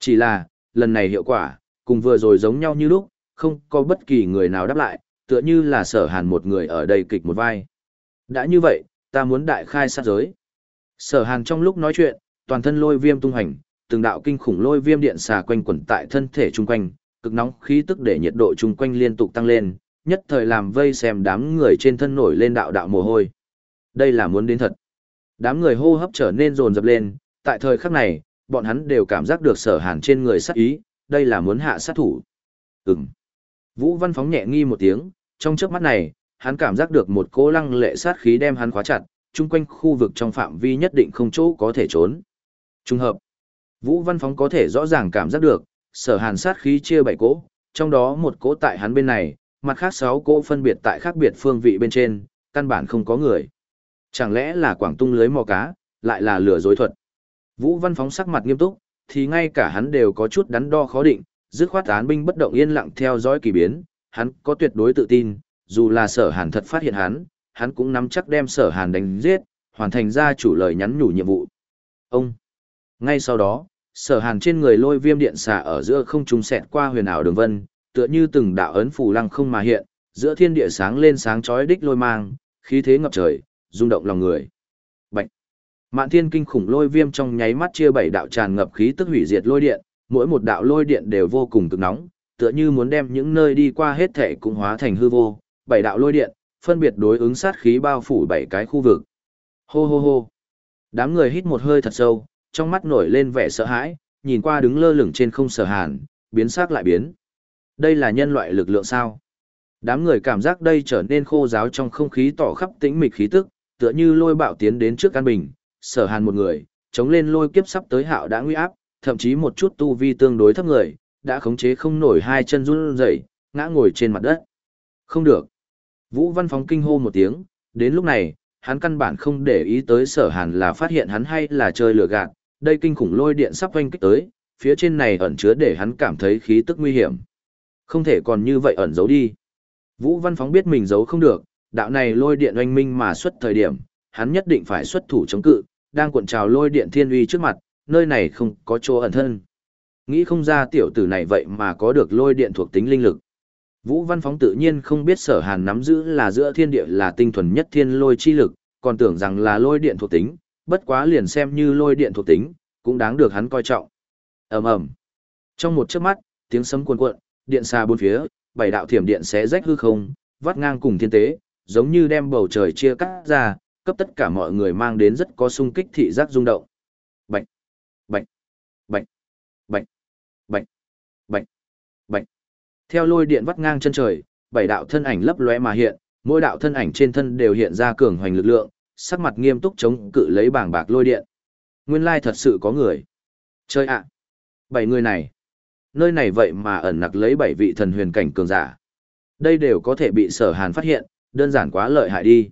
Speaker 1: Chỉ là, lần này hiệu quả, cùng vừa rồi giống nhau như lúc, không có bất kỳ người nào đáp lại, tựa như là sở hàn một người ở đây kịch một vai. Đã như vậy, ta muốn đại khai sát giới. Sở hàn trong lúc nói chuyện, toàn thân lôi viêm tung hành, từng đạo kinh khủng lôi viêm điện xà quanh quẩn tại thân thể chung quanh, cực nóng khí tức để nhiệt độ chung quanh liên tục tăng lên, nhất thời làm vây xem đám người trên thân nổi lên đạo đạo mồ hôi. Đây là muốn đến thật. Đám người hô hấp trở nên rồn rập lên, tại thời khắc này, bọn hắn đều cảm giác được sở hàn trên người sát ý, đây là muốn hạ sát thủ. Ừm. Vũ Văn phóng nhẹ nghi một tiếng, trong chớp mắt này, hắn cảm giác được một cỗ lăng lệ sát khí đem hắn khóa chặt, chung quanh khu vực trong phạm vi nhất định không chỗ có thể trốn. Trung hợp. Vũ Văn phóng có thể rõ ràng cảm giác được, sở hàn sát khí chia bảy cỗ, trong đó một cỗ tại hắn bên này, mặt khác sáu cỗ phân biệt tại khác biệt phương vị bên trên, căn bản không có người. Chẳng lẽ là quảng tung lưới mò cá, lại là lừa dối thuật. Vũ Văn phóng sắc mặt nghiêm túc, thì ngay cả hắn đều có chút đắn đo khó định, dứt khoát án binh bất động yên lặng theo dõi kỳ biến, hắn có tuyệt đối tự tin, dù là sở hàn thật phát hiện hắn, hắn cũng nắm chắc đem sở hàn đánh giết, hoàn thành ra chủ lời nhắn nhủ nhiệm vụ. Ông! Ngay sau đó, sở hàn trên người lôi viêm điện xạ ở giữa không trung xẹt qua huyền ảo đường vân, tựa như từng đạo ấn phù lăng không mà hiện, giữa thiên địa sáng lên sáng chói đích lôi mang, khí thế ngập trời, rung động lòng người. Bạch! Mạn thiên kinh khủng lôi viêm trong nháy mắt chia bảy đạo tràn ngập khí tức hủy diệt lôi điện, mỗi một đạo lôi điện đều vô cùng cực nóng, tựa như muốn đem những nơi đi qua hết thể cũng hóa thành hư vô. Bảy đạo lôi điện, phân biệt đối ứng sát khí bao phủ bảy cái khu vực. Hô hô hô. Đám người hít một hơi thật sâu, trong mắt nổi lên vẻ sợ hãi, nhìn qua đứng lơ lửng trên không sở hàn, biến sắc lại biến. Đây là nhân loại lực lượng sao? Đám người cảm giác đây trở nên khô giáo trong không khí tỏ khắp tĩnh mịch khí tức, tựa như lôi bạo tiến đến trước căn bình, sở hàn một người, chống lên lôi kiếp sắp tới hạo đã nguy áp, thậm chí một chút tu vi tương đối thấp người, đã khống chế không nổi hai chân run rẩy, ngã ngồi trên mặt đất. Không được. Vũ Văn Phóng kinh hô một tiếng, đến lúc này, hắn căn bản không để ý tới sở hàn là phát hiện hắn hay là chơi lừa gạt, đây kinh khủng lôi điện sắp oanh kích tới, phía trên này ẩn chứa để hắn cảm thấy khí tức nguy hiểm. Không thể còn như vậy ẩn giấu đi. Vũ Văn Phóng biết mình giấu không được, đạo này lôi điện oanh minh mà xuất thời điểm, hắn nhất định phải xuất thủ chống cự, đang cuộn trào lôi điện thiên uy trước mặt, nơi này không có chỗ ẩn thân. Nghĩ không ra tiểu tử này vậy mà có được lôi điện thuộc tính linh lực. Vũ Văn Phóng tự nhiên không biết sở hàn nắm giữ là giữa thiên địa là tinh thuần nhất thiên lôi chi lực, còn tưởng rằng là lôi điện thuộc tính, bất quá liền xem như lôi điện thuộc tính, cũng đáng được hắn coi trọng. ầm ầm Trong một chớp mắt, tiếng sấm cuồn cuộn, điện xa bốn phía, bảy đạo thiểm điện xé rách hư không, vắt ngang cùng thiên tế, giống như đem bầu trời chia cắt ra, cấp tất cả mọi người mang đến rất có sung kích thị giác rung động. Bạch, bạch, bạch, bạch, bạch, bạch, bạch. Theo lôi điện vắt ngang chân trời, bảy đạo thân ảnh lấp lóe mà hiện, mỗi đạo thân ảnh trên thân đều hiện ra cường hoành lực lượng, sắc mặt nghiêm túc chống cự lấy bảng bạc lôi điện. Nguyên lai thật sự có người. Chơi ạ. Bảy người này. Nơi này vậy mà ẩn nặc lấy bảy vị thần huyền cảnh cường giả. Đây đều có thể bị sở hàn phát hiện, đơn giản quá lợi hại đi.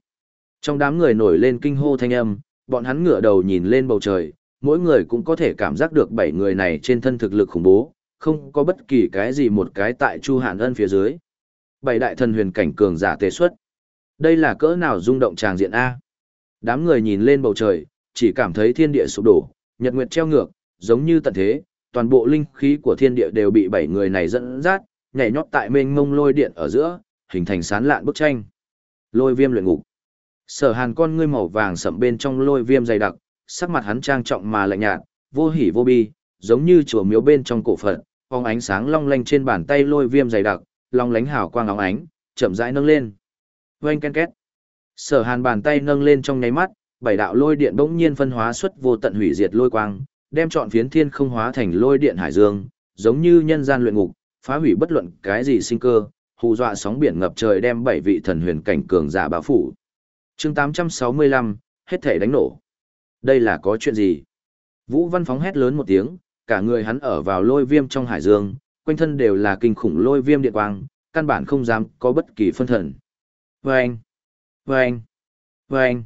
Speaker 1: Trong đám người nổi lên kinh hô thanh âm, bọn hắn ngửa đầu nhìn lên bầu trời, mỗi người cũng có thể cảm giác được bảy người này trên thân thực lực khủng bố, không có bất kỳ cái gì một cái tại Chu Hàn Ân phía dưới. Bảy đại thần huyền cảnh cường giả tề xuất. Đây là cỡ nào rung động tràng diện A. Đám người nhìn lên bầu trời, chỉ cảm thấy thiên địa sụp đổ, nhật nguyệt treo ngược, giống như tận thế, toàn bộ linh khí của thiên địa đều bị bảy người này dẫn dắt, nhảy nhót tại mênh mông lôi điện ở giữa, hình thành sán lạn bức tranh. Lôi viêm luyện ngục. Sở Hàn con ngươi màu vàng sẫm bên trong lôi viêm dày đặc, sắc mặt hắn trang trọng mà lạnh nhạt, vô hỉ vô bi, giống như chùa miếu bên trong cổ Phật, phóng ánh sáng long lanh trên bàn tay lôi viêm dày đặc, long lánh hào quang óng ánh, chậm rãi nâng lên. Oanh ken két. Sở Hàn bàn tay nâng lên trong nháy mắt, bảy đạo lôi điện bỗng nhiên phân hóa xuất vô tận hủy diệt lôi quang, đem trọn phiến thiên không hóa thành lôi điện hải dương, giống như nhân gian luyện ngục, phá hủy bất luận cái gì sinh cơ, hù dọa sóng biển ngập trời đem bảy vị thần huyền cảnh cường giả bao phủ. Chương 865, hết thể đánh nổ. Đây là có chuyện gì? Vũ Văn phóng hét lớn một tiếng, cả người hắn ở vào lôi viêm trong hải dương, quanh thân đều là kinh khủng lôi viêm điện quang, căn bản không dám có bất kỳ phân thần. Vâng! Vâng! Vâng!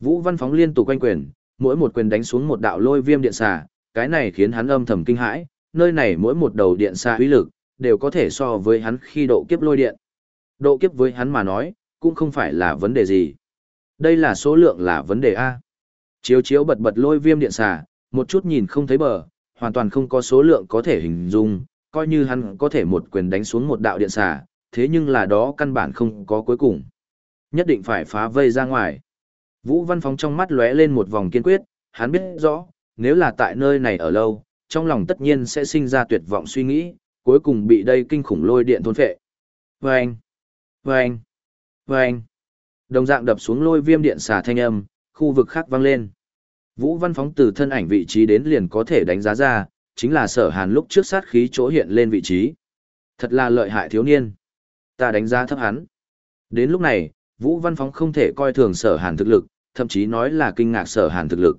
Speaker 1: Vũ Văn phóng liên tục quanh quyền, mỗi một quyền đánh xuống một đạo lôi viêm điện xà, cái này khiến hắn âm thầm kinh hãi, nơi này mỗi một đầu điện xà uy lực, đều có thể so với hắn khi độ kiếp lôi điện. Độ kiếp với hắn mà nói, cũng không phải là vấn đề gì. Đây là số lượng là vấn đề A. Chiếu chiếu bật bật lôi viêm điện xà, một chút nhìn không thấy bờ, hoàn toàn không có số lượng có thể hình dung, coi như hắn có thể một quyền đánh xuống một đạo điện xà, thế nhưng là đó căn bản không có cuối cùng. Nhất định phải phá vây ra ngoài. Vũ Văn Phóng trong mắt lóe lên một vòng kiên quyết, hắn biết rõ, nếu là tại nơi này ở lâu, trong lòng tất nhiên sẽ sinh ra tuyệt vọng suy nghĩ, cuối cùng bị đây kinh khủng lôi điện thôn phệ. Vâng! Vâng! Vâng! Đồng dạng đập xuống lôi viêm điện xà thanh âm, khu vực khác vang lên. Vũ Văn Phóng từ thân ảnh vị trí đến liền có thể đánh giá ra, chính là sở hàn lúc trước sát khí chỗ hiện lên vị trí. Thật là lợi hại thiếu niên. Ta đánh giá thấp hắn. Đến lúc này, Vũ Văn Phóng không thể coi thường sở hàn thực lực, thậm chí nói là kinh ngạc sở hàn thực lực.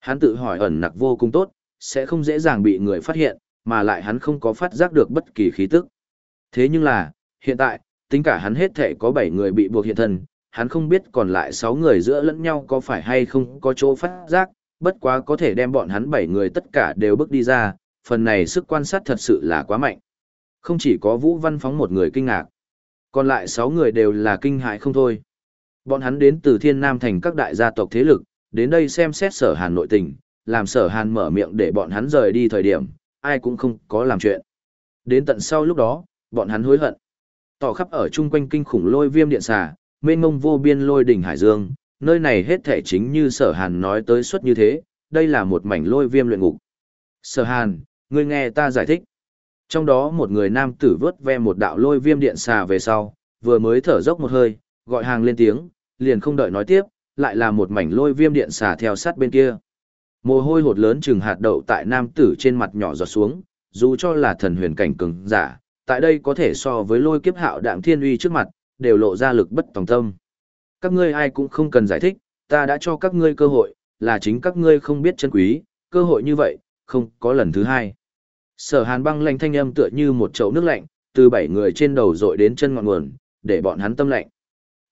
Speaker 1: Hắn tự hỏi ẩn nặc vô cùng tốt, sẽ không dễ dàng bị người phát hiện, mà lại hắn không có phát giác được bất kỳ khí tức. Thế nhưng là, hiện tại, tính cả hắn hết thể có 7 người bị buộc hiện thân, hắn không biết còn lại 6 người giữa lẫn nhau có phải hay không có chỗ phát giác, bất quá có thể đem bọn hắn 7 người tất cả đều bước đi ra, phần này sức quan sát thật sự là quá mạnh. Không chỉ có Vũ Văn Phóng một người kinh ngạc, còn lại 6 người đều là kinh hại không thôi. Bọn hắn đến từ thiên nam thành các đại gia tộc thế lực, đến đây xem xét sở hàn nội tình, làm sở hàn mở miệng để bọn hắn rời đi thời điểm, ai cũng không có làm chuyện. Đến tận sau lúc đó, bọn hắn hối hận. Tỏ khắp ở chung quanh kinh khủng lôi viêm điện xà, mênh mông vô biên lôi đỉnh hải dương, nơi này hết thể chính như sở hàn nói tới suất như thế, đây là một mảnh lôi viêm luyện ngục. Sở hàn, ngươi nghe ta giải thích. Trong đó một người nam tử vớt ve một đạo lôi viêm điện xà về sau, vừa mới thở dốc một hơi, gọi hàng lên tiếng, liền không đợi nói tiếp, lại là một mảnh lôi viêm điện xà theo sát bên kia. Mồ hôi hột lớn chừng hạt đậu tại nam tử trên mặt nhỏ giọt xuống, dù cho là thần huyền cảnh cường giả, tại đây có thể so với lôi kiếp hạo đạm thiên uy trước mặt, đều lộ ra lực bất tòng tâm. Các ngươi ai cũng không cần giải thích, ta đã cho các ngươi cơ hội, là chính các ngươi không biết chân quý, cơ hội như vậy, không có lần thứ hai. Sở hàn băng lạnh thanh âm tựa như một chậu nước lạnh, từ bảy người trên đầu dội đến chân ngọn nguồn, để bọn hắn tâm lạnh.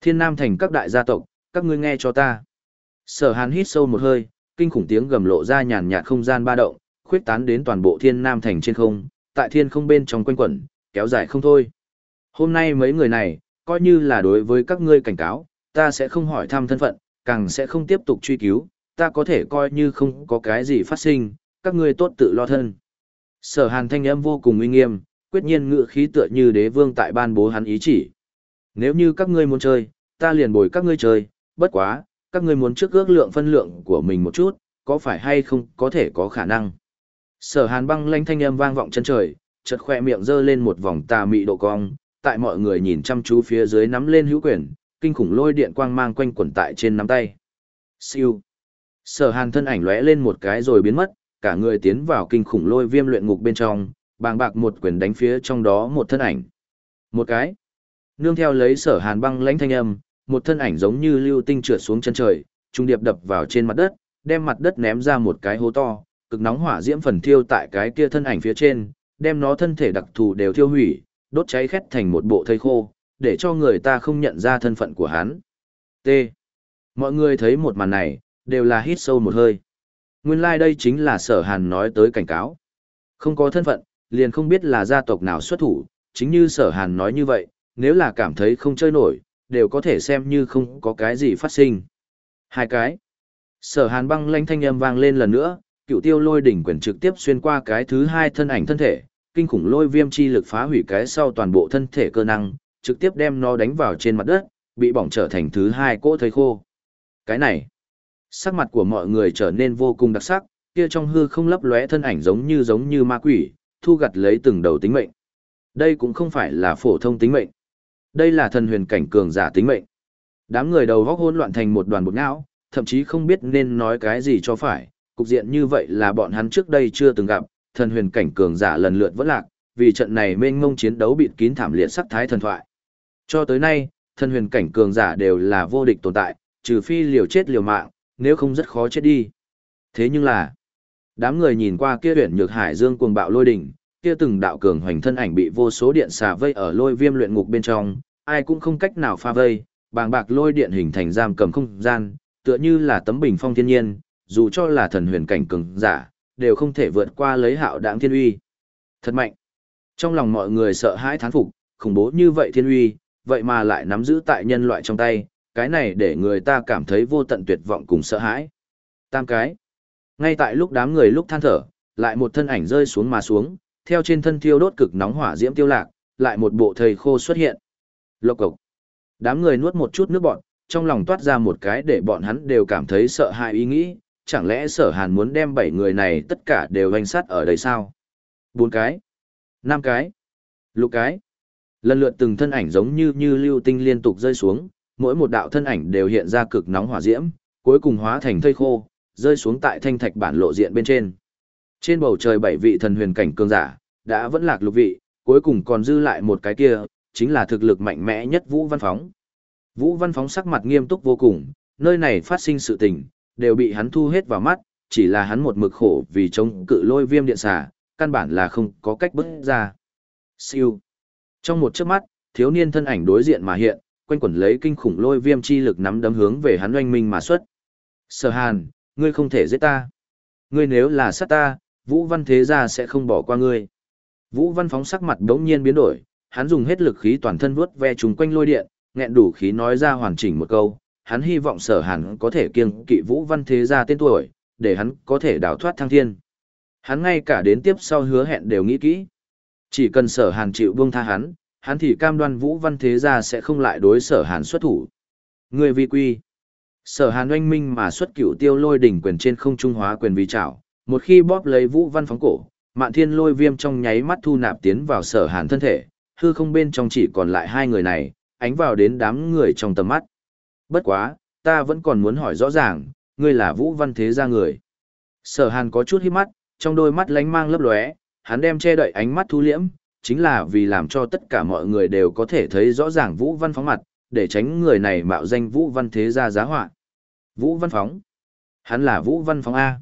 Speaker 1: Thiên Nam thành các đại gia tộc, các ngươi nghe cho ta. Sở Hàn hít sâu một hơi, kinh khủng tiếng gầm lộ ra nhàn nhạt không gian ba động, khuyết tán đến toàn bộ Thiên Nam thành trên không, tại thiên không bên trong quanh quẩn, kéo dài không thôi. Hôm nay mấy người này, coi như là đối với các ngươi cảnh cáo, ta sẽ không hỏi thăm thân phận, càng sẽ không tiếp tục truy cứu, ta có thể coi như không có cái gì phát sinh, các ngươi tốt tự lo thân. Sở hàn thanh âm vô cùng uy nghiêm, quyết nhiên ngự khí tựa như đế vương tại ban bố hắn ý chỉ. Nếu như các ngươi muốn chơi, ta liền bồi các ngươi chơi, bất quá, các ngươi muốn trước ước lượng phân lượng của mình một chút, có phải hay không có thể có khả năng. Sở hàn băng lanh thanh âm vang vọng chân trời, chợt khoe miệng giơ lên một vòng tà mị độ cong, tại mọi người nhìn chăm chú phía dưới nắm lên hữu quyền, kinh khủng lôi điện quang mang quanh quẩn tại trên nắm tay. Siêu. Sở hàn thân ảnh lóe lên một cái rồi biến mất, cả người tiến vào kinh khủng lôi viêm luyện ngục bên trong, bàng bạc một quyền đánh phía trong đó một thân ảnh. Một cái. Nương theo lấy sở hàn băng lãnh thanh âm, một thân ảnh giống như lưu tinh trượt xuống chân trời, trung điệp đập vào trên mặt đất, đem mặt đất ném ra một cái hố to, cực nóng hỏa diễm phần thiêu tại cái kia thân ảnh phía trên, đem nó thân thể đặc thù đều thiêu hủy, đốt cháy khét thành một bộ thây khô, để cho người ta không nhận ra thân phận của hắn. T. Mọi người thấy một màn này, đều là hít sâu một hơi. Nguyên lai like đây chính là sở hàn nói tới cảnh cáo. Không có thân phận, liền không biết là gia tộc nào xuất thủ, chính như sở hàn nói như vậy, nếu là cảm thấy không chơi nổi, đều có thể xem như không có cái gì phát sinh. Hai cái. Sở hàn băng lanh thanh âm vang lên lần nữa, cựu tiêu lôi đỉnh quyền trực tiếp xuyên qua cái thứ hai thân ảnh thân thể, kinh khủng lôi viêm chi lực phá hủy cái sau toàn bộ thân thể cơ năng, trực tiếp đem nó đánh vào trên mặt đất, bị bỏng trở thành thứ hai cỗ thấy khô. Cái này, sắc mặt của mọi người trở nên vô cùng đặc sắc, kia trong hư không lấp lóe thân ảnh giống như giống như ma quỷ, thu gặt lấy từng đầu tính mệnh. Đây cũng không phải là phổ thông tính mệnh. Đây là thần huyền cảnh cường giả tính mệnh. Đám người đầu góc hỗn loạn thành một đoàn bột não, thậm chí không biết nên nói cái gì cho phải, cục diện như vậy là bọn hắn trước đây chưa từng gặp, thần huyền cảnh cường giả lần lượt vỡ lạc, vì trận này mênh mông chiến đấu bịt kín thảm liệt sắc thái thần thoại. Cho tới nay, thần huyền cảnh cường giả đều là vô địch tồn tại, trừ phi liều chết liều mạng, nếu không rất khó chết đi. Thế nhưng là, đám người nhìn qua kia huyền nhược hải dương cuồng bạo lôi đỉnh, kia từng đạo cường hoành thân ảnh bị vô số điện xà vây ở lôi viêm luyện ngục bên trong, ai cũng không cách nào pha vây, bàng bạc lôi điện hình thành giam cầm không gian, tựa như là tấm bình phong thiên nhiên, dù cho là thần huyền cảnh cường giả, đều không thể vượt qua lấy hạo đãng thiên uy. Thật mạnh. Trong lòng mọi người sợ hãi thán phục, khủng bố như vậy thiên uy, vậy mà lại nắm giữ tại nhân loại trong tay, cái này để người ta cảm thấy vô tận tuyệt vọng cùng sợ hãi. Tam cái. Ngay tại lúc đám người lúc than thở, lại một thân ảnh rơi xuống mà xuống, theo trên thân thiêu đốt cực nóng hỏa diễm tiêu lạc, lại một bộ thầy khô xuất hiện. Lộc cộc. Đám người nuốt một chút nước bọn, trong lòng toát ra một cái để bọn hắn đều cảm thấy sợ hãi ý nghĩ, chẳng lẽ sở hàn muốn đem bảy người này tất cả đều hành sát ở đây sao? Bốn cái, năm cái, lục cái. Lần lượt từng thân ảnh giống như như lưu tinh liên tục rơi xuống, mỗi một đạo thân ảnh đều hiện ra cực nóng hỏa diễm, cuối cùng hóa thành thây khô, rơi xuống tại thanh thạch bản lộ diện bên trên. Trên bầu trời bảy vị thần huyền cảnh cường giả, đã vẫn lạc lục vị, cuối cùng còn dư lại một cái kia, chính là thực lực mạnh mẽ nhất Vũ Văn Phóng. Vũ Văn Phóng sắc mặt nghiêm túc vô cùng, nơi này phát sinh sự tình, đều bị hắn thu hết vào mắt, chỉ là hắn một mực khổ vì chống cự lôi viêm điện xà, căn bản là không có cách bước ra. Siêu. Trong một chớp mắt, thiếu niên thân ảnh đối diện mà hiện, quanh quẩn lấy kinh khủng lôi viêm chi lực nắm đấm hướng về hắn oanh minh mà xuất. Sở Hàn, ngươi không thể giết ta. Ngươi nếu là sát ta, Vũ Văn Thế Gia sẽ không bỏ qua ngươi. Vũ Văn phóng sắc mặt đống nhiên biến đổi, hắn dùng hết lực khí toàn thân vuốt ve trùng quanh lôi điện, nghẹn đủ khí nói ra hoàn chỉnh một câu, hắn hy vọng sở hàn có thể kiêng kỵ vũ văn thế gia tên tuổi, để hắn có thể đào thoát thăng thiên. Hắn ngay cả đến tiếp sau hứa hẹn đều nghĩ kỹ. Chỉ cần sở hàn chịu buông tha hắn, hắn thì cam đoan vũ văn thế gia sẽ không lại đối sở hàn xuất thủ. Người vi quy. Sở hàn oanh minh mà xuất cửu tiêu lôi đỉnh quyền trên không trung hóa quyền vi trảo. Một khi bóp lấy vũ văn phóng cổ, mạn thiên lôi viêm trong nháy mắt thu nạp tiến vào sở hàn thân thể, hư không bên trong chỉ còn lại hai người này, ánh vào đến đám người trong tầm mắt. Bất quá, ta vẫn còn muốn hỏi rõ ràng, ngươi là Vũ Văn Thế gia người. Sở Hàn có chút hít mắt, trong đôi mắt lánh mang lấp lóe, hắn đem che đậy ánh mắt thu liễm, chính là vì làm cho tất cả mọi người đều có thể thấy rõ ràng Vũ Văn Phóng mặt, để tránh người này mạo danh Vũ Văn Thế gia giá họa. Vũ Văn Phóng. Hắn là Vũ Văn Phóng A.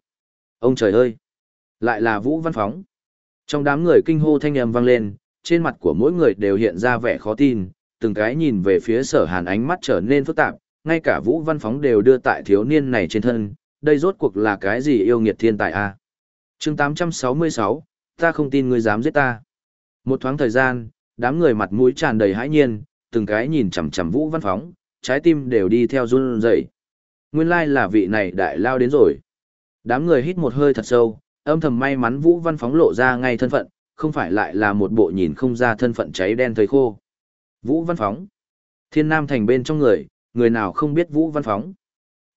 Speaker 1: Ông trời ơi! Lại là Vũ Văn Phóng. Trong đám người kinh hô thanh âm vang lên, trên mặt của mỗi người đều hiện ra vẻ khó tin, từng cái nhìn về phía sở hàn ánh mắt trở nên phức tạp, ngay cả Vũ Văn Phóng đều đưa tại thiếu niên này trên thân, đây rốt cuộc là cái gì yêu nghiệt thiên tài a? À? Chương 866, ta không tin ngươi dám giết ta. Một thoáng thời gian, đám người mặt mũi tràn đầy hãi nhiên, từng cái nhìn chằm chằm Vũ Văn Phóng, trái tim đều đi theo run rẩy. Nguyên lai là vị này đại lao đến rồi. Đám người hít một hơi thật sâu, âm thầm may mắn Vũ Văn Phóng lộ ra ngay thân phận, không phải lại là một bộ nhìn không ra thân phận cháy đen thời khô. Vũ Văn Phóng. Thiên Nam thành bên trong người, người nào không biết Vũ Văn Phóng.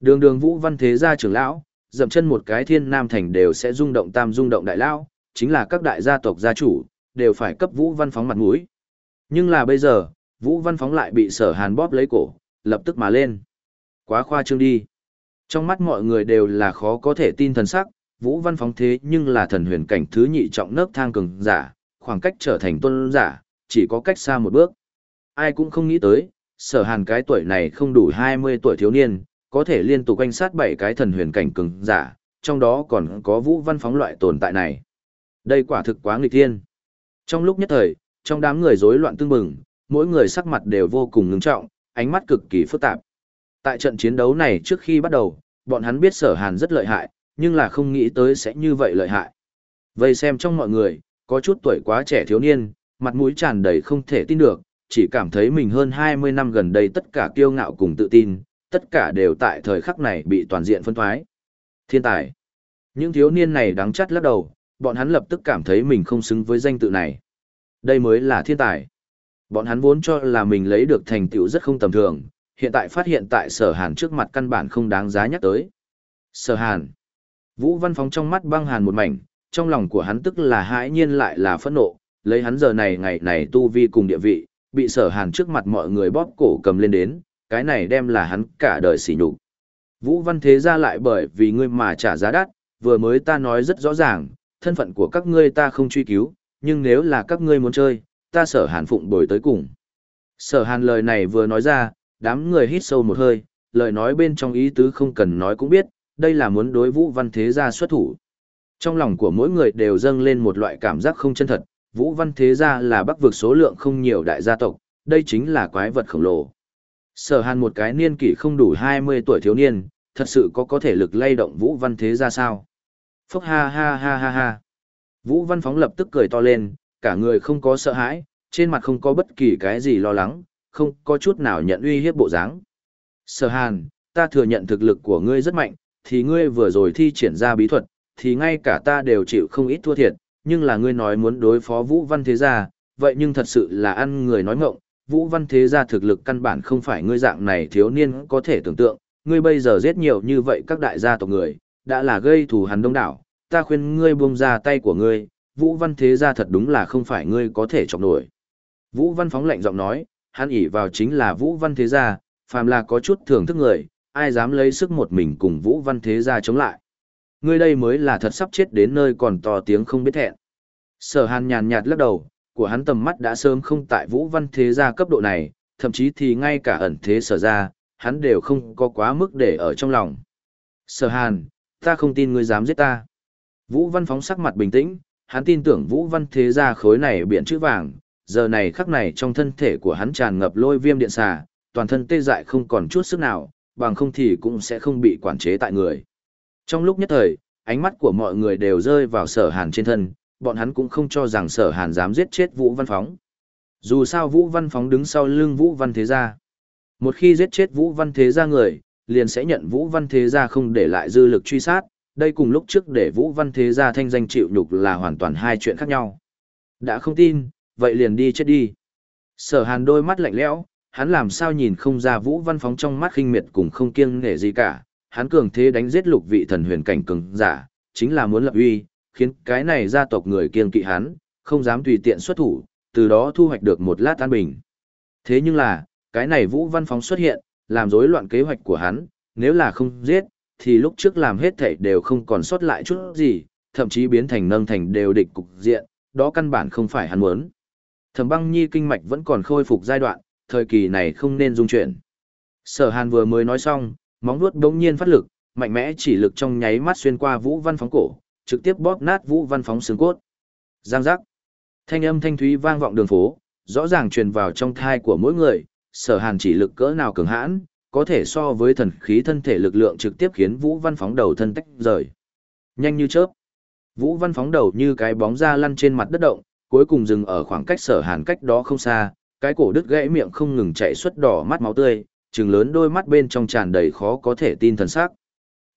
Speaker 1: Đường đường Vũ Văn Thế gia trưởng lão, dậm chân một cái Thiên Nam thành đều sẽ rung động tam rung động đại lão, chính là các đại gia tộc gia chủ, đều phải cấp Vũ Văn Phóng mặt mũi. Nhưng là bây giờ, Vũ Văn Phóng lại bị sở hàn bóp lấy cổ, lập tức mà lên. Quá khoa trương đi. Trong mắt mọi người đều là khó có thể tin thần sắc, Vũ Văn Phóng thế nhưng là thần huyền cảnh thứ nhị trọng nấc thang cường giả, khoảng cách trở thành tôn giả, chỉ có cách xa một bước. Ai cũng không nghĩ tới, sở hàn cái tuổi này không đủ 20 tuổi thiếu niên, có thể liên tục quanh sát bảy cái thần huyền cảnh cường giả, trong đó còn có Vũ Văn Phóng loại tồn tại này. Đây quả thực quá nghịch thiên. Trong lúc nhất thời, trong đám người rối loạn tương bừng, mỗi người sắc mặt đều vô cùng ngưng trọng, ánh mắt cực kỳ phức tạp. Tại trận chiến đấu này trước khi bắt đầu, bọn hắn biết sở hàn rất lợi hại, nhưng là không nghĩ tới sẽ như vậy lợi hại. Vây xem trong mọi người, có chút tuổi quá trẻ thiếu niên, mặt mũi tràn đầy không thể tin được, chỉ cảm thấy mình hơn 20 năm gần đây tất cả kiêu ngạo cùng tự tin, tất cả đều tại thời khắc này bị toàn diện phân thoái. Thiên tài. Những thiếu niên này đáng chắt lắc đầu, bọn hắn lập tức cảm thấy mình không xứng với danh tự này. Đây mới là thiên tài. Bọn hắn vốn cho là mình lấy được thành tựu rất không tầm thường, hiện tại phát hiện tại sở hàn trước mặt căn bản không đáng giá nhắc tới. Sở hàn. Vũ Văn Phóng trong mắt băng hàn một mảnh, trong lòng của hắn tức là hãi nhiên lại là phẫn nộ, lấy hắn giờ này ngày này tu vi cùng địa vị, bị sở hàn trước mặt mọi người bóp cổ cầm lên đến, cái này đem là hắn cả đời sỉ nhục. Vũ Văn Thế ra lại bởi vì ngươi mà trả giá đắt, vừa mới ta nói rất rõ ràng, thân phận của các ngươi ta không truy cứu, nhưng nếu là các ngươi muốn chơi, ta sở hàn phụng bồi tới cùng. Sở hàn lời này vừa nói ra, đám người hít sâu một hơi, lời nói bên trong ý tứ không cần nói cũng biết, đây là muốn đối Vũ Văn Thế Gia xuất thủ. Trong lòng của mỗi người đều dâng lên một loại cảm giác không chân thật, Vũ Văn Thế Gia là bắc vực số lượng không nhiều đại gia tộc, đây chính là quái vật khổng lồ. Sở hàn một cái niên kỷ không đủ 20 tuổi thiếu niên, thật sự có có thể lực lay động Vũ Văn Thế Gia sao? Phúc ha ha ha ha ha. Vũ Văn Phóng lập tức cười to lên, cả người không có sợ hãi, trên mặt không có bất kỳ cái gì lo lắng, không có chút nào nhận uy hiếp bộ dáng. Sở Hàn, ta thừa nhận thực lực của ngươi rất mạnh, thì ngươi vừa rồi thi triển ra bí thuật, thì ngay cả ta đều chịu không ít thua thiệt, nhưng là ngươi nói muốn đối phó Vũ Văn Thế Gia, vậy nhưng thật sự là ăn người nói ngọng, Vũ Văn Thế Gia thực lực căn bản không phải ngươi dạng này thiếu niên có thể tưởng tượng, ngươi bây giờ giết nhiều như vậy các đại gia tộc người, đã là gây thù hắn đông đảo, ta khuyên ngươi buông ra tay của ngươi, Vũ Văn Thế Gia thật đúng là không phải ngươi có thể chọc nổi. Vũ Văn phóng lạnh giọng nói, hắn ỉ vào chính là Vũ Văn Thế Gia, phàm là có chút thưởng thức người, ai dám lấy sức một mình cùng Vũ Văn Thế Gia chống lại. Ngươi đây mới là thật sắp chết đến nơi còn to tiếng không biết thẹn. Sở Hàn nhàn nhạt lắc đầu, của hắn tầm mắt đã sớm không tại Vũ Văn Thế Gia cấp độ này, thậm chí thì ngay cả ẩn thế sở ra, hắn đều không có quá mức để ở trong lòng. Sở Hàn, ta không tin ngươi dám giết ta. Vũ Văn phóng sắc mặt bình tĩnh, hắn tin tưởng Vũ Văn Thế Gia khối này biển chữ vàng, giờ này khắc này trong thân thể của hắn tràn ngập lôi viêm điện xà, toàn thân tê dại không còn chút sức nào, bằng không thì cũng sẽ không bị quản chế tại người. Trong lúc nhất thời, ánh mắt của mọi người đều rơi vào sở hàn trên thân, bọn hắn cũng không cho rằng sở hàn dám giết chết Vũ Văn Phóng. Dù sao Vũ Văn Phóng đứng sau lưng Vũ Văn Thế Gia. Một khi giết chết Vũ Văn Thế Gia người, liền sẽ nhận Vũ Văn Thế Gia không để lại dư lực truy sát, đây cùng lúc trước để Vũ Văn Thế Gia thanh danh chịu nhục là hoàn toàn hai chuyện khác nhau. Đã không tin, vậy liền đi chết đi. Sở hàn đôi mắt lạnh lẽo, hắn làm sao nhìn không ra Vũ Văn Phóng trong mắt khinh miệt cùng không kiêng nể gì cả, hắn cường thế đánh giết lục vị thần huyền cảnh cường giả, chính là muốn lập uy, khiến cái này gia tộc người kiêng kỵ hắn, không dám tùy tiện xuất thủ, từ đó thu hoạch được một lát an bình. Thế nhưng là, cái này Vũ Văn Phóng xuất hiện, làm rối loạn kế hoạch của hắn, nếu là không giết, thì lúc trước làm hết thảy đều không còn sót lại chút gì, thậm chí biến thành nâng thành đều địch cục diện, đó căn bản không phải hắn muốn. Thẩm băng nhi kinh mạch vẫn còn khôi phục giai đoạn, thời kỳ này không nên dung chuyển. Sở hàn vừa mới nói xong, móng vuốt đống nhiên phát lực, mạnh mẽ chỉ lực trong nháy mắt xuyên qua vũ văn phóng cổ, trực tiếp bóp nát vũ văn phóng xương cốt. Giang giác. Thanh âm thanh thúy vang vọng đường phố, rõ ràng truyền vào trong thai của mỗi người, sở hàn chỉ lực cỡ nào cường hãn, có thể so với thần khí thân thể lực lượng trực tiếp khiến Vũ Văn phóng đầu thân tách rời. Nhanh như chớp. Vũ Văn phóng đầu như cái bóng ra lăn trên mặt đất động, cuối cùng dừng ở khoảng cách sở hàn cách đó không xa, cái cổ đứt gãy miệng không ngừng chạy xuất đỏ mắt máu tươi, trừng lớn đôi mắt bên trong tràn đầy khó có thể tin thần sắc.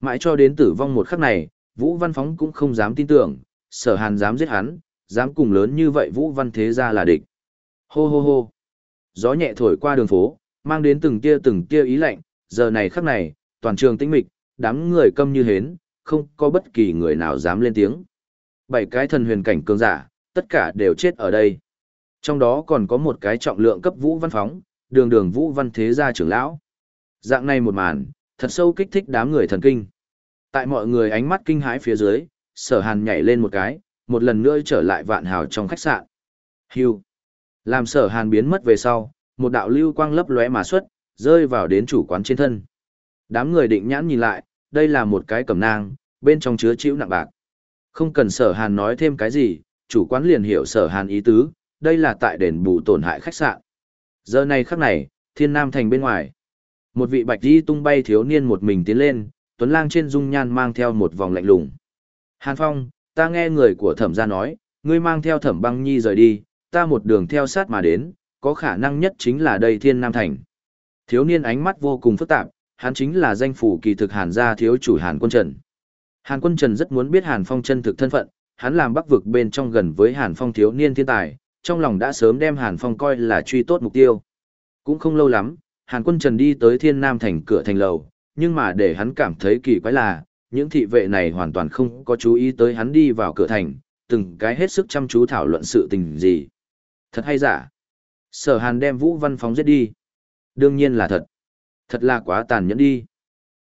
Speaker 1: Mãi cho đến tử vong một khắc này, Vũ Văn Phóng cũng không dám tin tưởng, sở hàn dám giết hắn, dám cùng lớn như vậy Vũ Văn Thế gia là địch. Hô hô hô. Gió nhẹ thổi qua đường phố, mang đến từng tia từng tia ý lạnh, giờ này khắc này, toàn trường tĩnh mịch, đám người câm như hến, không có bất kỳ người nào dám lên tiếng. Bảy cái thần huyền cảnh cường giả, tất cả đều chết ở đây. Trong đó còn có một cái trọng lượng cấp Vũ Văn Phóng, đường đường Vũ Văn Thế gia trưởng lão. Dạng này một màn, thật sâu kích thích đám người thần kinh. Tại mọi người ánh mắt kinh hãi phía dưới, sở hàn nhảy lên một cái, một lần nữa trở lại vạn hào trong khách sạn. Hưu. Làm sở hàn biến mất về sau, một đạo lưu quang lấp lóe mà xuất, rơi vào đến chủ quán trên thân. Đám người định nhãn nhìn lại, đây là một cái cẩm nang, bên trong chứa chịu nặng bạc. Không cần sở hàn nói thêm cái gì, chủ quán liền hiểu sở hàn ý tứ, đây là tại đền bù tổn hại khách sạn. Giờ này khắc này, thiên nam thành bên ngoài. Một vị bạch di tung bay thiếu niên một mình tiến lên, tuấn lang trên dung nhan mang theo một vòng lạnh lùng. Hàn Phong, ta nghe người của thẩm gia nói, ngươi mang theo thẩm băng nhi rời đi, ta một đường theo sát mà đến, có khả năng nhất chính là đây thiên nam thành. Thiếu niên ánh mắt vô cùng phức tạp, hắn chính là danh phủ kỳ thực Hàn gia thiếu chủ Hàn Quân Trần. Hàn Quân Trần rất muốn biết Hàn Phong chân thực thân phận, hắn làm bắc vực bên trong gần với Hàn Phong thiếu niên thiên tài, trong lòng đã sớm đem Hàn Phong coi là truy tốt mục tiêu. Cũng không lâu lắm, Hàn Quân Trần đi tới Thiên Nam thành cửa thành lầu, nhưng mà để hắn cảm thấy kỳ quái là, những thị vệ này hoàn toàn không có chú ý tới hắn đi vào cửa thành, từng cái hết sức chăm chú thảo luận sự tình gì. Thật hay giả? Sở Hàn đem Vũ Văn Phóng giết đi. Đương nhiên là thật. Thật là quá tàn nhẫn đi.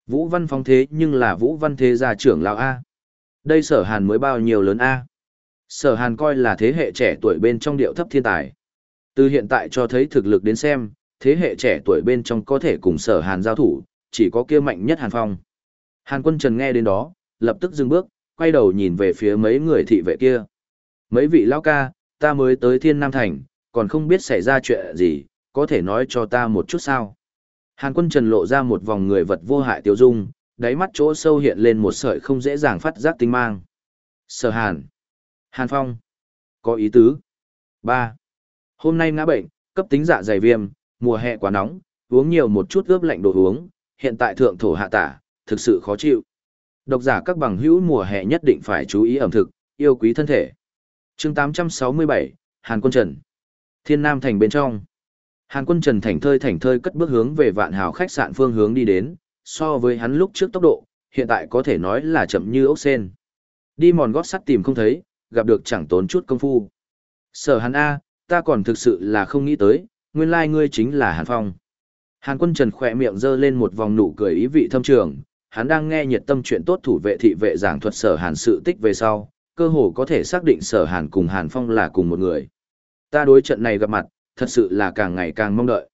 Speaker 1: Vũ Văn Phóng thế nhưng là Vũ Văn Thế gia trưởng lão A. Đây Sở Hàn mới bao nhiêu lớn A. Sở Hàn coi là thế hệ trẻ tuổi bên trong điệu thấp thiên tài. Từ hiện tại cho thấy thực lực đến xem, thế hệ trẻ tuổi bên trong có thể cùng Sở Hàn giao thủ, chỉ có kia mạnh nhất Hàn Phong. Hàn quân trần nghe đến đó, lập tức dừng bước, quay đầu nhìn về phía mấy người thị vệ kia. Mấy vị lão ca, ta mới tới Thiên Nam Thành, còn không biết xảy ra chuyện gì, có thể nói cho ta một chút sao. Hàn quân trần lộ ra một vòng người vật vô hại tiêu dung, đáy mắt chỗ sâu hiện lên một sợi không dễ dàng phát giác tinh mang. Sở Hàn. Hàn Phong. Có ý tứ. 3. Hôm nay ngã bệnh, cấp tính dạ dày viêm, mùa hè quá nóng, uống nhiều một chút ướp lạnh đồ uống, hiện tại thượng thổ hạ tả, thực sự khó chịu. Độc giả các bằng hữu mùa hè nhất định phải chú ý ẩm thực, yêu quý thân thể. chương 867, Hàn Quân Trần. Thiên Nam Thành bên trong. Hàn Quân Trần thành thơi thành thơi cất bước hướng về vạn hào khách sạn phương hướng đi đến, so với hắn lúc trước tốc độ, hiện tại có thể nói là chậm như ốc sen. Đi mòn gót sắt tìm không thấy, gặp được chẳng tốn chút công phu. Sở Hàn A, ta còn thực sự là không nghĩ tới, nguyên lai ngươi chính là Hàn Phong. Hàn quân trần khỏe miệng giơ lên một vòng nụ cười ý vị thâm trường, hắn đang nghe nhiệt tâm chuyện tốt thủ vệ thị vệ giảng thuật sở hàn sự tích về sau, cơ hồ có thể xác định sở hàn cùng Hàn Phong là cùng một người. Ta đối trận này gặp mặt, thật sự là càng ngày càng mong đợi.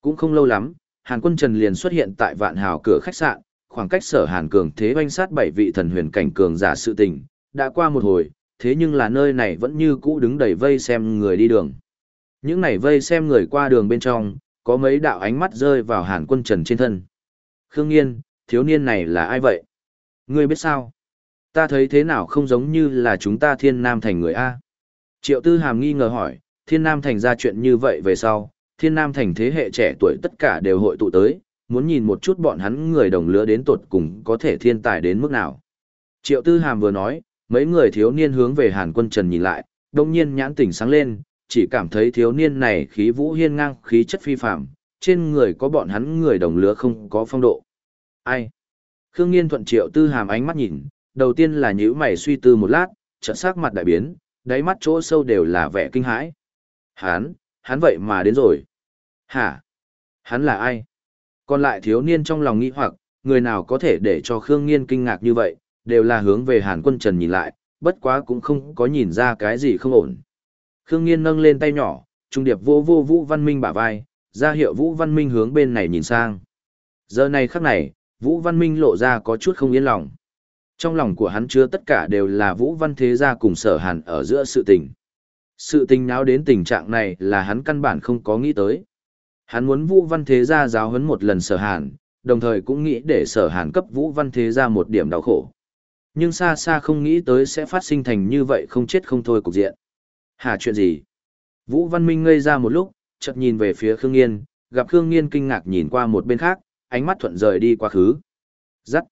Speaker 1: Cũng không lâu lắm, Hàn quân trần liền xuất hiện tại vạn hào cửa khách sạn, khoảng cách sở hàn cường thế oanh sát bảy vị thần huyền cảnh cường giả sự tình, đã qua một hồi, thế nhưng là nơi này vẫn như cũ đứng đầy vây xem người đi đường. Những này vây xem người qua đường bên trong, có mấy đạo ánh mắt rơi vào hàn quân trần trên thân. Khương Nghiên, thiếu niên này là ai vậy? Ngươi biết sao? Ta thấy thế nào không giống như là chúng ta thiên nam thành người A. Triệu tư hàm nghi ngờ hỏi, thiên nam thành ra chuyện như vậy về sau, thiên nam thành thế hệ trẻ tuổi tất cả đều hội tụ tới, muốn nhìn một chút bọn hắn người đồng lứa đến tột cùng có thể thiên tài đến mức nào. Triệu tư hàm vừa nói, mấy người thiếu niên hướng về hàn quân trần nhìn lại, đông nhiên nhãn tỉnh sáng lên, chỉ cảm thấy thiếu niên này khí vũ hiên ngang khí chất phi phạm, trên người có bọn hắn người đồng lứa không có phong độ. Ai? Khương Nghiên thuận triệu tư hàm ánh mắt nhìn, đầu tiên là nhíu mày suy tư một lát, chợt sắc mặt đại biến, đáy mắt chỗ sâu đều là vẻ kinh hãi. Hán hắn vậy mà đến rồi. Hả? Hắn là ai? Còn lại thiếu niên trong lòng nghĩ hoặc, người nào có thể để cho Khương Nghiên kinh ngạc như vậy, đều là hướng về Hàn Quân Trần nhìn lại, bất quá cũng không có nhìn ra cái gì không ổn. Khương Nghiên nâng lên tay nhỏ, trung điệp vô vô Vũ Văn Minh bả vai, ra hiệu Vũ Văn Minh hướng bên này nhìn sang. Giờ này khắc này, Vũ Văn Minh lộ ra có chút không yên lòng. Trong lòng của hắn chứa tất cả đều là Vũ Văn Thế Gia cùng sở hàn ở giữa sự tình. Sự tình náo đến tình trạng này là hắn căn bản không có nghĩ tới. Hắn muốn Vũ Văn Thế Gia giáo huấn một lần sở hàn, đồng thời cũng nghĩ để sở hàn cấp Vũ Văn Thế Gia một điểm đau khổ. Nhưng xa xa không nghĩ tới sẽ phát sinh thành như vậy không chết không thôi cục diện. Hà chuyện gì? Vũ Văn Minh ngây ra một lúc, chợt nhìn về phía Khương Nghiên, gặp Khương Nghiên kinh ngạc nhìn qua một bên khác, ánh mắt thuận rời đi quá khứ. Dắt.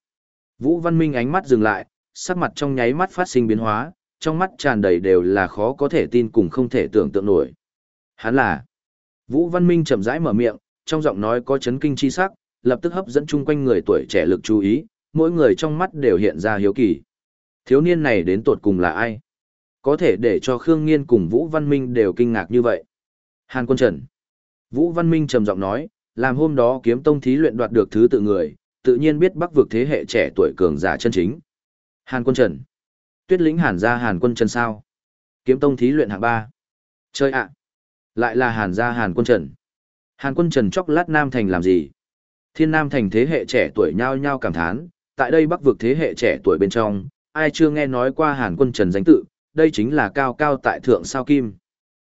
Speaker 1: Vũ Văn Minh ánh mắt dừng lại, sắc mặt trong nháy mắt phát sinh biến hóa, trong mắt tràn đầy đều là khó có thể tin cùng không thể tưởng tượng nổi. Hắn là. Vũ Văn Minh chậm rãi mở miệng, trong giọng nói có chấn kinh chi sắc, lập tức hấp dẫn chung quanh người tuổi trẻ lực chú ý, mỗi người trong mắt đều hiện ra hiếu kỳ. Thiếu niên này đến tột cùng là ai? Có thể để cho Khương Nghiên cùng Vũ Văn Minh đều kinh ngạc như vậy. Hàn Quân Trần. Vũ Văn Minh trầm giọng nói, làm hôm đó kiếm tông thí luyện đoạt được thứ tự người, tự nhiên biết bắc vực thế hệ trẻ tuổi cường giả chân chính. Hàn Quân Trần. Tuyết lĩnh Hàn gia Hàn Quân Trần sao? Kiếm tông thí luyện hạng ba. Chơi ạ. Lại là Hàn gia Hàn Quân Trần. Hàn Quân Trần chóc lát Nam Thành làm gì? Thiên Nam Thành thế hệ trẻ tuổi nhao nhao cảm thán, tại đây bắc vực thế hệ trẻ tuổi bên trong, ai chưa nghe nói qua Hàn Quân Trần danh tự, đây chính là cao cao tại thượng sao kim.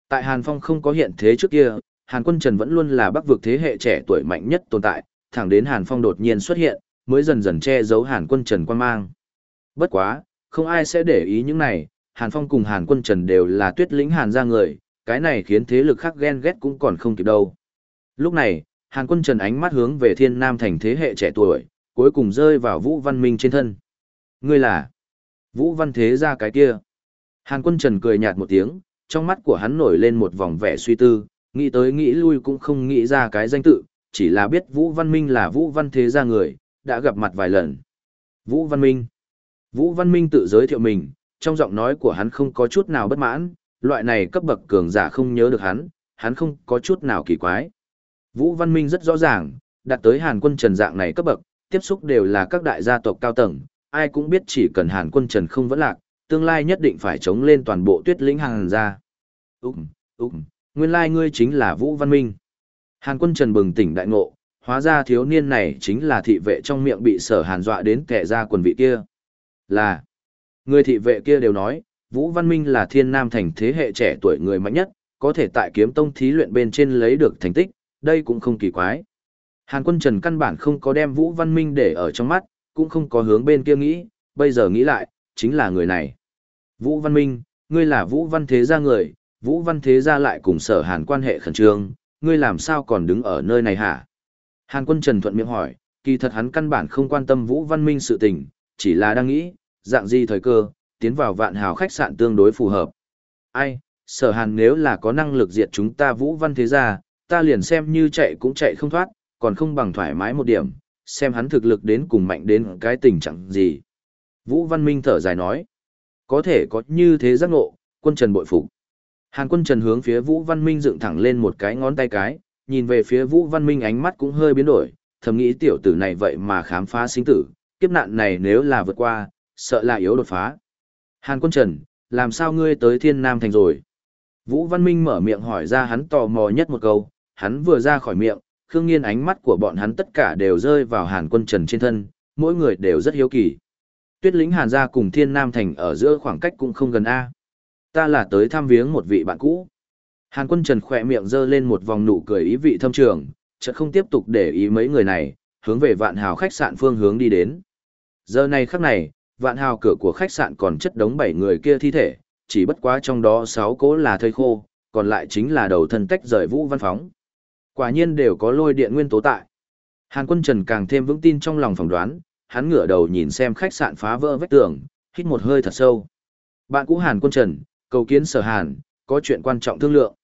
Speaker 1: Tại Hàn Phong không có hiện thế trước kia, Hàn Quân Trần vẫn luôn là bắc vực thế hệ trẻ tuổi mạnh nhất tồn tại, thẳng đến Hàn Phong đột nhiên xuất hiện, mới dần dần che giấu Hàn Quân Trần quan mang. Bất quá, không ai sẽ để ý những này, Hàn Phong cùng Hàn Quân Trần đều là tuyết lĩnh Hàn ra người, cái này khiến thế lực khác ghen ghét cũng còn không kịp đâu. Lúc này, Hàn Quân Trần ánh mắt hướng về Thiên Nam thành thế hệ trẻ tuổi, cuối cùng rơi vào Vũ Văn Minh trên thân. Ngươi là Vũ Văn Thế ra cái kia. Hàn Quân Trần cười nhạt một tiếng, trong mắt của hắn nổi lên một vòng vẻ suy tư, nghĩ tới nghĩ lui cũng không nghĩ ra cái danh tự, chỉ là biết Vũ Văn Minh là Vũ Văn Thế gia người, đã gặp mặt vài lần. Vũ Văn Minh. Vũ Văn Minh tự giới thiệu mình, trong giọng nói của hắn không có chút nào bất mãn, loại này cấp bậc cường giả không nhớ được hắn, hắn không có chút nào kỳ quái. Vũ Văn Minh rất rõ ràng, đặt tới Hàn quân Trần dạng này cấp bậc, tiếp xúc đều là các đại gia tộc cao tầng, ai cũng biết chỉ cần Hàn quân Trần không vẫn lạc, tương lai nhất định phải chống lên toàn bộ tuyết lĩnh hàng gia. Úng, Úng, nguyên lai ngươi chính là Vũ Văn Minh. Hàn quân Trần bừng tỉnh đại ngộ, hóa ra thiếu niên này chính là thị vệ trong miệng bị sở hàn dọa đến kẻ ra quần vị kia. Là, người thị vệ kia đều nói, Vũ Văn Minh là thiên nam thành thế hệ trẻ tuổi người mạnh nhất, có thể tại kiếm tông thí luyện bên trên lấy được thành tích, đây cũng không kỳ quái. Hàn quân Trần căn bản không có đem Vũ Văn Minh để ở trong mắt, cũng không có hướng bên kia nghĩ, bây giờ nghĩ lại, chính là người này. Vũ Văn Minh, ngươi là Vũ Văn Thế gia người, Vũ Văn Thế gia lại cùng sở hàn quan hệ khẩn trương, ngươi làm sao còn đứng ở nơi này hả? Hàn quân Trần thuận miệng hỏi, kỳ thật hắn căn bản không quan tâm Vũ Văn Minh sự tình, chỉ là đang nghĩ, dạng gì thời cơ, tiến vào vạn hào khách sạn tương đối phù hợp. Ai, sở hàn nếu là có năng lực diệt chúng ta Vũ Văn Thế gia, ta liền xem như chạy cũng chạy không thoát, còn không bằng thoải mái một điểm, xem hắn thực lực đến cùng mạnh đến cái tình trạng gì. Vũ Văn Minh thở dài nói, có thể có như thế giác ngộ, quân trần bội phục. Hàn quân trần hướng phía Vũ Văn Minh dựng thẳng lên một cái ngón tay cái, nhìn về phía Vũ Văn Minh ánh mắt cũng hơi biến đổi, thầm nghĩ tiểu tử này vậy mà khám phá sinh tử, kiếp nạn này nếu là vượt qua, sợ là yếu đột phá. Hàn quân trần, làm sao ngươi tới thiên nam thành rồi? Vũ Văn Minh mở miệng hỏi ra hắn tò mò nhất một câu, hắn vừa ra khỏi miệng, Khương Nghiên ánh mắt của bọn hắn tất cả đều rơi vào Hàn Quân Trần trên thân, mỗi người đều rất hiếu kỳ. Tuyết lĩnh Hàn gia cùng Thiên Nam thành ở giữa khoảng cách cũng không gần a. Ta là tới thăm viếng một vị bạn cũ. Hàn Quân Trần khỏe miệng giơ lên một vòng nụ cười ý vị thâm trường, chợt không tiếp tục để ý mấy người này, hướng về Vạn Hào khách sạn phương hướng đi đến. Giờ này khắc này, Vạn Hào cửa của khách sạn còn chất đống bảy người kia thi thể, chỉ bất quá trong đó sáu cố là thây khô, còn lại chính là đầu thân tách rời Vũ Văn Phóng. Quả nhiên đều có lôi điện nguyên tố tại. Hàn quân Trần càng thêm vững tin trong lòng phỏng đoán, hắn ngửa đầu nhìn xem khách sạn phá vỡ vách tường, hít một hơi thật sâu. Bạn cũ Hàn quân Trần, cầu kiến sở Hàn, có chuyện quan trọng thương lượng.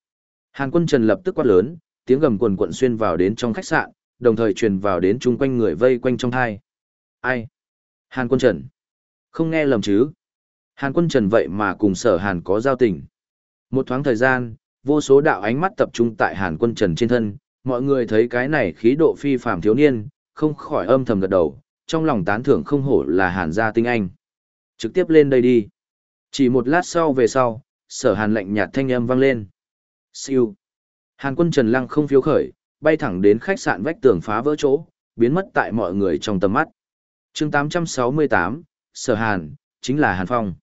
Speaker 1: Hàn quân Trần lập tức quát lớn, tiếng gầm quần quận xuyên vào đến trong khách sạn, đồng thời truyền vào đến chung quanh người vây quanh trong thai. Ai? Hàn quân Trần. Không nghe lầm chứ? Hàn quân Trần vậy mà cùng sở Hàn có giao tình. Một thoáng thời gian, vô số đạo ánh mắt tập trung tại Hàn Quân Trần trên thân, mọi người thấy cái này khí độ phi phàm thiếu niên, không khỏi âm thầm gật đầu, trong lòng tán thưởng không hổ là Hàn gia tinh anh. Trực tiếp lên đây đi. Chỉ một lát sau về sau, sở Hàn lạnh nhạt thanh âm vang lên. Siêu. Hàn Quân Trần lăng không phiếu khởi, bay thẳng đến khách sạn vách tường phá vỡ chỗ, biến mất tại mọi người trong tầm mắt. chương 868, Sở Hàn, chính là Hàn Phong.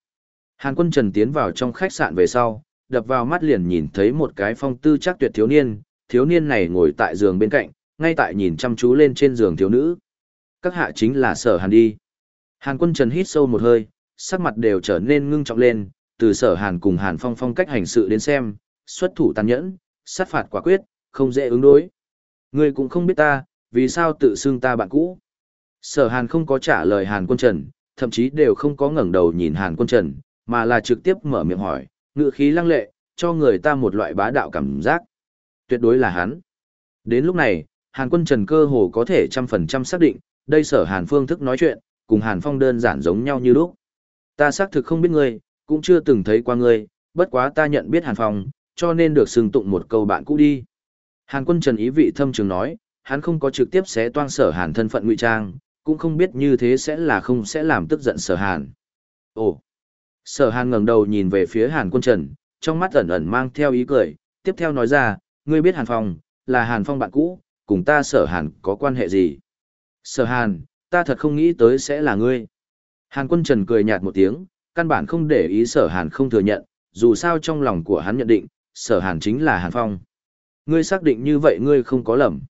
Speaker 1: Hàn Quân Trần tiến vào trong khách sạn về sau, đập vào mắt liền nhìn thấy một cái phong tư chắc tuyệt thiếu niên, thiếu niên này ngồi tại giường bên cạnh, ngay tại nhìn chăm chú lên trên giường thiếu nữ. Các hạ chính là sở hàn đi. Hàn quân trần hít sâu một hơi, sắc mặt đều trở nên ngưng trọng lên, từ sở hàn cùng hàn phong phong cách hành sự đến xem, xuất thủ tàn nhẫn, sát phạt quả quyết, không dễ ứng đối. Ngươi cũng không biết ta, vì sao tự xưng ta bạn cũ. Sở hàn không có trả lời hàn quân trần, thậm chí đều không có ngẩng đầu nhìn hàn quân trần, mà là trực tiếp mở miệng hỏi, ngựa khí lăng lệ, cho người ta một loại bá đạo cảm giác. Tuyệt đối là hắn. Đến lúc này, hàn quân trần cơ hồ có thể trăm phần trăm xác định, đây sở hàn phương thức nói chuyện, cùng hàn phong đơn giản giống nhau như lúc. Ta xác thực không biết ngươi, cũng chưa từng thấy qua ngươi, bất quá ta nhận biết hàn phong, cho nên được xưng tụng một câu bạn cũ đi. Hàn quân trần ý vị thâm trường nói, hắn không có trực tiếp xé toang sở hàn thân phận ngụy trang, cũng không biết như thế sẽ là không sẽ làm tức giận sở hàn. Ồ! Sở hàn ngẩng đầu nhìn về phía hàn quân trần, trong mắt ẩn ẩn mang theo ý cười, tiếp theo nói ra, ngươi biết hàn phong, là hàn phong bạn cũ, cùng ta sở hàn có quan hệ gì? Sở hàn, ta thật không nghĩ tới sẽ là ngươi. Hàn quân trần cười nhạt một tiếng, căn bản không để ý sở hàn không thừa nhận, dù sao trong lòng của hắn nhận định, sở hàn chính là hàn phong. Ngươi xác định như vậy ngươi không có lầm.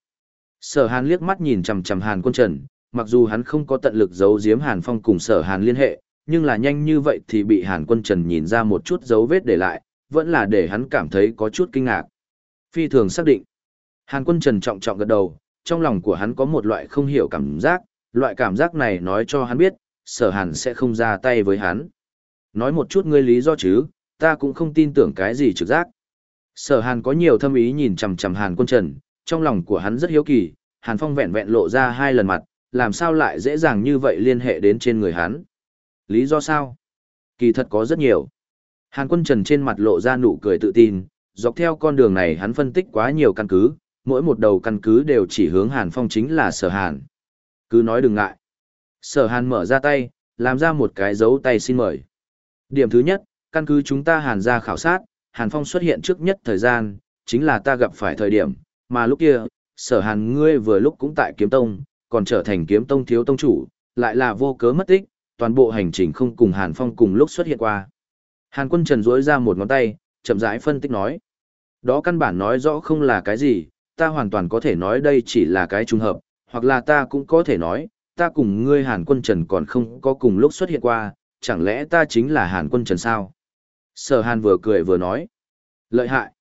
Speaker 1: Sở hàn liếc mắt nhìn chằm chằm hàn quân trần, mặc dù hắn không có tận lực giấu giếm hàn phong cùng sở hàn liên hệ, nhưng là nhanh như vậy thì bị hàn quân trần nhìn ra một chút dấu vết để lại, vẫn là để hắn cảm thấy có chút kinh ngạc. Phi thường xác định. Hàn quân trần trọng trọng gật đầu, trong lòng của hắn có một loại không hiểu cảm giác, loại cảm giác này nói cho hắn biết, sở hàn sẽ không ra tay với hắn. Nói một chút ngươi lý do chứ, ta cũng không tin tưởng cái gì trực giác. Sở hàn có nhiều thâm ý nhìn chằm chằm hàn quân trần, trong lòng của hắn rất hiếu kỳ, hàn phong vẹn vẹn lộ ra hai lần mặt, làm sao lại dễ dàng như vậy liên hệ đến trên người hắn. Lý do sao? Kỳ thật có rất nhiều. Hàn quân trần trên mặt lộ ra nụ cười tự tin, dọc theo con đường này hắn phân tích quá nhiều căn cứ, mỗi một đầu căn cứ đều chỉ hướng hàn phong chính là sở hàn. Cứ nói đừng ngại. Sở hàn mở ra tay, làm ra một cái dấu tay xin mời. Điểm thứ nhất, căn cứ chúng ta hàn ra khảo sát, hàn phong xuất hiện trước nhất thời gian, chính là ta gặp phải thời điểm, mà lúc kia, sở hàn ngươi vừa lúc cũng tại kiếm tông, còn trở thành kiếm tông thiếu tông chủ, lại là vô cớ mất tích, toàn bộ hành trình không cùng hàn phong cùng lúc xuất hiện qua. Hàn quân trần duỗi ra một ngón tay, chậm rãi phân tích nói. Đó căn bản nói rõ không là cái gì, ta hoàn toàn có thể nói đây chỉ là cái trùng hợp, hoặc là ta cũng có thể nói, ta cùng ngươi Hàn quân Trần còn không có cùng lúc xuất hiện qua, chẳng lẽ ta chính là Hàn quân Trần sao? Sở Hàn vừa cười vừa nói. Lợi hại.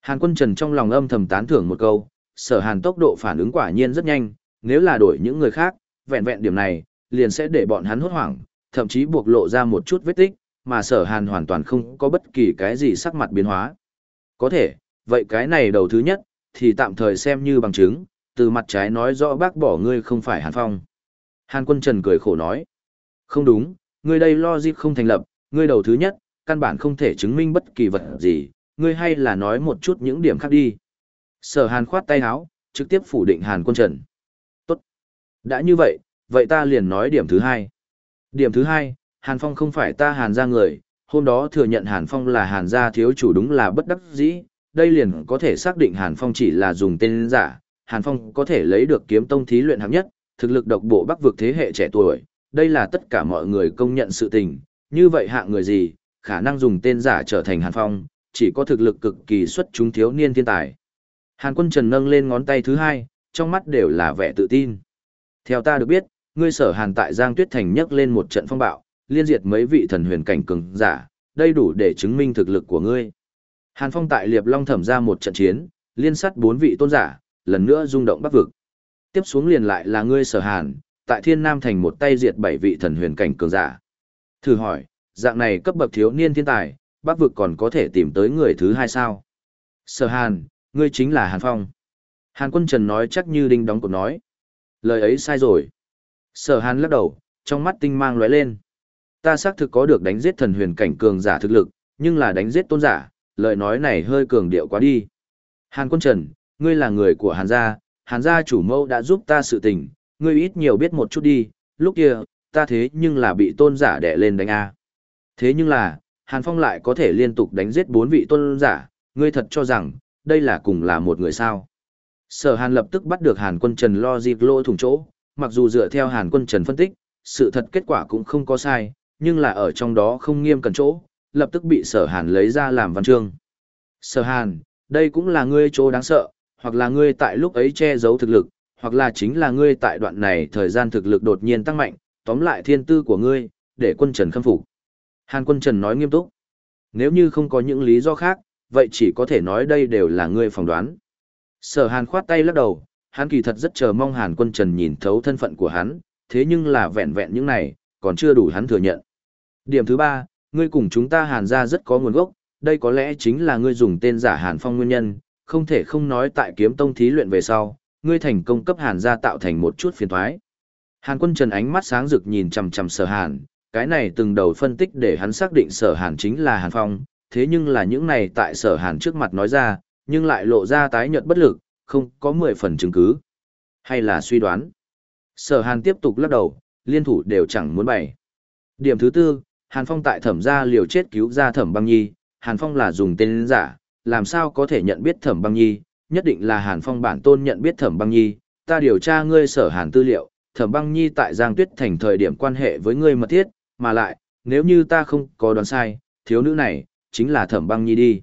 Speaker 1: Hàn quân Trần trong lòng âm thầm tán thưởng một câu, sở Hàn tốc độ phản ứng quả nhiên rất nhanh, nếu là đổi những người khác, vẹn vẹn điểm này, liền sẽ để bọn hắn hốt hoảng, thậm chí buộc lộ ra một chút vết tích, mà sở Hàn hoàn toàn không có bất kỳ cái gì sắc mặt biến hóa. Có thể, vậy cái này đầu thứ nhất, thì tạm thời xem như bằng chứng, từ mặt trái nói rõ bác bỏ ngươi không phải Hàn Phong. Hàn quân Trần cười khổ nói. Không đúng, ngươi đây logic không thành lập, ngươi đầu thứ nhất, căn bản không thể chứng minh bất kỳ vật gì, ngươi hay là nói một chút những điểm khác đi. Sở Hàn khoát tay áo, trực tiếp phủ định Hàn quân Trần. Đã như vậy, vậy ta liền nói điểm thứ hai. Điểm thứ hai, Hàn Phong không phải ta Hàn gia người, hôm đó thừa nhận Hàn Phong là Hàn gia thiếu chủ đúng là bất đắc dĩ, đây liền có thể xác định Hàn Phong chỉ là dùng tên giả, Hàn Phong có thể lấy được kiếm tông thí luyện hạng nhất, thực lực độc bộ bắc vực thế hệ trẻ tuổi, đây là tất cả mọi người công nhận sự tình, như vậy hạng người gì, khả năng dùng tên giả trở thành Hàn Phong, chỉ có thực lực cực kỳ xuất chúng thiếu niên thiên tài. Hàn quân trần nâng lên ngón tay thứ hai, trong mắt đều là vẻ tự tin. Theo ta được biết, ngươi sở Hàn tại Giang Tuyết Thành nhấc lên một trận phong bạo, liên diệt mấy vị thần huyền cảnh cường giả, đây đủ để chứng minh thực lực của ngươi. Hàn Phong tại Liệp Long thẩm ra một trận chiến, liên sát bốn vị tôn giả, lần nữa rung động bắc vực. Tiếp xuống liền lại là ngươi sở Hàn, tại Thiên Nam thành một tay diệt bảy vị thần huyền cảnh cường giả. Thử hỏi, dạng này cấp bậc thiếu niên thiên tài, bắc vực còn có thể tìm tới người thứ hai sao? Sở Hàn, ngươi chính là Hàn Phong. Hàn Quân Trần nói chắc như đinh đóng cột nói. Lời ấy sai rồi. Sở Hàn lắc đầu, trong mắt tinh mang lóe lên. Ta xác thực có được đánh giết thần huyền cảnh cường giả thực lực, nhưng là đánh giết tôn giả, lời nói này hơi cường điệu quá đi. Hàn quân trần, ngươi là người của Hàn gia, Hàn gia chủ mẫu đã giúp ta sự tình, ngươi ít nhiều biết một chút đi, lúc kia, ta thế nhưng là bị tôn giả đè lên đánh A. Thế nhưng là, Hàn Phong lại có thể liên tục đánh giết bốn vị tôn giả, ngươi thật cho rằng, đây là cùng là một người sao. Sở Hàn lập tức bắt được Hàn quân Trần lo dịp lỗ thủng chỗ, mặc dù dựa theo Hàn quân Trần phân tích, sự thật kết quả cũng không có sai, nhưng là ở trong đó không nghiêm cần chỗ, lập tức bị sở hàn lấy ra làm văn chương. Sở hàn, đây cũng là ngươi chỗ đáng sợ, hoặc là ngươi tại lúc ấy che giấu thực lực, hoặc là chính là ngươi tại đoạn này thời gian thực lực đột nhiên tăng mạnh, tóm lại thiên tư của ngươi, để quân Trần khâm phục. Hàn quân Trần nói nghiêm túc. Nếu như không có những lý do khác, vậy chỉ có thể nói đây đều là ngươi phỏng đoán. Sở Hàn khoát tay lắc đầu, hắn kỳ thật rất chờ mong Hàn quân Trần nhìn thấu thân phận của hắn, thế nhưng là vẹn vẹn những này, còn chưa đủ hắn thừa nhận. Điểm thứ ba, ngươi cùng chúng ta Hàn gia rất có nguồn gốc, đây có lẽ chính là ngươi dùng tên giả Hàn Phong nguyên nhân, không thể không nói tại kiếm tông thí luyện về sau, ngươi thành công cấp Hàn gia tạo thành một chút phiền toái. Hàn quân Trần ánh mắt sáng rực nhìn chằm chằm sở Hàn, cái này từng đầu phân tích để hắn xác định sở Hàn chính là Hàn Phong, thế nhưng là những này tại sở Hàn trước mặt nói ra, nhưng lại lộ ra tái nhợt bất lực, không có mười phần chứng cứ. Hay là suy đoán. Sở Hàn tiếp tục lắc đầu, liên thủ đều chẳng muốn bày. Điểm thứ tư, Hàn Phong tại thẩm gia liều chết cứu ra thẩm băng nhi, Hàn Phong là dùng tên giả, làm sao có thể nhận biết thẩm băng nhi, nhất định là Hàn Phong bản tôn nhận biết thẩm băng nhi, ta điều tra ngươi sở Hàn tư liệu, thẩm băng nhi tại Giang Tuyết Thành thời điểm quan hệ với ngươi mật thiết, mà lại, nếu như ta không có đoán sai, thiếu nữ này, chính là thẩm băng nhi đi.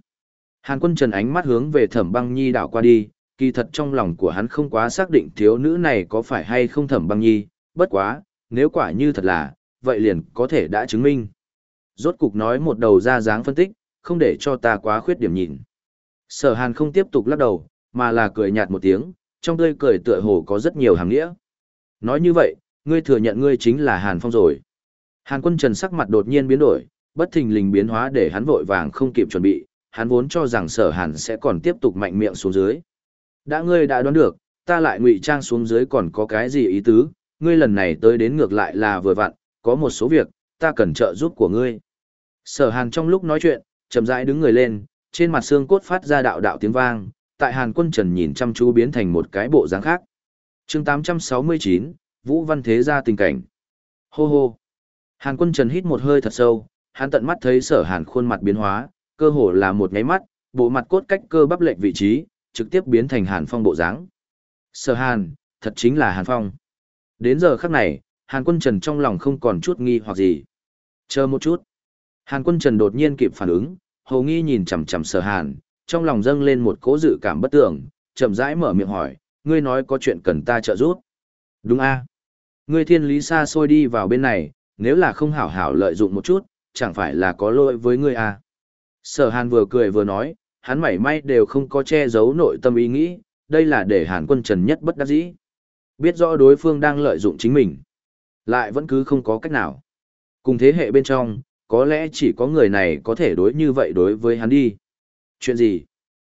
Speaker 1: Hàn quân trần ánh mắt hướng về thẩm băng nhi đảo qua đi, kỳ thật trong lòng của hắn không quá xác định thiếu nữ này có phải hay không thẩm băng nhi, bất quá, nếu quả như thật là, vậy liền có thể đã chứng minh. Rốt cục nói một đầu ra dáng phân tích, không để cho ta quá khuyết điểm nhìn. Sở hàn không tiếp tục lắc đầu, mà là cười nhạt một tiếng, trong tươi cười tựa hồ có rất nhiều hàng nghĩa. Nói như vậy, ngươi thừa nhận ngươi chính là Hàn Phong rồi. Hàn quân trần sắc mặt đột nhiên biến đổi, bất thình lình biến hóa để hắn vội vàng không kịp chuẩn bị, hắn vốn cho rằng sở hàn sẽ còn tiếp tục mạnh miệng xuống dưới. Đã ngươi đã đoán được, ta lại ngụy trang xuống dưới còn có cái gì ý tứ, ngươi lần này tới đến ngược lại là vừa vặn, có một số việc, ta cần trợ giúp của ngươi. Sở hàn trong lúc nói chuyện, chậm rãi đứng người lên, trên mặt xương cốt phát ra đạo đạo tiếng vang, tại hàn quân trần nhìn chăm chú biến thành một cái bộ dáng khác. chương 869, Vũ Văn Thế ra tình cảnh. Hô hô. Hàn quân trần hít một hơi thật sâu, hắn tận mắt thấy sở hàn khuôn mặt biến hóa, cơ hồ là một nháy mắt, bộ mặt cốt cách cơ bắp lệch vị trí, trực tiếp biến thành hàn phong bộ dáng. Sở hàn, thật chính là hàn phong. Đến giờ khắc này, hàn quân trần trong lòng không còn chút nghi hoặc gì. Chờ một chút. Hàn quân trần đột nhiên kịp phản ứng, hầu nghi nhìn chằm chằm sở hàn, trong lòng dâng lên một cố dự cảm bất tưởng, chậm rãi mở miệng hỏi, ngươi nói có chuyện cần ta trợ giúp. Đúng a Ngươi thiên lý xa xôi đi vào bên này, nếu là không hảo hảo lợi dụng một chút, chẳng phải là có lỗi với ngươi à. Sở hàn vừa cười vừa nói, hắn mảy may đều không có che giấu nội tâm ý nghĩ, đây là để hàn quân trần nhất bất đắc dĩ. Biết rõ đối phương đang lợi dụng chính mình, lại vẫn cứ không có cách nào. Cùng thế hệ bên trong, có lẽ chỉ có người này có thể đối như vậy đối với hắn đi. Chuyện gì?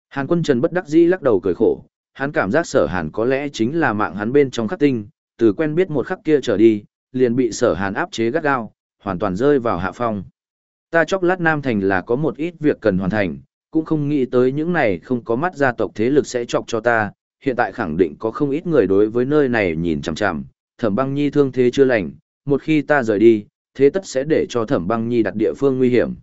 Speaker 1: Hàn quân trần bất đắc dĩ lắc đầu cười khổ, hắn cảm giác sở hàn có lẽ chính là mạng hắn bên trong khắc tinh, từ quen biết một khắc kia trở đi, liền bị sở hàn áp chế gắt gao, hoàn toàn rơi vào hạ phong. Ta chóc lát Nam Thành là có một ít việc cần hoàn thành, cũng không nghĩ tới những này không có mắt gia tộc thế lực sẽ chọc cho ta, hiện tại khẳng định có không ít người đối với nơi này nhìn chằm chằm, thẩm băng nhi thương thế chưa lành, một khi ta rời đi, thế tất sẽ để cho thẩm băng nhi đặt địa phương nguy hiểm.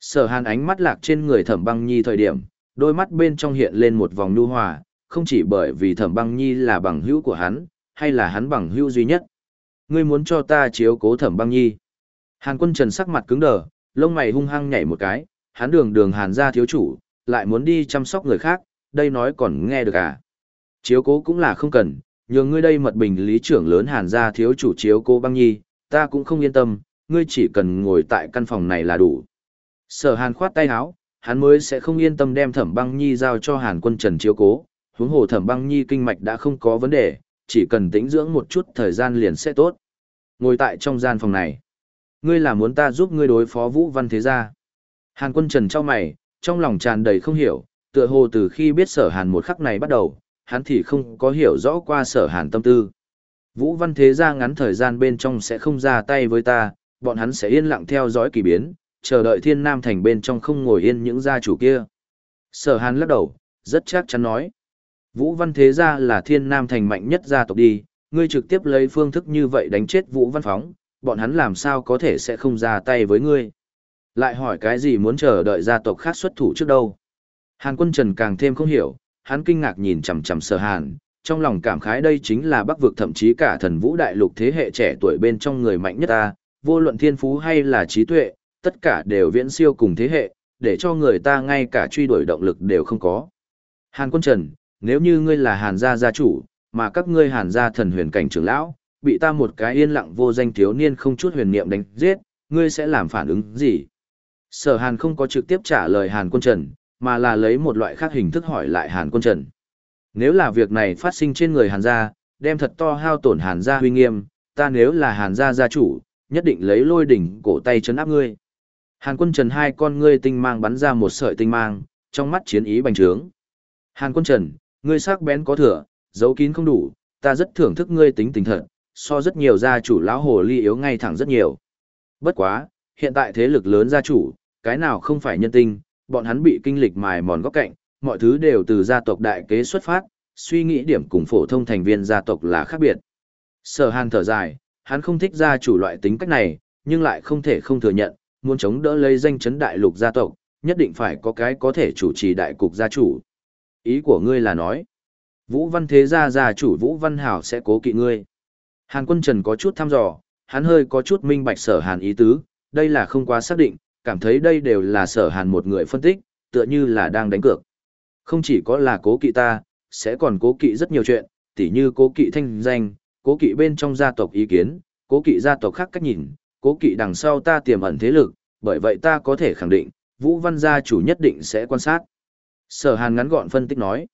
Speaker 1: Sở hàn ánh mắt lạc trên người thẩm băng nhi thời điểm, đôi mắt bên trong hiện lên một vòng nhu hòa, không chỉ bởi vì thẩm băng nhi là bằng hữu của hắn, hay là hắn bằng hữu duy nhất. Ngươi muốn cho ta chiếu cố thẩm băng nhi. Hàn quân trần sắc mặt cứng đờ, lông mày hung hăng nhảy một cái, hắn đường đường hàn ra thiếu chủ, lại muốn đi chăm sóc người khác, đây nói còn nghe được à. Chiếu cố cũng là không cần, nhường ngươi đây mật bình lý trưởng lớn hàn ra thiếu chủ chiếu cố băng nhi, ta cũng không yên tâm, ngươi chỉ cần ngồi tại căn phòng này là đủ. Sở hàn khoát tay áo, hắn mới sẽ không yên tâm đem thẩm băng nhi giao cho hàn quân trần chiếu cố, huống hồ thẩm băng nhi kinh mạch đã không có vấn đề, chỉ cần tĩnh dưỡng một chút thời gian liền sẽ tốt. Ngồi tại trong gian phòng này. Ngươi là muốn ta giúp ngươi đối phó Vũ Văn Thế Gia. Hàn quân trần trao mày, trong lòng tràn đầy không hiểu, tựa hồ từ khi biết sở hàn một khắc này bắt đầu, hắn thì không có hiểu rõ qua sở hàn tâm tư. Vũ Văn Thế Gia ngắn thời gian bên trong sẽ không ra tay với ta, bọn hắn sẽ yên lặng theo dõi kỳ biến, chờ đợi thiên nam thành bên trong không ngồi yên những gia chủ kia. Sở hàn lắc đầu, rất chắc chắn nói. Vũ Văn Thế Gia là thiên nam thành mạnh nhất gia tộc đi, ngươi trực tiếp lấy phương thức như vậy đánh chết Vũ Văn Phóng, bọn hắn làm sao có thể sẽ không ra tay với ngươi. Lại hỏi cái gì muốn chờ đợi gia tộc khác xuất thủ trước đâu. Hàn quân Trần càng thêm không hiểu, hắn kinh ngạc nhìn chằm chằm sở hàn, trong lòng cảm khái đây chính là bắc vực thậm chí cả thần vũ đại lục thế hệ trẻ tuổi bên trong người mạnh nhất ta, vô luận thiên phú hay là trí tuệ, tất cả đều viễn siêu cùng thế hệ, để cho người ta ngay cả truy đuổi động lực đều không có. Hàn quân trần, nếu như ngươi là hàn gia gia chủ, mà các ngươi hàn gia thần huyền cảnh trưởng lão, bị ta một cái yên lặng vô danh thiếu niên không chút huyền niệm đánh giết, ngươi sẽ làm phản ứng gì? Sở hàn không có trực tiếp trả lời hàn quân trần, mà là lấy một loại khác hình thức hỏi lại hàn quân trần. Nếu là việc này phát sinh trên người hàn gia, đem thật to hao tổn hàn gia huy nghiêm, ta nếu là hàn gia gia chủ, nhất định lấy lôi đỉnh cổ tay chấn áp ngươi. Hàn quân trần hai con ngươi tinh mang bắn ra một sợi tinh mang, trong mắt chiến ý bành trướng. Hàn quân trần, ngươi sắc bén có thừa, giấu kín không đủ, ta rất thưởng thức ngươi tính tình thật, so rất nhiều gia chủ lão hồ ly yếu ngay thẳng rất nhiều. Bất quá, hiện tại thế lực lớn gia chủ, cái nào không phải nhân tinh, bọn hắn bị kinh lịch mài mòn góc cạnh, mọi thứ đều từ gia tộc đại kế xuất phát, suy nghĩ điểm cùng phổ thông thành viên gia tộc là khác biệt. Sở Hàn thở dài, hắn không thích gia chủ loại tính cách này, nhưng lại không thể không thừa nhận, muốn chống đỡ lấy danh chấn đại lục gia tộc, nhất định phải có cái có thể chủ trì đại cục gia chủ. Ý của ngươi là nói, Vũ Văn Thế gia gia chủ Vũ Văn Hảo sẽ cố kỵ ngươi. Hàn Quân Trần có chút thăm dò, hắn hơi có chút minh bạch sở Hàn ý tứ, đây là không quá xác định, cảm thấy đây đều là sở Hàn một người phân tích, tựa như là đang đánh cược. Không chỉ có là cố kỵ ta, sẽ còn cố kỵ rất nhiều chuyện, tỉ như cố kỵ thanh danh, cố kỵ bên trong gia tộc ý kiến, cố kỵ gia tộc khác cách nhìn, cố kỵ đằng sau ta tiềm ẩn thế lực, bởi vậy ta có thể khẳng định, Vũ Văn gia chủ nhất định sẽ quan sát. Sở Hàn ngắn gọn phân tích nói.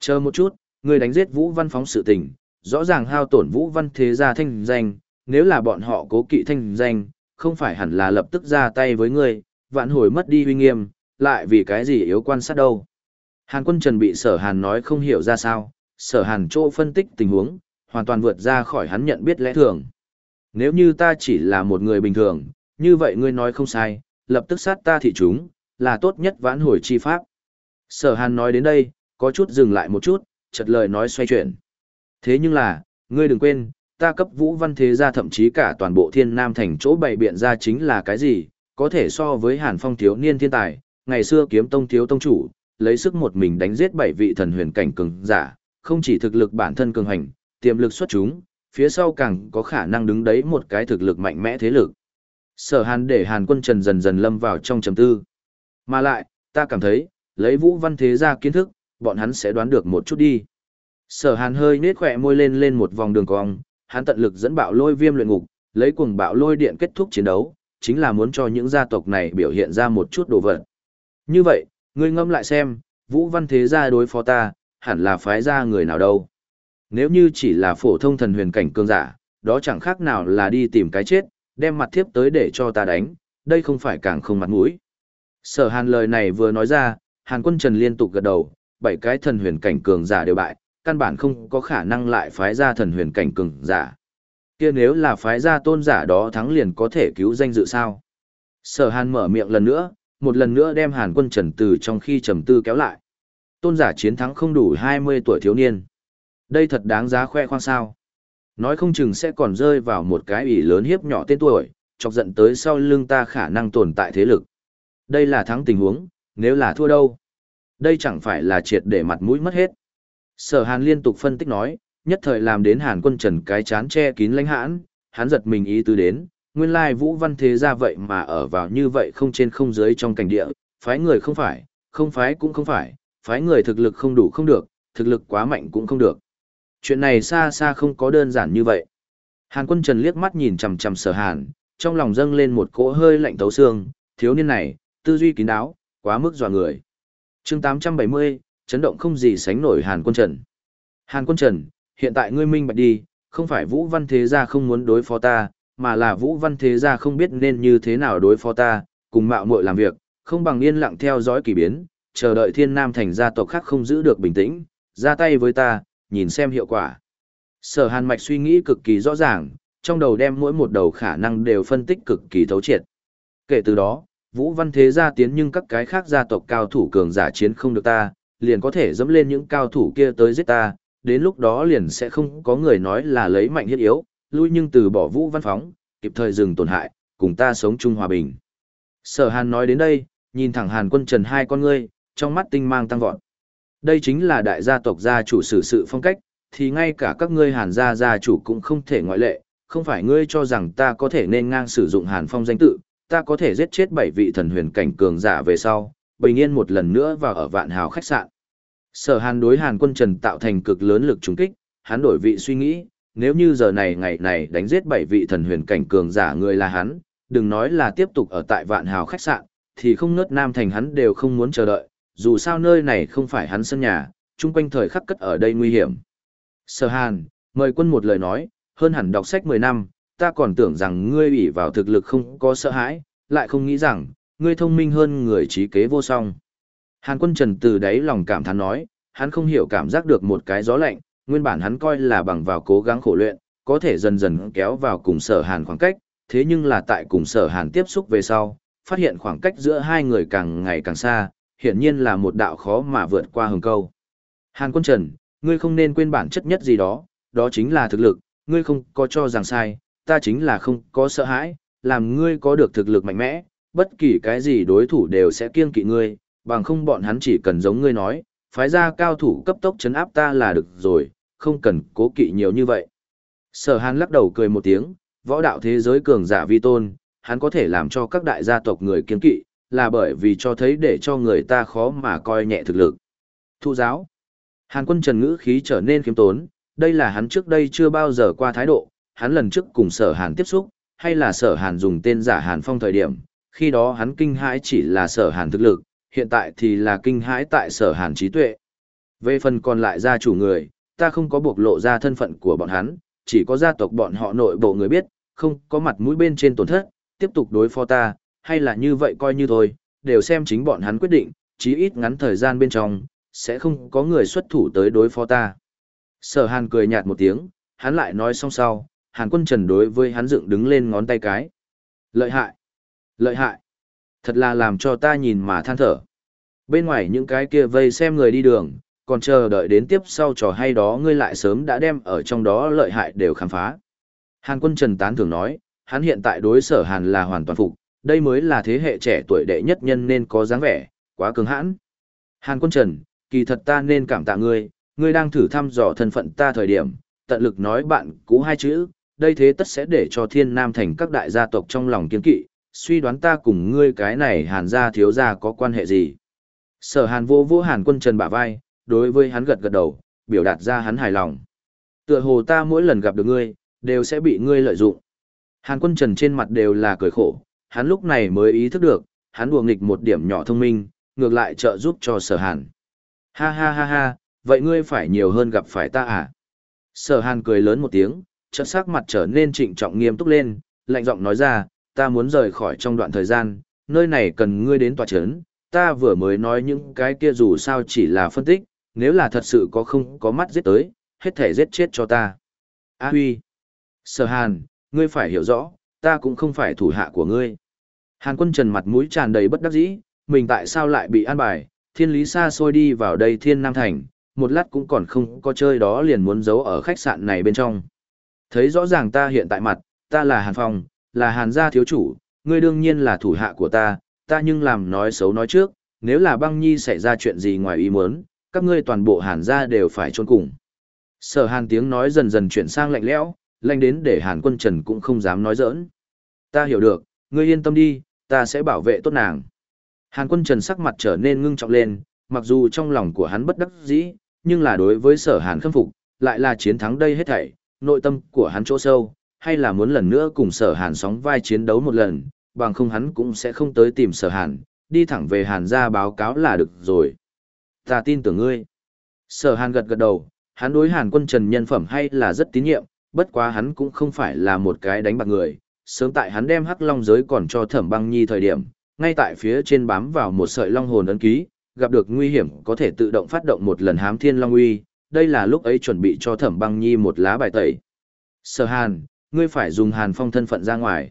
Speaker 1: Chờ một chút, người đánh giết Vũ Văn phóng sự tình, rõ ràng hao tổn Vũ Văn thế gia thanh danh, nếu là bọn họ cố kỵ thanh danh, không phải hẳn là lập tức ra tay với ngươi, vạn hồi mất đi uy nghiêm, lại vì cái gì yếu quan sát đâu. Hàn quân Trần bị sở Hàn nói không hiểu ra sao, sở Hàn chỗ phân tích tình huống, hoàn toàn vượt ra khỏi hắn nhận biết lẽ thường. Nếu như ta chỉ là một người bình thường, như vậy ngươi nói không sai, lập tức sát ta thị chúng, là tốt nhất vãn hồi chi pháp. Sở Hàn nói đến đây, có chút dừng lại một chút, chợt lời nói xoay chuyển. Thế nhưng là, ngươi đừng quên, ta cấp vũ văn thế gia thậm chí cả toàn bộ thiên nam thành chỗ bày biện ra chính là cái gì, có thể so với hàn phong thiếu niên thiên tài, ngày xưa kiếm tông thiếu tông chủ, lấy sức một mình đánh giết bảy vị thần huyền cảnh cường giả, không chỉ thực lực bản thân cường hành, tiềm lực xuất chúng, phía sau càng có khả năng đứng đấy một cái thực lực mạnh mẽ thế lực. Sở hàn để hàn quân trần dần dần lâm vào trong trầm tư. Mà lại, ta cảm thấy, lấy vũ văn thế gia kiến thức, bọn hắn sẽ đoán được một chút đi. Sở hàn hơi nết khỏe môi lên lên một vòng đường cong, hắn tận lực dẫn bạo lôi viêm luyện ngục, lấy cuồng bạo lôi điện kết thúc chiến đấu, chính là muốn cho những gia tộc này biểu hiện ra một chút đồ vật. Như vậy, ngươi ngâm lại xem, Vũ Văn Thế gia đối phó ta, hẳn là phái ra người nào đâu. Nếu như chỉ là phổ thông thần huyền cảnh cương giả, đó chẳng khác nào là đi tìm cái chết, đem mặt thiếp tới để cho ta đánh, đây không phải càng không mặt mũi. Sở hàn lời này vừa nói ra, hàn quân trần liên tục gật đầu, bảy cái thần huyền cảnh cường giả đều bại, căn bản không có khả năng lại phái ra thần huyền cảnh cường giả. kia nếu là phái ra tôn giả đó thắng liền có thể cứu danh dự sao. Sở hàn mở miệng lần nữa, một lần nữa đem hàn quân trần từ trong khi trầm tư kéo lại. Tôn giả chiến thắng không đủ 20 tuổi thiếu niên. Đây thật đáng giá khoe khoang sao. Nói không chừng sẽ còn rơi vào một cái ủy lớn hiếp nhỏ tên tuổi, chọc giận tới sau lưng ta khả năng tồn tại thế lực. Đây là thắng tình huống, nếu là thua đâu. Đây chẳng phải là triệt để mặt mũi mất hết. Sở Hàn liên tục phân tích nói, nhất thời làm đến Hàn quân trần cái chán che kín lãnh hãn, hắn giật mình ý tứ đến, nguyên lai vũ văn thế ra vậy mà ở vào như vậy không trên không dưới trong cảnh địa, phái người không phải, không phái cũng không phải, phái người thực lực không đủ không được, thực lực quá mạnh cũng không được. Chuyện này xa xa không có đơn giản như vậy. Hàn quân trần liếc mắt nhìn chằm chằm sở hàn, trong lòng dâng lên một cỗ hơi lạnh tấu xương, thiếu niên này, tư duy kín đáo, quá mức dọa người. chương 870, chấn động không gì sánh nổi Hàn quân trần. Hàn quân trần, hiện tại ngươi minh bạch đi, không phải Vũ Văn Thế Gia không muốn đối phó ta, mà là Vũ Văn Thế Gia không biết nên như thế nào đối phó ta, cùng mạo muội làm việc, không bằng yên lặng theo dõi kỳ biến, chờ đợi thiên nam thành gia tộc khác không giữ được bình tĩnh, ra tay với ta, nhìn xem hiệu quả. Sở hàn mạch suy nghĩ cực kỳ rõ ràng, trong đầu đem mỗi một đầu khả năng đều phân tích cực kỳ thấu triệt. Kể từ đó, Vũ Văn Thế gia tiến nhưng các cái khác gia tộc cao thủ cường giả chiến không được ta, liền có thể dẫm lên những cao thủ kia tới giết ta, đến lúc đó liền sẽ không có người nói là lấy mạnh hiết yếu, lui nhưng từ bỏ Vũ Văn Phóng, kịp thời dừng tổn hại, cùng ta sống chung hòa bình. Sở Hàn nói đến đây, nhìn thẳng Hàn quân trần hai con ngươi, trong mắt tinh mang tăng vọt. Đây chính là đại gia tộc gia chủ xử sự phong cách, thì ngay cả các ngươi hàn gia gia chủ cũng không thể ngoại lệ, không phải ngươi cho rằng ta có thể nên ngang sử dụng hàn phong danh tự, ta có thể giết chết bảy vị thần huyền cảnh cường giả về sau, bình yên một lần nữa vào ở vạn hào khách sạn. Sở hàn đối hàn quân trần tạo thành cực lớn lực trúng kích, hắn đổi vị suy nghĩ, nếu như giờ này ngày này đánh giết bảy vị thần huyền cảnh cường giả người là hắn, đừng nói là tiếp tục ở tại vạn hào khách sạn, thì không nớt nam thành hắn đều không muốn chờ đợi, dù sao nơi này không phải hắn sân nhà, chung quanh thời khắc cất ở đây nguy hiểm. Sở hàn, mời quân một lời nói, hơn hẳn đọc sách 10 năm, ta còn tưởng rằng ngươi ủy vào thực lực không có sợ hãi, lại không nghĩ rằng, ngươi thông minh hơn người trí kế vô song. Hàn quân trần từ đáy lòng cảm thán nói, hắn không hiểu cảm giác được một cái gió lạnh, nguyên bản hắn coi là bằng vào cố gắng khổ luyện, có thể dần dần kéo vào cùng sở hàn khoảng cách, thế nhưng là tại cùng sở hàn tiếp xúc về sau, phát hiện khoảng cách giữa hai người càng ngày càng xa, hiển nhiên là một đạo khó mà vượt qua hừng câu. Hàn quân trần, ngươi không nên quên bản chất nhất gì đó, đó chính là thực lực, ngươi không có cho rằng sai, ta chính là không có sợ hãi, làm ngươi có được thực lực mạnh mẽ, bất kỳ cái gì đối thủ đều sẽ kiêng kỵ ngươi, bằng không bọn hắn chỉ cần giống ngươi nói, phái ra cao thủ cấp tốc chấn áp ta là được rồi, không cần cố kỵ nhiều như vậy. Sở Hàn lắc đầu cười một tiếng, võ đạo thế giới cường giả vi tôn, hắn có thể làm cho các đại gia tộc người kiêng kỵ, là bởi vì cho thấy để cho người ta khó mà coi nhẹ thực lực. Thu giáo. Hàn quân trần ngữ khí trở nên khiêm tốn, đây là hắn trước đây chưa bao giờ qua thái độ, hắn lần trước cùng sở hàn tiếp xúc, hay là sở hàn dùng tên giả hàn phong thời điểm, khi đó hắn kinh hãi chỉ là sở hàn thực lực, hiện tại thì là kinh hãi tại sở hàn trí tuệ. Về phần còn lại gia chủ người, ta không có bộc lộ ra thân phận của bọn hắn, chỉ có gia tộc bọn họ nội bộ người biết, không có mặt mũi bên trên tổn thất, tiếp tục đối phó ta, hay là như vậy coi như thôi, đều xem chính bọn hắn quyết định, chí ít ngắn thời gian bên trong, sẽ không có người xuất thủ tới đối phó ta. Sở hàn cười nhạt một tiếng, hắn lại nói xong sau, hàn quân trần đối với hắn dựng đứng lên ngón tay cái. Lợi hại! Lợi hại! Thật là làm cho ta nhìn mà than thở. Bên ngoài những cái kia vây xem người đi đường, còn chờ đợi đến tiếp sau trò hay đó ngươi lại sớm đã đem ở trong đó lợi hại đều khám phá. Hàn quân Trần Tán thường nói, hắn hiện tại đối sở Hàn là hoàn toàn phục, đây mới là thế hệ trẻ tuổi đệ nhất nhân nên có dáng vẻ, quá cứng hãn. Hàn quân Trần, kỳ thật ta nên cảm tạ ngươi, ngươi đang thử thăm dò thân phận ta thời điểm, tận lực nói bạn cũ hai chữ, đây thế tất sẽ để cho thiên nam thành các đại gia tộc trong lòng kiên kỵ, suy đoán ta cùng ngươi cái này hàn gia thiếu gia có quan hệ gì. Sở hàn vô vô hàn quân trần bả vai, đối với hắn gật gật đầu, biểu đạt ra hắn hài lòng. Tựa hồ ta mỗi lần gặp được ngươi, đều sẽ bị ngươi lợi dụng. Hàn quân trần trên mặt đều là cười khổ, hắn lúc này mới ý thức được, hắn đùa nghịch một điểm nhỏ thông minh, ngược lại trợ giúp cho sở hàn. Ha ha ha ha, vậy ngươi phải nhiều hơn gặp phải ta à? Sở hàn cười lớn một tiếng, chợt sắc mặt trở nên trịnh trọng nghiêm túc lên, lạnh giọng nói ra, ta muốn rời khỏi trong đoạn thời gian, nơi này cần ngươi đến tòa chấn, ta vừa mới nói những cái kia dù sao chỉ là phân tích, nếu là thật sự có không có mắt giết tới, hết thể giết chết cho ta. A huy, sở hàn, ngươi phải hiểu rõ, ta cũng không phải thủ hạ của ngươi. Hàn quân trần mặt mũi tràn đầy bất đắc dĩ, mình tại sao lại bị an bài, thiên lý xa xôi đi vào đây thiên nam thành, một lát cũng còn không có chơi đó liền muốn giấu ở khách sạn này bên trong. Thấy rõ ràng ta hiện tại mặt, ta là Hàn Phong, là Hàn gia thiếu chủ, ngươi đương nhiên là thủ hạ của ta, ta nhưng làm nói xấu nói trước, nếu là băng nhi xảy ra chuyện gì ngoài ý muốn, các ngươi toàn bộ Hàn gia đều phải trôn cùng. Sở Hàn tiếng nói dần dần chuyển sang lạnh lẽo, lạnh đến để Hàn quân Trần cũng không dám nói giỡn. Ta hiểu được, ngươi yên tâm đi, ta sẽ bảo vệ tốt nàng. Hàn quân Trần sắc mặt trở nên ngưng trọng lên, mặc dù trong lòng của hắn bất đắc dĩ, nhưng là đối với sở Hàn khâm phục, lại là chiến thắng đây hết thảy, nội tâm của hắn chỗ sâu, hay là muốn lần nữa cùng sở hàn sóng vai chiến đấu một lần, bằng không hắn cũng sẽ không tới tìm sở hàn, đi thẳng về hàn ra báo cáo là được rồi. Ta tin tưởng ngươi. Sở hàn gật gật đầu, hắn đối hàn quân trần nhân phẩm hay là rất tín nhiệm, bất quá hắn cũng không phải là một cái đánh bạc người. Sớm tại hắn đem hắc long giới còn cho thẩm băng nhi thời điểm, ngay tại phía trên bám vào một sợi long hồn ấn ký, gặp được nguy hiểm có thể tự động phát động một lần hám thiên long uy, đây là lúc ấy chuẩn bị cho thẩm băng nhi một lá bài tẩy. Sở hàn, ngươi phải dùng hàn phong thân phận ra ngoài.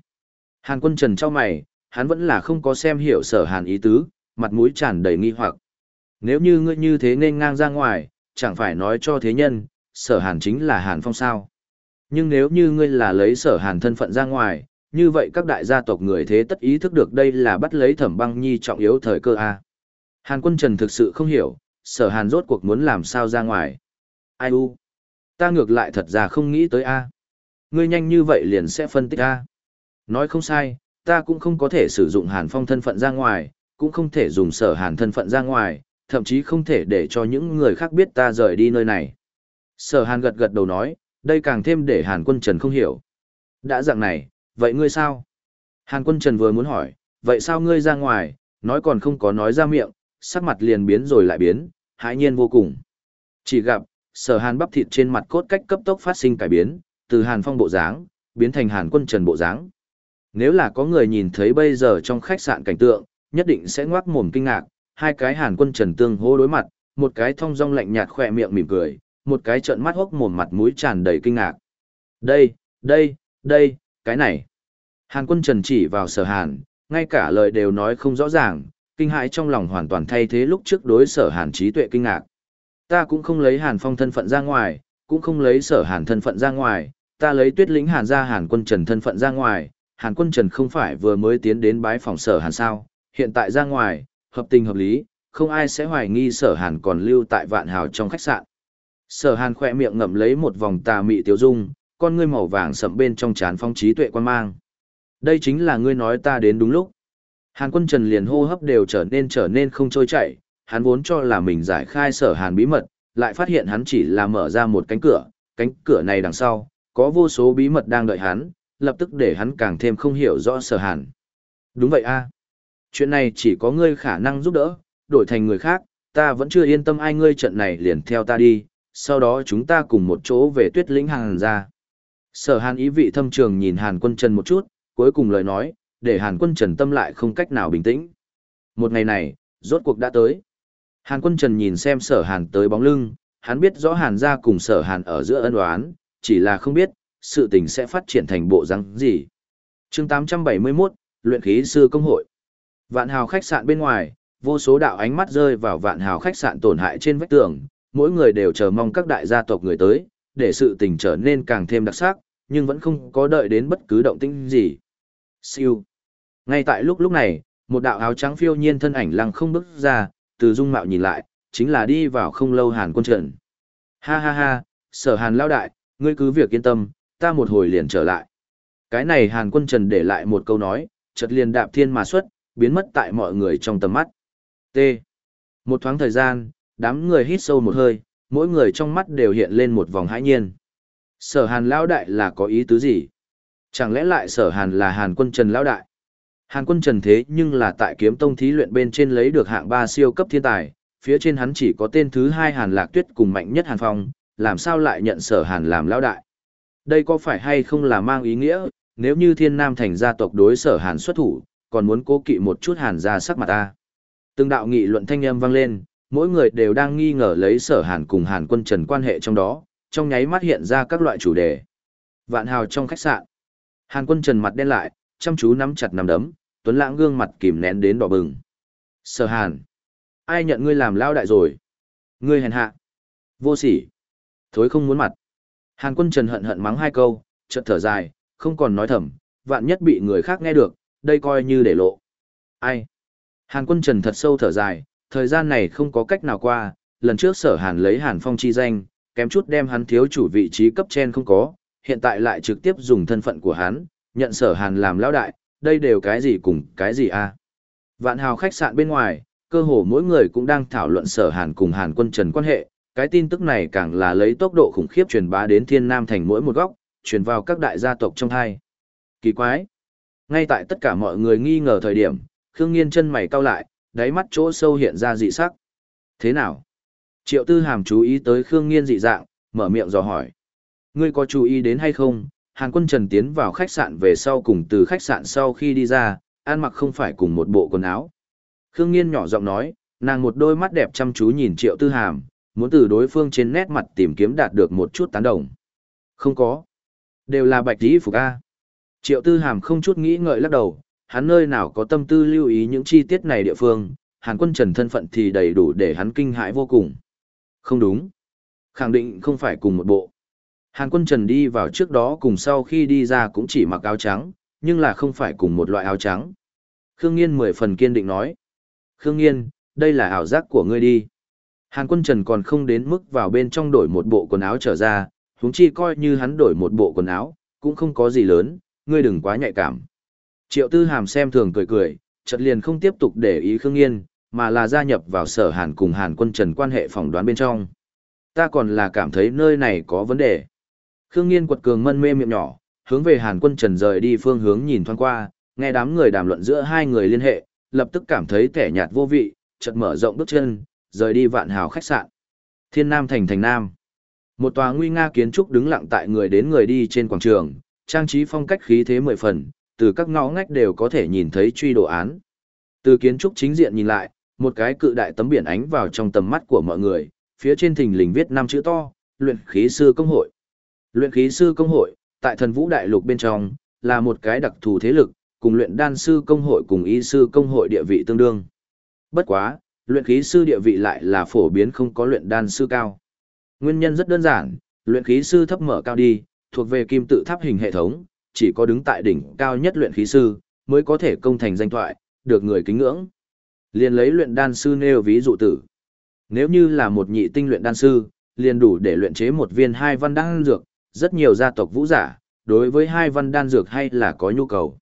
Speaker 1: Hàn quân trần trao mày, hắn vẫn là không có xem hiểu sở hàn ý tứ, mặt mũi tràn đầy nghi hoặc. Nếu như ngươi như thế nên ngang ra ngoài, chẳng phải nói cho thế nhân, sở hàn chính là hàn phong sao. Nhưng nếu như ngươi là lấy sở hàn thân phận ra ngoài, như vậy các đại gia tộc người thế tất ý thức được đây là bắt lấy thẩm băng nhi trọng yếu thời cơ A. Hàn quân trần thực sự không hiểu, sở hàn rốt cuộc muốn làm sao ra ngoài. Ai u? Ta ngược lại thật ra không nghĩ tới A. Ngươi nhanh như vậy liền sẽ phân tích A. Nói không sai, ta cũng không có thể sử dụng Hàn Phong thân phận ra ngoài, cũng không thể dùng sở Hàn thân phận ra ngoài, thậm chí không thể để cho những người khác biết ta rời đi nơi này. Sở Hàn gật gật đầu nói, đây càng thêm để Hàn quân Trần không hiểu. Đã dạng này, vậy ngươi sao? Hàn quân Trần vừa muốn hỏi, vậy sao ngươi ra ngoài, nói còn không có nói ra miệng, sắc mặt liền biến rồi lại biến, hãi nhiên vô cùng. Chỉ gặp, sở hàn bắp thịt trên mặt cốt cách cấp tốc phát sinh cải biến, từ hàn phong bộ dáng, biến thành hàn quân trần bộ dáng. Nếu là có người nhìn thấy bây giờ trong khách sạn cảnh tượng, nhất định sẽ ngoác mồm kinh ngạc, hai cái hàn quân trần tương hô đối mặt, một cái thong dong lạnh nhạt khỏe miệng mỉm cười, một cái trợn mắt hốc mồm mặt mũi tràn đầy kinh ngạc. Đây, đây, đây, cái này. Hàn quân trần chỉ vào sở hàn, ngay cả lời đều nói không rõ ràng, kinh hãi trong lòng hoàn toàn thay thế lúc trước đối sở hàn trí tuệ kinh ngạc. Ta cũng không lấy hàn phong thân phận ra ngoài, cũng không lấy sở hàn thân phận ra ngoài, ta lấy tuyết lĩnh hàn ra hàn quân trần thân phận ra ngoài, hàn quân trần không phải vừa mới tiến đến bái phòng sở hàn sao, hiện tại ra ngoài, hợp tình hợp lý, không ai sẽ hoài nghi sở hàn còn lưu tại vạn hào trong khách sạn. Sở hàn khỏe miệng ngậm lấy một vòng tà mị tiêu dung, con ngươi màu vàng sậm bên trong trán phong trí tuệ quan mang. Đây chính là ngươi nói ta đến đúng lúc. Hàn quân trần liền hô hấp đều trở nên trở nên không trôi chảy, hắn vốn cho là mình giải khai sở hàn bí mật, lại phát hiện hắn chỉ là mở ra một cánh cửa, cánh cửa này đằng sau, có vô số bí mật đang đợi hắn, lập tức để hắn càng thêm không hiểu rõ sở hàn. Đúng vậy a à. Chuyện này chỉ có ngươi khả năng giúp đỡ, đổi thành người khác, ta vẫn chưa yên tâm ai ngươi trận này liền theo ta đi, sau đó chúng ta cùng một chỗ về tuyết lĩnh hàng ra. Sở hàn ý vị thâm trường nhìn hàn quân trần một chút, cuối cùng lời nói, để hàn quân trần tâm lại không cách nào bình tĩnh. Một ngày này, rốt cuộc đã tới. Hàn quân trần nhìn xem sở hàn tới bóng lưng, hắn biết rõ hàn ra cùng sở hàn ở giữa ân oán, chỉ là không biết, sự tình sẽ phát triển thành bộ răng gì. chương 871, Luyện khí sư công hội. Vạn hào khách sạn bên ngoài, vô số đạo ánh mắt rơi vào vạn hào khách sạn tổn hại trên vách tường, mỗi người đều chờ mong các đại gia tộc người tới, để sự tình trở nên càng thêm đặc sắc, nhưng vẫn không có đợi đến bất cứ động tĩnh gì. Siêu. Ngay tại lúc lúc này, một đạo áo trắng phiêu nhiên thân ảnh lăng không bước ra, từ dung mạo nhìn lại, chính là đi vào không lâu Hàn Quân Trần. Ha ha ha, sở Hàn lao đại, ngươi cứ việc yên tâm, ta một hồi liền trở lại. Cái này Hàn Quân Trần để lại một câu nói, chợt liền đạp thiên mà xuất, biến mất tại mọi người trong tầm mắt. T. Một thoáng thời gian, đám người hít sâu một hơi, mỗi người trong mắt đều hiện lên một vòng hãi nhiên. Sở Hàn lao đại là có ý tứ gì? Chẳng lẽ lại sở Hàn là Hàn Quân Trần lao đại? Hàn quân trần thế nhưng là tại kiếm tông thí luyện bên trên lấy được hạng ba siêu cấp thiên tài, phía trên hắn chỉ có tên thứ hai Hàn Lạc Tuyết cùng mạnh nhất Hàn Phong, làm sao lại nhận sở Hàn làm lão đại. Đây có phải hay không là mang ý nghĩa, nếu như thiên nam thành gia tộc đối sở Hàn xuất thủ, còn muốn cố kỵ một chút Hàn ra sắc mặt ta. Từng đạo nghị luận thanh âm vang lên, mỗi người đều đang nghi ngờ lấy sở Hàn cùng Hàn quân trần quan hệ trong đó, trong nháy mắt hiện ra các loại chủ đề. Vạn hào trong khách sạn. Hàn quân trần mặt đen lại, chăm chú nắm chặt nắm đấm, Tuấn Lãng gương mặt kìm nén đến đỏ bừng. Sở Hàn, ai nhận ngươi làm lao đại rồi? Ngươi hèn hạ, vô sỉ, thối không muốn mặt. Hàn Quân Trần hận hận mắng hai câu, chợt thở dài, không còn nói thầm, vạn nhất bị người khác nghe được, đây coi như để lộ. Ai? Hàn Quân Trần thật sâu thở dài, thời gian này không có cách nào qua, lần trước Sở Hàn lấy Hàn Phong chi danh, kém chút đem hắn thiếu chủ vị trí cấp trên không có, hiện tại lại trực tiếp dùng thân phận của hắn, nhận Sở Hàn làm lão đại, đây đều cái gì cùng cái gì a à? Vạn hào khách sạn bên ngoài, cơ hồ mỗi người cũng đang thảo luận sở hàn cùng hàn quân trần quan hệ, cái tin tức này càng là lấy tốc độ khủng khiếp truyền bá đến thiên nam thành mỗi một góc, truyền vào các đại gia tộc trong hai. Kỳ quái! Ngay tại tất cả mọi người nghi ngờ thời điểm, Khương Nghiên chân mày cau lại, đáy mắt chỗ sâu hiện ra dị sắc. Thế nào? Triệu Tư Hàm chú ý tới Khương Nghiên dị dạng, mở miệng dò hỏi. Ngươi có chú ý đến hay không, Hàn Quân Trần tiến vào khách sạn về sau cùng từ khách sạn sau khi đi ra, ăn mặc không phải cùng một bộ quần áo. Khương Nghiên nhỏ giọng nói, nàng một đôi mắt đẹp chăm chú nhìn Triệu Tư Hàm, muốn từ đối phương trên nét mặt tìm kiếm đạt được một chút tán đồng. Không có. Đều là bạch tí phục A. Triệu Tư Hàm không chút nghĩ ngợi lắc đầu, hắn nơi nào có tâm tư lưu ý những chi tiết này địa phương, Hàn Quân Trần thân phận thì đầy đủ để hắn kinh hãi vô cùng. Không đúng. Khẳng định không phải cùng một bộ. Hàn quân trần đi vào trước đó cùng sau khi đi ra cũng chỉ mặc áo trắng, nhưng là không phải cùng một loại áo trắng. Khương Nghiên mười phần kiên định nói. Khương Nghiên, đây là ảo giác của ngươi đi. Hàn quân trần còn không đến mức vào bên trong đổi một bộ quần áo trở ra, huống chi coi như hắn đổi một bộ quần áo, cũng không có gì lớn, ngươi đừng quá nhạy cảm. Triệu Tư Hàm xem thường cười cười, chợt liền không tiếp tục để ý Khương Nghiên, mà là gia nhập vào sở Hàn cùng Hàn quân Trần quan hệ phỏng đoán bên trong. Ta còn là cảm thấy nơi này có vấn đề. Khương Nghiên quật cường mân mê miệng nhỏ, hướng về Hàn quân Trần rời đi phương hướng nhìn thoáng qua, nghe đám người đàm luận giữa hai người liên hệ, lập tức cảm thấy kẻ nhạt vô vị, chợt mở rộng bước chân, rời đi vạn hào khách sạn. Thiên Nam thành thành Nam. Một tòa nguy nga kiến trúc đứng lặng tại người đến người đi trên quảng trường, trang trí phong cách khí thế mười phần, từ các ngõ ngách đều có thể nhìn thấy truy đồ án. Từ kiến trúc chính diện nhìn lại, một cái cự đại tấm biển ánh vào trong tầm mắt của mọi người, phía trên thình lình viết năm chữ to, luyện khí sư công hội. Luyện khí sư công hội, tại thần vũ đại lục bên trong, là một cái đặc thù thế lực, cùng luyện đan sư công hội cùng y sư công hội địa vị tương đương. Bất quá, luyện khí sư địa vị lại là phổ biến không có luyện đan sư cao. Nguyên nhân rất đơn giản, luyện khí sư thấp mở cao đi, thuộc về kim tự tháp hình hệ thống, chỉ có đứng tại đỉnh cao nhất luyện khí sư, mới có thể công thành danh thoại, được người kính ngưỡng. Liền lấy luyện đan sư nêu ví dụ tử. Nếu như là một nhị tinh luyện đan sư, liền đủ để luyện chế một viên hai văn đan dược, rất nhiều gia tộc vũ giả, đối với hai văn đan dược hay là có nhu cầu.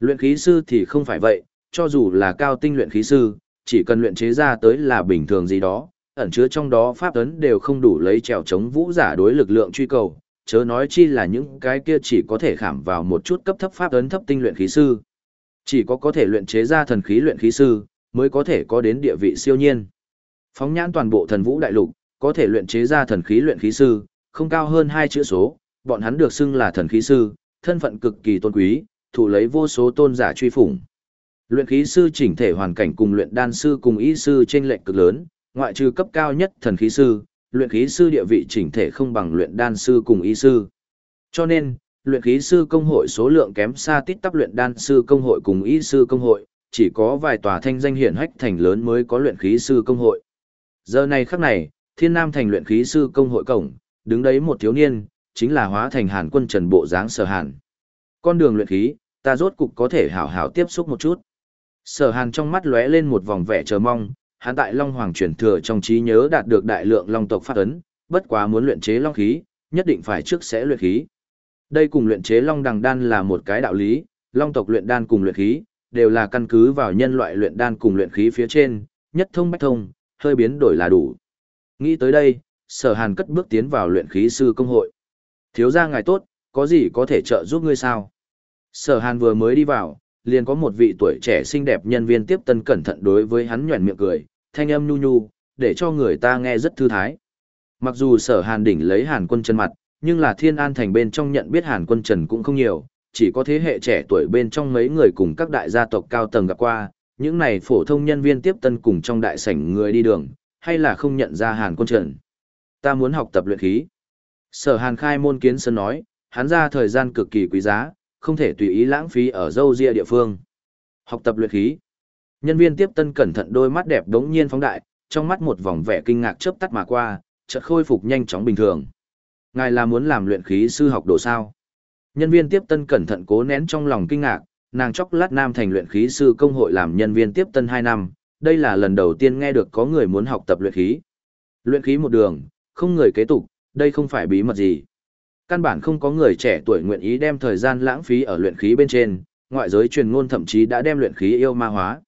Speaker 1: Luyện khí sư thì không phải vậy, cho dù là cao tinh luyện khí sư, chỉ cần luyện chế ra tới là bình thường gì đó, ẩn chứa trong đó pháp ấn đều không đủ lấy trèo chống vũ giả đối lực lượng truy cầu, chớ nói chi là những cái kia chỉ có thể khảm vào một chút cấp thấp pháp ấn thấp tinh luyện khí sư. Chỉ có có thể luyện chế ra thần khí luyện khí sư, mới có thể có đến địa vị siêu nhiên. Phóng nhãn toàn bộ thần vũ đại lục, có thể luyện chế ra thần khí luyện khí sư, không cao hơn hai chữ số, bọn hắn được xưng là thần khí sư, thân phận cực kỳ tôn quý, thủ lấy vô số tôn giả truy phủng. Luyện khí sư chỉnh thể hoàn cảnh cùng luyện đan sư cùng y sư trên lệnh cực lớn, ngoại trừ cấp cao nhất thần khí sư, luyện khí sư địa vị chỉnh thể không bằng luyện đan sư cùng y sư. Cho nên, luyện khí sư công hội số lượng kém xa tít tắp luyện đan sư công hội cùng y sư công hội, chỉ có vài tòa thanh danh hiển hách thành lớn mới có luyện khí sư công hội. Giờ này khắc này, Thiên Nam thành luyện khí sư công hội cổng, đứng đấy một thiếu niên, chính là hóa thành Hàn Quân Trần bộ dáng Sở Hàn. Con đường luyện khí, ta rốt cục có thể hảo hảo tiếp xúc một chút. Sở Hàn trong mắt lóe lên một vòng vẻ chờ mong, hắn tại Long Hoàng truyền thừa trong trí nhớ đạt được đại lượng long tộc phát ấn, bất quá muốn luyện chế long khí, nhất định phải trước sẽ luyện khí. Đây cùng luyện chế long đằng đan là một cái đạo lý, long tộc luyện đan cùng luyện khí, đều là căn cứ vào nhân loại luyện đan cùng luyện khí phía trên, nhất thông bách thông, hơi biến đổi là đủ. Nghĩ tới đây, sở hàn cất bước tiến vào luyện khí sư công hội. Thiếu gia ngài tốt, có gì có thể trợ giúp ngươi sao? Sở hàn vừa mới đi vào, liền có một vị tuổi trẻ xinh đẹp nhân viên tiếp tân cẩn thận đối với hắn nhoẻn miệng cười, thanh âm nhu nhu, để cho người ta nghe rất thư thái. Mặc dù sở hàn đỉnh lấy hàn quân chân mặt, nhưng là thiên an thành bên trong nhận biết hàn quân trần cũng không nhiều, chỉ có thế hệ trẻ tuổi bên trong mấy người cùng các đại gia tộc cao tầng gặp qua, những này phổ thông nhân viên tiếp tân cùng trong đại sảnh người đi đường, hay là không nhận ra hàn quân trần. Ta muốn học tập luyện khí. Sở hàn khai môn kiến sơn nói, hắn ra thời gian cực kỳ quý giá, không thể tùy ý lãng phí ở dâu ria địa phương. Học tập luyện khí. Nhân viên tiếp tân cẩn thận đôi mắt đẹp đống nhiên phóng đại, trong mắt một vòng vẻ kinh ngạc chớp tắt mà qua, chợt khôi phục nhanh chóng bình thường. Ngài là muốn làm luyện khí sư học đồ sao? Nhân viên tiếp tân cẩn thận cố nén trong lòng kinh ngạc, nàng chốc lát nam thành luyện khí sư công hội làm nhân viên tiếp tân 2 năm, đây là lần đầu tiên nghe được có người muốn học tập luyện khí. Luyện khí một đường, không người kế tục, đây không phải bí mật gì. Căn bản không có người trẻ tuổi nguyện ý đem thời gian lãng phí ở luyện khí bên trên, ngoại giới truyền ngôn thậm chí đã đem luyện khí yêu ma hóa.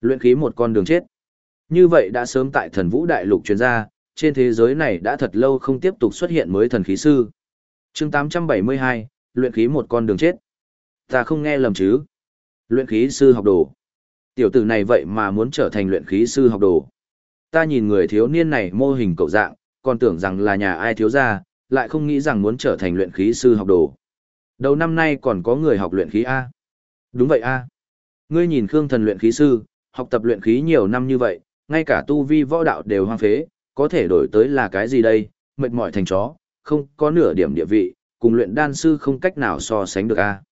Speaker 1: Luyện khí một con đường chết. Như vậy đã sớm tại thần vũ đại lục truyền ra, trên thế giới này đã thật lâu không tiếp tục xuất hiện mới thần khí sư. chương 872, luyện khí một con đường chết. Ta không nghe lầm chứ. Luyện khí sư học đồ. Tiểu tử này vậy mà muốn trở thành luyện khí sư học đồ. Ta nhìn người thiếu niên này mô hình cậu dạng, còn tưởng rằng là nhà ai thiếu gia, lại không nghĩ rằng muốn trở thành luyện khí sư học đồ. Đầu năm nay còn có người học luyện khí A. Đúng vậy A. Ngươi nhìn Khương thần luyện khí sư, học tập luyện khí nhiều năm như vậy, ngay cả tu vi võ đạo đều hoang phế, có thể đổi tới là cái gì đây, mệt mỏi thành chó, không có nửa điểm địa vị, cùng luyện đan sư không cách nào so sánh được a.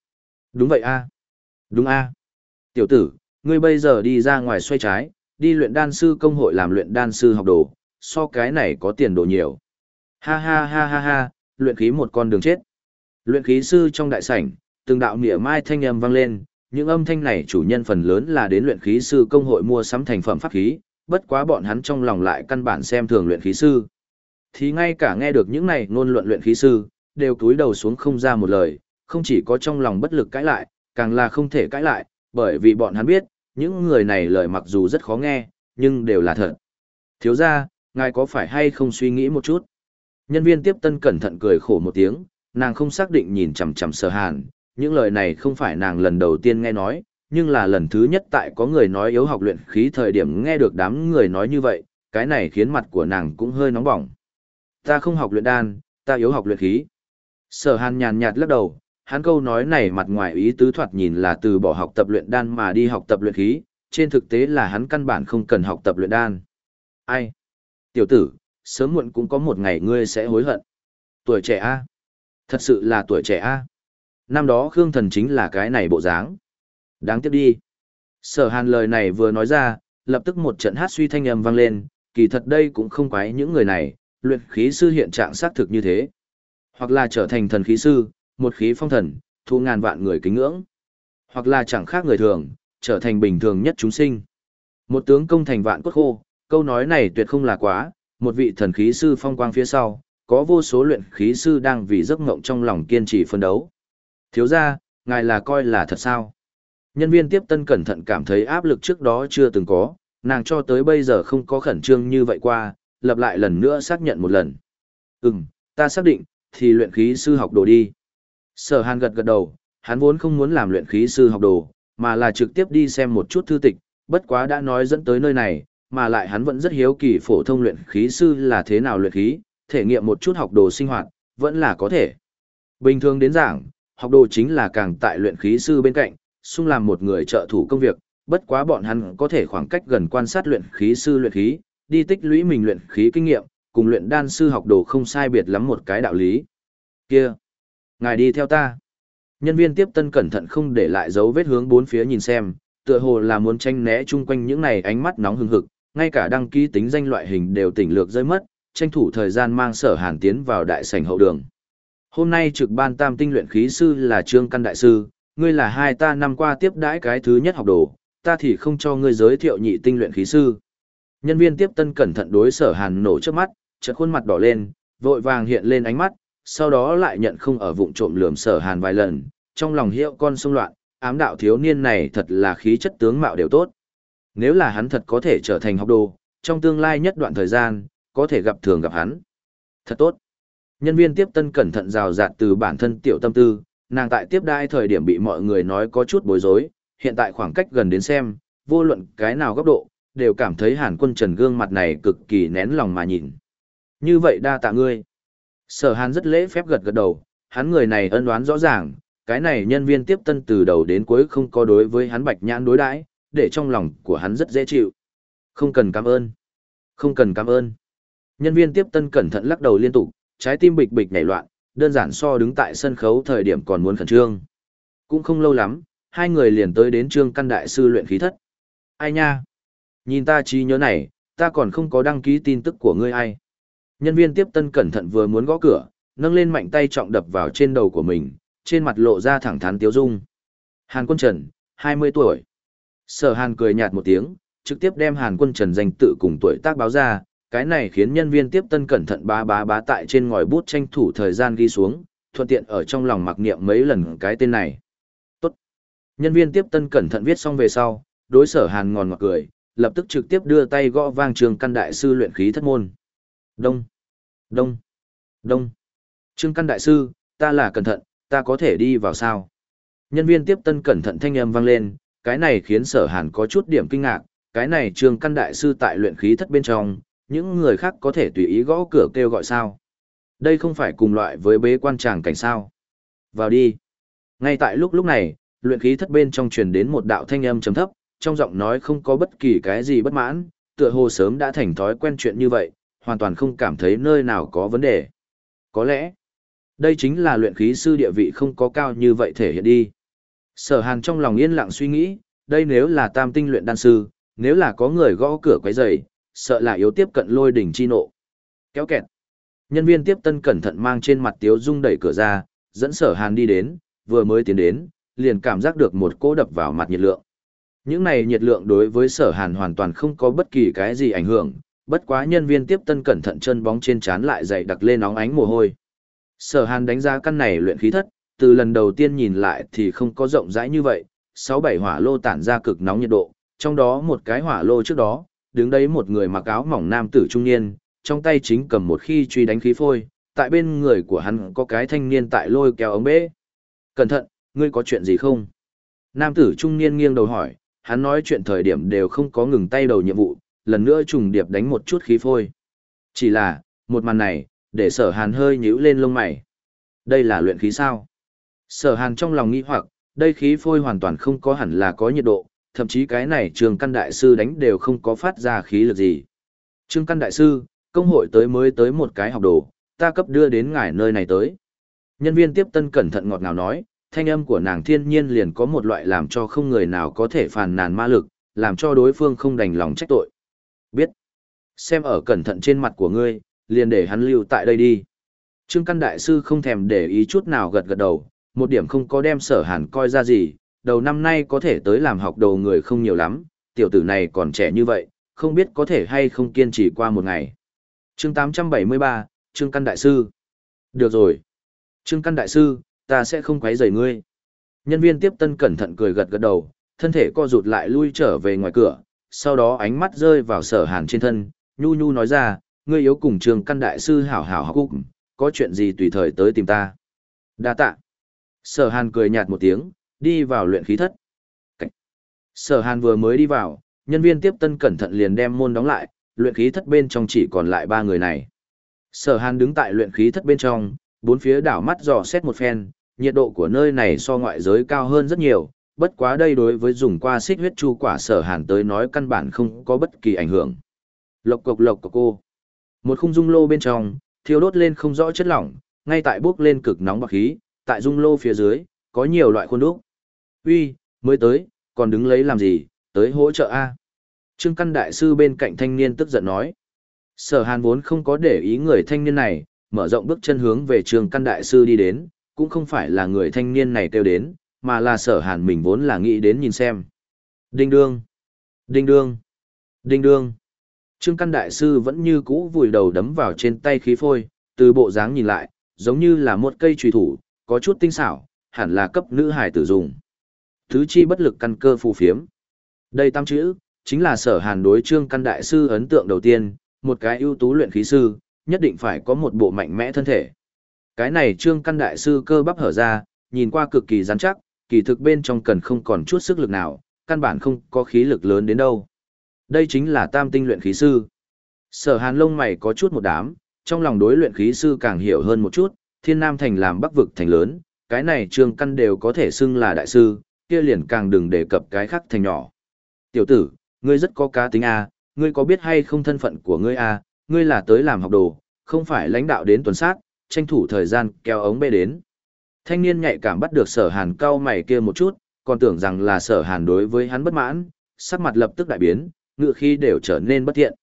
Speaker 1: Đúng vậy a. Đúng a. Tiểu tử, ngươi bây giờ đi ra ngoài xoay trái, đi luyện đan sư công hội làm luyện đan sư học đồ, so cái này có tiền đồ nhiều. Ha ha ha ha ha, luyện khí một con đường chết. Luyện khí sư trong đại sảnh, từng đạo mỉa mai thanh âm vang lên, những âm thanh này chủ nhân phần lớn là đến luyện khí sư công hội mua sắm thành phẩm pháp khí, bất quá bọn hắn trong lòng lại căn bản xem thường luyện khí sư. Thì ngay cả nghe được những này ngôn luận luyện khí sư, đều cúi đầu xuống không ra một lời, không chỉ có trong lòng bất lực cãi lại, càng là không thể cãi lại, bởi vì bọn hắn biết, những người này lời mặc dù rất khó nghe, nhưng đều là thật. Thiếu ra, ngài có phải hay không suy nghĩ một chút? Nhân viên tiếp tân cẩn thận cười khổ một tiếng, nàng không xác định nhìn chằm chằm sở hàn, những lời này không phải nàng lần đầu tiên nghe nói, nhưng là lần thứ nhất tại có người nói yếu học luyện khí thời điểm nghe được đám người nói như vậy, cái này khiến mặt của nàng cũng hơi nóng bỏng. Ta không học luyện đan, ta yếu học luyện khí. Sở hàn nhàn nhạt lắc đầu, hắn câu nói này mặt ngoài ý tứ thoạt nhìn là từ bỏ học tập luyện đan mà đi học tập luyện khí, trên thực tế là hắn căn bản không cần học tập luyện đan. Ai? Tiểu tử, sớm muộn cũng có một ngày ngươi sẽ hối hận. Tuổi trẻ A. Thật sự là tuổi trẻ A. Năm đó Khương Thần chính là cái này bộ dáng. Đáng tiếc đi. Sở hàn lời này vừa nói ra, lập tức một trận hát suy thanh âm vang lên, kỳ thật đây cũng không quái những người này, luyện khí sư hiện trạng xác thực như thế. Hoặc là trở thành thần khí sư, một khí phong thần, thu ngàn vạn người kính ngưỡng. Hoặc là chẳng khác người thường, trở thành bình thường nhất chúng sinh. Một tướng công thành vạn cốt khô, câu nói này tuyệt không là quá, một vị thần khí sư phong quang phía sau, có vô số luyện khí sư đang vì giấc ngộng trong lòng kiên trì phân đấu. Thiếu ra, ngài là coi là thật sao? Nhân viên tiếp tân cẩn thận cảm thấy áp lực trước đó chưa từng có, nàng cho tới bây giờ không có khẩn trương như vậy qua, lập lại lần nữa xác nhận một lần. Ừm, ta xác định, thì luyện khí sư học đồ đi. Sở hàn gật gật đầu, hắn vốn không muốn làm luyện khí sư học đồ, mà là trực tiếp đi xem một chút thư tịch, bất quá đã nói dẫn tới nơi này, mà lại hắn vẫn rất hiếu kỳ phổ thông luyện khí sư là thế nào luyện khí, thể nghiệm một chút học đồ sinh hoạt, vẫn là có thể. Bình thường đến giảng, học đồ chính là càng tại luyện khí sư bên cạnh, xung làm một người trợ thủ công việc, bất quá bọn hắn có thể khoảng cách gần quan sát luyện khí sư luyện khí, đi tích lũy mình luyện khí kinh nghiệm, cùng luyện đan sư học đồ không sai biệt lắm một cái đạo lý. Kia, ngài đi theo ta. Nhân viên tiếp tân cẩn thận không để lại dấu vết hướng bốn phía nhìn xem, tựa hồ là muốn tranh né chung quanh những này ánh mắt nóng hừng hực, ngay cả đăng ký tính danh loại hình đều tỉnh lược rơi mất, tranh thủ thời gian mang sở hàn tiến vào đại sảnh hậu đường. Hôm nay trực ban tam tinh luyện khí sư là Trương Căn Đại Sư, ngươi là hai ta năm qua tiếp đãi cái thứ nhất học đồ, ta thì không cho ngươi giới thiệu nhị tinh luyện khí sư. Nhân viên tiếp tân cẩn thận đối sở hàn nổ trước mắt, chợt khuôn mặt đỏ lên, vội vàng hiện lên ánh mắt, sau đó lại nhận không ở vụng trộm lườm sở hàn vài lần, trong lòng hiệu con xung loạn, ám đạo thiếu niên này thật là khí chất tướng mạo đều tốt. Nếu là hắn thật có thể trở thành học đồ, trong tương lai nhất đoạn thời gian, có thể gặp thường gặp hắn. Thật tốt. Nhân viên tiếp tân cẩn thận rào rạt từ bản thân tiểu tâm tư, nàng tại tiếp đai thời điểm bị mọi người nói có chút bối rối, hiện tại khoảng cách gần đến xem, vô luận cái nào góc độ, đều cảm thấy hàn quân trần gương mặt này cực kỳ nén lòng mà nhìn. Như vậy đa tạ ngươi. Sở hàn rất lễ phép gật gật đầu, hắn người này ân đoán rõ ràng, cái này nhân viên tiếp tân từ đầu đến cuối không có đối với hắn bạch nhãn đối đãi, để trong lòng của hắn rất dễ chịu. Không cần cảm ơn. Không cần cảm ơn. Nhân viên tiếp tân cẩn thận lắc đầu liên tục, trái tim bịch bịch nhảy loạn, đơn giản so đứng tại sân khấu thời điểm còn muốn khẩn trương. Cũng không lâu lắm, hai người liền tới đến trương căn đại sư luyện khí thất. Ai nha? Nhìn ta trí nhớ này, ta còn không có đăng ký tin tức của ngươi ai. Nhân viên tiếp tân cẩn thận vừa muốn gõ cửa, nâng lên mạnh tay trọng đập vào trên đầu của mình, trên mặt lộ ra thẳng thắn tiếu dung. Hàn Quân Trần, 20 tuổi. Sở Hàn cười nhạt một tiếng, trực tiếp đem Hàn Quân Trần danh tự cùng tuổi tác báo ra, cái này khiến nhân viên tiếp tân cẩn thận bá bá bá tại trên ngòi bút tranh thủ thời gian ghi xuống, thuận tiện ở trong lòng mặc niệm mấy lần cái tên này. Tốt. Nhân viên tiếp tân cẩn thận viết xong về sau, đối sở Hàn ngòn ngọt cười, lập tức trực tiếp đưa tay gõ vang trường căn đại sư luyện khí thất môn. Đông, đông, đông. Trương căn đại sư, ta là cẩn thận, ta có thể đi vào sao? Nhân viên tiếp tân cẩn thận thanh âm vang lên, cái này khiến sở hàn có chút điểm kinh ngạc, cái này trường căn đại sư tại luyện khí thất bên trong, những người khác có thể tùy ý gõ cửa kêu gọi sao. Đây không phải cùng loại với bế quan tràng cảnh sao. Vào đi. Ngay tại lúc lúc này, luyện khí thất bên trong truyền đến một đạo thanh âm trầm thấp, trong giọng nói không có bất kỳ cái gì bất mãn, tựa hồ sớm đã thành thói quen chuyện như vậy, hoàn toàn không cảm thấy nơi nào có vấn đề. Có lẽ, đây chính là luyện khí sư địa vị không có cao như vậy thể hiện đi. Sở Hàn trong lòng yên lặng suy nghĩ, đây nếu là tam tinh luyện đan sư, nếu là có người gõ cửa quấy rầy, sợ là yếu tiếp cận lôi đỉnh chi nộ. Kéo kẹt. Nhân viên tiếp tân cẩn thận mang trên mặt tiếu dung đẩy cửa ra, dẫn Sở Hàn đi đến, vừa mới tiến đến, liền cảm giác được một cỗ đập vào mặt nhiệt lượng. Những này nhiệt lượng đối với Sở Hàn hoàn toàn không có bất kỳ cái gì ảnh hưởng, bất quá nhân viên tiếp tân cẩn thận chân bóng trên trán lại dày đặc lên nóng ánh mồ hôi. Sở Hàn đánh giá căn này luyện khí thất, từ lần đầu tiên nhìn lại thì không có rộng rãi như vậy, sáu bảy hỏa lô tản ra cực nóng nhiệt độ, trong đó một cái hỏa lô trước đó, đứng đấy một người mặc áo mỏng nam tử trung niên, trong tay chính cầm một khi truy đánh khí phôi, tại bên người của hắn có cái thanh niên tại lôi kéo ống bế. Cẩn thận, ngươi có chuyện gì không? Nam tử trung niên nghiêng đầu hỏi, hắn nói chuyện thời điểm đều không có ngừng tay đầu nhiệm vụ, lần nữa trùng điệp đánh một chút khí phôi. Chỉ là, một màn này, để sở hàn hơi nhíu lên lông mày. Đây là luyện khí sao? Sở hàn trong lòng nghĩ hoặc, đây khí phôi hoàn toàn không có hẳn là có nhiệt độ, thậm chí cái này trường căn đại sư đánh đều không có phát ra khí lực gì. Trương căn đại sư, công hội tới mới tới một cái học đồ, ta cấp đưa đến ngài nơi này tới. Nhân viên tiếp tân cẩn thận ngọt ngào nói, thanh âm của nàng thiên nhiên liền có một loại làm cho không người nào có thể phàn nàn ma lực, làm cho đối phương không đành lòng trách tội. Biết. Xem ở cẩn thận trên mặt của ngươi, liền để hắn lưu tại đây đi. Trương Căn Đại Sư không thèm để ý chút nào gật gật đầu, một điểm không có đem sở hàn coi ra gì, đầu năm nay có thể tới làm học đầu người không nhiều lắm, tiểu tử này còn trẻ như vậy, không biết có thể hay không kiên trì qua một ngày. chương 873, Trương Căn Đại Sư. Được rồi. Trương Căn Đại Sư, ta sẽ không quấy rầy ngươi. Nhân viên tiếp tân cẩn thận cười gật gật đầu, thân thể co rụt lại lui trở về ngoài cửa, sau đó ánh mắt rơi vào sở hàn trên thân, nhu nhu nói ra, ngươi yếu cùng Trương Căn Đại Sư hảo hảo học cục, có chuyện gì tùy thời tới tìm ta. Đa tạ. Sở hàn cười nhạt một tiếng, đi vào luyện khí thất. Cảnh. Sở hàn vừa mới đi vào, nhân viên tiếp tân cẩn thận liền đem môn đóng lại, luyện khí thất bên trong chỉ còn lại ba người này. Sở hàn đứng tại luyện khí thất bên trong, bốn phía đảo mắt dò xét một phen, nhiệt độ của nơi này so ngoại giới cao hơn rất nhiều, bất quá đây đối với dùng qua xích huyết chu quả sở hàn tới nói căn bản không có bất kỳ ảnh hưởng. Lộc cộc lộc cộc cô. Một khung dung lô bên trong, thiêu đốt lên không rõ chất lỏng, ngay tại bước lên cực nóng bạc khí, tại dung lô phía dưới, có nhiều loại khuôn đúc. Uy, mới tới, còn đứng lấy làm gì, tới hỗ trợ A. Trương Căn Đại Sư bên cạnh thanh niên tức giận nói. Sở Hàn vốn không có để ý người thanh niên này, mở rộng bước chân hướng về Trương Căn Đại Sư đi đến, cũng không phải là người thanh niên này kêu đến, mà là sở hàn mình vốn là nghĩ đến nhìn xem. Đinh đương, đinh đương, đinh đương. Trương Căn Đại Sư vẫn như cũ vùi đầu đấm vào trên tay khí phôi, từ bộ dáng nhìn lại, giống như là một cây trùy thủ, có chút tinh xảo, hẳn là cấp nữ hải tử dùng. Thứ chi bất lực căn cơ phù phiếm. Đây tam chữ, chính là sở hàn đối Trương Căn Đại Sư ấn tượng đầu tiên, một cái ưu tú luyện khí sư, nhất định phải có một bộ mạnh mẽ thân thể. Cái này trương căn đại sư cơ bắp hở ra, nhìn qua cực kỳ rắn chắc, kỳ thực bên trong cần không còn chút sức lực nào, căn bản không có khí lực lớn đến đâu. Đây chính là tam tinh luyện khí sư. Sở hàn lông mày có chút một đám, trong lòng đối luyện khí sư càng hiểu hơn một chút, thiên nam thành làm bắc vực thành lớn, cái này trương căn đều có thể xưng là đại sư, kia liền càng đừng đề cập cái khác thành nhỏ. Tiểu tử, ngươi rất có cá tính A, ngươi có biết hay không thân phận của ngươi A, ngươi là tới làm học đồ, không phải lãnh đạo đến tuần sát, tranh thủ thời gian kéo ống bê đến. Thanh niên nhạy cảm bắt được sở hàn cao mày kia một chút, còn tưởng rằng là sở hàn đối với hắn bất mãn, sắc mặt lập tức đại biến, ngựa khí đều trở nên bất thiện.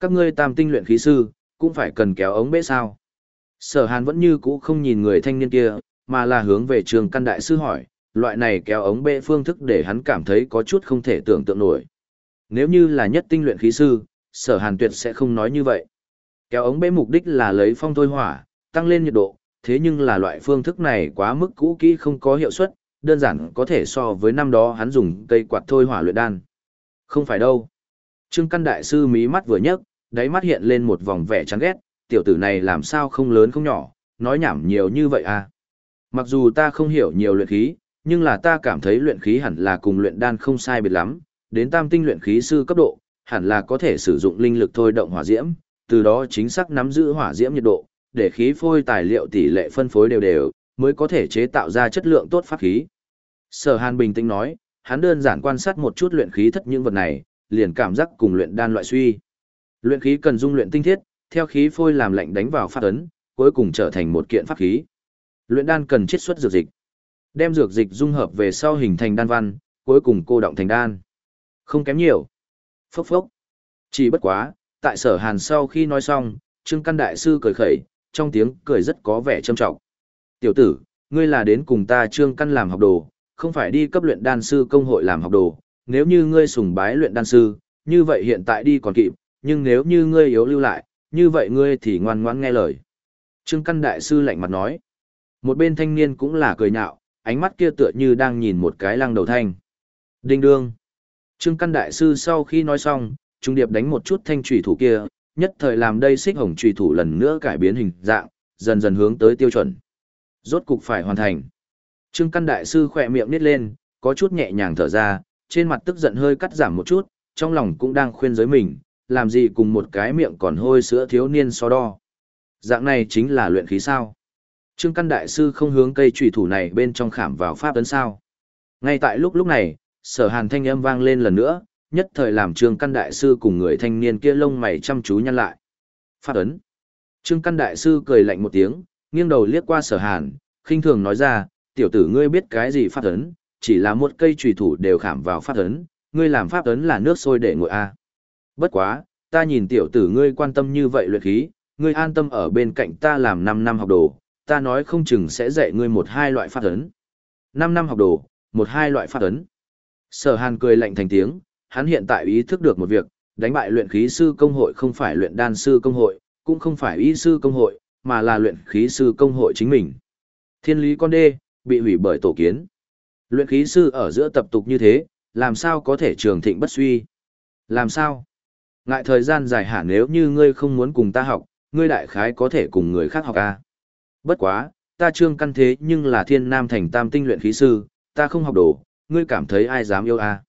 Speaker 1: Các ngươi tam tinh luyện khí sư, cũng phải cần kéo ống bê sao. Sở hàn vẫn như cũ không nhìn người thanh niên kia, mà là hướng về trường căn đại sư hỏi, loại này kéo ống bê phương thức để hắn cảm thấy có chút không thể tưởng tượng nổi. Nếu như là nhất tinh luyện khí sư, sở hàn tuyệt sẽ không nói như vậy. Kéo ống bê mục đích là lấy phong thôi hỏa, tăng lên nhiệt độ, thế nhưng là loại phương thức này quá mức cũ kỹ không có hiệu suất, đơn giản có thể so với năm đó hắn dùng cây quạt thôi hỏa luyện đan. Không phải đâu. Trương Căn Đại Sư mí mắt vừa nhấc, đáy mắt hiện lên một vòng vẻ chán ghét, tiểu tử này làm sao không lớn không nhỏ, nói nhảm nhiều như vậy à. Mặc dù ta không hiểu nhiều luyện khí, nhưng là ta cảm thấy luyện khí hẳn là cùng luyện đan không sai biệt lắm, đến tam tinh luyện khí sư cấp độ, hẳn là có thể sử dụng linh lực thôi động hỏa diễm, từ đó chính xác nắm giữ hỏa diễm nhiệt độ, để khí phôi tài liệu tỷ lệ phân phối đều đều, mới có thể chế tạo ra chất lượng tốt pháp khí. Sở Hàn bình tĩnh nói, hắn đơn giản quan sát một chút luyện khí thất những vật này, liền cảm giác cùng luyện đan loại suy. Luyện khí cần dung luyện tinh thiết, theo khí phôi làm lạnh đánh vào pháp ấn, cuối cùng trở thành một kiện pháp khí. Luyện đan cần chiết xuất dược dịch. Đem dược dịch dung hợp về sau hình thành đan văn, cuối cùng cô động thành đan. Không kém nhiều. Phốc phốc. Chỉ bất quá, tại sở hàn sau khi nói xong, Trương Căn Đại Sư cười khẩy, trong tiếng cười rất có vẻ trâm trọng. Tiểu tử, ngươi là đến cùng ta trương căn làm học đồ, không phải đi cấp luyện đan sư công hội làm học đồ, nếu như ngươi sùng bái luyện đan sư, như vậy hiện tại đi còn kịp, nhưng nếu như ngươi yếu lưu lại, như vậy ngươi thì ngoan ngoãn nghe lời. Trương căn đại sư lạnh mặt nói. Một bên thanh niên cũng là cười nhạo, ánh mắt kia tựa như đang nhìn một cái lăng đầu thanh. Đinh đương. Trương Căn Đại Sư sau khi nói xong, trung điệp đánh một chút thanh trùy thủ kia, nhất thời làm đây xích hồng trùy thủ lần nữa cải biến hình dạng, dần dần hướng tới tiêu chuẩn. Rốt cục phải hoàn thành. Trương Căn Đại Sư khỏe miệng nít lên, có chút nhẹ nhàng thở ra, trên mặt tức giận hơi cắt giảm một chút, trong lòng cũng đang khuyên giới mình, làm gì cùng một cái miệng còn hôi sữa thiếu niên so đo. Dạng này chính là luyện khí sao. Trương Căn Đại Sư không hướng cây trùy thủ này bên trong khảm vào pháp tấn sao. Ngay tại lúc lúc này, sở hàn thanh âm vang lên lần nữa, nhất thời làm Trương Căn Đại Sư cùng người thanh niên kia lông mày chăm chú nhăn lại. Pháp ấn. Trương Căn Đại Sư cười lạnh một tiếng, nghiêng đầu liếc qua sở hàn, khinh thường nói ra, tiểu tử ngươi biết cái gì pháp ấn, chỉ là một cây trùy thủ đều khảm vào pháp ấn, ngươi làm pháp ấn là nước sôi để nguội a. À. Bất quá, ta nhìn tiểu tử ngươi quan tâm như vậy luyện khí, ngươi an tâm ở bên cạnh ta làm 5 năm học đồ, ta nói không chừng sẽ dạy ngươi một hai loại pháp ấn. 5 năm học đồ, một hai loại pháp ấn. Sở Hàn cười lạnh thành tiếng, hắn hiện tại ý thức được một việc, đánh bại luyện khí sư công hội không phải luyện đan sư công hội, cũng không phải y sư công hội, mà là luyện khí sư công hội chính mình. Thiên lý con đê, bị hủy bởi tổ kiến. Luyện khí sư ở giữa tập tục như thế, làm sao có thể trường thịnh bất suy? Làm sao? Ngại thời gian dài hạn nếu như ngươi không muốn cùng ta học, ngươi đại khái có thể cùng người khác học a. Bất quá, ta trương căn thế nhưng là thiên nam thành tam tinh luyện khí sư, ta không học đồ, ngươi cảm thấy ai dám yêu a?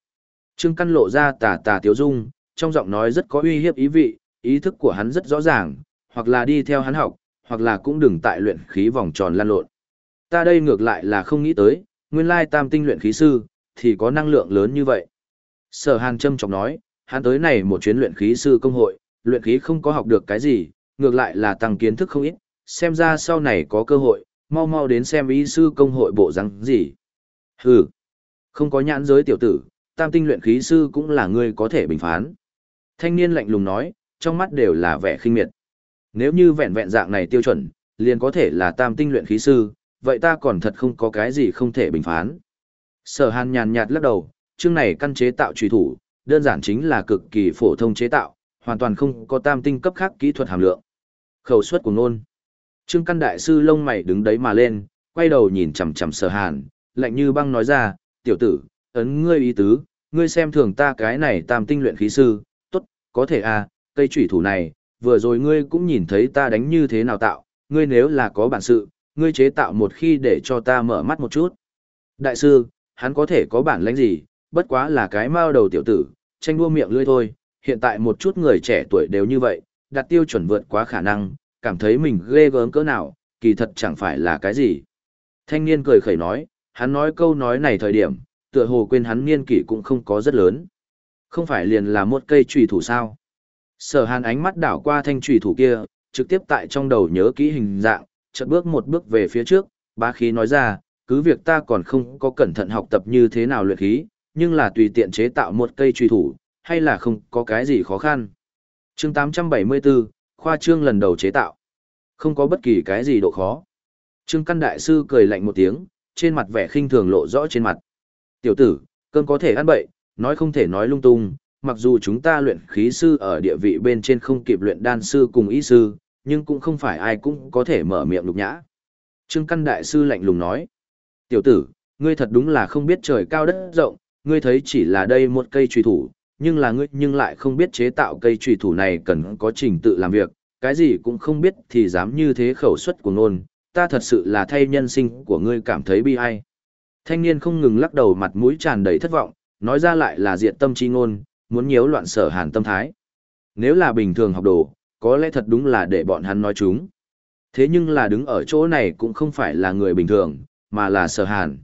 Speaker 1: Trương căn lộ ra tà tà tiếu dung, trong giọng nói rất có uy hiếp ý vị, ý thức của hắn rất rõ ràng, hoặc là đi theo hắn học, hoặc là cũng đừng tại luyện khí vòng tròn lan lộn. Ta đây ngược lại là không nghĩ tới, nguyên lai tam tinh luyện khí sư, thì có năng lượng lớn như vậy. Sở Hàn Trâm trọng nói, hắn tới này một chuyến luyện khí sư công hội, luyện khí không có học được cái gì, ngược lại là tăng kiến thức không ít, xem ra sau này có cơ hội, mau mau đến xem ý sư công hội bộ răng gì. Hừ, không có nhãn giới tiểu tử, tam tinh luyện khí sư cũng là người có thể bình phán. Thanh niên lạnh lùng nói, trong mắt đều là vẻ khinh miệt. Nếu như vẹn vẹn dạng này tiêu chuẩn, liền có thể là tam tinh luyện khí sư, vậy ta còn thật không có cái gì không thể bình phán. Sở hàn nhàn nhạt lắc đầu, chương này căn chế tạo truy thủ, đơn giản chính là cực kỳ phổ thông chế tạo, hoàn toàn không có tam tinh cấp khác kỹ thuật hàm lượng. Khẩu suất của nôn. Trương căn đại sư lông mày đứng đấy mà lên, quay đầu nhìn chằm chằm sở hàn, lạnh như băng nói ra, tiểu tử, ấn ngươi ý tứ, ngươi xem thường ta cái này tam tinh luyện khí sư, tốt, có thể à, cây trủy thủ này, vừa rồi ngươi cũng nhìn thấy ta đánh như thế nào tạo, ngươi nếu là có bản sự, ngươi chế tạo một khi để cho ta mở mắt một chút. Đại sư, hắn có thể có bản lãnh gì, bất quá là cái mao đầu tiểu tử, tranh đua miệng lưỡi thôi, hiện tại một chút người trẻ tuổi đều như vậy, đặt tiêu chuẩn vượt quá khả năng, cảm thấy mình ghê gớm cỡ nào, kỳ thật chẳng phải là cái gì. Thanh niên cười khẩy nói, hắn nói câu nói này thời điểm, tựa hồ quên hắn niên kỷ cũng không có rất lớn. Không phải liền là một cây trùy thủ sao. Sở hàn ánh mắt đảo qua thanh trùy thủ kia, trực tiếp tại trong đầu nhớ kỹ hình dạng, chợt bước một bước về phía trước, bá khí nói ra, cứ việc ta còn không có cẩn thận học tập như thế nào luyện khí, nhưng là tùy tiện chế tạo một cây truy thủ, hay là không có cái gì khó khăn. chương 874, khoa trương lần đầu chế tạo. Không có bất kỳ cái gì độ khó. Trương Căn Đại Sư cười lạnh một tiếng, trên mặt vẻ khinh thường lộ rõ trên mặt. Tiểu tử, cơm có thể ăn bậy, nói không thể nói lung tung, mặc dù chúng ta luyện khí sư ở địa vị bên trên không kịp luyện đan sư cùng y sư, nhưng cũng không phải ai cũng có thể mở miệng lục nhã. Trương Căn Đại Sư lạnh lùng nói. Tiểu tử, ngươi thật đúng là không biết trời cao đất rộng, ngươi thấy chỉ là đây một cây trùy thủ, nhưng là ngươi nhưng lại không biết chế tạo cây trùy thủ này cần có trình tự làm việc, cái gì cũng không biết thì dám như thế khẩu suất của ngôn, ta thật sự là thay nhân sinh của ngươi cảm thấy bi ai. Thanh niên không ngừng lắc đầu mặt mũi tràn đầy thất vọng, nói ra lại là diện tâm chi ngôn, muốn nhiễu loạn sở hàn tâm thái. Nếu là bình thường học đồ, có lẽ thật đúng là để bọn hắn nói chúng. Thế nhưng là đứng ở chỗ này cũng không phải là người bình thường, mà là sở hàn.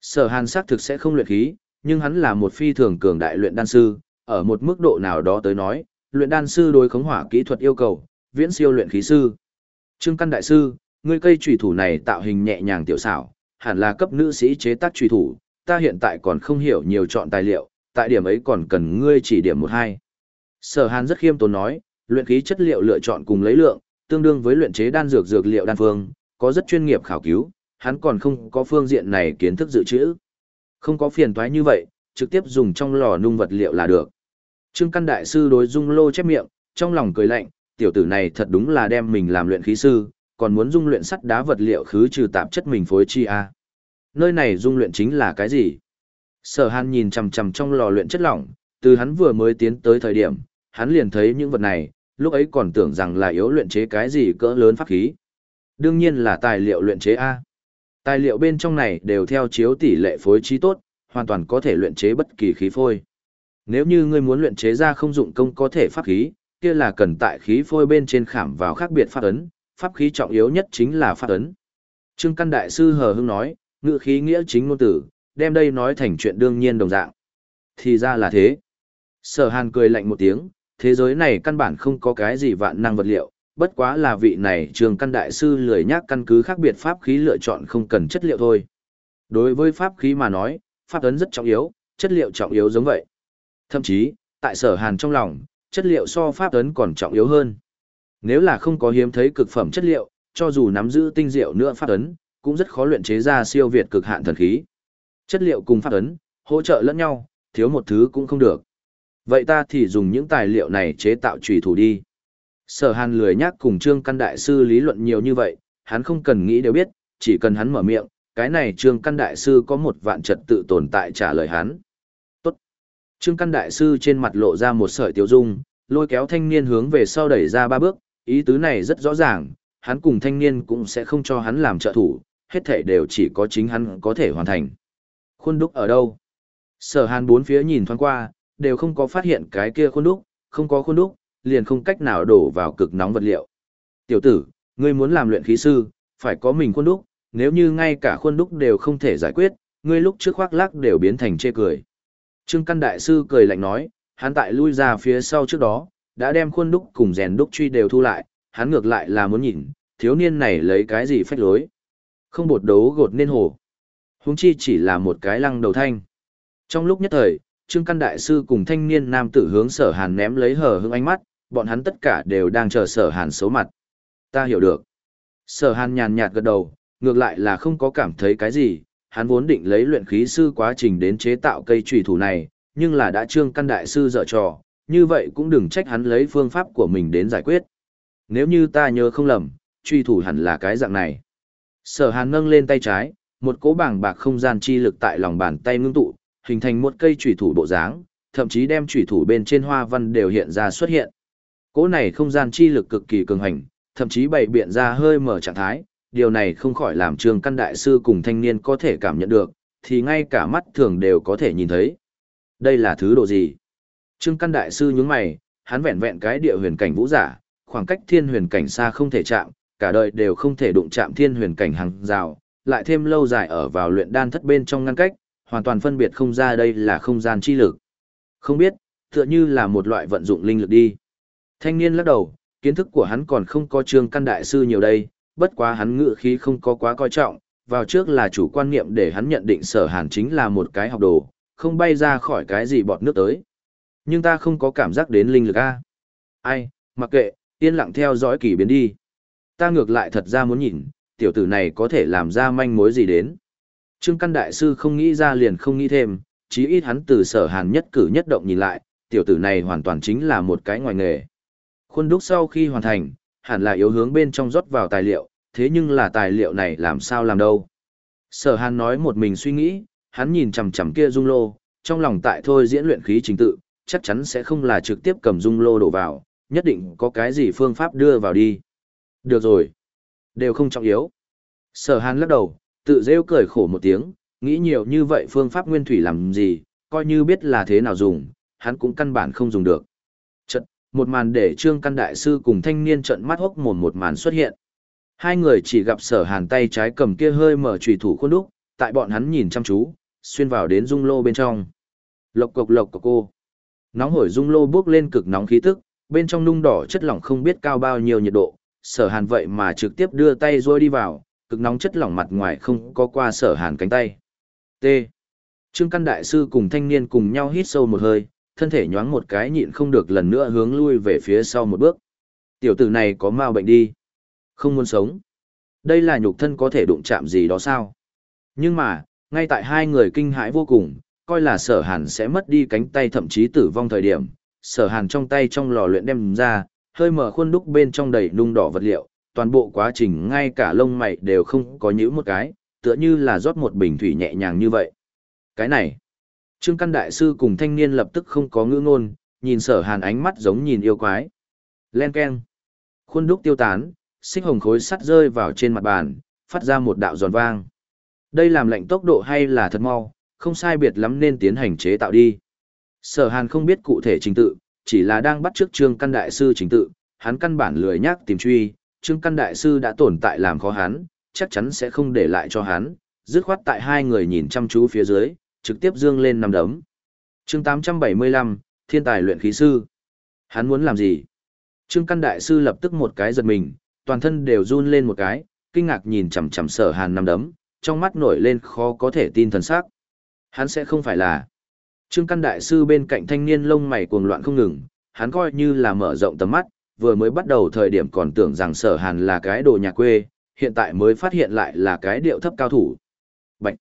Speaker 1: Sở hàn xác thực sẽ không luyện khí, nhưng hắn là một phi thường cường đại luyện đan sư, ở một mức độ nào đó tới nói, luyện đan sư đối khống hỏa kỹ thuật yêu cầu, viễn siêu luyện khí sư. Trương Căn đại sư, ngươi cây chủy thủ này tạo hình nhẹ nhàng tiểu xảo, hẳn là cấp nữ sĩ chế tác chủy thủ, ta hiện tại còn không hiểu nhiều chọn tài liệu, tại điểm ấy còn cần ngươi chỉ điểm một hai. Sở Hàn rất khiêm tốn nói, luyện khí chất liệu lựa chọn cùng lấy lượng, tương đương với luyện chế đan dược dược liệu đan phương, có rất chuyên nghiệp khảo cứu, hắn còn không có phương diện này kiến thức dự trữ. Không có phiền toái như vậy, trực tiếp dùng trong lò nung vật liệu là được. Trương Căn Đại Sư đối Dung Lô chép miệng, trong lòng cười lạnh, tiểu tử này thật đúng là đem mình làm luyện khí sư, còn muốn dung luyện sắt đá vật liệu khứ trừ tạp chất mình phối chi a. À. Nơi này dung luyện chính là cái gì? Sở Hàn nhìn chằm chằm trong lò luyện chất lỏng, từ hắn vừa mới tiến tới thời điểm, hắn liền thấy những vật này, lúc ấy còn tưởng rằng là yếu luyện chế cái gì cỡ lớn pháp khí. Đương nhiên là tài liệu luyện chế A. À. Tài liệu bên trong này đều theo chiếu tỷ lệ phối trí tốt, hoàn toàn có thể luyện chế bất kỳ khí phôi. Nếu như ngươi muốn luyện chế ra không dụng công có thể pháp khí, kia là cần tại khí phôi bên trên khảm vào khác biệt pháp ấn, pháp khí trọng yếu nhất chính là pháp ấn. Trương Căn Đại Sư hờ hững nói, ngữ khí nghĩa chính ngôn tử, đem đây nói thành chuyện đương nhiên đồng dạng. Thì ra là thế. Sở Hàn cười lạnh một tiếng, thế giới này căn bản không có cái gì vạn năng vật liệu, bất quá là vị này trường căn đại sư lười nhác căn cứ khác biệt pháp khí lựa chọn không cần chất liệu thôi. Đối với pháp khí mà nói, pháp ấn rất trọng yếu, chất liệu trọng yếu giống vậy. Thậm chí, tại sở hàn trong lòng, chất liệu so pháp ấn còn trọng yếu hơn. Nếu là không có hiếm thấy cực phẩm chất liệu, cho dù nắm giữ tinh diệu nữa pháp ấn, cũng rất khó luyện chế ra siêu việt cực hạn thần khí. Chất liệu cùng pháp ấn, hỗ trợ lẫn nhau, thiếu một thứ cũng không được. Vậy ta thì dùng những tài liệu này chế tạo trùy thủ đi. Sở hàn lười nhắc cùng trương căn đại sư lý luận nhiều như vậy, hắn không cần nghĩ đều biết, chỉ cần hắn mở miệng, cái này trương căn đại sư có một vạn trật tự tồn tại trả lời hắn. Tốt. Trương căn đại sư trên mặt lộ ra một sợi tiêu dung, lôi kéo thanh niên hướng về sau đẩy ra ba bước, ý tứ này rất rõ ràng, hắn cùng thanh niên cũng sẽ không cho hắn làm trợ thủ, hết thể đều chỉ có chính hắn có thể hoàn thành. Khuôn đúc ở đâu? Sở hàn bốn phía nhìn thoáng qua, đều không có phát hiện cái kia khuôn đúc, không có khuôn đúc, liền không cách nào đổ vào cực nóng vật liệu. Tiểu tử, ngươi muốn làm luyện khí sư, phải có mình khuôn đúc, nếu như ngay cả khuôn đúc đều không thể giải quyết, ngươi lúc trước khoác lác đều biến thành chê cười. Trương Căn Đại Sư cười lạnh nói, hắn tại lui ra phía sau trước đó, đã đem khuôn đúc cùng rèn đúc truy đều thu lại, hắn ngược lại là muốn nhìn, thiếu niên này lấy cái gì phách lối. Không bột đấu gột nên hồ. Húng chi chỉ là một cái lăng đầu thanh. Trong lúc nhất thời, Trương Căn Đại Sư cùng thanh niên nam tử hướng sở hàn ném lấy hờ hững ánh mắt, bọn hắn tất cả đều đang chờ sở hàn xấu mặt. Ta hiểu được. Sở hàn nhàn nhạt gật đầu, ngược lại là không có cảm thấy cái gì, hắn vốn định lấy luyện khí sư quá trình đến chế tạo cây trùy thủ này, nhưng là đã trương căn đại sư dở trò, như vậy cũng đừng trách hắn lấy phương pháp của mình đến giải quyết. Nếu như ta nhớ không lầm, truy thủ hẳn là cái dạng này. Sở hàn nâng lên tay trái, một cỗ bảng bạc không gian chi lực tại lòng bàn tay ngưng tụ, hình thành một cây trùy thủ bộ dáng, thậm chí đem trùy thủ bên trên hoa văn đều hiện ra xuất hiện. Cỗ này không gian chi lực cực kỳ cường hành, thậm chí bày biện ra hơi mở trạng thái, điều này không khỏi làm trường căn đại sư cùng thanh niên có thể cảm nhận được, thì ngay cả mắt thường đều có thể nhìn thấy. Đây là thứ độ gì? Trương căn đại sư nhướng mày, hắn vẹn vẹn cái địa huyền cảnh vũ giả, khoảng cách thiên huyền cảnh xa không thể chạm, cả đời đều không thể đụng chạm thiên huyền cảnh hàng rào, lại thêm lâu dài ở vào luyện đan thất bên trong ngăn cách, hoàn toàn phân biệt không ra đây là không gian chi lực. Không biết, tựa như là một loại vận dụng linh lực đi. Thanh niên lắc đầu, kiến thức của hắn còn không có trương căn đại sư nhiều đây, bất quá hắn ngự khí không có quá coi trọng, vào trước là chủ quan niệm để hắn nhận định sở hàn chính là một cái học đồ, không bay ra khỏi cái gì bọt nước tới. Nhưng ta không có cảm giác đến linh lực a. Ai, mặc kệ, yên lặng theo dõi kỳ biến đi. Ta ngược lại thật ra muốn nhìn, tiểu tử này có thể làm ra manh mối gì đến. Trương Căn Đại Sư không nghĩ ra liền không nghĩ thêm, chí ít hắn từ sở hàn nhất cử nhất động nhìn lại, tiểu tử này hoàn toàn chính là một cái ngoài nghề. Khuôn đúc sau khi hoàn thành, hẳn là yếu hướng bên trong rót vào tài liệu, thế nhưng là tài liệu này làm sao làm đâu. Sở hàn nói một mình suy nghĩ, hắn nhìn chằm chằm kia dung lô, trong lòng tại thôi diễn luyện khí chính tự, chắc chắn sẽ không là trực tiếp cầm dung lô đổ vào, nhất định có cái gì phương pháp đưa vào đi. Được rồi. Đều không trọng yếu. Sở hàn lắc đầu, tự rêu cười khổ một tiếng, nghĩ nhiều như vậy phương pháp nguyên thủy làm gì, coi như biết là thế nào dùng, hắn cũng căn bản không dùng được. Một màn để trương căn đại sư cùng thanh niên trận mắt hốc mồm một màn xuất hiện. Hai người chỉ gặp sở hàn tay trái cầm kia hơi mở trùy thủ khuôn đúc, tại bọn hắn nhìn chăm chú, xuyên vào đến dung lô bên trong. Lộc cộc lộc cộc cô. Nóng hổi dung lô bước lên cực nóng khí tức, bên trong nung đỏ chất lỏng không biết cao bao nhiêu nhiệt độ, sở hàn vậy mà trực tiếp đưa tay rôi đi vào, cực nóng chất lỏng mặt ngoài không có qua sở hàn cánh tay. T. Trương Căn Đại Sư cùng thanh niên cùng nhau hít sâu một hơi, thân thể nhoáng một cái nhịn không được lần nữa hướng lui về phía sau một bước. Tiểu tử này có mau bệnh đi. Không muốn sống. Đây là nhục thân có thể đụng chạm gì đó sao? Nhưng mà, ngay tại hai người kinh hãi vô cùng, coi là sở hàn sẽ mất đi cánh tay thậm chí tử vong thời điểm. Sở hàn trong tay trong lò luyện đem ra, hơi mở khuôn đúc bên trong đầy nung đỏ vật liệu, toàn bộ quá trình ngay cả lông mày đều không có nhữ một cái, tựa như là rót một bình thủy nhẹ nhàng như vậy. Cái này, Trương Căn Đại Sư cùng thanh niên lập tức không có ngữ ngôn, nhìn sở hàn ánh mắt giống nhìn yêu quái. Len keng. Khuôn đúc tiêu tán, xích hồng khối sắt rơi vào trên mặt bàn, phát ra một đạo giòn vang. Đây làm lệnh tốc độ hay là thật mau, không sai biệt lắm nên tiến hành chế tạo đi. Sở hàn không biết cụ thể trình tự, chỉ là đang bắt trước trương căn đại sư trình tự, hắn căn bản lười nhắc tìm truy, trương căn đại sư đã tồn tại làm khó hắn, chắc chắn sẽ không để lại cho hắn, dứt khoát tại hai người nhìn chăm chú phía dưới, trực tiếp dương lên nằm đấm. chương 875, Thiên tài luyện khí sư. Hắn muốn làm gì? Trương căn đại sư lập tức một cái giật mình, toàn thân đều run lên một cái, kinh ngạc nhìn chằm chằm sở hàn nằm đấm, trong mắt nổi lên khó có thể tin thần sắc. Hắn sẽ không phải là Trương Căn Đại Sư bên cạnh thanh niên lông mày cuồng loạn không ngừng, hắn coi như là mở rộng tầm mắt, vừa mới bắt đầu thời điểm còn tưởng rằng sở hàn là cái đồ nhà quê, hiện tại mới phát hiện lại là cái điệu thấp cao thủ. Bạch!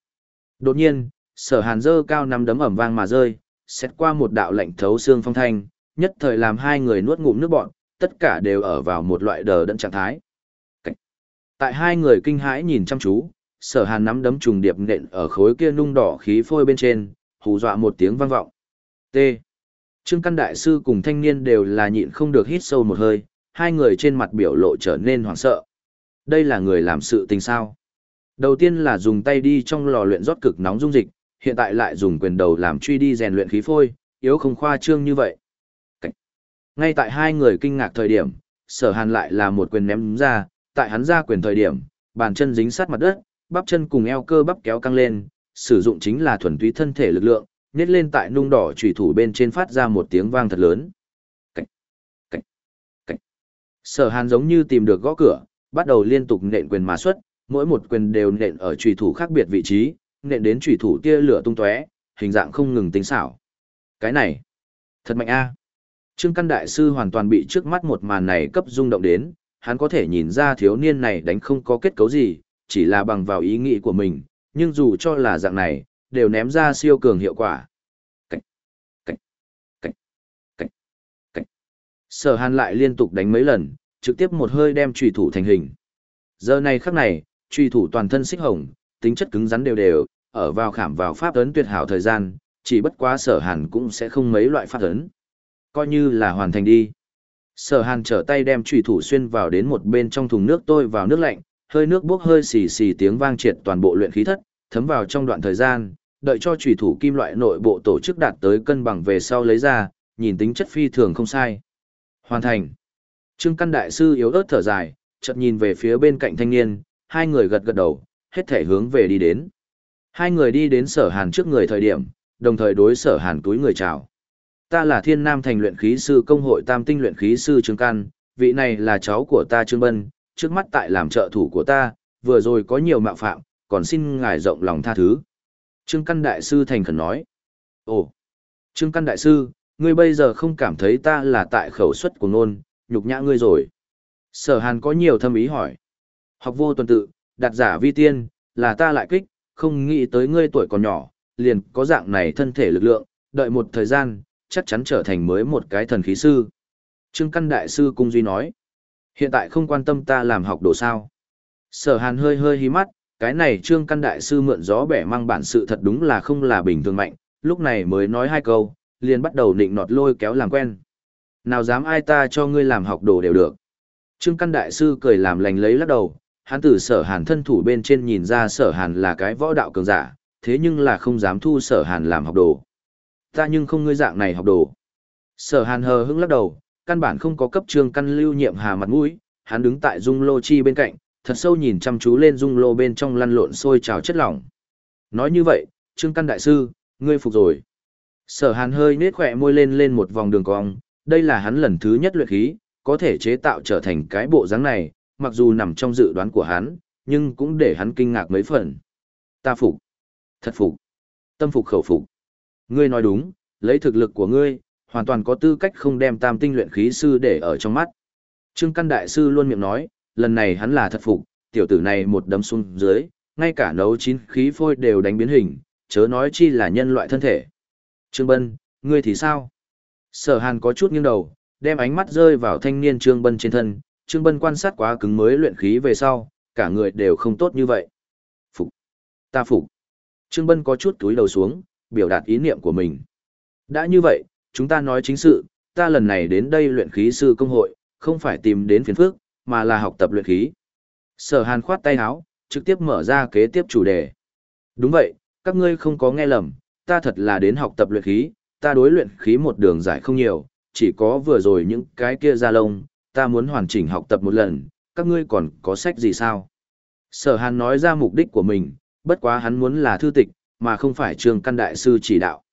Speaker 1: Đột nhiên, sở hàn dơ cao nắm đấm ẩm vang mà rơi, xét qua một đạo lạnh thấu xương phong thanh, nhất thời làm hai người nuốt ngụm nước bọn, tất cả đều ở vào một loại đờ đẫn trạng thái. Cách. Tại hai người kinh hãi nhìn chăm chú, sở hàn nắm đấm trùng điệp nện ở khối kia nung đỏ khí phôi bên trên, hù dọa một tiếng vang vọng. T. Trương Căn Đại Sư cùng thanh niên đều là nhịn không được hít sâu một hơi, hai người trên mặt biểu lộ trở nên hoảng sợ. Đây là người làm sự tình sao. Đầu tiên là dùng tay đi trong lò luyện rót cực nóng dung dịch, hiện tại lại dùng quyền đầu làm truy đi rèn luyện khí phôi, yếu không khoa trương như vậy. Cảnh. Ngay tại hai người kinh ngạc thời điểm, sở hàn lại là một quyền ném ra, tại hắn ra quyền thời điểm, bàn chân dính sát mặt đất, bắp chân cùng eo cơ bắp kéo căng lên, sử dụng chính là thuần túy thân thể lực lượng, nết lên tại nung đỏ chủy thủ bên trên phát ra một tiếng vang thật lớn. Cảnh, cảnh, cảnh. Sở Hàn giống như tìm được gõ cửa, bắt đầu liên tục nện quyền mà xuất, mỗi một quyền đều nện ở chủy thủ khác biệt vị trí, nện đến chủy thủ tia lửa tung tóe, hình dạng không ngừng tính xảo. Cái này, thật mạnh a. Trương Căn đại sư hoàn toàn bị trước mắt một màn này cấp rung động đến, hắn có thể nhìn ra thiếu niên này đánh không có kết cấu gì, chỉ là bằng vào ý nghĩ của mình, nhưng dù cho là dạng này, đều ném ra siêu cường hiệu quả. Cảnh, cảnh, cảnh, cảnh, cảnh. Sở hàn lại liên tục đánh mấy lần, trực tiếp một hơi đem trùy thủ thành hình. Giờ này khắc này, trùy thủ toàn thân xích hồng, tính chất cứng rắn đều đều, ở vào khảm vào pháp ấn tuyệt hảo thời gian, chỉ bất quá sở hàn cũng sẽ không mấy loại pháp ấn. Coi như là hoàn thành đi. Sở hàn trở tay đem trùy thủ xuyên vào đến một bên trong thùng nước tôi vào nước lạnh, hơi nước bốc hơi xì xì tiếng vang triệt toàn bộ luyện khí thất, thấm vào trong đoạn thời gian, đợi cho chủy thủ kim loại nội bộ tổ chức đạt tới cân bằng về sau lấy ra, nhìn tính chất phi thường không sai. Hoàn thành. Trương Căn đại sư yếu ớt thở dài, chợt nhìn về phía bên cạnh thanh niên, hai người gật gật đầu, hết thể hướng về đi đến. Hai người đi đến Sở Hàn trước người thời điểm, đồng thời đối Sở Hàn túi người chào. Ta là Thiên Nam thành luyện khí sư công hội Tam tinh luyện khí sư Trương Căn, vị này là cháu của ta Trương Bân, trước mắt tại làm trợ thủ của ta, vừa rồi có nhiều mạo phạm, còn xin ngài rộng lòng tha thứ. Trương Căn Đại Sư thành khẩn nói. Ồ, Trương Căn Đại Sư, ngươi bây giờ không cảm thấy ta là tại khẩu suất của nôn, nhục nhã ngươi rồi. Sở Hàn có nhiều thâm ý hỏi. Học vô tuần tự, đặt giả vi tiên, là ta lại kích, không nghĩ tới ngươi tuổi còn nhỏ, liền có dạng này thân thể lực lượng, đợi một thời gian, chắc chắn trở thành mới một cái thần khí sư. Trương Căn Đại Sư Cung Duy nói. Hiện tại không quan tâm ta làm học đồ sao. Sở hàn hơi hơi hí mắt, cái này trương căn đại sư mượn gió bẻ mang bản sự thật đúng là không là bình thường mạnh, lúc này mới nói hai câu, liền bắt đầu định nọt lôi kéo làm quen. Nào dám ai ta cho ngươi làm học đồ đều được. Trương căn đại sư cười làm lành lấy lắc đầu, hắn từ sở hàn thân thủ bên trên nhìn ra sở hàn là cái võ đạo cường giả, thế nhưng là không dám thu sở hàn làm học đồ. Ta nhưng không ngươi dạng này học đồ. Sở hàn hờ hững lắc đầu, căn bản không có cấp trương căn lưu nhiệm hà mặt mũi, hắn đứng tại dung lô chi bên cạnh, thật sâu nhìn chăm chú lên dung lô bên trong lăn lộn sôi trào chất lỏng. Nói như vậy, trương căn đại sư, ngươi phục rồi. Sở hàn hơi nết khỏe môi lên lên một vòng đường cong, đây là hắn lần thứ nhất luyện khí, có thể chế tạo trở thành cái bộ dáng này, mặc dù nằm trong dự đoán của hắn, nhưng cũng để hắn kinh ngạc mấy phần. Ta phục. Thật phục. Tâm phục khẩu phục. Ngươi nói đúng, lấy thực lực của ngươi, hoàn toàn có tư cách không đem tam tinh luyện khí sư để ở trong mắt. Trương Căn Đại Sư luôn miệng nói, lần này hắn là thật phục, tiểu tử này một đấm xuống dưới, ngay cả nấu chín khí phôi đều đánh biến hình, chớ nói chi là nhân loại thân thể. Trương Bân, ngươi thì sao? Sở Hàn có chút nghiêng đầu, đem ánh mắt rơi vào thanh niên Trương Bân trên thân, Trương Bân quan sát quá cứng mới luyện khí về sau, cả người đều không tốt như vậy. Phục. Ta phục. Trương Bân có chút túi đầu xuống, biểu đạt ý niệm của mình. Đã như vậy, chúng ta nói chính sự, ta lần này đến đây luyện khí sư công hội, không phải tìm đến phiền phước, mà là học tập luyện khí. Sở Hàn khoát tay áo, trực tiếp mở ra kế tiếp chủ đề. Đúng vậy, các ngươi không có nghe lầm, ta thật là đến học tập luyện khí, ta đối luyện khí một đường giải không nhiều, chỉ có vừa rồi những cái kia ra lông, ta muốn hoàn chỉnh học tập một lần, các ngươi còn có sách gì sao? Sở Hàn nói ra mục đích của mình, bất quá hắn muốn là thư tịch, mà không phải Trương Căn Đại Sư chỉ đạo.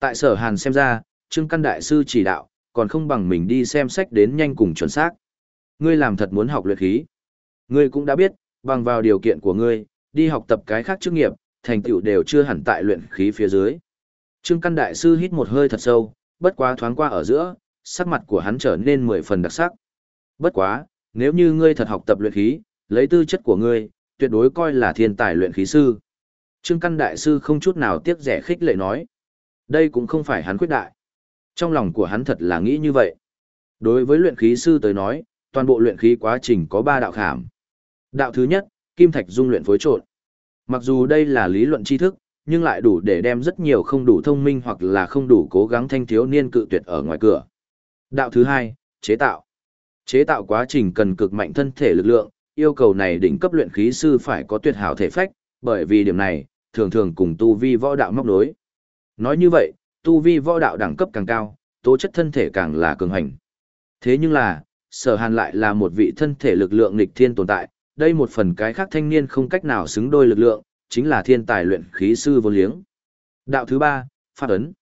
Speaker 1: Tại Sở Hàn xem ra, Trương Căn Đại Sư chỉ đạo, còn không bằng mình đi xem sách đến nhanh cùng chuẩn xác. Ngươi làm thật muốn học luyện khí. Ngươi cũng đã biết, bằng vào điều kiện của ngươi, đi học tập cái khác chức nghiệp, thành tựu đều chưa hẳn tại luyện khí phía dưới. Trương Căn Đại Sư hít một hơi thật sâu, bất quá thoáng qua ở giữa, sắc mặt của hắn trở nên mười phần đặc sắc. Bất quá, nếu như ngươi thật học tập luyện khí, lấy tư chất của ngươi, tuyệt đối coi là thiên tài luyện khí sư. Trương Căn Đại Sư không chút nào tiếc rẻ khích lệ nói. Đây cũng không phải hắn quyết đại. Trong lòng của hắn thật là nghĩ như vậy. Đối với luyện khí sư tới nói, toàn bộ luyện khí quá trình có ba đạo khảm. Đạo thứ nhất, kim thạch dung luyện phối trộn. Mặc dù đây là lý luận tri thức, nhưng lại đủ để đem rất nhiều không đủ thông minh hoặc là không đủ cố gắng thanh thiếu niên cự tuyệt ở ngoài cửa. Đạo thứ hai, chế tạo. Chế tạo quá trình cần cực mạnh thân thể lực lượng, yêu cầu này đỉnh cấp luyện khí sư phải có tuyệt hảo thể phách, bởi vì điểm này, thường thường cùng tu vi võ đạo móc đối. Nói như vậy, tu vi võ đạo đẳng cấp càng cao, tố chất thân thể càng là cường hành. Thế nhưng là, sở hàn lại là một vị thân thể lực lượng nghịch thiên tồn tại, đây một phần cái khác thanh niên không cách nào xứng đôi lực lượng, chính là thiên tài luyện khí sư vô liếng. Đạo thứ ba, phát ấn.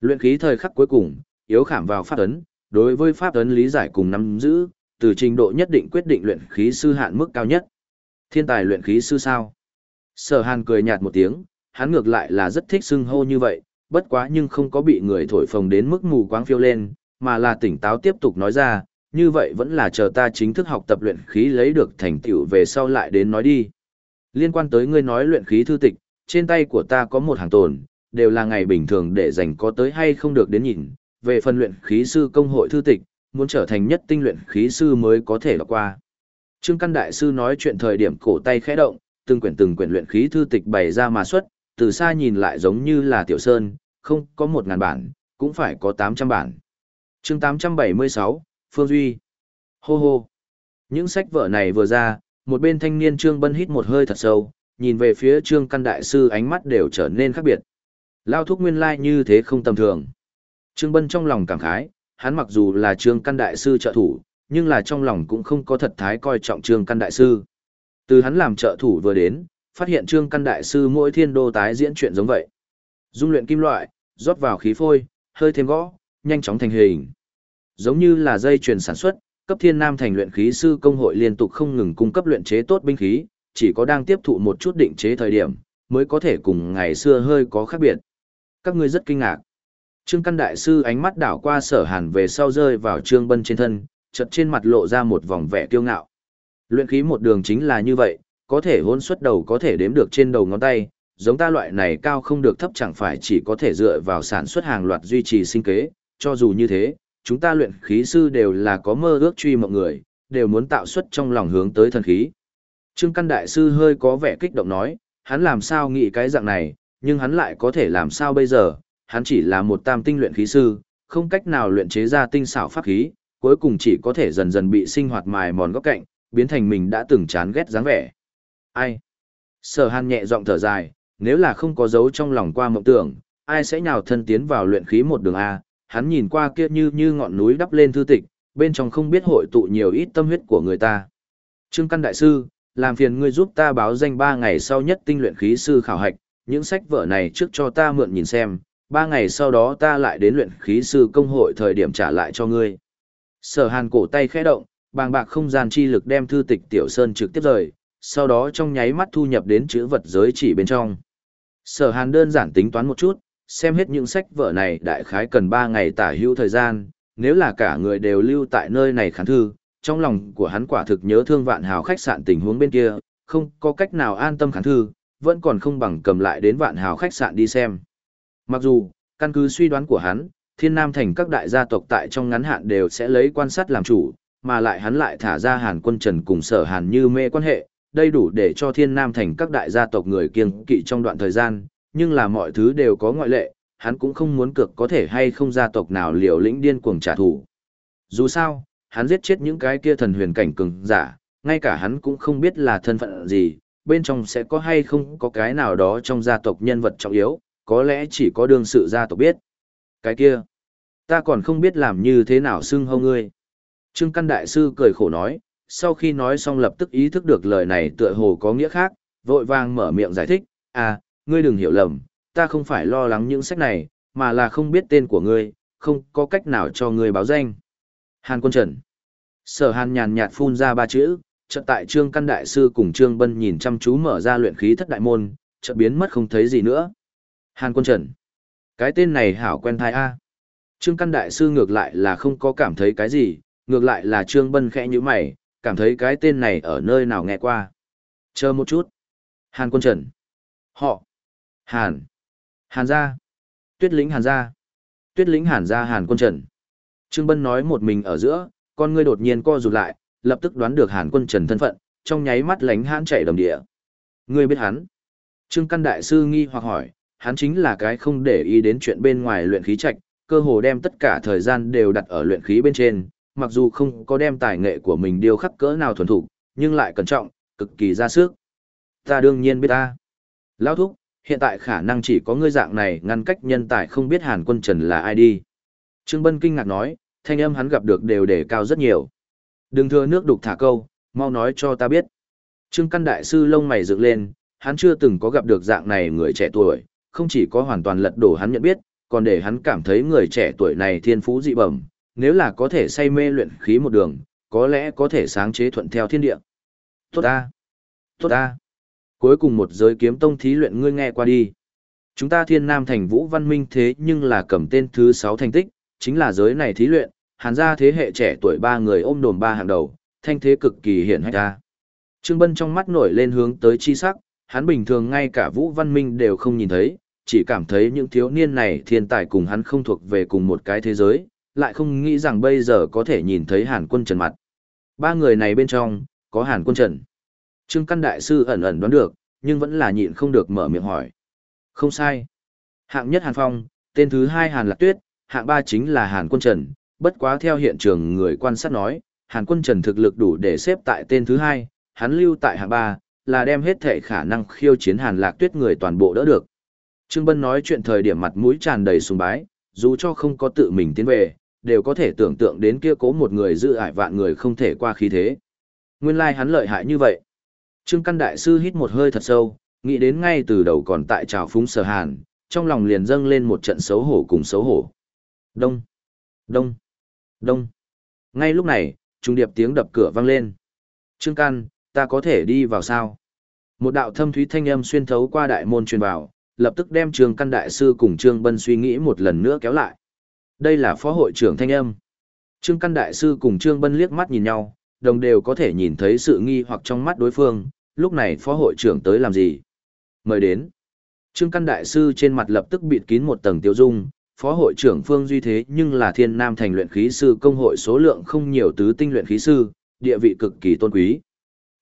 Speaker 1: Luyện khí thời khắc cuối cùng, yếu khảm vào phát ấn, đối với pháp ấn lý giải cùng nắm giữ, từ trình độ nhất định quyết định luyện khí sư hạn mức cao nhất. Thiên tài luyện khí sư sao? Sở Hàn cười nhạt một tiếng, hắn ngược lại là rất thích xưng hô như vậy, bất quá nhưng không có bị người thổi phồng đến mức mù quáng phiêu lên, mà là tỉnh táo tiếp tục nói ra, như vậy vẫn là chờ ta chính thức học tập luyện khí lấy được thành tựu về sau lại đến nói đi. Liên quan tới ngươi nói luyện khí thư tịch, trên tay của ta có một hàng tồn, đều là ngày bình thường để dành có tới hay không được đến nhìn, về phần luyện khí sư công hội thư tịch, muốn trở thành nhất tinh luyện khí sư mới có thể đọc qua. Trương Căn Đại Sư nói chuyện thời điểm cổ tay khẽ động, từng quyển từng quyển luyện khí thư tịch bày ra mà xuất, từ xa nhìn lại giống như là tiểu sơn, không có một ngàn bản, cũng phải có 800 bản. chương 876, Phương Duy. Hô hô. Những sách vở này vừa ra, một bên thanh niên Trương Bân hít một hơi thật sâu, nhìn về phía Trương Căn Đại Sư ánh mắt đều trở nên khác biệt. Lao thuốc nguyên lai như thế không tầm thường. Trương Bân trong lòng cảm khái, hắn mặc dù là Trương Căn Đại Sư trợ thủ, nhưng là trong lòng cũng không có thật thái coi trọng Trương Căn Đại Sư. Từ hắn làm trợ thủ vừa đến, phát hiện Trương Căn Đại Sư mỗi thiên đô tái diễn chuyện giống vậy. Dung luyện kim loại, rót vào khí phôi, hơi thêm gõ, nhanh chóng thành hình. Giống như là dây chuyền sản xuất, cấp thiên nam thành luyện khí sư công hội liên tục không ngừng cung cấp luyện chế tốt binh khí, chỉ có đang tiếp thụ một chút định chế thời điểm, mới có thể cùng ngày xưa hơi có khác biệt. Các ngươi rất kinh ngạc. Trương Căn Đại Sư ánh mắt đảo qua sở hàn về sau rơi vào Trương Bân trên thân, chật trên mặt lộ ra một vòng vẻ kiêu ngạo. Luyện khí một đường chính là như vậy, có thể hôn xuất đầu có thể đếm được trên đầu ngón tay, giống ta loại này cao không được thấp chẳng phải chỉ có thể dựa vào sản xuất hàng loạt duy trì sinh kế, cho dù như thế, chúng ta luyện khí sư đều là có mơ ước truy mọi người, đều muốn tạo xuất trong lòng hướng tới thần khí. Trương Căn Đại Sư hơi có vẻ kích động nói, hắn làm sao nghĩ cái dạng này, nhưng hắn lại có thể làm sao bây giờ, hắn chỉ là một tam tinh luyện khí sư, không cách nào luyện chế ra tinh xảo pháp khí, cuối cùng chỉ có thể dần dần bị sinh hoạt mài mòn góc cạnh, biến thành mình đã từng chán ghét dáng vẻ. Ai? Sở Hàn nhẹ giọng thở dài, nếu là không có dấu trong lòng qua mộng tưởng, ai sẽ nhào thân tiến vào luyện khí một đường A, hắn nhìn qua kia như như ngọn núi đắp lên thư tịch, bên trong không biết hội tụ nhiều ít tâm huyết của người ta. Trương Căn Đại Sư, làm phiền ngươi giúp ta báo danh 3 ngày sau nhất tinh luyện khí sư khảo hạch, những sách vở này trước cho ta mượn nhìn xem, Ba ngày sau đó ta lại đến luyện khí sư công hội thời điểm trả lại cho ngươi. Sở hàn cổ tay khẽ động, bàng bạc không gian chi lực đem thư tịch Tiểu Sơn trực tiếp rời, sau đó trong nháy mắt thu nhập đến chữ vật giới chỉ bên trong. Sở hàn đơn giản tính toán một chút, xem hết những sách vở này đại khái cần ba ngày tả hữu thời gian, nếu là cả người đều lưu tại nơi này khán thư, trong lòng của hắn quả thực nhớ thương vạn hào khách sạn tình huống bên kia, không có cách nào an tâm khán thư, vẫn còn không bằng cầm lại đến vạn hào khách sạn đi xem. Mặc dù, căn cứ suy đoán của hắn, thiên nam thành các đại gia tộc tại trong ngắn hạn đều sẽ lấy quan sát làm chủ, mà lại hắn lại thả ra Hàn Quân Trần cùng Sở Hàn như mê quan hệ, đây đủ để cho Thiên Nam thành các đại gia tộc người kiêng kỵ trong đoạn thời gian, nhưng là mọi thứ đều có ngoại lệ, hắn cũng không muốn cược có thể hay không gia tộc nào liều lĩnh điên cuồng trả thù. Dù sao, hắn giết chết những cái kia thần huyền cảnh cường giả, ngay cả hắn cũng không biết là thân phận gì, bên trong sẽ có hay không có cái nào đó trong gia tộc nhân vật trọng yếu, có lẽ chỉ có đương sự gia tộc biết. Cái kia, ta còn không biết làm như thế nào xưng hâu ngươi. Trương Căn Đại Sư cười khổ nói, sau khi nói xong lập tức ý thức được lời này tựa hồ có nghĩa khác, vội vàng mở miệng giải thích, à, ngươi đừng hiểu lầm, ta không phải lo lắng những sách này, mà là không biết tên của ngươi, không có cách nào cho ngươi báo danh. Hàn Quân Trần Sở Hàn nhàn nhạt phun ra ba chữ, chợt tại Trương Căn Đại Sư cùng Trương Bân nhìn chăm chú mở ra luyện khí thất đại môn, chợt biến mất không thấy gì nữa. Hàn Quân Trần Cái tên này hảo quen thai A. Trương Căn Đại Sư ngược lại là không có cảm thấy cái gì, ngược lại là Trương Bân khẽ như mày, cảm thấy cái tên này ở nơi nào nghe qua. Chờ một chút. Hàn Quân Trần. Họ. Hàn. Hàn gia. Tuyết lĩnh Hàn gia. Tuyết lĩnh Hàn gia Hàn Quân Trần. Trương Bân nói một mình ở giữa, con ngươi đột nhiên co rụt lại, lập tức đoán được Hàn Quân Trần thân phận, trong nháy mắt lánh hãn chạy đồng địa. Ngươi biết hắn? Trương Căn Đại Sư nghi hoặc hỏi, hắn chính là cái không để ý đến chuyện bên ngoài luyện khí trạch, cơ hồ đem tất cả thời gian đều đặt ở luyện khí bên trên, mặc dù không có đem tài nghệ của mình điêu khắc cỡ nào thuần thục, nhưng lại cẩn trọng, cực kỳ ra sức. Ta đương nhiên biết ta. Lão thúc, hiện tại khả năng chỉ có ngươi dạng này ngăn cách nhân tài không biết Hàn Quân Trần là ai đi. Trương Bân kinh ngạc nói, thanh âm hắn gặp được đều đề cao rất nhiều. Đừng thừa nước đục thả câu, mau nói cho ta biết. Trương Căn Đại Sư lông mày dựng lên, hắn chưa từng có gặp được dạng này người trẻ tuổi, không chỉ có hoàn toàn lật đổ hắn nhận biết, còn để hắn cảm thấy người trẻ tuổi này thiên phú dị bẩm, nếu là có thể say mê luyện khí một đường, có lẽ có thể sáng chế thuận theo thiên địa. Tốt ta! Tốt ta! Cuối cùng một giới kiếm tông thí luyện ngươi nghe qua đi. Chúng ta thiên nam thành vũ văn minh thế nhưng là cầm tên thứ 6 thành tích, chính là giới này thí luyện, hàn ra thế hệ trẻ tuổi ba người ôm đồn ba hàng đầu, thanh thế cực kỳ hiển hách ta. Trương Bân trong mắt nổi lên hướng tới chi sắc, hắn bình thường ngay cả vũ văn minh đều không nhìn thấy, chỉ cảm thấy những thiếu niên này thiên tài cùng hắn không thuộc về cùng một cái thế giới, lại không nghĩ rằng bây giờ có thể nhìn thấy Hàn Quân Trần mặt. Ba người này bên trong, có Hàn Quân Trần. Trương Căn Đại Sư ẩn ẩn đoán được, nhưng vẫn là nhịn không được mở miệng hỏi. Không sai. Hạng nhất Hàn Phong, tên thứ hai Hàn Lạc Tuyết, hạng ba chính là Hàn Quân Trần. Bất quá theo hiện trường người quan sát nói, Hàn Quân Trần thực lực đủ để xếp tại tên thứ hai, hắn lưu tại hạng ba, là đem hết thể khả năng khiêu chiến Hàn Lạc Tuyết người toàn bộ đỡ được. Trương Bân nói chuyện thời điểm mặt mũi tràn đầy sùng bái, dù cho không có tự mình tiến về, đều có thể tưởng tượng đến kia cố một người giữ ải vạn người không thể qua khí thế. Nguyên lai like hắn lợi hại như vậy. Trương Căn Đại Sư hít một hơi thật sâu, nghĩ đến ngay từ đầu còn tại trào phúng sở hàn, trong lòng liền dâng lên một trận xấu hổ cùng xấu hổ. Đông, đông, đông. Ngay lúc này, trung điệp tiếng đập cửa vang lên. Trương Căn, ta có thể đi vào sao? Một đạo thâm thúy thanh âm xuyên thấu qua đại môn truyền vào, lập tức đem Trương Căn Đại Sư cùng Trương Bân suy nghĩ một lần nữa kéo lại. Đây là phó hội trưởng thanh âm. Trương Căn Đại Sư cùng Trương Bân liếc mắt nhìn nhau, đồng đều có thể nhìn thấy sự nghi hoặc trong mắt đối phương, lúc này phó hội trưởng tới làm gì? Mời đến. Trương Căn Đại Sư trên mặt lập tức bịt kín một tầng tiêu dung, phó hội trưởng Phương Duy thế nhưng là thiên nam thành luyện khí sư công hội số lượng không nhiều tứ tinh luyện khí sư, địa vị cực kỳ tôn quý.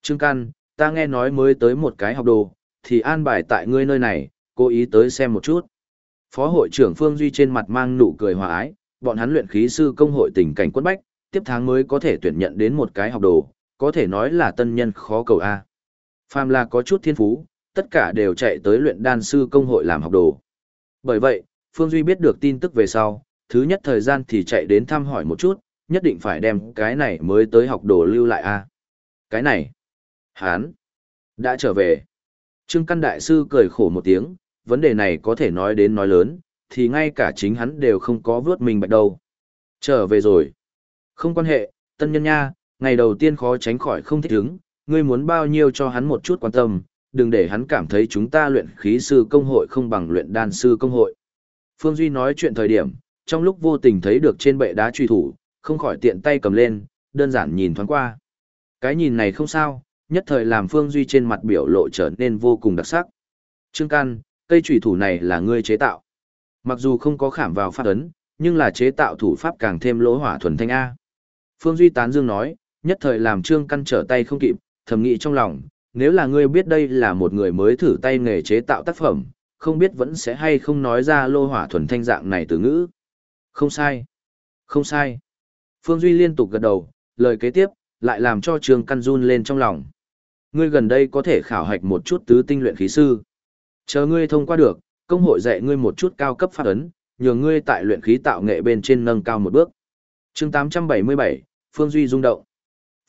Speaker 1: Trương Căn, ta nghe nói mới tới một cái học đồ, thì an bài tại ngươi nơi này, cố ý tới xem một chút. Phó hội trưởng Phương Duy trên mặt mang nụ cười hòa ái, bọn hắn luyện khí sư công hội tình cảnh quân bách, tiếp tháng mới có thể tuyển nhận đến một cái học đồ, có thể nói là tân nhân khó cầu A. Phàm là có chút thiên phú, tất cả đều chạy tới luyện đan sư công hội làm học đồ. Bởi vậy, Phương Duy biết được tin tức về sau, thứ nhất thời gian thì chạy đến thăm hỏi một chút, nhất định phải đem cái này mới tới học đồ lưu lại a. Cái này, hán, đã trở về. Trương Căn Đại Sư cười khổ một tiếng, vấn đề này có thể nói đến nói lớn, thì ngay cả chính hắn đều không có vớt mình bạch đâu. Trở về rồi. Không quan hệ, tân nhân nha, ngày đầu tiên khó tránh khỏi không thích ứng, ngươi muốn bao nhiêu cho hắn một chút quan tâm, đừng để hắn cảm thấy chúng ta luyện khí sư công hội không bằng luyện đan sư công hội. Phương Duy nói chuyện thời điểm, trong lúc vô tình thấy được trên bệ đá truy thủ, không khỏi tiện tay cầm lên, đơn giản nhìn thoáng qua. Cái nhìn này không sao, nhất thời làm Phương Duy trên mặt biểu lộ trở nên vô cùng đặc sắc. Trương Can, cây trùy thủ này là ngươi chế tạo. Mặc dù không có khảm vào pháp ấn, nhưng là chế tạo thủ pháp càng thêm lỗ hỏa thuần thanh A. Phương Duy tán dương nói, nhất thời làm Trương Căn trở tay không kịp, thầm nghĩ trong lòng, nếu là ngươi biết đây là một người mới thử tay nghề chế tạo tác phẩm, không biết vẫn sẽ hay không nói ra lô hỏa thuần thanh dạng này từ ngữ. Không sai. Không sai. Phương Duy liên tục gật đầu, lời kế tiếp, lại làm cho Trương Căn run lên trong lòng. Ngươi gần đây có thể khảo hạch một chút tứ tinh luyện khí sư. Chờ ngươi thông qua được, công hội dạy ngươi một chút cao cấp pháp ấn, nhờ ngươi tại luyện khí tạo nghệ bên trên nâng cao một bước. Chương 877, Phương Duy rung động.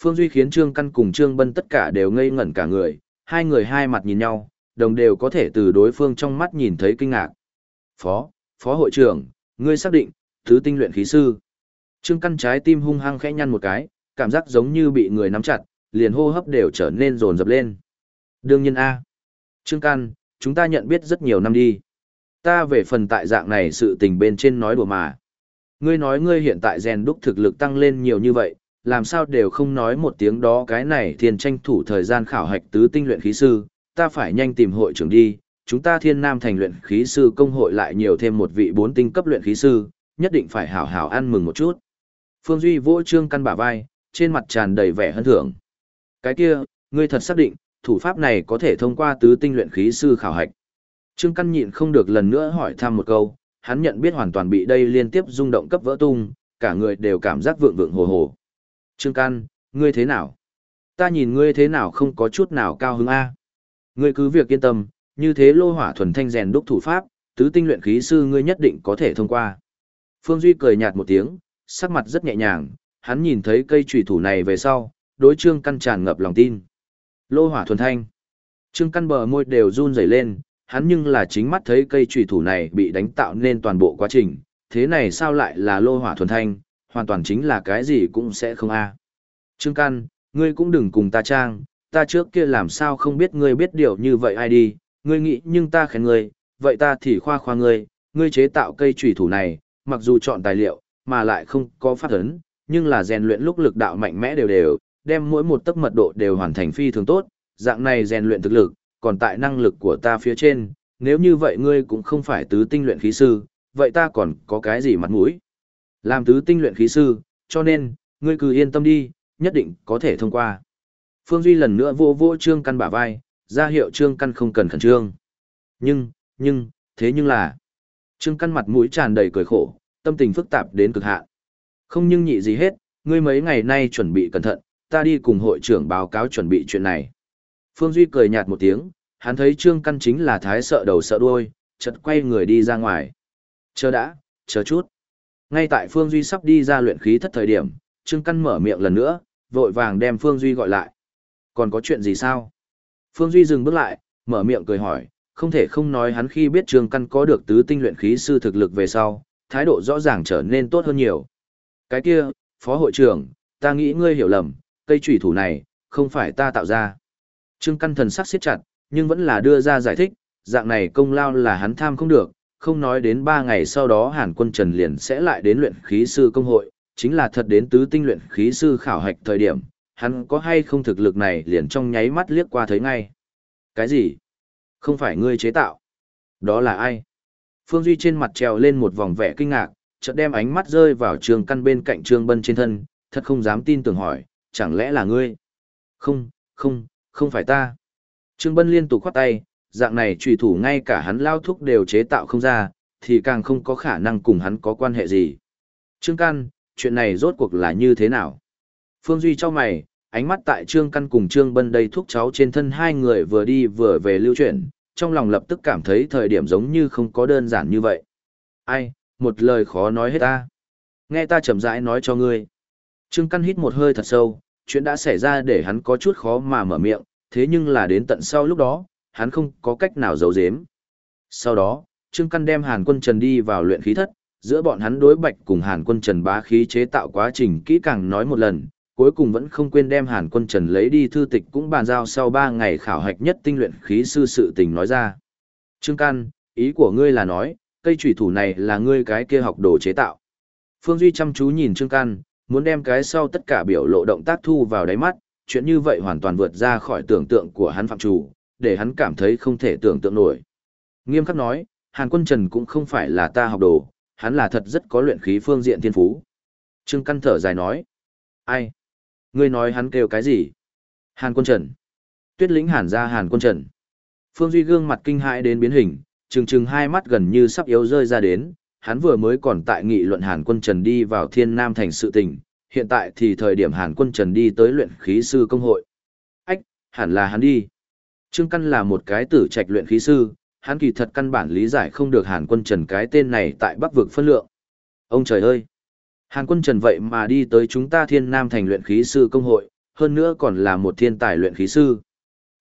Speaker 1: Phương Duy khiến Trương Căn cùng Trương Bân tất cả đều ngây ngẩn cả người, hai người hai mặt nhìn nhau, đồng đều có thể từ đối phương trong mắt nhìn thấy kinh ngạc. Phó, Phó hội trưởng, ngươi xác định, thứ tinh luyện khí sư. Trương Căn trái tim hung hăng khẽ nhăn một cái, cảm giác giống như bị người nắm chặt, liền hô hấp đều trở nên rồn rập lên. Đương nhiên A. Trương Căn, chúng ta nhận biết rất nhiều năm đi. Ta về phần tại dạng này sự tình bên trên nói đùa mà. Ngươi nói ngươi hiện tại rèn đúc thực lực tăng lên nhiều như vậy, làm sao đều không nói một tiếng đó cái này thiên tranh thủ thời gian khảo hạch tứ tinh luyện khí sư, ta phải nhanh tìm hội trưởng đi, chúng ta thiên nam thành luyện khí sư công hội lại nhiều thêm một vị bốn tinh cấp luyện khí sư, nhất định phải hảo hảo ăn mừng một chút. Phương Duy vỗ trương căn bả vai, trên mặt tràn đầy vẻ hân thưởng. Cái kia, ngươi thật xác định, thủ pháp này có thể thông qua tứ tinh luyện khí sư khảo hạch. Trương Căn nhịn không được lần nữa hỏi thăm một câu, hắn nhận biết hoàn toàn bị đây liên tiếp rung động cấp vỡ tung, cả người đều cảm giác vượng vượng hồ hồ. Trương Căn, ngươi thế nào? Ta nhìn ngươi thế nào không có chút nào cao hứng a. Ngươi cứ việc yên tâm, như thế lô hỏa thuần thanh rèn đúc thủ pháp, tứ tinh luyện khí sư ngươi nhất định có thể thông qua. Phương Duy cười nhạt một tiếng, sắc mặt rất nhẹ nhàng, hắn nhìn thấy cây chủy thủ này về sau, đối Trương Căn tràn ngập lòng tin. Lô hỏa thuần thanh. Trương Căn bờ môi đều run rẩy lên, hắn nhưng là chính mắt thấy cây trùy thủ này bị đánh tạo nên toàn bộ quá trình, thế này sao lại là lô hỏa thuần thanh, hoàn toàn chính là cái gì cũng sẽ không a. Trương Căn, ngươi cũng đừng cùng ta trang, ta trước kia làm sao không biết ngươi biết điều như vậy ai đi, ngươi nghĩ nhưng ta khen ngươi, vậy ta thì khoa khoa ngươi, ngươi chế tạo cây trùy thủ này, mặc dù chọn tài liệu, mà lại không có phát ấn, nhưng là rèn luyện lúc lực đạo mạnh mẽ đều đều, đem mỗi một tấc mật độ đều hoàn thành phi thường tốt, dạng này rèn luyện thực lực, còn tại năng lực của ta phía trên, nếu như vậy ngươi cũng không phải tứ tinh luyện khí sư, vậy ta còn có cái gì mặt mũi? Làm tứ tinh luyện khí sư, cho nên, ngươi cứ yên tâm đi, nhất định có thể thông qua. Phương Duy lần nữa vô vô trương căn bả vai, ra hiệu trương căn không cần khẩn trương. Nhưng, nhưng, thế nhưng là, trương căn mặt mũi tràn đầy cười khổ, tâm tình phức tạp đến cực hạn. Không nhưng nhị gì hết, ngươi mấy ngày nay chuẩn bị cẩn thận, ta đi cùng hội trưởng báo cáo chuẩn bị chuyện này. Phương Duy cười nhạt một tiếng, hắn thấy Trương Căn chính là thái sợ đầu sợ đuôi, chợt quay người đi ra ngoài. Chờ đã, chờ chút. Ngay tại Phương Duy sắp đi ra luyện khí thất thời điểm, Trương Căn mở miệng lần nữa, vội vàng đem Phương Duy gọi lại. Còn có chuyện gì sao? Phương Duy dừng bước lại, mở miệng cười hỏi, không thể không nói hắn khi biết Trương Căn có được tứ tinh luyện khí sư thực lực về sau, thái độ rõ ràng trở nên tốt hơn nhiều. Cái kia, Phó hội trưởng, ta nghĩ ngươi hiểu lầm, cây trùy thủ này, không phải ta tạo ra. Trương Căn thần sắc siết chặt, nhưng vẫn là đưa ra giải thích, dạng này công lao là hắn tham không được, không nói đến 3 ngày sau đó Hàn Quân Trần liền sẽ lại đến luyện khí sư công hội, chính là thật đến tứ tinh luyện khí sư khảo hạch thời điểm, hắn có hay không thực lực này liền trong nháy mắt liếc qua thấy ngay. Cái gì? Không phải ngươi chế tạo. Đó là ai? Phương Duy trên mặt trèo lên một vòng vẻ kinh ngạc, chợt đem ánh mắt rơi vào trường căn bên cạnh Trương Bân trên thân, thật không dám tin tưởng hỏi, chẳng lẽ là ngươi? Không, không, không phải ta. Trương Bân liên tục khoát tay, dạng này trùy thủ ngay cả hắn lao thúc đều chế tạo không ra, thì càng không có khả năng cùng hắn có quan hệ gì. Trương Căn, chuyện này rốt cuộc là như thế nào? Phương Duy cho mày, ánh mắt tại Trương Căn cùng Trương Bân đầy thuốc cháu trên thân hai người vừa đi vừa về lưu chuyển, trong lòng lập tức cảm thấy thời điểm giống như không có đơn giản như vậy. Ai, một lời khó nói hết ta. Nghe ta chậm rãi nói cho ngươi. Trương Căn hít một hơi thật sâu, chuyện đã xảy ra để hắn có chút khó mà mở miệng, thế nhưng là đến tận sau lúc đó, hắn không có cách nào giấu giếm. Sau đó, Trương Căn đem Hàn Quân Trần đi vào luyện khí thất, giữa bọn hắn đối bạch cùng Hàn Quân Trần bá khí chế tạo quá trình kỹ càng nói một lần, cuối cùng vẫn không quên đem Hàn Quân Trần lấy đi thư tịch cũng bàn giao sau 3 ngày khảo hạch nhất tinh luyện khí sư sự tình nói ra. Trương Căn, ý của ngươi là nói, cây chủy thủ này là ngươi cái kia học đồ chế tạo. Phương Duy chăm chú nhìn Trương Căn, muốn đem cái sau tất cả biểu lộ động tác thu vào đáy mắt, chuyện như vậy hoàn toàn vượt ra khỏi tưởng tượng của hắn phạm chủ, để hắn cảm thấy không thể tưởng tượng nổi. Nghiêm khắc nói, Hàn Quân Trần cũng không phải là ta học đồ, hắn là thật rất có luyện khí phương diện thiên phú. Trương Căn thở dài nói, Ai? Ngươi nói hắn kêu cái gì? Hàn quân trần. Tuyết lĩnh hàn ra hàn quân trần. Phương Duy gương mặt kinh hãi đến biến hình, trừng trừng hai mắt gần như sắp yếu rơi ra đến, hắn vừa mới còn tại nghị luận Hàn Quân Trần đi vào Thiên Nam thành sự tình, hiện tại thì thời điểm Hàn Quân Trần đi tới luyện khí sư công hội. Ách, hẳn là hắn đi. Trương Căn là một cái tử trạch luyện khí sư, hắn kỳ thật căn bản lý giải không được Hàn Quân Trần cái tên này tại Bắc vực phân lượng. Ông trời ơi! Hàn Quân Trần vậy mà đi tới chúng ta Thiên Nam thành luyện khí sư công hội, hơn nữa còn là một thiên tài luyện khí sư.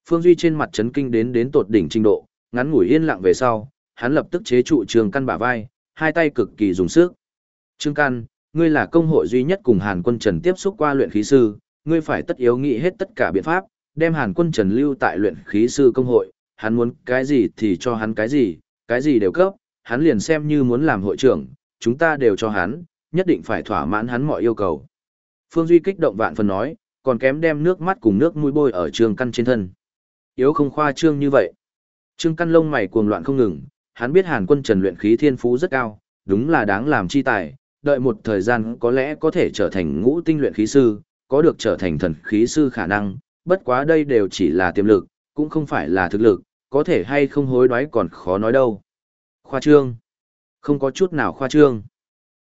Speaker 1: Phương Duy trên mặt chấn kinh đến đến tột đỉnh trình độ, ngắn ngủi yên lặng về sau, hắn lập tức chế trụ Trương Căn bả vai, hai tay cực kỳ dùng sức. Trương Căn, ngươi là công hội duy nhất cùng Hàn Quân Trần tiếp xúc qua luyện khí sư, ngươi phải tất yếu nghĩ hết tất cả biện pháp, đem Hàn Quân Trần lưu tại luyện khí sư công hội, hắn muốn cái gì thì cho hắn cái gì, cái gì đều cấp, hắn liền xem như muốn làm hội trưởng, chúng ta đều cho hắn, nhất định phải thỏa mãn hắn mọi yêu cầu. Phương Duy kích động vạn phần nói, còn kém đem nước mắt cùng nước mũi bôi ở Trương Căn trên thân. Yếu không khoa trương như vậy. Trương Căn lông mày cuồng loạn không ngừng, hắn biết Hàn Quân Trần luyện khí thiên phú rất cao, đúng là đáng làm chi tài, đợi một thời gian có lẽ có thể trở thành ngũ tinh luyện khí sư, có được trở thành thần khí sư khả năng, bất quá đây đều chỉ là tiềm lực, cũng không phải là thực lực, có thể hay không hối đoái còn khó nói đâu. Khoa trương. Không có chút nào khoa trương.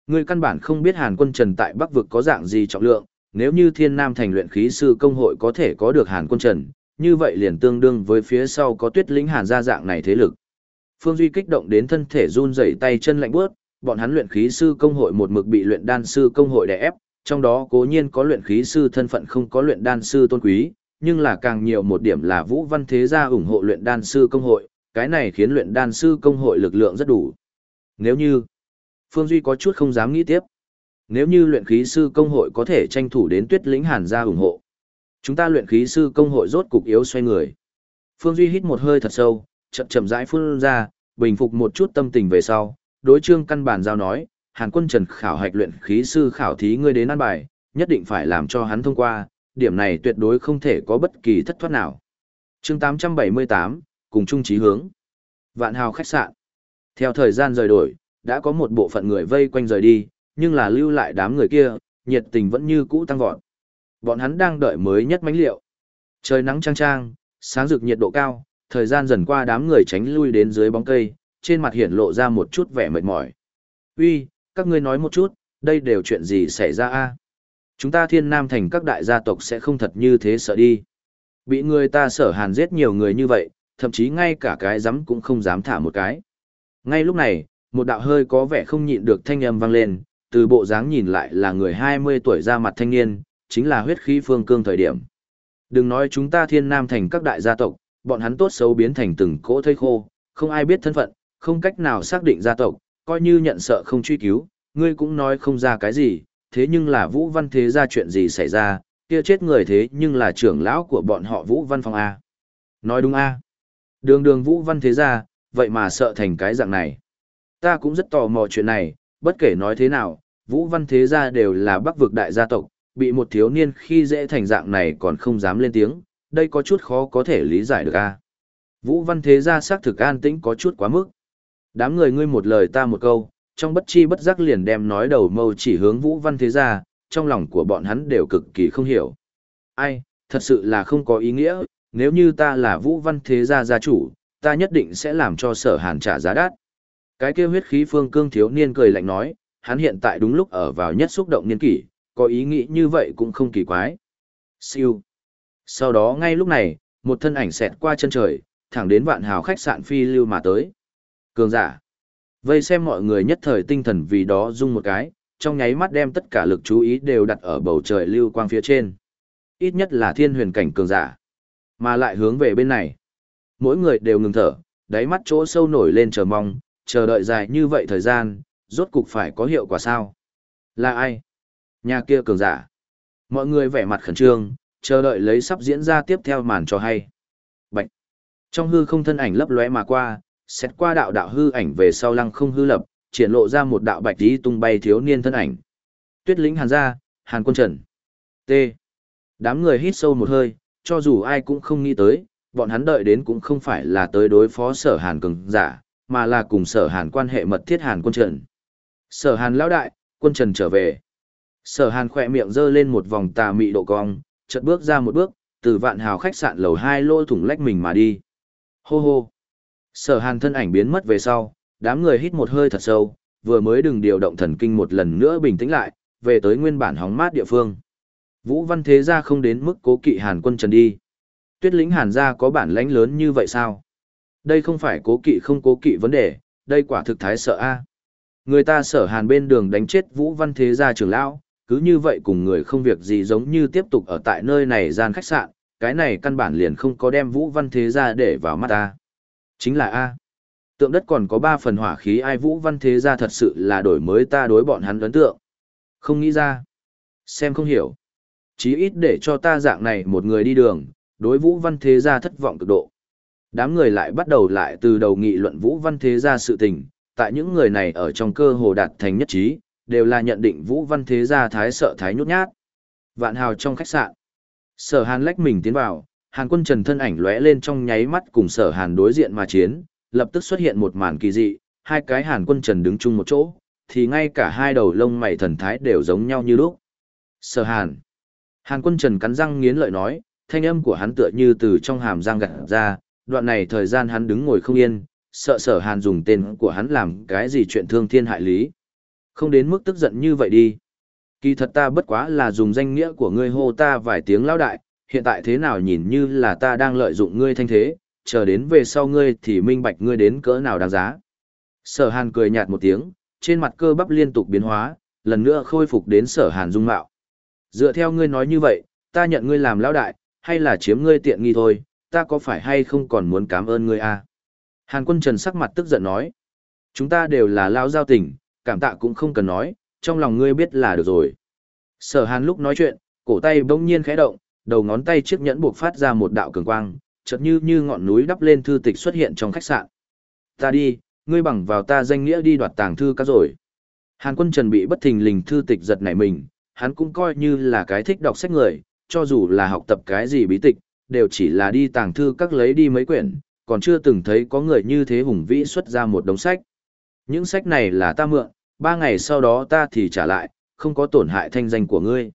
Speaker 1: Ngươi căn bản không biết Hàn Quân Trần tại Bắc vực có dạng gì trọng lượng, nếu như Thiên Nam thành luyện khí sư công hội có thể có được Hàn Quân Trần, như vậy liền tương đương với phía sau có Tuyết Lĩnh Hàn gia dạng này thế lực. Phương Duy kích động đến thân thể run rẩy tay chân lạnh bước, bọn hắn luyện khí sư công hội một mực bị luyện đan sư công hội đè ép, trong đó cố nhiên có luyện khí sư thân phận không có luyện đan sư tôn quý, nhưng là càng nhiều một điểm là Vũ Văn Thế gia ủng hộ luyện đan sư công hội, cái này khiến luyện đan sư công hội lực lượng rất đủ. Nếu như, Phương Duy có chút không dám nghĩ tiếp. Nếu như luyện khí sư công hội có thể tranh thủ đến Tuyết Lĩnh Hàn gia ủng hộ, chúng ta luyện khí sư công hội rốt cục yếu xoay người. Phương Duy hít một hơi thật sâu, chậm chậm rãi phun ra, bình phục một chút tâm tình về sau, đối trương căn bản giao nói, Hàn Quân Trần khảo hạch luyện khí sư khảo thí ngươi đến ăn bài, nhất định phải làm cho hắn thông qua, điểm này tuyệt đối không thể có bất kỳ thất thoát nào. Chương 878, cùng chung chí hướng. Vạn Hào khách sạn. Theo thời gian rời đổi, đã có một bộ phận người vây quanh rời đi, nhưng là lưu lại đám người kia, nhiệt tình vẫn như cũ tăng vọt. Bọn hắn đang đợi mới nhất mánh liệu. Trời nắng trang trang, sáng rực nhiệt độ cao, thời gian dần qua đám người tránh lui đến dưới bóng cây, trên mặt hiển lộ ra một chút vẻ mệt mỏi. Uy, các ngươi nói một chút, đây đều chuyện gì xảy ra a? Chúng ta thiên nam thành các đại gia tộc sẽ không thật như thế sợ đi. Bị người ta sở hàn giết nhiều người như vậy, thậm chí ngay cả cái dám cũng không dám thả một cái. Ngay lúc này, một đạo hơi có vẻ không nhịn được thanh âm vang lên, từ bộ dáng nhìn lại là người 20 tuổi ra mặt thanh niên, chính là huyết khí phương cương thời điểm. Đừng nói chúng ta thiên nam thành các đại gia tộc, bọn hắn tốt xấu biến thành từng cỗ thây khô, không ai biết thân phận, không cách nào xác định gia tộc, coi như nhận sợ không truy cứu, ngươi cũng nói không ra cái gì, thế nhưng là Vũ Văn Thế ra chuyện gì xảy ra, kia chết người thế nhưng là trưởng lão của bọn họ Vũ Văn Phong A. Nói đúng A. Đường đường Vũ Văn Thế ra, vậy mà sợ thành cái dạng này. Ta cũng rất tò mò chuyện này, bất kể nói thế nào, Vũ Văn Thế gia đều là bắc vực đại gia tộc, bị một thiếu niên khi dễ thành dạng này còn không dám lên tiếng, đây có chút khó có thể lý giải được a. Vũ Văn Thế gia xác thực an tĩnh có chút quá mức. Đám người ngươi một lời ta một câu, trong bất chi bất giác liền đem nói đầu mâu chỉ hướng Vũ Văn Thế gia, trong lòng của bọn hắn đều cực kỳ không hiểu. Ai, thật sự là không có ý nghĩa, nếu như ta là Vũ Văn Thế gia gia chủ, ta nhất định sẽ làm cho sở hàn trả giá đắt. Cái kia huyết khí phương cương thiếu niên cười lạnh nói, hắn hiện tại đúng lúc ở vào nhất xúc động niên kỷ, có ý nghĩ như vậy cũng không kỳ quái. Siêu. Sau đó ngay lúc này, một thân ảnh xẹt qua chân trời, thẳng đến vạn hào khách sạn phi lưu mà tới. Cường giả. Vây xem mọi người nhất thời tinh thần vì đó rung một cái, trong nháy mắt đem tất cả lực chú ý đều đặt ở bầu trời lưu quang phía trên. Ít nhất là thiên huyền cảnh cường giả. Mà lại hướng về bên này. Mỗi người đều ngừng thở, đáy mắt chỗ sâu nổi lên chờ mong, chờ đợi dài như vậy thời gian, rốt cục phải có hiệu quả sao? Là ai? Nhà kia cường giả. Mọi người vẻ mặt khẩn trương, chờ đợi lấy sắp diễn ra tiếp theo màn cho hay. Bạch. Trong hư không thân ảnh lấp lóe mà qua, xét qua đạo đạo hư ảnh về sau lăng không hư lập, triển lộ ra một đạo bạch tí tung bay thiếu niên thân ảnh. Tuyết lĩnh Hàn gia, Hàn Quân Trần. T. Đám người hít sâu một hơi, cho dù ai cũng không nghĩ tới, bọn hắn đợi đến cũng không phải là tới đối phó sở Hàn cường giả, mà là cùng sở Hàn quan hệ mật thiết Hàn Quân Trần. Sở Hàn lão đại, Quân Trần trở về. Sở hàn khỏe miệng giơ lên một vòng tà mị độ cong, chợt bước ra một bước, từ vạn hào khách sạn lầu hai lô thủng lách mình mà đi. Hô hô. Sở hàn thân ảnh biến mất về sau, đám người hít một hơi thật sâu, vừa mới đừng điều động thần kinh một lần nữa bình tĩnh lại, về tới nguyên bản hóng mát địa phương. Vũ Văn Thế Gia không đến mức cố kỵ Hàn quân trần đi. Tuyết lĩnh Hàn Gia có bản lãnh lớn như vậy sao? Đây không phải cố kỵ không cố kỵ vấn đề, đây quả thực thái sợ a. Người ta sở Hàn bên đường đánh chết Vũ Văn Thế Gia trưởng lão, cứ như vậy cùng người không việc gì giống như tiếp tục ở tại nơi này gian khách sạn, cái này căn bản liền không có đem Vũ Văn Thế Gia để vào mắt ta. Chính là A. Tượng đất còn có ba phần hỏa khí ai Vũ Văn Thế Gia thật sự là đổi mới ta đối bọn hắn ấn tượng. Không nghĩ ra. Xem không hiểu. Chí ít để cho ta dạng này một người đi đường, đối Vũ Văn Thế Gia thất vọng cực độ. Đám người lại bắt đầu lại từ đầu nghị luận Vũ Văn Thế Gia sự tình, tại những người này ở trong cơ hồ đạt thành nhất trí, đều là nhận định Vũ Văn Thế Gia thái sợ thái nhút nhát. Vạn hào trong khách sạn. Sở Hàn lách mình tiến vào, Hàn quân trần thân ảnh lóe lên trong nháy mắt cùng sở Hàn đối diện mà chiến, lập tức xuất hiện một màn kỳ dị, hai cái Hàn quân trần đứng chung một chỗ, thì ngay cả hai đầu lông mày thần thái đều giống nhau như lúc. Sở Hàn. Hàn quân trần cắn răng nghiến lợi nói, thanh âm của hắn tựa như từ trong hàm răng gặt ra, đoạn này thời gian hắn đứng ngồi không yên, sợ sở Hàn dùng tên của hắn làm cái gì chuyện thương thiên hại lý. Không đến mức tức giận như vậy đi. Kỳ thật ta bất quá là dùng danh nghĩa của ngươi hô ta vài tiếng lão đại, hiện tại thế nào nhìn như là ta đang lợi dụng ngươi thanh thế, chờ đến về sau ngươi thì minh bạch ngươi đến cỡ nào đáng giá. Sở hàn cười nhạt một tiếng, trên mặt cơ bắp liên tục biến hóa, lần nữa khôi phục đến sở hàn dung mạo. Dựa theo ngươi nói như vậy, ta nhận ngươi làm lão đại, hay là chiếm ngươi tiện nghi thôi, ta có phải hay không còn muốn cảm ơn ngươi à? Hàn quân trần sắc mặt tức giận nói, chúng ta đều là lao giao tình, cảm tạ cũng không cần nói, trong lòng ngươi biết là được rồi. Sở hàn lúc nói chuyện, cổ tay bỗng nhiên khẽ động, đầu ngón tay chiếc nhẫn buộc phát ra một đạo cường quang, chợt như như ngọn núi đắp lên thư tịch xuất hiện trong khách sạn. Ta đi, ngươi bằng vào ta danh nghĩa đi đoạt tàng thư các rồi. Hàn quân trần bị bất thình lình thư tịch giật nảy mình, hắn cũng coi như là cái thích đọc sách người, cho dù là học tập cái gì bí tịch, đều chỉ là đi tàng thư các lấy đi mấy quyển, còn chưa từng thấy có người như thế hùng vĩ xuất ra một đống sách. Những sách này là ta mượn, ba ngày sau đó ta thì trả lại, không có tổn hại thanh danh của ngươi.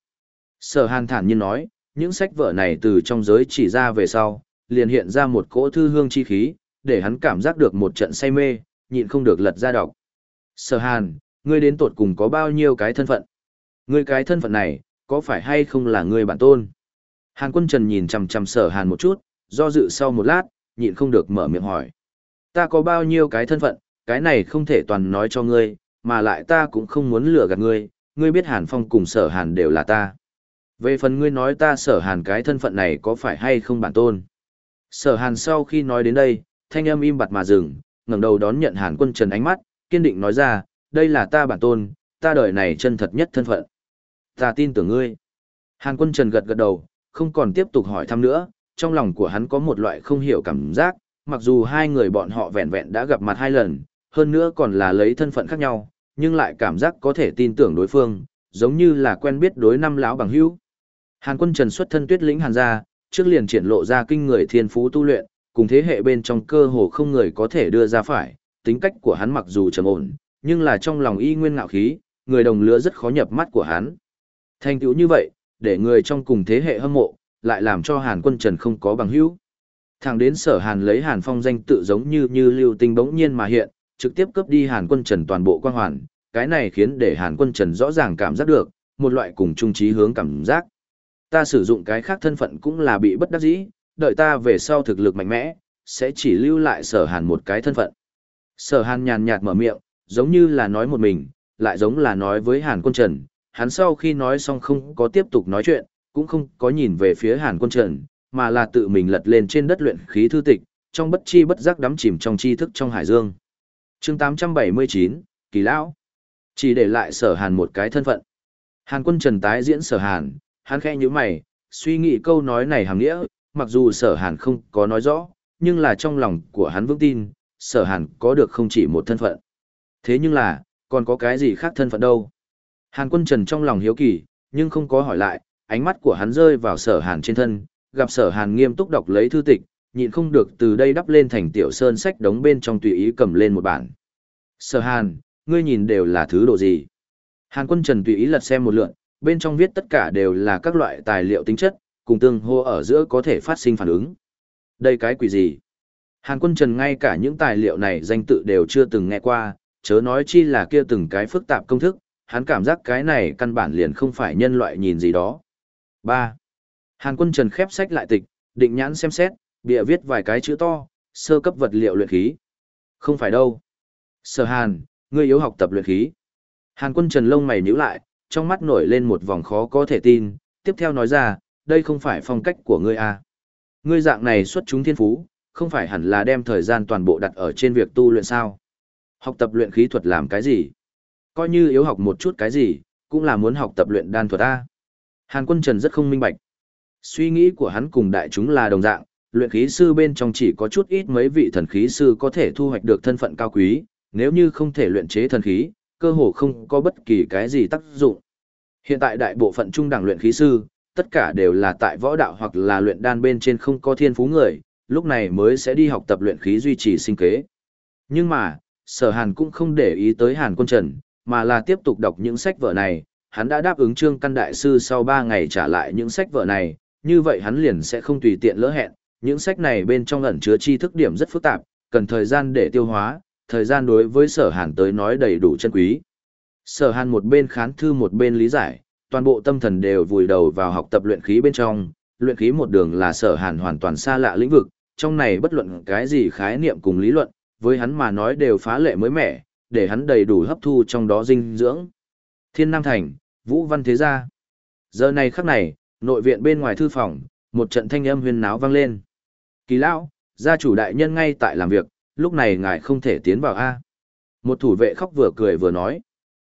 Speaker 1: Sở hàn thản nhiên nói, những sách vở này từ trong giới chỉ ra về sau, liền hiện ra một cỗ thư hương chi khí, để hắn cảm giác được một trận say mê, nhịn không được lật ra đọc. Sở hàn, ngươi đến tột cùng có bao nhiêu cái thân phận? Ngươi cái thân phận này, có phải hay không là ngươi bản tôn? Hàn quân trần nhìn chằm chằm sở hàn một chút, do dự sau một lát, nhịn không được mở miệng hỏi. Ta có bao nhiêu cái thân phận, cái này không thể toàn nói cho ngươi, mà lại ta cũng không muốn lừa gạt ngươi, ngươi biết Hàn Phong cùng sở Hàn đều là ta. Về phần ngươi nói ta sở Hàn cái thân phận này có phải hay không bản tôn? Sở Hàn sau khi nói đến đây, thanh âm im bặt mà dừng, ngẩng đầu đón nhận Hàn quân trần ánh mắt, kiên định nói ra, đây là ta bản tôn, ta đời này chân thật nhất thân phận. Ta tin tưởng ngươi. Hàn quân trần gật gật đầu, không còn tiếp tục hỏi thăm nữa, trong lòng của hắn có một loại không hiểu cảm giác, mặc dù hai người bọn họ vẹn vẹn đã gặp mặt hai lần, hơn nữa còn là lấy thân phận khác nhau, nhưng lại cảm giác có thể tin tưởng đối phương, giống như là quen biết đối năm lão bằng hữu. Hàn Quân Trần xuất thân Tuyết lĩnh Hàn gia, trước liền triển lộ ra kinh người thiên phú tu luyện, cùng thế hệ bên trong cơ hồ không người có thể đưa ra phải, tính cách của hắn mặc dù trầm ổn, nhưng là trong lòng y nguyên ngạo khí, người đồng lứa rất khó nhập mắt của hắn. Thành tựu như vậy, để người trong cùng thế hệ hâm mộ, lại làm cho Hàn Quân Trần không có bằng hữu. Thẳng đến sở Hàn lấy Hàn Phong danh tự giống như như lưu tinh bỗng nhiên mà hiện, trực tiếp cướp đi Hàn Quân Trần toàn bộ quang hoàn, cái này khiến để Hàn Quân Trần rõ ràng cảm giác được, một loại cùng chung trí hướng cảm giác. Ta sử dụng cái khác thân phận cũng là bị bất đắc dĩ, đợi ta về sau thực lực mạnh mẽ, sẽ chỉ lưu lại sở Hàn một cái thân phận. Sở Hàn nhàn nhạt mở miệng, giống như là nói một mình, lại giống là nói với Hàn Quân Trần, hắn sau khi nói xong không có tiếp tục nói chuyện, cũng không có nhìn về phía Hàn Quân Trần, mà là tự mình lật lên trên đất luyện khí thư tịch, trong bất chi bất giác đắm chìm trong tri thức trong hải dương chương 879, Kỳ Lão. Chỉ để lại sở hàn một cái thân phận. Hàn quân trần tái diễn sở hàn, hắn khẽ như mày, suy nghĩ câu nói này hàm nghĩa, mặc dù sở hàn không có nói rõ, nhưng là trong lòng của hắn vững tin, sở hàn có được không chỉ một thân phận. Thế nhưng là, còn có cái gì khác thân phận đâu? Hàn quân trần trong lòng hiếu kỳ, nhưng không có hỏi lại, ánh mắt của hắn rơi vào sở hàn trên thân, gặp sở hàn nghiêm túc đọc lấy thư tịch, nhịn không được từ đây đắp lên thành tiểu sơn sách đống bên trong tùy ý cầm lên một bản. Sở Hàn, ngươi nhìn đều là thứ đồ gì? Hàn quân trần tùy ý lật xem một lượn, bên trong viết tất cả đều là các loại tài liệu tính chất, cùng tương hô ở giữa có thể phát sinh phản ứng. Đây cái quỷ gì? Hàn quân trần ngay cả những tài liệu này danh tự đều chưa từng nghe qua, chớ nói chi là kia từng cái phức tạp công thức, hắn cảm giác cái này căn bản liền không phải nhân loại nhìn gì đó. 3. Hàn quân trần khép sách lại tịch, định nhãn xem xét, bịa viết vài cái chữ to, sơ cấp vật liệu luyện khí. Không phải đâu. Sở Hàn, ngươi yếu học tập luyện khí. Hàn quân trần lông mày nhíu lại, trong mắt nổi lên một vòng khó có thể tin, tiếp theo nói ra, đây không phải phong cách của ngươi à. Ngươi dạng này xuất chúng thiên phú, không phải hẳn là đem thời gian toàn bộ đặt ở trên việc tu luyện sao. Học tập luyện khí thuật làm cái gì? Coi như yếu học một chút cái gì, cũng là muốn học tập luyện đan thuật A. Hàn quân trần rất không minh bạch. Suy nghĩ của hắn cùng đại chúng là đồng dạng, luyện khí sư bên trong chỉ có chút ít mấy vị thần khí sư có thể thu hoạch được thân phận cao quý, nếu như không thể luyện chế thần khí, cơ hồ không có bất kỳ cái gì tác dụng. Hiện tại đại bộ phận trung đẳng luyện khí sư, tất cả đều là tại võ đạo hoặc là luyện đan bên trên không có thiên phú người, lúc này mới sẽ đi học tập luyện khí duy trì sinh kế. Nhưng mà, sở hàn cũng không để ý tới hàn quân trần, mà là tiếp tục đọc những sách vở này, hắn đã đáp ứng trương căn đại sư sau 3 ngày trả lại những sách vở này, như vậy hắn liền sẽ không tùy tiện lỡ hẹn, những sách này bên trong ẩn chứa tri thức điểm rất phức tạp, cần thời gian để tiêu hóa, thời gian đối với sở hàn tới nói đầy đủ chân quý. Sở hàn một bên khán thư một bên lý giải, toàn bộ tâm thần đều vùi đầu vào học tập luyện khí bên trong, luyện khí một đường là sở hàn hoàn toàn xa lạ lĩnh vực, trong này bất luận cái gì khái niệm cùng lý luận, với hắn mà nói đều phá lệ mới mẻ, để hắn đầy đủ hấp thu trong đó dinh dưỡng. Thiên Nam Thành, Vũ Văn Thế Gia. Giờ này khắc này, nội viện bên ngoài thư phòng, một trận thanh âm huyên náo vang lên. Kỳ lão, gia chủ đại nhân ngay tại làm việc, lúc này ngài không thể tiến vào A. Một thủ vệ khóc vừa cười vừa nói.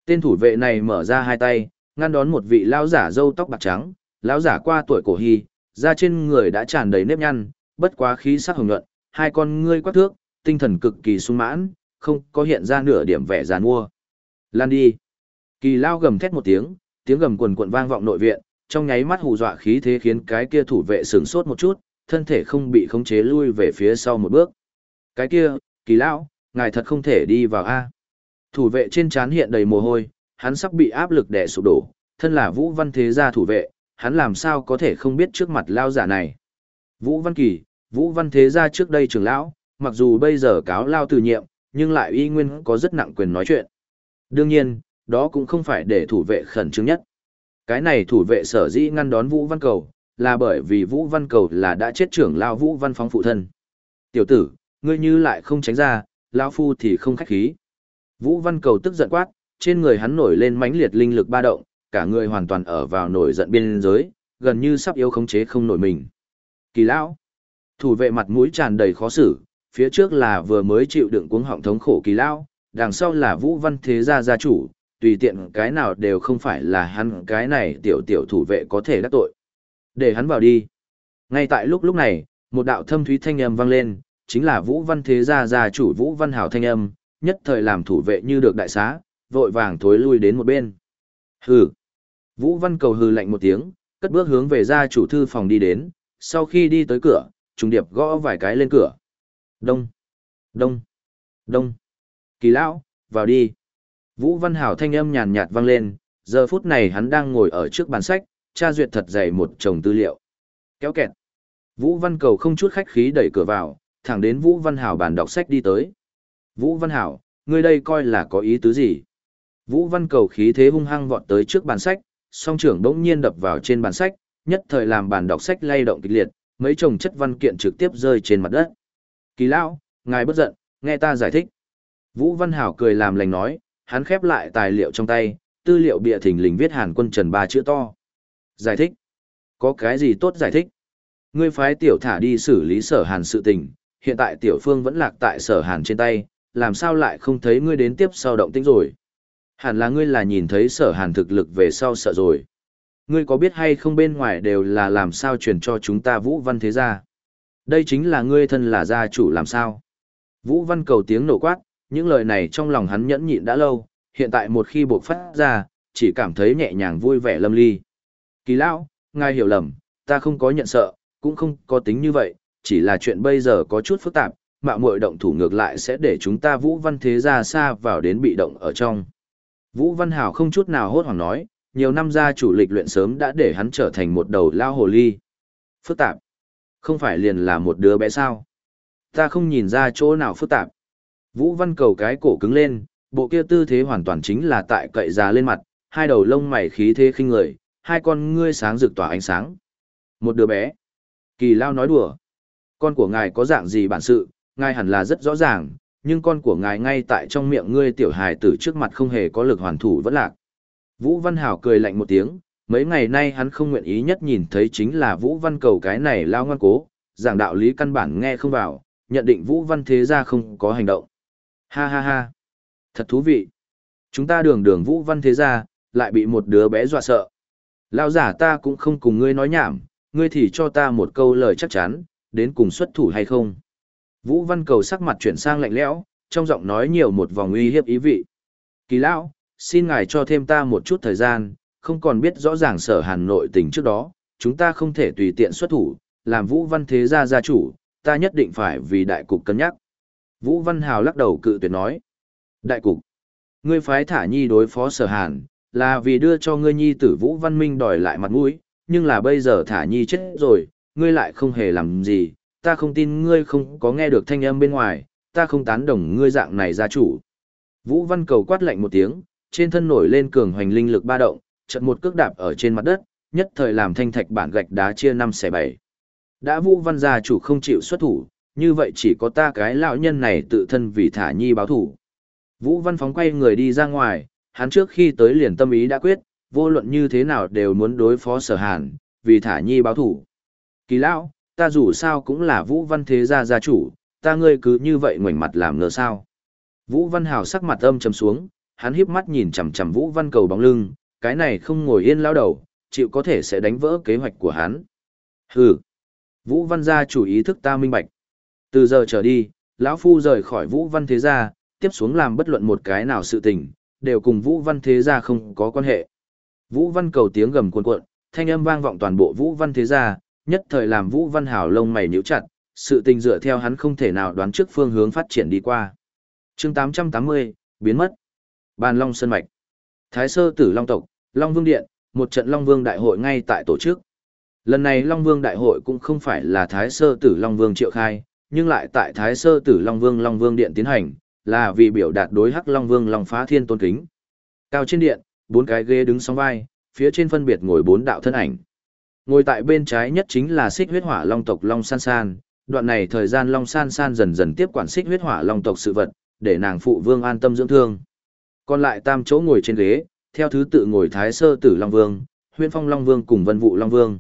Speaker 1: Tên thủ vệ này mở ra hai tay, ngăn đón một vị lão giả râu tóc bạc trắng, lão giả qua tuổi cổ hy, da trên người đã tràn đầy nếp nhăn, bất quá khí sắc hồng nhuận, hai con ngươi quắc thước, tinh thần cực kỳ sung mãn, không có hiện ra nửa điểm vẻ giàn mua. Lan đi. Kỳ lao gầm thét một tiếng, tiếng gầm quần quần vang vọng nội viện, trong nháy mắt hù dọa khí thế khiến cái kia thủ vệ sửng sốt một chút, thân thể không bị khống chế lui về phía sau một bước. Cái kia, kỳ lão, ngài thật không thể đi vào a. Thủ vệ trên trán hiện đầy mồ hôi, hắn sắp bị áp lực đè sụp đổ, thân là Vũ Văn Thế gia thủ vệ, hắn làm sao có thể không biết trước mặt lao giả này. Vũ Văn Kỳ, Vũ Văn Thế gia trước đây trưởng lão, mặc dù bây giờ cáo lao từ nhiệm, nhưng lại y nguyên có rất nặng quyền nói chuyện. Đương nhiên, đó cũng không phải để thủ vệ khẩn trương nhất. Cái này thủ vệ sở dĩ ngăn đón Vũ Văn Cầu, là bởi vì Vũ Văn Cầu là đã chết trưởng lao Vũ Văn Phóng phụ thân. Tiểu tử, ngươi như lại không tránh ra, lão phu thì không khách khí. Vũ Văn Cầu tức giận quát, trên người hắn nổi lên mãnh liệt linh lực ba động, cả người hoàn toàn ở vào nổi giận biên giới, gần như sắp yếu khống chế không nổi mình. Kỳ lão, thủ vệ mặt mũi tràn đầy khó xử, phía trước là vừa mới chịu đựng cuống họng thống khổ kỳ lão, đằng sau là Vũ Văn Thế gia gia chủ, tùy tiện cái nào đều không phải là hắn cái này tiểu tiểu thủ vệ có thể đắc tội. Để hắn vào đi. Ngay tại lúc lúc này, một đạo thâm thúy thanh âm vang lên, chính là Vũ Văn Thế gia gia chủ Vũ Văn Hảo thanh âm, nhất thời làm thủ vệ như được đại xá, vội vàng thối lui đến một bên. Hừ. Vũ Văn cầu hừ lạnh một tiếng, cất bước hướng về gia chủ thư phòng đi đến, sau khi đi tới cửa, trùng điệp gõ vài cái lên cửa. Đông, đông, đông. Kỳ lão, vào đi. Vũ Văn Hảo thanh âm nhàn nhạt vang lên, giờ phút này hắn đang ngồi ở trước bàn sách, tra duyệt thật dày một chồng tư liệu. Kéo kẹt. Vũ Văn Cầu không chút khách khí đẩy cửa vào, thẳng đến Vũ Văn Hảo bàn đọc sách đi tới. Vũ Văn Hảo, ngươi đây coi là có ý tứ gì? Vũ Văn Cầu khí thế hung hăng vọt tới trước bàn sách, song trưởng đống nhiên đập vào trên bàn sách, nhất thời làm bàn đọc sách lay động kịch liệt, mấy chồng chất văn kiện trực tiếp rơi trên mặt đất. Kỳ lão, ngài bất giận, nghe ta giải thích. Vũ Văn Hảo cười làm lành nói, hắn khép lại tài liệu trong tay, tư liệu bịa thình lình viết Hàn Quân Trần ba chữ to. Giải thích? Có cái gì tốt giải thích? Ngươi phái tiểu thả đi xử lý sở Hàn sự tình, hiện tại tiểu phương vẫn lạc tại sở Hàn trên tay, làm sao lại không thấy ngươi đến tiếp sau động tĩnh rồi? Hẳn là ngươi là nhìn thấy sở Hàn thực lực về sau sợ rồi. Ngươi có biết hay không bên ngoài đều là làm sao truyền cho chúng ta Vũ Văn thế gia? Đây chính là ngươi thân là gia chủ làm sao? Vũ Văn cầu tiếng nổ quát, những lời này trong lòng hắn nhẫn nhịn đã lâu, hiện tại một khi buộc phát ra, chỉ cảm thấy nhẹ nhàng vui vẻ lâm ly. Kỳ lão, ngài hiểu lầm, ta không có nhận sợ, cũng không có tính như vậy, chỉ là chuyện bây giờ có chút phức tạp, mạo muội động thủ ngược lại sẽ để chúng ta Vũ Văn Thế gia xa vào đến bị động ở trong. Vũ Văn Hảo không chút nào hốt hoảng nói, nhiều năm gia chủ lịch luyện sớm đã để hắn trở thành một đầu lao hồ ly. Phức tạp. Không phải liền là một đứa bé sao. Ta không nhìn ra chỗ nào phức tạp. Vũ Văn cầu cái cổ cứng lên, bộ kia tư thế hoàn toàn chính là tại cậy già lên mặt, hai đầu lông mày khí thế khinh người, hai con ngươi sáng rực tỏa ánh sáng. Một đứa bé. Kỳ lao nói đùa. Con của ngài có dạng gì bản sự, ngài hẳn là rất rõ ràng, nhưng con của ngài ngay tại trong miệng ngươi tiểu hài tử trước mặt không hề có lực hoàn thủ vẫn lạc. Vũ Văn Hảo cười lạnh một tiếng, mấy ngày nay hắn không nguyện ý nhất nhìn thấy chính là Vũ Văn cầu cái này lao ngoan cố, giảng đạo lý căn bản nghe không vào, nhận định Vũ Văn thế gia không có hành động. Ha ha ha, thật thú vị. Chúng ta đường đường Vũ Văn thế gia, lại bị một đứa bé dọa sợ lão giả ta cũng không cùng ngươi nói nhảm, ngươi thì cho ta một câu lời chắc chắn, đến cùng xuất thủ hay không. Vũ Văn cầu sắc mặt chuyển sang lạnh lẽo, trong giọng nói nhiều một vòng uy hiếp ý vị. Kỳ lão, xin ngài cho thêm ta một chút thời gian, không còn biết rõ ràng sở hàn nội tình trước đó, chúng ta không thể tùy tiện xuất thủ, làm Vũ Văn Thế gia gia chủ, ta nhất định phải vì đại cục cân nhắc. Vũ Văn Hào lắc đầu cự tuyệt nói. Đại cục, ngươi phái thả nhi đối phó sở hàn, là vì đưa cho ngươi nhi tử Vũ Văn Minh đòi lại mặt mũi, nhưng là bây giờ thả nhi chết rồi, ngươi lại không hề làm gì, ta không tin ngươi không có nghe được thanh âm bên ngoài, ta không tán đồng ngươi dạng này gia chủ. Vũ Văn cầu quát lạnh một tiếng, trên thân nổi lên cường hoành linh lực ba động, chợt một cước đạp ở trên mặt đất, nhất thời làm thanh thạch bản gạch đá chia năm xẻ bảy. Đã Vũ Văn gia chủ không chịu xuất thủ, như vậy chỉ có ta cái lão nhân này tự thân vì thả nhi báo thủ. Vũ Văn phóng quay người đi ra ngoài, hắn trước khi tới liền tâm ý đã quyết, vô luận như thế nào đều muốn đối phó sở hàn, vì thả nhi báo thủ. Kỳ lão, ta dù sao cũng là Vũ Văn thế gia gia chủ, ta ngươi cứ như vậy ngoảnh mặt làm ngờ sao. Vũ Văn Hào sắc mặt âm trầm xuống, hắn híp mắt nhìn chằm chằm Vũ Văn cầu bóng lưng, cái này không ngồi yên lao đầu, chịu có thể sẽ đánh vỡ kế hoạch của hắn. Hừ. Vũ Văn gia chủ ý thức ta minh bạch. Từ giờ trở đi, lão phu rời khỏi Vũ Văn thế gia, tiếp xuống làm bất luận một cái nào sự tình, đều cùng Vũ Văn thế gia không có quan hệ. Vũ Văn cầu tiếng gầm cuồn cuộn, thanh âm vang vọng toàn bộ Vũ Văn thế gia, nhất thời làm Vũ Văn Hảo lông mày nhíu chặt, sự tình dựa theo hắn không thể nào đoán trước phương hướng phát triển đi qua. Chương 880, biến mất. Bàn Long Sơn Mạch. Thái Sơ Tử Long tộc, Long Vương Điện, một trận Long Vương đại hội ngay tại tổ chức. Lần này Long Vương đại hội cũng không phải là Thái Sơ Tử Long Vương triệu khai, nhưng lại tại Thái Sơ Tử Long Vương Long Vương Điện tiến hành, là vì biểu đạt đối Hắc Long Vương Long Phá Thiên tôn kính. Cao trên điện, bốn cái ghế đứng song vai, phía trên phân biệt ngồi bốn đạo thân ảnh. Ngồi tại bên trái nhất chính là Xích Huyết Hỏa Long tộc Long San San, đoạn này thời gian Long San San dần dần tiếp quản Xích Huyết Hỏa Long tộc sự vật, để nàng phụ vương an tâm dưỡng thương. Còn lại tam chỗ ngồi trên ghế, theo thứ tự ngồi Thái Sơ Tử Long Vương, Huyên Phong Long Vương cùng Vân Vụ Long Vương.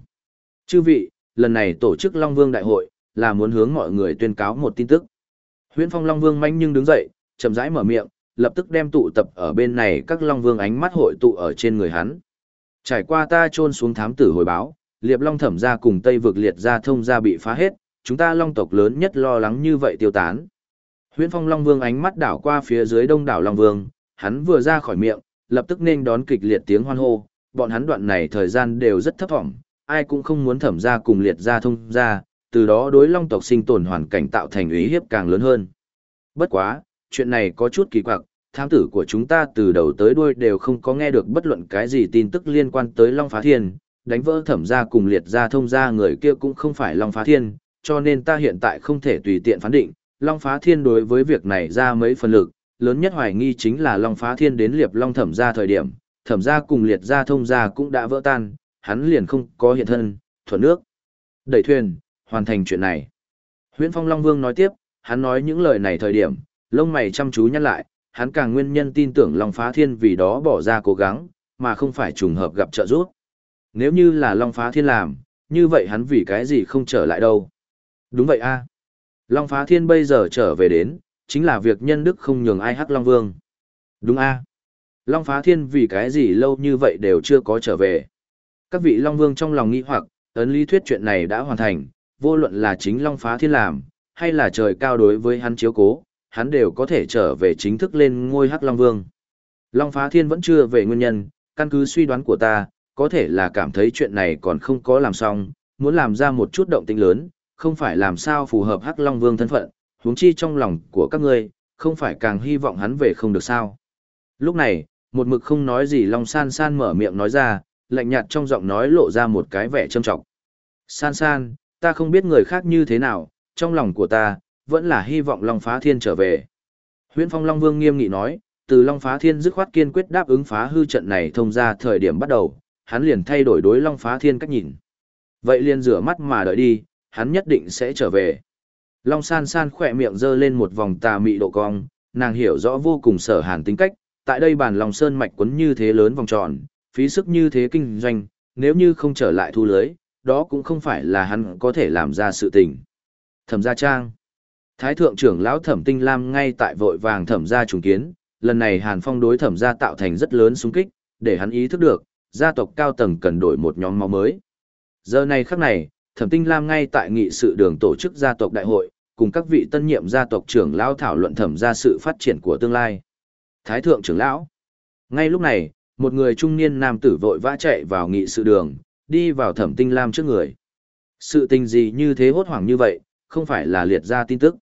Speaker 1: Chư vị, lần này tổ chức Long Vương Đại hội, là muốn hướng mọi người tuyên cáo một tin tức. Huyễn Phong Long Vương manh nhưng đứng dậy, chậm rãi mở miệng, lập tức đem tụ tập ở bên này các Long Vương ánh mắt hội tụ ở trên người hắn. Trải qua ta trôn xuống thám tử hồi báo, Liệp Long thẩm gia cùng Tây vực liệt gia thông gia bị phá hết, chúng ta Long tộc lớn nhất lo lắng như vậy tiêu tán. Huyễn Phong Long Vương ánh mắt đảo qua phía dưới Đông đảo Long Vương, hắn vừa ra khỏi miệng, lập tức nên đón kịch liệt tiếng hoan hô, bọn hắn đoạn này thời gian đều rất thấp vọng, ai cũng không muốn thẩm gia cùng liệt gia thông gia, từ đó đối long tộc sinh tồn hoàn cảnh tạo thành ý hiếp càng lớn hơn. Bất quá, chuyện này có chút kỳ quặc, thám tử của chúng ta từ đầu tới đuôi đều không có nghe được bất luận cái gì tin tức liên quan tới Long Phá Thiên, đánh vỡ thẩm gia cùng liệt gia thông gia người kia cũng không phải Long Phá Thiên, cho nên ta hiện tại không thể tùy tiện phán định, Long Phá Thiên đối với việc này ra mấy phần lực, lớn nhất hoài nghi chính là Long Phá Thiên đến liệp Long thẩm gia thời điểm, thẩm gia cùng liệt gia thông gia cũng đã vỡ tan, hắn liền không có hiện thân, thuận nước. Đẩy thuyền, hoàn thành chuyện này. Huyễn Phong Long Vương nói tiếp, hắn nói những lời này thời điểm, lông mày chăm chú nhăn lại, hắn càng nguyên nhân tin tưởng Long Phá Thiên vì đó bỏ ra cố gắng, mà không phải trùng hợp gặp trợ giúp. Nếu như là Long Phá Thiên làm, như vậy hắn vì cái gì không trở lại đâu. Đúng vậy a Long Phá Thiên bây giờ trở về đến, chính là việc nhân đức không nhường ai hắc Long Vương. Đúng a Long Phá Thiên vì cái gì lâu như vậy đều chưa có trở về. Các vị Long Vương trong lòng nghi hoặc, ấn lý thuyết chuyện này đã hoàn thành, vô luận là chính Long Phá Thiên làm, hay là trời cao đối với hắn chiếu cố, hắn đều có thể trở về chính thức lên ngôi Hắc Long Vương. Long Phá Thiên vẫn chưa về nguyên nhân, căn cứ suy đoán của ta, có thể là cảm thấy chuyện này còn không có làm xong, muốn làm ra một chút động tĩnh lớn, không phải làm sao phù hợp Hắc Long Vương thân phận, huống chi trong lòng của các ngươi, không phải càng hy vọng hắn về không được sao. Lúc này, một mực không nói gì Long San San mở miệng nói ra, lạnh nhạt trong giọng nói lộ ra một cái vẻ trâm trọng. San San, ta không biết người khác như thế nào, trong lòng của ta, vẫn là hy vọng Long Phá Thiên trở về. Huyễn Phong Long Vương nghiêm nghị nói, từ Long Phá Thiên dứt khoát kiên quyết đáp ứng phá hư trận này thông ra thời điểm bắt đầu, hắn liền thay đổi đối Long Phá Thiên cách nhìn. Vậy liền rửa mắt mà đợi đi, hắn nhất định sẽ trở về. Long San San khỏe miệng giơ lên một vòng tà mị độ cong, nàng hiểu rõ vô cùng sở hàn tính cách, tại đây bản lòng sơn mạch quấn như thế lớn vòng tròn, phí sức như thế kinh doanh, nếu như không trở lại thu lưới, đó cũng không phải là hắn có thể làm ra sự tình. Thẩm gia trang. Thái thượng trưởng lão Thẩm Tinh Lam ngay tại vội vàng thẩm gia trùng kiến, lần này Hàn Phong đối thẩm gia tạo thành rất lớn xung kích, để hắn ý thức được, gia tộc cao tầng cần đổi một nhóm máu mới. Giờ này khắc này, Thẩm Tinh Lam ngay tại nghị sự đường tổ chức gia tộc đại hội, cùng các vị tân nhiệm gia tộc trưởng lão thảo luận thẩm gia sự phát triển của tương lai. Thái thượng trưởng lão. Ngay lúc này, một người trung niên nam tử vội vã chạy vào nghị sự đường, đi vào Thẩm Tinh Lam trước người. Sự tình gì như thế hốt hoảng như vậy, không phải là liệt ra tin tức.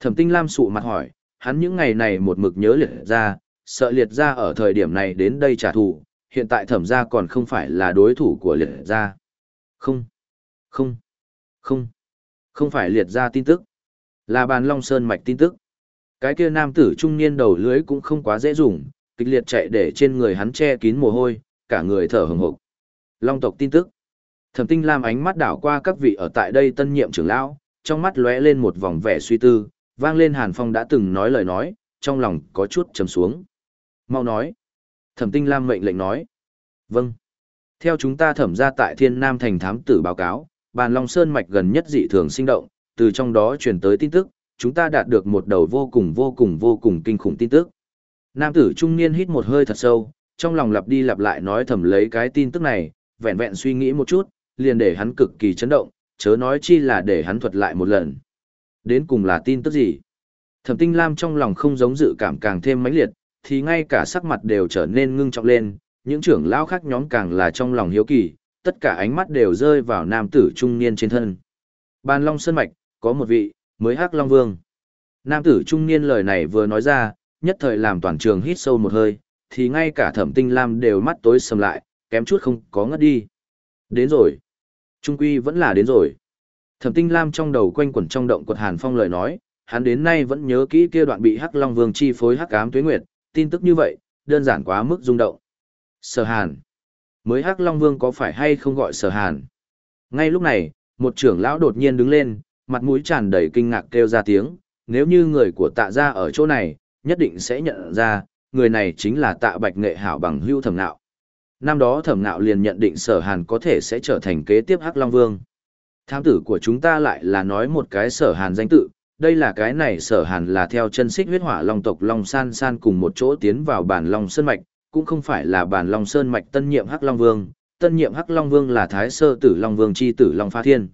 Speaker 1: Thẩm Tinh Lam sụ mặt hỏi, hắn những ngày này một mực nhớ liệt ra, sợ liệt ra ở thời điểm này đến đây trả thù, hiện tại thẩm gia còn không phải là đối thủ của liệt gia. Không, không, không, không phải liệt ra tin tức, là bàn long sơn mạch tin tức. Cái kia nam tử trung niên đầu lưới cũng không quá dễ dùng, kịch liệt chạy để trên người hắn che kín mồ hôi, cả người thở hừng hực. Long tộc tin tức. Thẩm Tinh Lam ánh mắt đảo qua các vị ở tại đây tân nhiệm trưởng lão, trong mắt lóe lên một vòng vẻ suy tư, vang lên Hàn Phong đã từng nói lời nói, trong lòng có chút trầm xuống. Mau nói. Thẩm Tinh Lam mệnh lệnh nói. Vâng. Theo chúng ta thẩm ra tại Thiên Nam thành thám tử báo cáo, bàn Long Sơn mạch gần nhất dị thường sinh động, từ trong đó truyền tới tin tức, chúng ta đạt được một đầu vô cùng vô cùng vô cùng kinh khủng tin tức. Nam tử trung niên hít một hơi thật sâu, trong lòng lặp đi lặp lại nói thầm lấy cái tin tức này, vẹn vẹn suy nghĩ một chút, liền để hắn cực kỳ chấn động, chớ nói chi là để hắn thuật lại một lần. Đến cùng là tin tức gì? Thẩm Tinh Lam trong lòng không giống dự cảm càng thêm mãnh liệt, thì ngay cả sắc mặt đều trở nên ngưng trọng lên, những trưởng lão khác nhóm càng là trong lòng hiếu kỳ, tất cả ánh mắt đều rơi vào nam tử trung niên trên thân. Bàn Long Sơn Mạch, có một vị, mới Hắc Long Vương. Nam tử trung niên lời này vừa nói ra, nhất thời làm toàn trường hít sâu một hơi, thì ngay cả thẩm tinh lam đều mắt tối sầm lại, kém chút không có ngất đi. Đến rồi. Trung quy vẫn là đến rồi. Thẩm tinh lam trong đầu quanh quẩn trong động quật hàn phong lời nói, hắn đến nay vẫn nhớ kỹ kia đoạn bị Hắc Long Vương chi phối Hắc Ám Tuế Nguyệt, tin tức như vậy, đơn giản quá mức rung động. Sở Hàn. Mới Hắc Long Vương có phải hay không gọi Sở Hàn? Ngay lúc này, một trưởng lão đột nhiên đứng lên, mặt mũi tràn đầy kinh ngạc kêu ra tiếng, nếu như người của tạ gia ở chỗ này, nhất định sẽ nhận ra, người này chính là tạ bạch nghệ hảo bằng hưu thẩm nạo. Năm đó thẩm nạo liền nhận định sở hàn có thể sẽ trở thành kế tiếp Hắc Long Vương. Tham tử của chúng ta lại là nói một cái sở hàn danh tự, đây là cái này sở hàn là theo chân xích huyết hỏa long tộc Long San San cùng một chỗ tiến vào bản Long Sơn Mạch, cũng không phải là bản Long Sơn Mạch tân nhiệm Hắc Long Vương, tân nhiệm Hắc Long Vương là Thái Sơ Tử Long Vương chi tử Long Pha Thiên.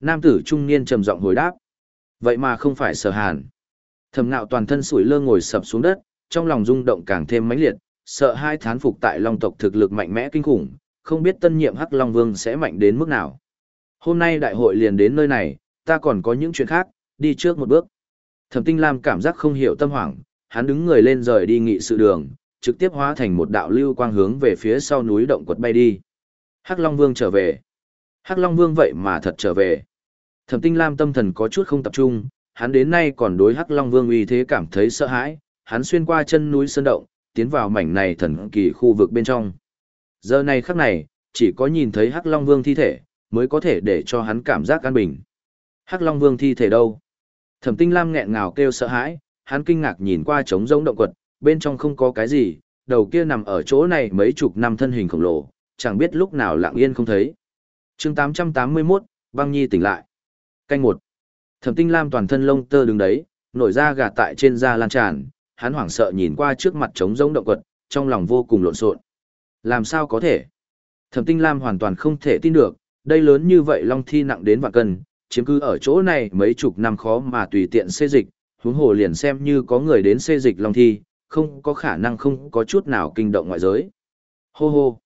Speaker 1: Nam tử trung niên trầm giọng hồi đáp. Vậy mà không phải sở hàn. Thẩm nạo toàn thân sủi lơ ngồi sập xuống đất, trong lòng rung động càng thêm mãnh liệt, sợ hai thán phục tại long tộc thực lực mạnh mẽ kinh khủng, không biết tân nhiệm Hắc Long Vương sẽ mạnh đến mức nào. Hôm nay đại hội liền đến nơi này, ta còn có những chuyện khác, đi trước một bước. Thẩm Tinh Lam cảm giác không hiểu tâm hoảng, hắn đứng người lên rời đi nghị sự đường, trực tiếp hóa thành một đạo lưu quang hướng về phía sau núi động quật bay đi. Hắc Long Vương trở về. Hắc Long Vương vậy mà thật trở về. Thẩm Tinh Lam tâm thần có chút không tập trung, hắn đến nay còn đối Hắc Long Vương uy thế cảm thấy sợ hãi, hắn xuyên qua chân núi sơn động, tiến vào mảnh này thần kỳ khu vực bên trong. Giờ này khắc này, chỉ có nhìn thấy Hắc Long Vương thi thể, mới có thể để cho hắn cảm giác an bình. Hắc Long Vương thi thể đâu? Thẩm Tinh Lam nghẹn ngào kêu sợ hãi, hắn kinh ngạc nhìn qua trống rỗng động quật, bên trong không có cái gì, đầu kia nằm ở chỗ này mấy chục năm thân hình khổng lồ, chẳng biết lúc nào lặng yên không thấy. Chương 881, Băng Nhi tỉnh lại. Canh một. Thẩm Tinh Lam toàn thân lông tơ đứng đấy, nổi da gà tại trên da lan tràn, hắn hoảng sợ nhìn qua trước mặt trống rỗng động quật, trong lòng vô cùng lộn xộn. Làm sao có thể? Thẩm Tinh Lam hoàn toàn không thể tin được, đây lớn như vậy long thi nặng đến vạn cân, chiếm cứ ở chỗ này mấy chục năm khó mà tùy tiện xê dịch, huống hồ liền xem như có người đến xê dịch long thi, không có khả năng không có chút nào kinh động ngoại giới. Hô hô.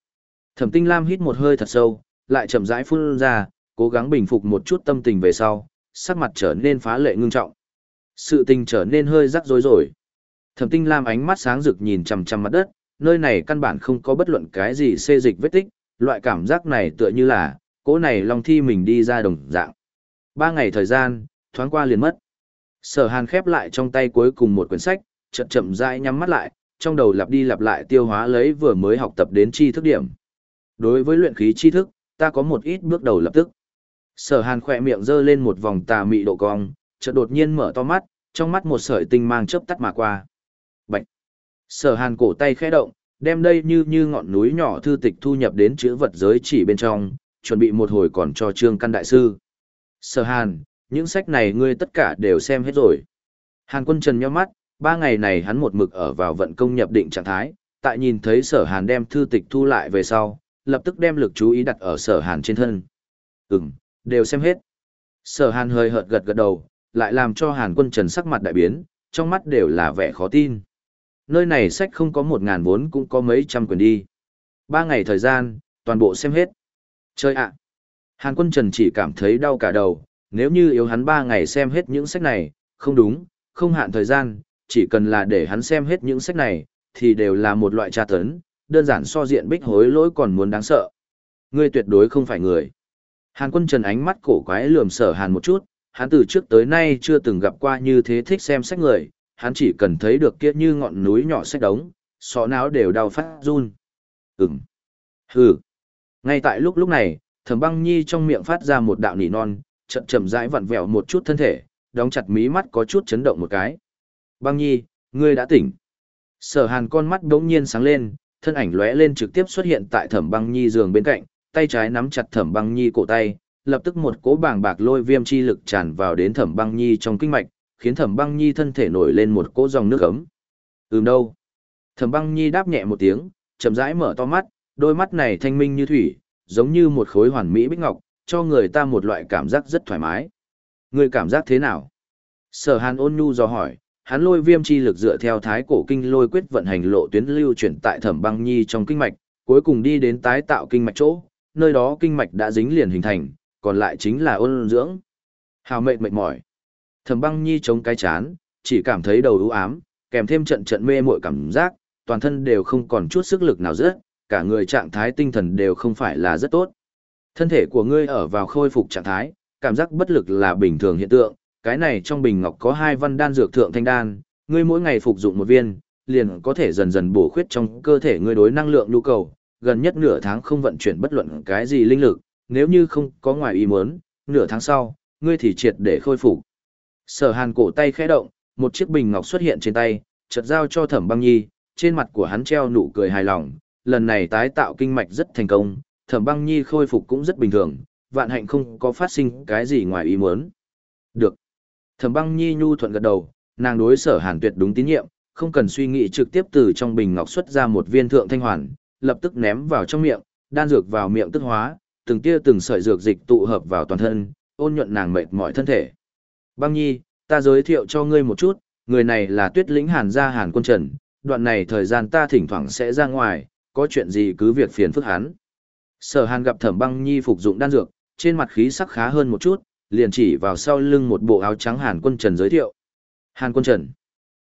Speaker 1: Thẩm Tinh Lam hít một hơi thật sâu, lại chậm rãi phun ra, cố gắng bình phục một chút tâm tình về sau, sắc mặt trở nên phá lệ ngưng trọng. Sự tình trở nên hơi rắc rối rồi. Thẩm Tinh Lam ánh mắt sáng rực nhìn chằm chằm mặt đất, nơi này căn bản không có bất luận cái gì xê dịch vết tích, loại cảm giác này tựa như là, cỗ này long thi mình đi ra đồng dạng. Ba ngày thời gian, thoáng qua liền mất. Sở hàn khép lại trong tay cuối cùng một quyển sách, chậm chậm rãi nhắm mắt lại, trong đầu lặp đi lặp lại tiêu hóa lấy vừa mới học tập đến tri thức điểm. Đối với luyện khí tri thức, ta có một ít bước đầu lập tức. Sở hàn khỏe miệng giơ lên một vòng tà mị độ cong, chợt đột nhiên mở to mắt, trong mắt một sợi tinh mang chớp tắt mà qua. Sở hàn cổ tay khẽ động, đem đây như như ngọn núi nhỏ thư tịch thu nhập đến chữ vật giới chỉ bên trong, chuẩn bị một hồi còn cho trương căn đại sư. Sở hàn, những sách này ngươi tất cả đều xem hết rồi. Hàn quân trần nhó mắt, ba ngày này hắn một mực ở vào vận công nhập định trạng thái, tại nhìn thấy sở hàn đem thư tịch thu lại về sau, lập tức đem lực chú ý đặt ở sở hàn trên thân. Ừm, đều xem hết. Sở hàn hơi hợt gật gật đầu, lại làm cho hàn quân trần sắc mặt đại biến, trong mắt đều là vẻ khó tin. Nơi này sách không có một ngàn vốn cũng có mấy trăm quyển đi. Ba ngày thời gian, toàn bộ xem hết. Chơi ạ! Hàn quân trần chỉ cảm thấy đau cả đầu, nếu như yếu hắn ba ngày xem hết những sách này, không đúng, không hạn thời gian, chỉ cần là để hắn xem hết những sách này, thì đều là một loại tra tấn, đơn giản so diện bích hối lỗi còn muốn đáng sợ. Ngươi tuyệt đối không phải người. Hàn quân trần ánh mắt cổ quái lườm sở hàn một chút, hắn từ trước tới nay chưa từng gặp qua như thế thích xem sách người, hắn chỉ cần thấy được kia như ngọn núi nhỏ sách đống, sọ não đều đau phát run. Ừm. Hừ. Ngay tại lúc lúc này, thẩm băng nhi trong miệng phát ra một đạo nỉ non, chậm chậm rãi vặn vẹo một chút thân thể, đóng chặt mí mắt có chút chấn động một cái. Băng nhi, ngươi đã tỉnh. Sở hàn con mắt đống nhiên sáng lên, thân ảnh lóe lên trực tiếp xuất hiện tại thẩm băng nhi giường bên cạnh, tay trái nắm chặt thẩm băng nhi cổ tay, lập tức một cỗ bàng bạc lôi viêm chi lực tràn vào đến thẩm băng nhi trong kinh mạch, khiến thẩm băng nhi thân thể nổi lên một cỗ dòng nước ấm. Ừm đâu? Thẩm băng nhi đáp nhẹ một tiếng, chậm rãi mở to mắt, đôi mắt này thanh minh như thủy, giống như một khối hoàn mỹ bích ngọc, cho người ta một loại cảm giác rất thoải mái. Người cảm giác thế nào? Sở hàn ôn nhu do hỏi, hắn lôi viêm chi lực dựa theo thái cổ kinh lôi quyết vận hành lộ tuyến lưu chuyển tại thẩm băng nhi trong kinh mạch, cuối cùng đi đến tái tạo kinh mạch chỗ, nơi đó kinh mạch đã dính liền hình thành, còn lại chính là ôn dưỡng. Hào mệt mệt mỏi. Thẩm băng nhi chống cái chán, chỉ cảm thấy đầu ưu ám, kèm thêm trận trận mê muội cảm giác, toàn thân đều không còn chút sức lực nào rớt, cả người trạng thái tinh thần đều không phải là rất tốt. Thân thể của ngươi ở vào khôi phục trạng thái, cảm giác bất lực là bình thường hiện tượng, cái này trong bình ngọc có hai văn đan dược thượng thanh đan, ngươi mỗi ngày phục dụng một viên, liền có thể dần dần bổ khuyết trong cơ thể ngươi đối năng lượng nhu cầu, gần nhất nửa tháng không vận chuyển bất luận cái gì linh lực, nếu như không có ngoài ý muốn, nửa tháng sau, ngươi thì triệt để khôi phục. Sở Hàn cổ tay khẽ động, một chiếc bình ngọc xuất hiện trên tay, chợt giao cho Thẩm Băng Nhi, trên mặt của hắn treo nụ cười hài lòng, lần này tái tạo kinh mạch rất thành công, Thẩm Băng Nhi khôi phục cũng rất bình thường, vạn hạnh không có phát sinh cái gì ngoài ý muốn. Được. Thẩm Băng Nhi nhu thuận gật đầu, nàng đối Sở Hàn tuyệt đúng tín nhiệm, không cần suy nghĩ trực tiếp từ trong bình ngọc xuất ra một viên thượng thanh hoàn, lập tức ném vào trong miệng, đan dược vào miệng tức hóa, từng tia từng sợi dược dịch tụ hợp vào toàn thân, ôn nhuận nàng mệt mỏi thân thể. Băng Nhi, ta giới thiệu cho ngươi một chút, người này là Tuyết Lĩnh Hàn gia Hàn Quân Trần, đoạn này thời gian ta thỉnh thoảng sẽ ra ngoài, có chuyện gì cứ việc phiền phức hắn. Sở Hàn gặp Thẩm Băng Nhi phục dụng đan dược, trên mặt khí sắc khá hơn một chút, liền chỉ vào sau lưng một bộ áo trắng Hàn Quân Trần giới thiệu. Hàn Quân Trần.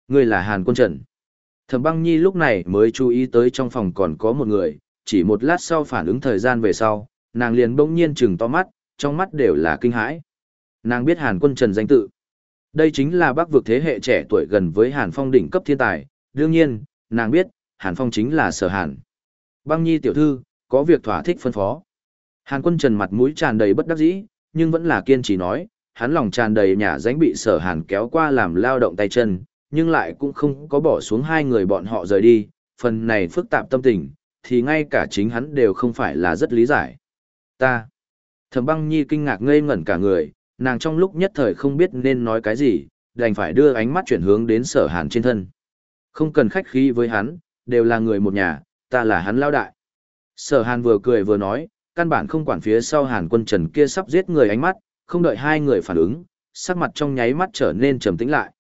Speaker 1: Ngươi là Hàn Quân Trần. Thẩm băng nhi lúc này mới chú ý tới trong phòng còn có một người, chỉ một lát sau phản ứng thời gian về sau, nàng liền bỗng nhiên chừng to mắt, trong mắt đều là kinh hãi. Nàng biết Hàn quân Trần danh tự. Đây chính là bác vực thế hệ trẻ tuổi gần với Hàn Phong đỉnh cấp thiên tài, đương nhiên, nàng biết, Hàn Phong chính là sở Hàn. Băng nhi tiểu thư, có việc thỏa thích phân phó. Hàn quân Trần mặt mũi tràn đầy bất đắc dĩ, nhưng vẫn là kiên trì nói, hắn lòng tràn đầy nhà dánh bị sở Hàn kéo qua làm lao động tay chân, nhưng lại cũng không có bỏ xuống hai người bọn họ rời đi, phần này phức tạp tâm tình, thì ngay cả chính hắn đều không phải là rất lý giải. Ta. Thẩm băng nhi kinh ngạc ngây ngẩn cả người, nàng trong lúc nhất thời không biết nên nói cái gì, đành phải đưa ánh mắt chuyển hướng đến sở hàn trên thân. Không cần khách khí với hắn, đều là người một nhà, ta là hắn lao đại. Sở hàn vừa cười vừa nói, căn bản không quản phía sau hàn quân trần kia sắp giết người ánh mắt, không đợi hai người phản ứng, sắc mặt trong nháy mắt trở nên trầm tĩnh lại.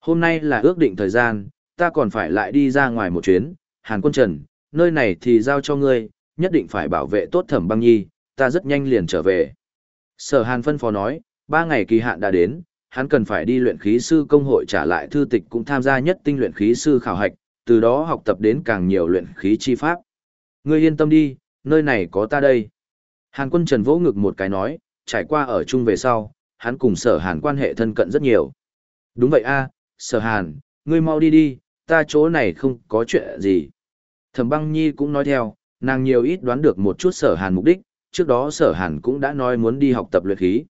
Speaker 1: Hôm nay là ước định thời gian, ta còn phải lại đi ra ngoài một chuyến, Hàn Quân Trần, nơi này thì giao cho ngươi, nhất định phải bảo vệ tốt thẩm băng nhi, ta rất nhanh liền trở về. Sở Hàn phân phó nói, ba ngày kỳ hạn đã đến, hắn cần phải đi luyện khí sư công hội trả lại thư tịch cũng tham gia nhất tinh luyện khí sư khảo hạch, từ đó học tập đến càng nhiều luyện khí chi pháp. Ngươi yên tâm đi, nơi này có ta đây. Hàn quân Trần vỗ ngực một cái nói, trải qua ở chung về sau, hắn cùng sở hàn quan hệ thân cận rất nhiều. Đúng vậy a, sở hàn, ngươi mau đi đi, ta chỗ này không có chuyện gì. Thẩm băng nhi cũng nói theo, nàng nhiều ít đoán được một chút sở hàn mục đích, trước đó sở hàn cũng đã nói muốn đi học tập luyện khí.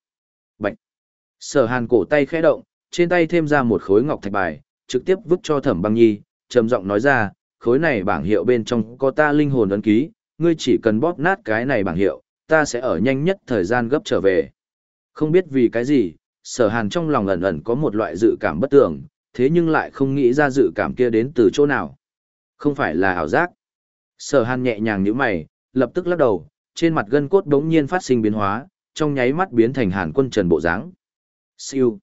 Speaker 1: Sở hàn cổ tay khẽ động, trên tay thêm ra một khối ngọc thạch bài, trực tiếp vứt cho thẩm băng nhi, trầm giọng nói ra, khối này bảng hiệu bên trong có ta linh hồn ấn ký, ngươi chỉ cần bóp nát cái này bảng hiệu, ta sẽ ở nhanh nhất thời gian gấp trở về. Không biết vì cái gì, sở hàn trong lòng ẩn ẩn có một loại dự cảm bất tường, thế nhưng lại không nghĩ ra dự cảm kia đến từ chỗ nào. Không phải là ảo giác. Sở hàn nhẹ nhàng như mày, lập tức lắc đầu, trên mặt gân cốt đống nhiên phát sinh biến hóa, trong nháy mắt biến thành hàn quân trần bộ dáng. Siêu.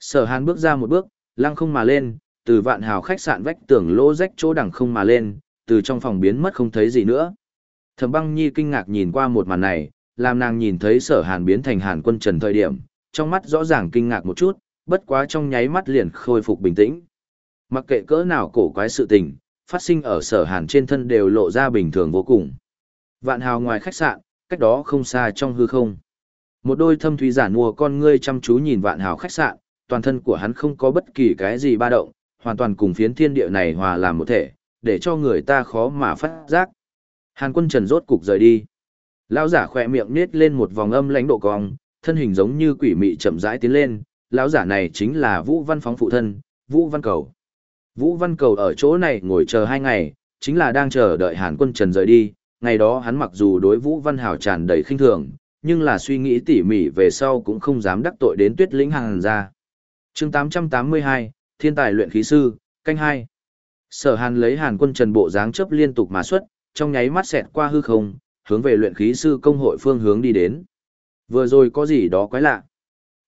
Speaker 1: Sở hàn bước ra một bước, lăng không mà lên, từ vạn hào khách sạn vách tường lỗ rách chỗ đằng không mà lên, từ trong phòng biến mất không thấy gì nữa. Thẩm băng nhi kinh ngạc nhìn qua một màn này, làm nàng nhìn thấy sở hàn biến thành hàn quân trần thời điểm, trong mắt rõ ràng kinh ngạc một chút, bất quá trong nháy mắt liền khôi phục bình tĩnh. Mặc kệ cỡ nào cổ quái sự tình, phát sinh ở sở hàn trên thân đều lộ ra bình thường vô cùng. Vạn hào ngoài khách sạn, cách đó không xa trong hư không. Một đôi thâm thúy giả mùa con ngươi chăm chú nhìn vạn hào khách sạn, toàn thân của hắn không có bất kỳ cái gì ba động, hoàn toàn cùng phiến thiên địa này hòa làm một thể, để cho người ta khó mà phát giác. Hàn quân trần rốt cục rời đi. Lão giả khỏe miệng nết lên một vòng âm lãnh độ cong, thân hình giống như quỷ mị chậm rãi tiến lên, lão giả này chính là Vũ Văn Phóng phụ thân, Vũ Văn Cầu. Vũ Văn Cầu ở chỗ này ngồi chờ hai ngày, chính là đang chờ đợi Hàn Quân Trần rời đi, ngày đó hắn mặc dù đối Vũ Văn Hảo tràn đầy khinh thường, nhưng là suy nghĩ tỉ mỉ về sau cũng không dám đắc tội đến Tuyết Lĩnh Hàn ra. Chương 882, Thiên tài luyện khí sư, canh hai. Sở Hàn lấy Hàn Quân Trần bộ dáng chấp liên tục mà xuất, trong nháy mắt xẹt qua hư không, hướng về luyện khí sư công hội phương hướng đi đến. Vừa rồi có gì đó quái lạ.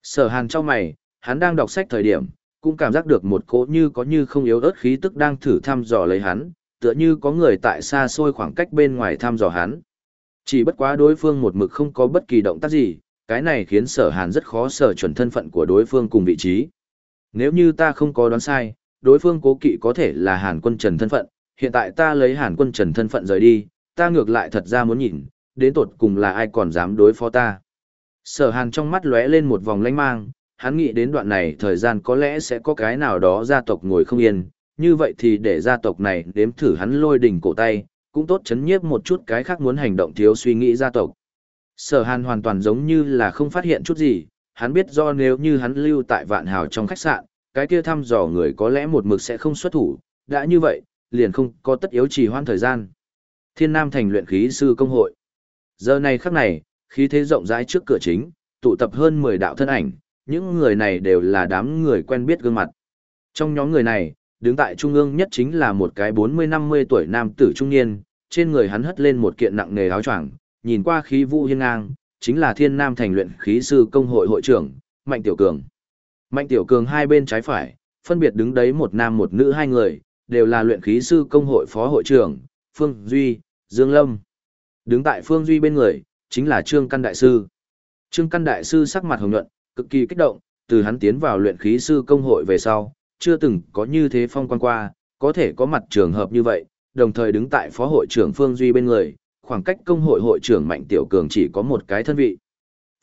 Speaker 1: Sở hàn cho mày, hắn đang đọc sách thời điểm, cũng cảm giác được một cỗ như có như không yếu ớt khí tức đang thử thăm dò lấy hắn, tựa như có người tại xa xôi khoảng cách bên ngoài thăm dò hắn. Chỉ bất quá đối phương một mực không có bất kỳ động tác gì, cái này khiến sở hàn rất khó sở chuẩn thân phận của đối phương cùng vị trí. Nếu như ta không có đoán sai, đối phương cố kỵ có thể là hàn quân trần thân phận, hiện tại ta lấy hàn quân trần thân phận rời đi, ta ngược lại thật ra muốn nhìn, đến tột cùng là ai còn dám đối phó ta. Sở hàn trong mắt lóe lên một vòng lanh mang, hắn nghĩ đến đoạn này thời gian có lẽ sẽ có cái nào đó gia tộc ngồi không yên, như vậy thì để gia tộc này đếm thử hắn lôi đỉnh cổ tay, cũng tốt chấn nhiếp một chút cái khác muốn hành động thiếu suy nghĩ gia tộc. Sở hàn hoàn toàn giống như là không phát hiện chút gì, hắn biết do nếu như hắn lưu tại vạn hào trong khách sạn, cái kia thăm dò người có lẽ một mực sẽ không xuất thủ, đã như vậy, liền không có tất yếu trì hoãn thời gian. Thiên Nam thành luyện khí sư công hội. Giờ này khắc này, khí thế rộng rãi trước cửa chính, tụ tập hơn 10 đạo thân ảnh, những người này đều là đám người quen biết gương mặt. Trong nhóm người này, đứng tại trung ương nhất chính là một cái 40-50 tuổi nam tử trung niên, trên người hắn hất lên một kiện nặng nề áo choàng, nhìn qua khí vũ hiên ngang, chính là Thiên Nam thành luyện khí sư công hội hội trưởng, Mạnh Tiểu Cường. Mạnh Tiểu Cường hai bên trái phải, phân biệt đứng đấy một nam một nữ hai người, đều là luyện khí sư công hội phó hội trưởng, Phương Duy, Dương Lâm. Đứng tại Phương Duy bên người, chính là Trương Căn Đại Sư. Trương Căn Đại Sư sắc mặt hồng nhuận, cực kỳ kích động, từ hắn tiến vào luyện khí sư công hội về sau, chưa từng có như thế phong quan qua, có thể có mặt trường hợp như vậy, đồng thời đứng tại phó hội trưởng Phương Duy bên người, khoảng cách công hội hội trưởng Mạnh Tiểu Cường chỉ có một cái thân vị.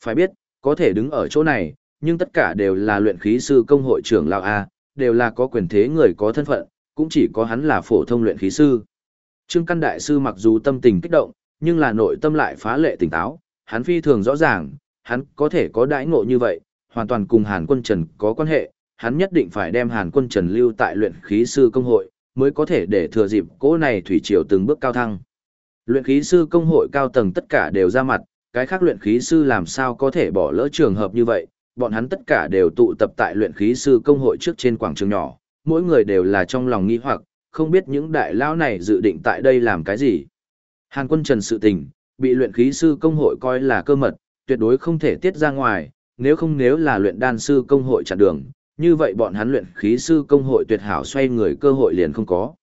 Speaker 1: Phải biết, có thể đứng ở chỗ này, nhưng tất cả đều là luyện khí sư công hội trưởng Lão A, đều là có quyền thế người có thân phận, cũng chỉ có hắn là phổ thông luyện khí sư. Trương Căn Đại Sư mặc dù tâm tình kích động, nhưng là nội tâm lại phá lệ tỉnh táo, hắn phi thường rõ ràng, hắn có thể có đãi ngộ như vậy, hoàn toàn cùng Hàn Quân Trần có quan hệ, hắn nhất định phải đem Hàn Quân Trần lưu tại luyện khí sư công hội, mới có thể để thừa dịp cỗ này thủy triều từng bước cao thăng. Luyện khí sư công hội cao tầng tất cả đều ra mặt, cái khác luyện khí sư làm sao có thể bỏ lỡ trường hợp như vậy, bọn hắn tất cả đều tụ tập tại luyện khí sư công hội trước trên quảng trường nhỏ, mỗi người đều là trong lòng nghi hoặc, không biết những đại lão này dự định tại đây làm cái gì. Hàn quân trần sự tình, bị luyện khí sư công hội coi là cơ mật, tuyệt đối không thể tiết ra ngoài, nếu không nếu là luyện đan sư công hội chặn đường, như vậy bọn hắn luyện khí sư công hội tuyệt hảo xoay người cơ hội liền không có.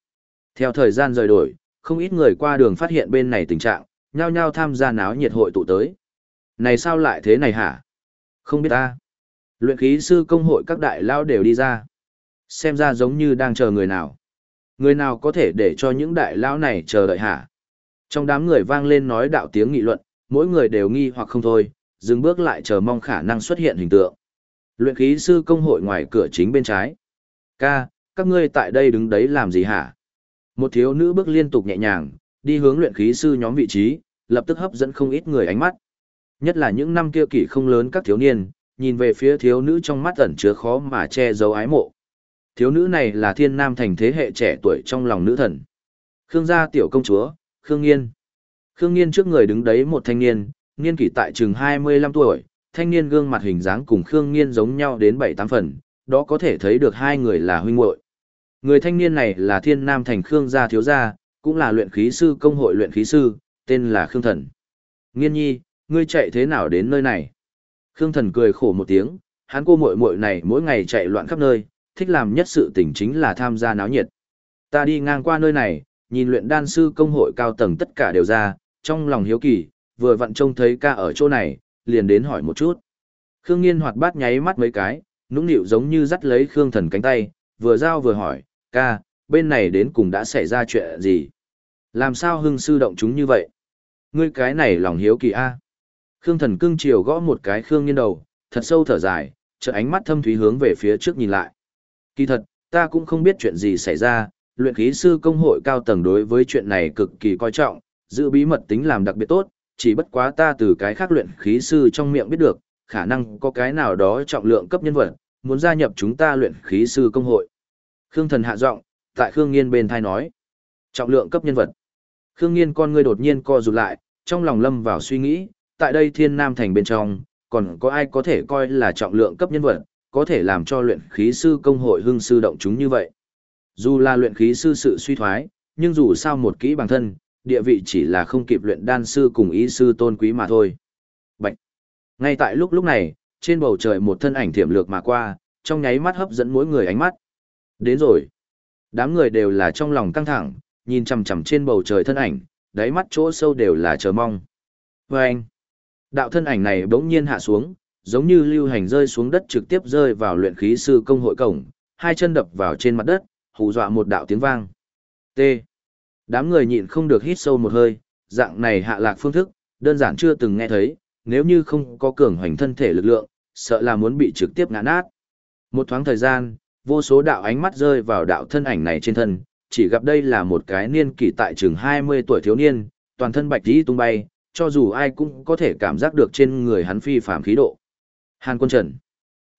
Speaker 1: Theo thời gian rời đổi, không ít người qua đường phát hiện bên này tình trạng, nhao nhao tham gia náo nhiệt hội tụ tới. Này sao lại thế này hả? Không biết ta. Luyện khí sư công hội các đại lao đều đi ra. Xem ra giống như đang chờ người nào. Người nào có thể để cho những đại lão này chờ đợi hả? Trong đám người vang lên nói đạo tiếng nghị luận, mỗi người đều nghi hoặc không thôi, dừng bước lại chờ mong khả năng xuất hiện hình tượng. Luyện khí sư công hội ngoài cửa chính bên trái. Ca, các ngươi tại đây đứng đấy làm gì hả? Một thiếu nữ bước liên tục nhẹ nhàng, đi hướng luyện khí sư nhóm vị trí, lập tức hấp dẫn không ít người ánh mắt. Nhất là những năm kia kỷ không lớn các thiếu niên, nhìn về phía thiếu nữ trong mắt ẩn chứa khó mà che giấu ái mộ. Thiếu nữ này là thiên nam thành thế hệ trẻ tuổi trong lòng nữ thần. Khương gia tiểu công chúa, Khương Nghiên. Khương Nghiên trước người đứng đấy một thanh niên, niên kỷ tại chừng 25 tuổi, thanh niên gương mặt hình dáng cùng Khương Nghiên giống nhau đến 7-8 phần, đó có thể thấy được hai người là huynh muội. Người thanh niên này là thiên nam thành Khương gia thiếu gia, cũng là luyện khí sư công hội luyện khí sư, tên là Khương Thần. Nghiên nhi, ngươi chạy thế nào đến nơi này? Khương Thần cười khổ một tiếng, hắn cô muội muội này mỗi ngày chạy loạn khắp nơi, thích làm nhất sự tình chính là tham gia náo nhiệt. Ta đi ngang qua nơi này, nhìn luyện đan sư công hội cao tầng tất cả đều ra, trong lòng hiếu kỳ, vừa vặn trông thấy ca ở chỗ này, liền đến hỏi một chút. Khương Nghiên hoạt bát nháy mắt mấy cái, nũng nịu giống như dắt lấy Khương Thần cánh tay, vừa giao vừa hỏi, ca, bên này đến cùng đã xảy ra chuyện gì? Làm sao hưng sư động chúng như vậy? Ngươi cái này lòng hiếu kỳ a. Khương Thần cưng chiều gõ một cái Khương Nghiên đầu, thật sâu thở dài, trợn ánh mắt thâm thúy hướng về phía trước nhìn lại. Kỳ thật, ta cũng không biết chuyện gì xảy ra, luyện khí sư công hội cao tầng đối với chuyện này cực kỳ coi trọng, giữ bí mật tính làm đặc biệt tốt, chỉ bất quá ta từ cái khác luyện khí sư trong miệng biết được, khả năng có cái nào đó trọng lượng cấp nhân vật, muốn gia nhập chúng ta luyện khí sư công hội. Khương Thần hạ giọng, tại Khương Nghiên bên thai nói, trọng lượng cấp nhân vật. Khương Nghiên con ngươi đột nhiên co rụt lại, trong lòng lâm vào suy nghĩ, tại đây Thiên Nam thành bên trong, còn có ai có thể coi là trọng lượng cấp nhân vật, có thể làm cho luyện khí sư công hội hưng sư động chúng như vậy. Dù là luyện khí sư sự suy thoái, nhưng dù sao một kỹ bản thân, địa vị chỉ là không kịp luyện đan sư cùng ý sư tôn quý mà thôi. Bạch. Ngay tại lúc lúc này, trên bầu trời một thân ảnh thiểm lược mà qua, trong nháy mắt hấp dẫn mỗi người ánh mắt. Đến rồi. Đám người đều là trong lòng căng thẳng, nhìn chằm chằm trên bầu trời thân ảnh, đáy mắt chỗ sâu đều là chờ mong. Và anh. Đạo thân ảnh này bỗng nhiên hạ xuống, giống như lưu hành rơi xuống đất trực tiếp rơi vào luyện khí sư công hội cổng, hai chân đập vào trên mặt đất, hù dọa một đạo tiếng vang. T. Đám người nhịn không được hít sâu một hơi, dạng này hạ lạc phương thức, đơn giản chưa từng nghe thấy, nếu như không có cường hoành thân thể lực lượng, sợ là muốn bị trực tiếp ngã nát. Một thoáng thời gian, vô số đạo ánh mắt rơi vào đạo thân ảnh này trên thân, chỉ gặp đây là một cái niên kỷ tại chừng 20 tuổi thiếu niên, toàn thân bạch tí tung bay, cho dù ai cũng có thể cảm giác được trên người hắn phi phàm khí độ. Hàn quân trần.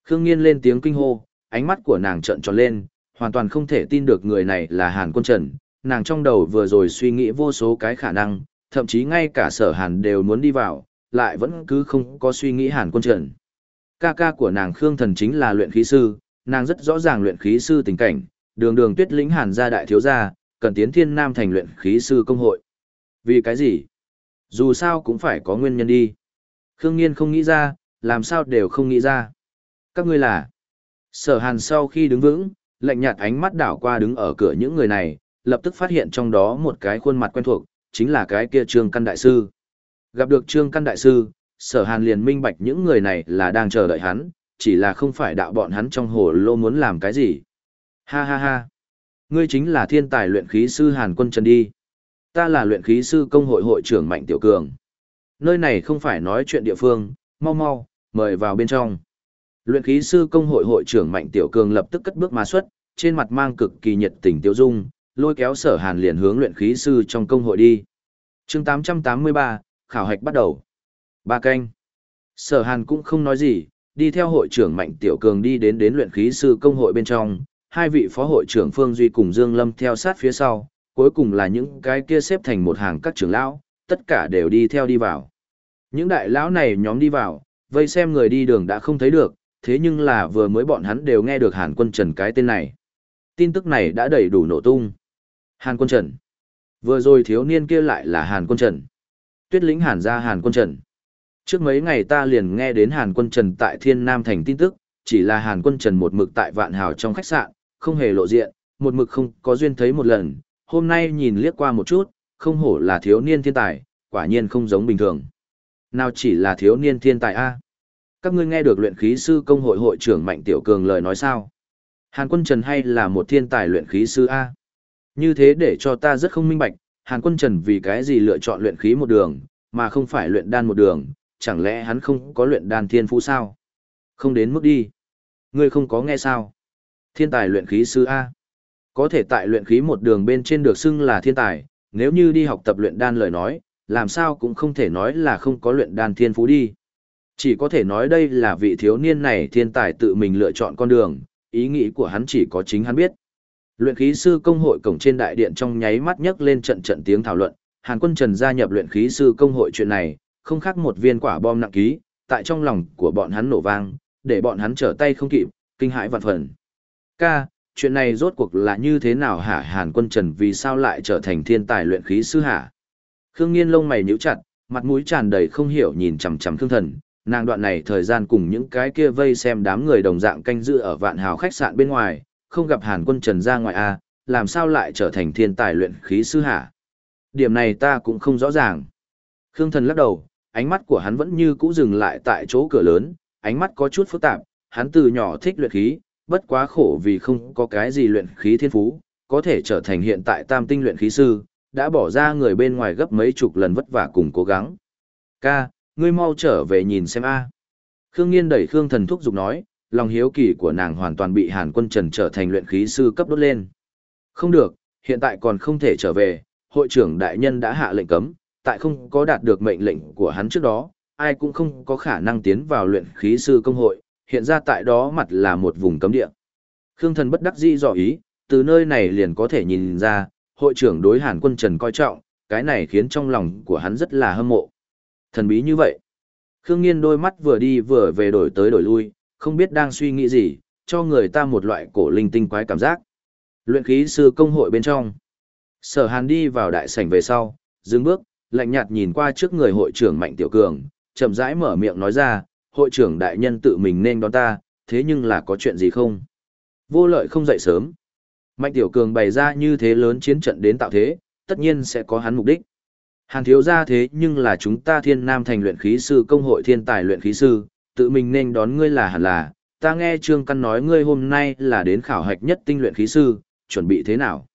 Speaker 1: Khương Nghiên lên tiếng kinh hô, ánh mắt của nàng trợn tròn lên, hoàn toàn không thể tin được người này là Hàn quân trần. Nàng trong đầu vừa rồi suy nghĩ vô số cái khả năng, thậm chí ngay cả sở Hàn đều muốn đi vào, lại vẫn cứ không có suy nghĩ Hàn quân trần. Ca ca của nàng Khương Thần chính là luyện khí sư, nàng rất rõ ràng luyện khí sư tình cảnh, đường đường tuyết lĩnh Hàn gia đại thiếu gia, cần tiến thiên nam thành luyện khí sư công hội. Vì cái gì? Dù sao cũng phải có nguyên nhân đi. Khương Nghiên không nghĩ ra, làm sao đều không nghĩ ra. Các ngươi là... Sở hàn sau khi đứng vững, lạnh nhạt ánh mắt đảo qua đứng ở cửa những người này, lập tức phát hiện trong đó một cái khuôn mặt quen thuộc, chính là cái kia trương căn đại sư. Gặp được trương căn đại sư, sở hàn liền minh bạch những người này là đang chờ đợi hắn, chỉ là không phải đạo bọn hắn trong hồ lô muốn làm cái gì. Ha ha ha. Ngươi chính là thiên tài luyện khí sư Hàn Quân Trần đi. Ta là luyện khí sư công hội hội trưởng Mạnh Tiểu Cường. Nơi này không phải nói chuyện địa phương, mau mau, mời vào bên trong. Luyện khí sư công hội hội trưởng Mạnh Tiểu Cường lập tức cất bước mà xuất, trên mặt mang cực kỳ nhiệt tình tiêu dung, lôi kéo sở hàn liền hướng luyện khí sư trong công hội đi. chương 883, khảo hạch bắt đầu. Ba canh. Sở hàn cũng không nói gì, đi theo hội trưởng Mạnh Tiểu Cường đi đến đến luyện khí sư công hội bên trong, hai vị phó hội trưởng Phương Duy cùng Dương Lâm theo sát phía sau, cuối cùng là những cái kia xếp thành một hàng các trưởng lão, tất cả đều đi theo đi vào. Những đại lão này nhóm đi vào, vây xem người đi đường đã không thấy được, thế nhưng là vừa mới bọn hắn đều nghe được Hàn Quân Trần cái tên này. Tin tức này đã đầy đủ nổ tung. Hàn Quân Trần. Vừa rồi thiếu niên kia lại là Hàn Quân Trần. Tuyết lĩnh Hàn ra Hàn Quân Trần. Trước mấy ngày ta liền nghe đến Hàn Quân Trần tại Thiên Nam Thành tin tức, chỉ là Hàn Quân Trần một mực tại Vạn Hào trong khách sạn, không hề lộ diện, một mực không có duyên thấy một lần, hôm nay nhìn liếc qua một chút, không hổ là thiếu niên thiên tài, quả nhiên không giống bình thường. Nào chỉ là thiếu niên thiên tài A. Các ngươi nghe được luyện khí sư công hội hội trưởng Mạnh Tiểu Cường lời nói sao? Hàn quân Trần hay là một thiên tài luyện khí sư A? Như thế để cho ta rất không minh bạch, Hàn Quân Trần vì cái gì lựa chọn luyện khí một đường, mà không phải luyện đan một đường, chẳng lẽ hắn không có luyện đan thiên phú sao? Không đến mức đi. Ngươi không có nghe sao? Thiên tài luyện khí sư A. Có thể tại luyện khí một đường bên trên được xưng là thiên tài, nếu như đi học tập luyện đan lời nói, làm sao cũng không thể nói là không có luyện đan thiên phú đi. Chỉ có thể nói đây là vị thiếu niên này thiên tài tự mình lựa chọn con đường, ý nghĩ của hắn chỉ có chính hắn biết. Luyện khí sư công hội cổng trên đại điện trong nháy mắt nhấc lên trận trận tiếng thảo luận, Hàn Quân Trần gia nhập luyện khí sư công hội chuyện này, không khác một viên quả bom nặng ký, tại trong lòng của bọn hắn nổ vang, để bọn hắn trở tay không kịp, kinh hãi vạn phần. Ca, chuyện này rốt cuộc là như thế nào hả Hàn Quân Trần vì sao lại trở thành thiên tài luyện khí sư hả? Khương Nghiên lông mày nhíu chặt, mặt mũi tràn đầy không hiểu nhìn chằm chằm Khương Thần, nàng đoạn này thời gian cùng những cái kia vây xem đám người đồng dạng canh giữ ở vạn hào khách sạn bên ngoài, không gặp Hàn Quân Trần ra ngoài a, làm sao lại trở thành thiên tài luyện khí sư hả? Điểm này ta cũng không rõ ràng. Khương Thần lắc đầu, ánh mắt của hắn vẫn như cũ dừng lại tại chỗ cửa lớn, ánh mắt có chút phức tạp, hắn từ nhỏ thích luyện khí, bất quá khổ vì không có cái gì luyện khí thiên phú, có thể trở thành hiện tại tam tinh luyện khí sư, đã bỏ ra người bên ngoài gấp mấy chục lần vất vả cùng cố gắng. Ca, ngươi mau trở về nhìn xem a. Khương Nghiên đẩy Khương Thần thúc giục nói, lòng hiếu kỳ của nàng hoàn toàn bị Hàn Quân Trần trở thành luyện khí sư cấp đốt lên. Không được, hiện tại còn không thể trở về, hội trưởng đại nhân đã hạ lệnh cấm, tại không có đạt được mệnh lệnh của hắn trước đó, ai cũng không có khả năng tiến vào luyện khí sư công hội, hiện ra tại đó mặt là một vùng cấm địa. Khương Thần bất đắc dĩ dò ý, từ nơi này liền có thể nhìn ra, hội trưởng đối Hàn Quân Trần coi trọng, cái này khiến trong lòng của hắn rất là hâm mộ. Thần bí như vậy. Khương Nghiên đôi mắt vừa đi vừa về đổi tới đổi lui, không biết đang suy nghĩ gì, cho người ta một loại cổ linh tinh quái cảm giác. Luyện khí sư công hội bên trong. Sở Hàn đi vào đại sảnh về sau, dừng bước, lạnh nhạt nhìn qua trước người hội trưởng Mạnh Tiểu Cường, chậm rãi mở miệng nói ra, hội trưởng đại nhân tự mình nên đón ta, thế nhưng là có chuyện gì không? Vô lợi không dậy sớm. Mạnh Tiểu Cường bày ra như thế lớn chiến trận đến tạo thế, tất nhiên sẽ có hắn mục đích. Hàn thiếu ra thế nhưng là chúng ta thiên nam thành luyện khí sư công hội thiên tài luyện khí sư, tự mình nên đón ngươi là hẳn là, ta nghe Trương Căn nói ngươi hôm nay là đến khảo hạch nhất tinh luyện khí sư, chuẩn bị thế nào?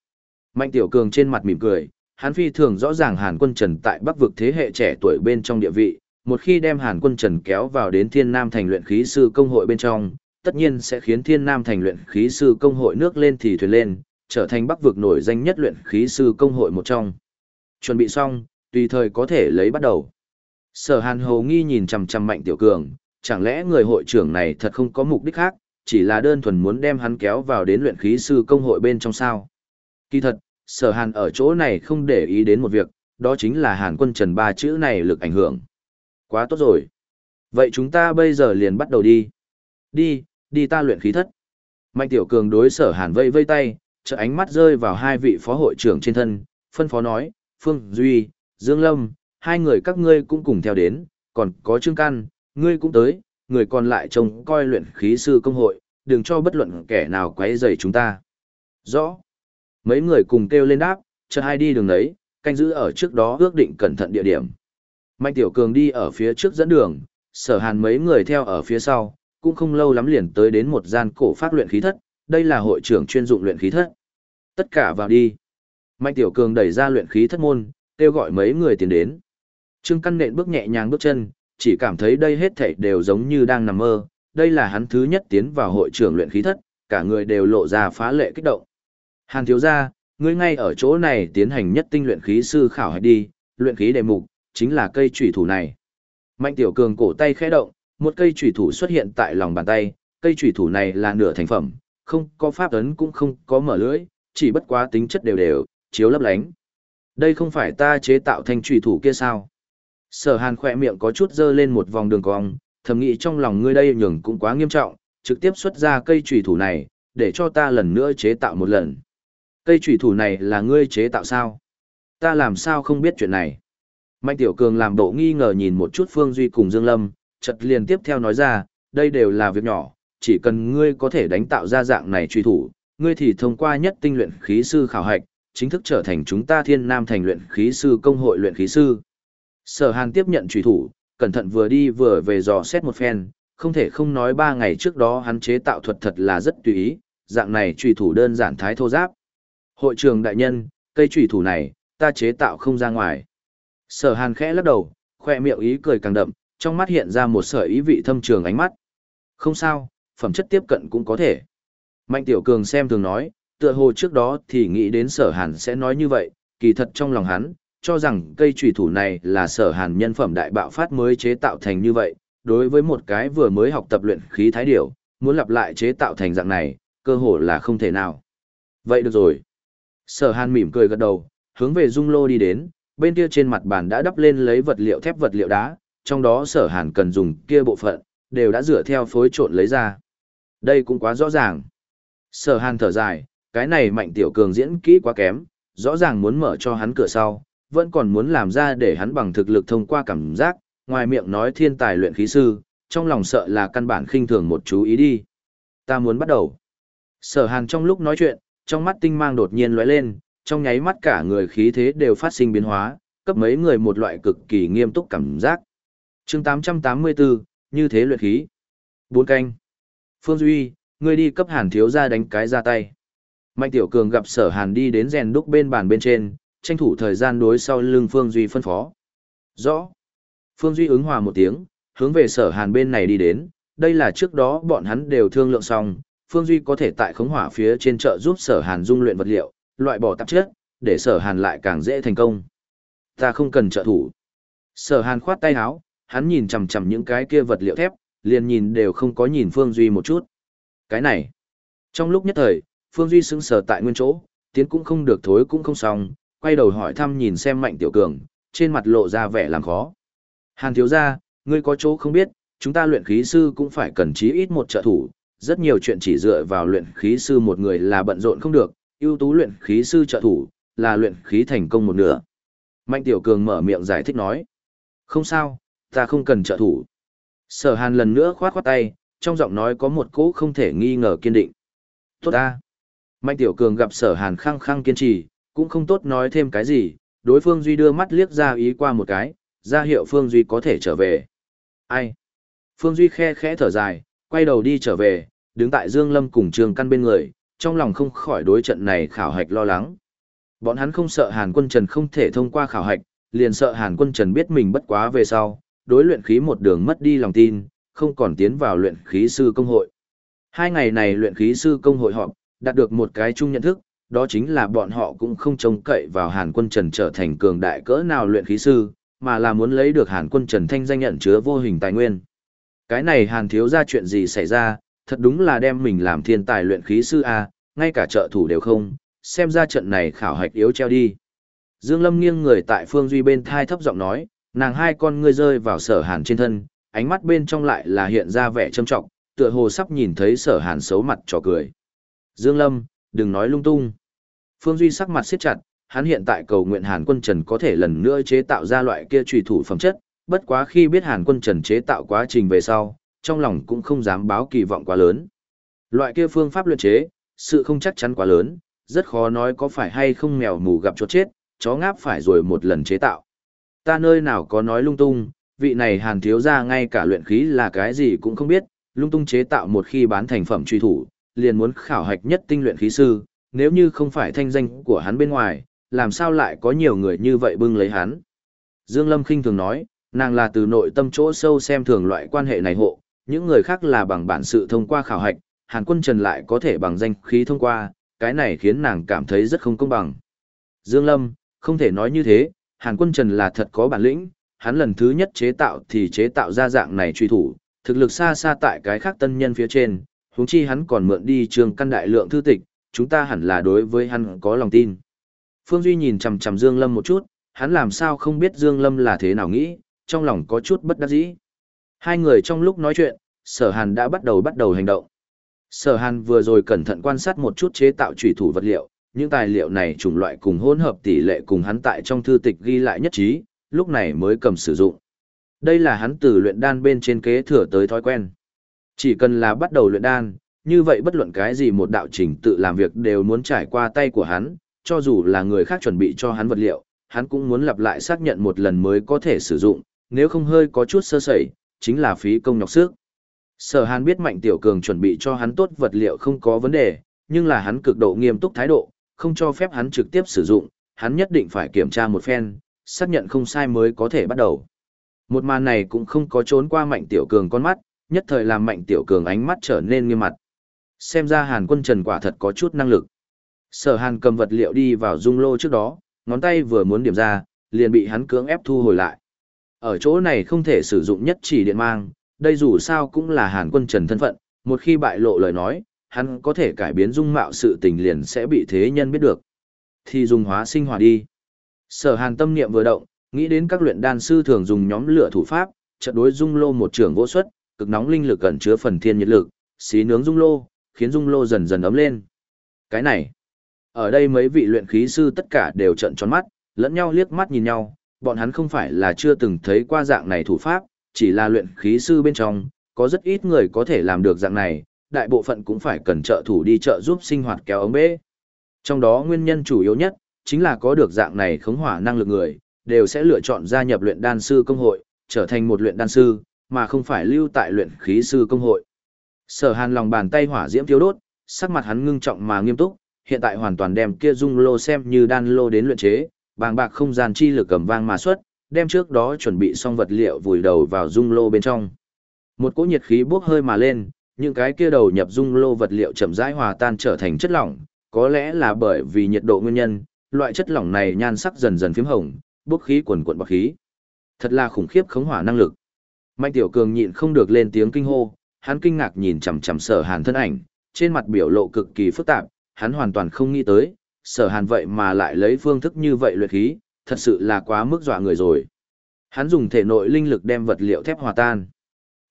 Speaker 1: Mạnh Tiểu Cường trên mặt mỉm cười, hắn phi thường rõ ràng Hàn Quân Trần tại Bắc vực thế hệ trẻ tuổi bên trong địa vị, một khi đem Hàn Quân Trần kéo vào đến Thiên Nam thành luyện khí sư công hội bên trong, tất nhiên sẽ khiến Thiên Nam thành luyện khí sư công hội nước lên thì thuyền lên, trở thành Bắc vực nổi danh nhất luyện khí sư công hội một trong. Chuẩn bị xong, tùy thời có thể lấy bắt đầu. Sở Hàn Hồ nghi nhìn chằm chằm Mạnh Tiểu Cường, chẳng lẽ người hội trưởng này thật không có mục đích khác, chỉ là đơn thuần muốn đem hắn kéo vào đến luyện khí sư công hội bên trong sao? Kỳ thật, Sở Hàn ở chỗ này không để ý đến một việc, đó chính là Hàn Quân Trần ba chữ này lực ảnh hưởng. Quá tốt rồi. Vậy chúng ta bây giờ liền bắt đầu đi. Đi, đi ta luyện khí thất. Mạnh Tiểu Cường đối Sở Hàn vây vây tay, trợ ánh mắt rơi vào hai vị phó hội trưởng trên thân, phân phó nói, Phương Duy, Dương Lâm, hai người các ngươi cũng cùng theo đến, còn có Trương Căn, ngươi cũng tới, người còn lại trông coi luyện khí sư công hội, đừng cho bất luận kẻ nào quấy rầy chúng ta. Rõ. Mấy người cùng kêu lên đáp, chờ hai đi đường đấy, canh giữ ở trước đó ước định cẩn thận địa điểm. Mạnh Tiểu Cường đi ở phía trước dẫn đường, sở hàn mấy người theo ở phía sau, cũng không lâu lắm liền tới đến một gian cổ phát luyện khí thất, đây là hội trưởng chuyên dụng luyện khí thất. Tất cả vào đi. Mạnh Tiểu Cường đẩy ra luyện khí thất môn, kêu gọi mấy người tiến đến. Trương Căn nện bước nhẹ nhàng bước chân, chỉ cảm thấy đây hết thảy đều giống như đang nằm mơ, đây là hắn thứ nhất tiến vào hội trưởng luyện khí thất, cả người đều lộ ra phá lệ kích động. Hàn thiếu gia, ngươi ngay ở chỗ này tiến hành nhất tinh luyện khí sư khảo hạch đi, luyện khí đề mục chính là cây chủy thủ này. Mạnh Tiểu Cường cổ tay khẽ động, một cây chủy thủ xuất hiện tại lòng bàn tay, cây chủy thủ này là nửa thành phẩm, không có pháp ấn cũng không có mở lưỡi, chỉ bất quá tính chất đều đều, chiếu lấp lánh. Đây không phải ta chế tạo thành chủy thủ kia sao? Sở Hàn khỏe miệng có chút dơ lên một vòng đường cong, thầm nghĩ trong lòng ngươi đây nhường cũng quá nghiêm trọng, trực tiếp xuất ra cây trùy thủ này, để cho ta lần nữa chế tạo một lần. Cây trùy thủ này là ngươi chế tạo sao? Ta làm sao không biết chuyện này? Mạnh Tiểu Cường làm bộ nghi ngờ nhìn một chút Phương Duy cùng Dương Lâm, chợt liền tiếp theo nói ra, đây đều là việc nhỏ, chỉ cần ngươi có thể đánh tạo ra dạng này truy thủ, ngươi thì thông qua nhất tinh luyện khí sư khảo hạch, chính thức trở thành chúng ta Thiên Nam thành luyện khí sư công hội luyện khí sư. Sở Hàn tiếp nhận trùy thủ, cẩn thận vừa đi vừa về dò xét một phen, không thể không nói ba ngày trước đó hắn chế tạo thuật thật là rất tùy ý, dạng này trùy thủ đơn giản thái thô giáp. Hội trường đại nhân, cây trùy thủ này, ta chế tạo không ra ngoài. Sở hàn khẽ lắc đầu, khoe miệng ý cười càng đậm, trong mắt hiện ra một sợi ý vị thâm trường ánh mắt. Không sao, phẩm chất tiếp cận cũng có thể. Mạnh tiểu cường xem thường nói, tựa hồ trước đó thì nghĩ đến sở hàn sẽ nói như vậy, kỳ thật trong lòng hắn, cho rằng cây trùy thủ này là sở hàn nhân phẩm đại bạo phát mới chế tạo thành như vậy, đối với một cái vừa mới học tập luyện khí thái điểu, muốn lặp lại chế tạo thành dạng này, cơ hồ là không thể nào. Vậy được rồi. Sở hàn mỉm cười gật đầu, hướng về dung lô đi đến, bên kia trên mặt bàn đã đắp lên lấy vật liệu thép vật liệu đá, trong đó sở hàn cần dùng kia bộ phận, đều đã dựa theo phối trộn lấy ra. Đây cũng quá rõ ràng. Sở hàn thở dài, cái này mạnh tiểu cường diễn kỹ quá kém, rõ ràng muốn mở cho hắn cửa sau, vẫn còn muốn làm ra để hắn bằng thực lực thông qua cảm giác, ngoài miệng nói thiên tài luyện khí sư, trong lòng sợ là căn bản khinh thường một chú ý đi. Ta muốn bắt đầu. Sở hàn trong lúc nói chuyện, trong mắt tinh mang đột nhiên lóe lên, trong nháy mắt cả người khí thế đều phát sinh biến hóa, cấp mấy người một loại cực kỳ nghiêm túc cảm giác. chương 884, như thế luyện khí. Bốn canh. Phương Duy, ngươi đi cấp hàn thiếu ra đánh cái ra tay. Mạnh Tiểu Cường gặp sở hàn đi đến rèn đúc bên bàn bên trên, tranh thủ thời gian đối sau lưng Phương Duy phân phó. Rõ. Phương Duy ứng hòa một tiếng, hướng về sở hàn bên này đi đến, đây là trước đó bọn hắn đều thương lượng xong, Phương Duy có thể tại khống hỏa phía trên chợ giúp sở hàn dung luyện vật liệu, loại bỏ tạp chất, để sở hàn lại càng dễ thành công. Ta không cần trợ thủ. Sở hàn khoát tay áo, hắn nhìn chằm chằm những cái kia vật liệu thép, liền nhìn đều không có nhìn Phương Duy một chút. Cái này. Trong lúc nhất thời, Phương Duy sững sờ tại nguyên chỗ, tiến cũng không được thối cũng không xong, quay đầu hỏi thăm nhìn xem Mạnh Tiểu Cường, trên mặt lộ ra vẻ làm khó. Hàn thiếu gia, ngươi có chỗ không biết, chúng ta luyện khí sư cũng phải cần chí ít một trợ thủ, rất nhiều chuyện chỉ dựa vào luyện khí sư một người là bận rộn không được, ưu tú luyện khí sư trợ thủ, là luyện khí thành công một nửa. Mạnh Tiểu Cường mở miệng giải thích nói. Không sao, ta không cần trợ thủ. Sở Hàn lần nữa khoát khoát tay, trong giọng nói có một cỗ không thể nghi ngờ kiên định. Tốt ta. Mạnh Tiểu Cường gặp Sở Hàn khăng khăng kiên trì, cũng không tốt nói thêm cái gì, đối phương Duy đưa mắt liếc ra ý qua một cái, ra hiệu Phương Duy có thể trở về. Ai? Phương Duy khe khẽ thở dài, quay đầu đi trở về, đứng tại Dương Lâm cùng Trường Căn bên người, trong lòng không khỏi đối trận này khảo hạch lo lắng. Bọn hắn không sợ Hàn Quân Trần không thể thông qua khảo hạch, liền sợ Hàn Quân Trần biết mình bất quá về sau, đối luyện khí một đường mất đi lòng tin, không còn tiến vào luyện khí sư công hội. Hai ngày này luyện khí sư công hội họp, đạt được một cái chung nhận thức, đó chính là bọn họ cũng không trông cậy vào Hàn Quân Trần trở thành cường đại cỡ nào luyện khí sư, mà là muốn lấy được Hàn Quân Trần thanh danh nhận chứa vô hình tài nguyên. Cái này Hàn thiếu ra chuyện gì xảy ra, thật đúng là đem mình làm thiên tài luyện khí sư A, ngay cả trợ thủ đều không, xem ra trận này khảo hạch yếu treo đi. Dương Lâm nghiêng người tại Phương Duy bên thai thấp giọng nói, nàng hai con ngươi rơi vào sở hàn trên thân, ánh mắt bên trong lại là hiện ra vẻ trâm trọng, tựa hồ sắp nhìn thấy sở hàn xấu mặt trò cười. Dương Lâm, đừng nói lung tung. Phương Duy sắc mặt siết chặt, hắn hiện tại cầu nguyện Hàn Quân Trần có thể lần nữa chế tạo ra loại kia trùy thủ phẩm chất, bất quá khi biết Hàn Quân Trần chế tạo quá trình về sau, trong lòng cũng không dám báo kỳ vọng quá lớn. Loại kia phương pháp luyện chế, sự không chắc chắn quá lớn, rất khó nói có phải hay không mèo mù gặp chốt chết, chó ngáp phải rồi một lần chế tạo. Ta nơi nào có nói lung tung, vị này hàn thiếu gia ngay cả luyện khí là cái gì cũng không biết, lung tung chế tạo một khi bán thành phẩm truy thủ, liền muốn khảo hạch nhất tinh luyện khí sư, nếu như không phải thanh danh của hắn bên ngoài, làm sao lại có nhiều người như vậy bưng lấy hắn. Dương Lâm khinh thường nói, nàng là từ nội tâm chỗ sâu xem thường loại quan hệ này hộ, những người khác là bằng bản sự thông qua khảo hạch, Hàn Quân Trần lại có thể bằng danh khí thông qua, cái này khiến nàng cảm thấy rất không công bằng. Dương Lâm, không thể nói như thế, Hàn Quân Trần là thật có bản lĩnh, hắn lần thứ nhất chế tạo thì chế tạo ra dạng này truy thủ, thực lực xa xa tại cái khác tân nhân phía trên, huống chi hắn còn mượn đi trường căn đại lượng thư tịch, chúng ta hẳn là đối với hắn có lòng tin. Phương Duy nhìn chằm chằm Dương Lâm một chút, hắn làm sao không biết Dương Lâm là thế nào nghĩ, trong lòng có chút bất đắc dĩ. Hai người trong lúc nói chuyện, sở hàn đã bắt đầu bắt đầu hành động. Sở hàn vừa rồi cẩn thận quan sát một chút chế tạo trùy thủ vật liệu, những tài liệu này chủng loại cùng hỗn hợp tỷ lệ cùng hắn tại trong thư tịch ghi lại nhất trí, lúc này mới cầm sử dụng. Đây là hắn từ luyện đan bên trên kế thừa tới thói quen. Chỉ cần là bắt đầu luyện đan, như vậy bất luận cái gì một đạo trình tự làm việc đều muốn trải qua tay của hắn, cho dù là người khác chuẩn bị cho hắn vật liệu, hắn cũng muốn lặp lại xác nhận một lần mới có thể sử dụng, nếu không hơi có chút sơ sẩy, chính là phí công nhọc sức. Sở Hàn biết Mạnh Tiểu Cường chuẩn bị cho hắn tốt vật liệu không có vấn đề, nhưng là hắn cực độ nghiêm túc thái độ, không cho phép hắn trực tiếp sử dụng, hắn nhất định phải kiểm tra một phen, xác nhận không sai mới có thể bắt đầu. Một màn này cũng không có trốn qua mạnh tiểu cường con mắt, nhất thời làm mạnh tiểu cường ánh mắt trở nên nghiêm mặt. Xem ra hàn quân trần quả thật có chút năng lực. Sở hàn cầm vật liệu đi vào dung lô trước đó, ngón tay vừa muốn điểm ra, liền bị hắn cưỡng ép thu hồi lại. Ở chỗ này không thể sử dụng nhất chỉ điện mang, đây dù sao cũng là hàn quân trần thân phận, một khi bại lộ lời nói, hắn có thể cải biến dung mạo sự tình liền sẽ bị thế nhân biết được. Thì dùng hóa sinh hỏa đi. Sở hàn tâm niệm vừa động, nghĩ đến các luyện đan sư thường dùng nhóm lửa thủ pháp, trận đối dung lô một trường vô xuất cực nóng linh lực ẩn chứa phần thiên nhiệt lực, xí nướng dung lô, khiến dung lô dần dần ấm lên. Cái này, ở đây mấy vị luyện khí sư tất cả đều trợn tròn mắt, lẫn nhau liếc mắt nhìn nhau, bọn hắn không phải là chưa từng thấy qua dạng này thủ pháp, chỉ là luyện khí sư bên trong, có rất ít người có thể làm được dạng này, đại bộ phận cũng phải cần trợ thủ đi trợ giúp sinh hoạt kéo ống bê. Trong đó nguyên nhân chủ yếu nhất, chính là có được dạng này khống hỏa năng lực người, đều sẽ lựa chọn gia nhập luyện đan sư công hội, trở thành một luyện đan sư, mà không phải lưu tại luyện khí sư công hội. Sở Hàn lòng bàn tay hỏa diễm thiêu đốt, sắc mặt hắn ngưng trọng mà nghiêm túc, hiện tại hoàn toàn đem kia dung lô xem như đan lô đến luyện chế, bàng bạc không gian chi lực cầm vang mà xuất, đem trước đó chuẩn bị xong vật liệu vùi đầu vào dung lô bên trong. Một cỗ nhiệt khí bốc hơi mà lên, những cái kia đầu nhập dung lô vật liệu chậm rãi hòa tan trở thành chất lỏng, có lẽ là bởi vì nhiệt độ nguyên nhân, loại chất lỏng này nhan sắc dần dần phím hồng, bốc khí quần quần bọc khí. Thật là khủng khiếp khống hỏa năng lực. Mạnh Tiểu Cường nhịn không được lên tiếng kinh hô, hắn kinh ngạc nhìn chằm chằm Sở Hàn thân ảnh, trên mặt biểu lộ cực kỳ phức tạp, hắn hoàn toàn không nghĩ tới, Sở Hàn vậy mà lại lấy phương thức như vậy luyện khí, thật sự là quá mức dọa người rồi. Hắn dùng thể nội linh lực đem vật liệu thép hòa tan.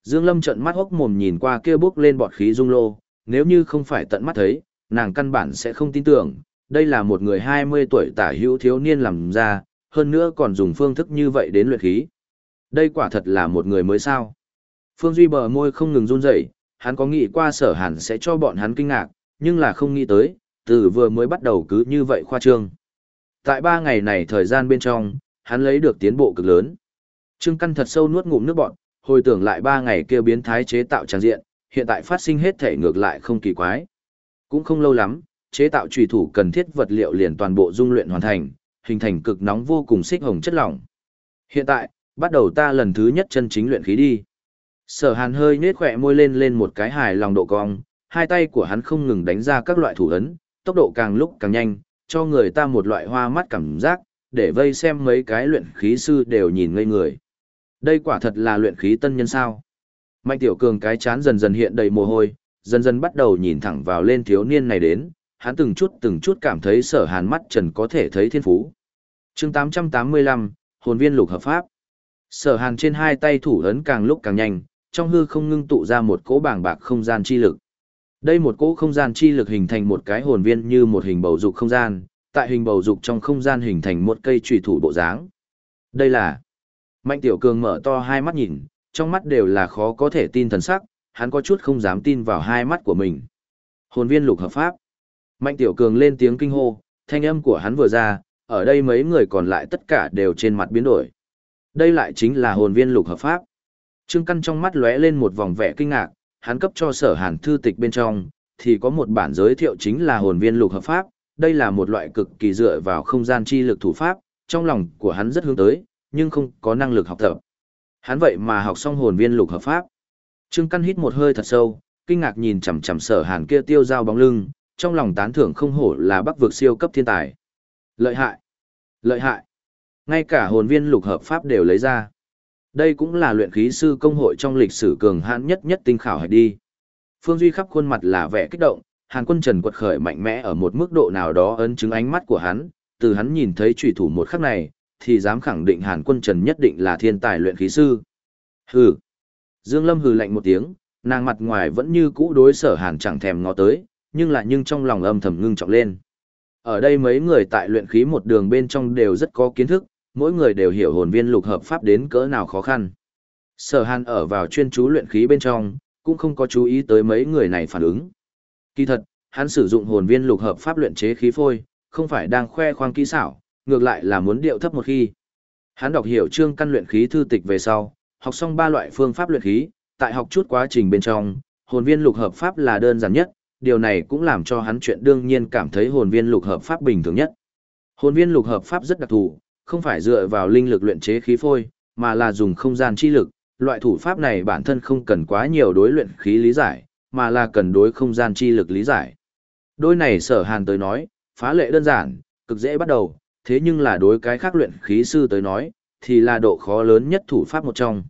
Speaker 1: Dương Lâm trợn mắt hốc mồm nhìn qua kia bước lên bọt khí dung lô, nếu như không phải tận mắt thấy, nàng căn bản sẽ không tin tưởng, đây là một người 20 tuổi tả hữu thiếu niên làm ra, hơn nữa còn dùng phương thức như vậy đến luyện khí. Đây quả thật là một người mới sao. Phương Duy bờ môi không ngừng run rẩy, hắn có nghĩ qua sở hàn sẽ cho bọn hắn kinh ngạc, nhưng là không nghĩ tới, từ vừa mới bắt đầu cứ như vậy khoa trương. Tại ba ngày này thời gian bên trong, hắn lấy được tiến bộ cực lớn. Trương Căn thật sâu nuốt ngụm nước bọt, hồi tưởng lại ba ngày kia biến thái chế tạo trang diện, hiện tại phát sinh hết thể ngược lại không kỳ quái. Cũng không lâu lắm, chế tạo trùy thủ cần thiết vật liệu liền toàn bộ dung luyện hoàn thành, hình thành cực nóng vô cùng xích hồng chất lỏng. Hiện tại, bắt đầu ta lần thứ nhất chân chính luyện khí đi. Sở hàn hơi nết khỏe môi lên lên một cái hài lòng độ cong, hai tay của hắn không ngừng đánh ra các loại thủ ấn, tốc độ càng lúc càng nhanh, cho người ta một loại hoa mắt cảm giác, để vây xem mấy cái luyện khí sư đều nhìn ngây người. Đây quả thật là luyện khí tân nhân sao. Mạnh tiểu cường cái chán dần dần hiện đầy mồ hôi, dần dần bắt đầu nhìn thẳng vào lên thiếu niên này đến, hắn từng chút từng chút cảm thấy sở hàn mắt trần có thể thấy thiên phú. chương 885, hồn viên lục hợp pháp. Sở hàn trên hai tay thủ ấn càng lúc càng nhanh, trong hư không ngưng tụ ra một cỗ bảng bạc không gian chi lực. Đây một cỗ không gian chi lực hình thành một cái hồn viên như một hình bầu dục không gian, tại hình bầu dục trong không gian hình thành một cây trùy thủ bộ dáng. Đây là Mạnh Tiểu Cường mở to hai mắt nhìn, trong mắt đều là khó có thể tin thần sắc, hắn có chút không dám tin vào hai mắt của mình. Hồn viên lục hợp pháp. Mạnh Tiểu Cường lên tiếng kinh hô, thanh âm của hắn vừa ra, ở đây mấy người còn lại tất cả đều trên mặt biến đổi. Đây lại chính là hồn viên lục hợp pháp. Trương Căn trong mắt lóe lên một vòng vẻ kinh ngạc, hắn cấp cho sở hàn thư tịch bên trong, thì có một bản giới thiệu chính là hồn viên lục hợp pháp, đây là một loại cực kỳ dựa vào không gian chi lực thủ pháp, trong lòng của hắn rất hướng tới, nhưng không có năng lực học tập. Hắn vậy mà học xong hồn viên lục hợp pháp. Trương Căn hít một hơi thật sâu, kinh ngạc nhìn chằm chằm sở hàn kia tiêu dao bóng lưng, trong lòng tán thưởng không hổ là bắc vực siêu cấp thiên tài. Lợi hại! Lợi hại! Ngay cả hồn viên lục hợp pháp đều lấy ra. Đây cũng là luyện khí sư công hội trong lịch sử cường hãn nhất nhất tinh khảo hạch đi. Phương Duy khắp khuôn mặt là vẻ kích động, Hàn Quân Trần quật khởi mạnh mẽ ở một mức độ nào đó ấn chứng ánh mắt của hắn, từ hắn nhìn thấy chủy thủ một khắc này, thì dám khẳng định Hàn Quân Trần nhất định là thiên tài luyện khí sư. Hừ. Dương Lâm hừ lạnh một tiếng, nàng mặt ngoài vẫn như cũ đối sở Hàn chẳng thèm ngó tới, nhưng lại nhưng trong lòng âm thầm ngưng trọng lên. Ở đây mấy người tại luyện khí một đường bên trong đều rất có kiến thức, mỗi người đều hiểu hồn viên lục hợp pháp đến cỡ nào khó khăn. Sở Hàn ở vào chuyên chú luyện khí bên trong, cũng không có chú ý tới mấy người này phản ứng. Kỳ thật, hắn sử dụng hồn viên lục hợp pháp luyện chế khí phôi, không phải đang khoe khoang kỹ xảo, ngược lại là muốn điệu thấp một khi. Hắn đọc hiểu chương căn luyện khí thư tịch về sau, học xong ba loại phương pháp luyện khí, tại học chút quá trình bên trong, hồn viên lục hợp pháp là đơn giản nhất, điều này cũng làm cho hắn chuyện đương nhiên cảm thấy hồn viên lục hợp pháp bình thường nhất. Hồn viên lục hợp pháp rất đặc thù, không phải dựa vào linh lực luyện chế khí phôi, mà là dùng không gian chi lực, loại thủ pháp này bản thân không cần quá nhiều đối luyện khí lý giải, mà là cần đối không gian chi lực lý giải. Đôi này sở hàn tới nói, phá lệ đơn giản, cực dễ bắt đầu, thế nhưng là đối cái khác luyện khí sư tới nói, thì là độ khó lớn nhất thủ pháp một trong.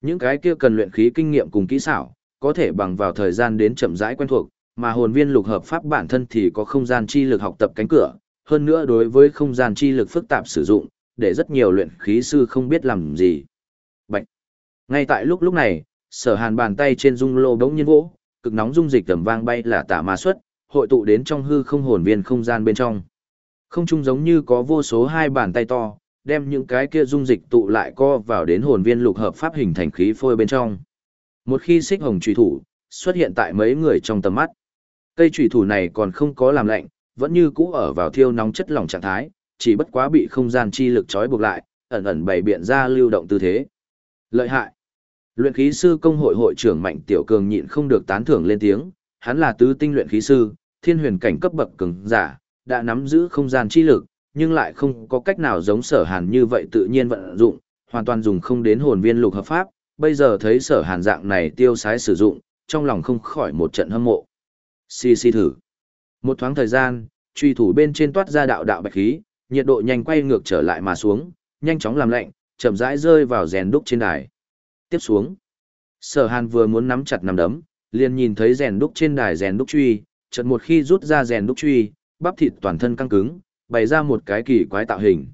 Speaker 1: Những cái kia cần luyện khí kinh nghiệm cùng kỹ xảo, có thể bằng vào thời gian đến chậm rãi quen thuộc, mà hồn viên lục hợp pháp bản thân thì có không gian chi lực học tập cánh cửa, hơn nữa đối với không gian chi lực phức tạp sử dụng, để rất nhiều luyện khí sư không biết làm gì. Bạch. Ngay tại lúc lúc này, sở hàn bàn tay trên dung lô bỗng nhiên vỗ, cực nóng dung dịch tầm vang bay là tả ma xuất, hội tụ đến trong hư không hồn viên không gian bên trong. Không trung giống như có vô số hai bàn tay to, đem những cái kia dung dịch tụ lại co vào đến hồn viên lục hợp pháp hình thành khí phôi bên trong. Một khi xích hồng trùy thủ xuất hiện tại mấy người trong tầm mắt, cây trùy thủ này còn không có làm lạnh, vẫn như cũ ở vào thiêu nóng chất lỏng trạng thái, chỉ bất quá bị không gian chi lực trói buộc lại, ẩn ẩn bày biện ra lưu động tư thế. Lợi hại. Luyện khí sư công hội hội trưởng Mạnh Tiểu Cường nhịn không được tán thưởng lên tiếng, hắn là tứ tinh luyện khí sư, thiên huyền cảnh cấp bậc cường giả, đã nắm giữ không gian chi lực, nhưng lại không có cách nào giống sở hàn như vậy tự nhiên vận dụng, hoàn toàn dùng không đến hồn viên lục hợp pháp, bây giờ thấy sở hàn dạng này tiêu sái sử dụng, trong lòng không khỏi một trận hâm mộ. Xì xì thử. Một thoáng thời gian, truy thủ bên trên toát ra đạo đạo bạch khí, nhiệt độ nhanh quay ngược trở lại mà xuống, nhanh chóng làm lạnh, chậm rãi rơi vào rèn đúc trên đài. Tiếp xuống, Sở Hàn vừa muốn nắm chặt nắm đấm, liền nhìn thấy rèn đúc trên đài rèn đúc truy, chợt một khi rút ra rèn đúc truy, bắp thịt toàn thân căng cứng, bày ra một cái kỳ quái tạo hình.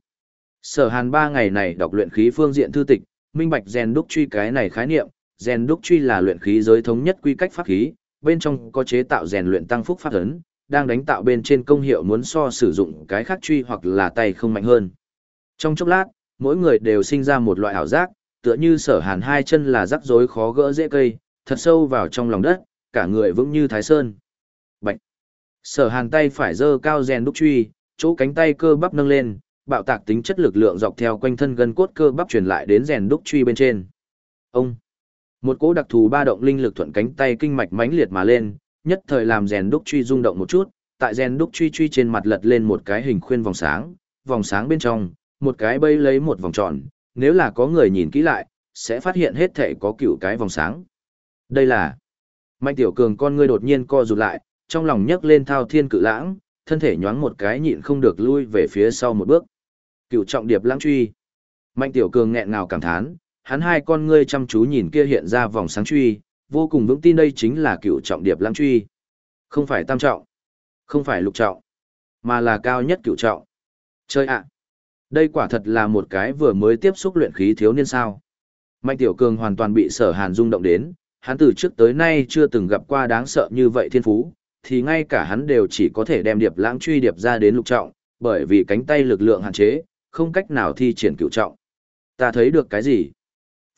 Speaker 1: Sở Hàn ba ngày này đọc luyện khí phương diện thư tịch, minh bạch rèn đúc truy cái này khái niệm, rèn đúc truy là luyện khí giới thống nhất quy cách pháp khí, bên trong có chế tạo rèn luyện tăng phúc pháp ấn, đang đánh tạo bên trên công hiệu muốn so sử dụng cái khác truy hoặc là tay không mạnh hơn. Trong chốc lát, mỗi người đều sinh ra một loại ảo giác, tựa như sở hàn hai chân là rắc rối khó gỡ dễ cây, thật sâu vào trong lòng đất, cả người vững như thái sơn. Bạch! Sở hàn tay phải giơ cao rèn đúc truy, chỗ cánh tay cơ bắp nâng lên, bạo tạc tính chất lực lượng dọc theo quanh thân gân cốt cơ bắp truyền lại đến rèn đúc truy bên trên. Ông! Một cỗ đặc thù ba động linh lực thuận cánh tay kinh mạch mãnh liệt mà lên, nhất thời làm rèn đúc truy rung động một chút, tại rèn đúc truy truy trên mặt lật lên một cái hình khuyên vòng sáng, vòng sáng bên trong, một cái bay lấy một vòng tròn, nếu là có người nhìn kỹ lại, sẽ phát hiện hết thể có cựu cái vòng sáng. Đây là Mạnh Tiểu Cường con ngươi đột nhiên co rụt lại, trong lòng nhấc lên thao thiên cự lãng, thân thể nhoáng một cái nhịn không được lui về phía sau một bước. Cựu trọng điệp lãng truy. Mạnh Tiểu Cường nghẹn ngào cảm thán, hắn hai con ngươi chăm chú nhìn kia hiện ra vòng sáng truy, vô cùng vững tin đây chính là cựu trọng điệp lãng truy. Không phải tam trọng, không phải lục trọng, mà là cao nhất cựu trọng. Chơi ạ! Đây quả thật là một cái vừa mới tiếp xúc luyện khí thiếu niên sao. Mạnh Tiểu Cường hoàn toàn bị sở hàn rung động đến, hắn từ trước tới nay chưa từng gặp qua đáng sợ như vậy thiên phú, thì ngay cả hắn đều chỉ có thể đem điệp lãng truy điệp ra đến lục trọng, bởi vì cánh tay lực lượng hạn chế, không cách nào thi triển cựu trọng. Ta thấy được cái gì?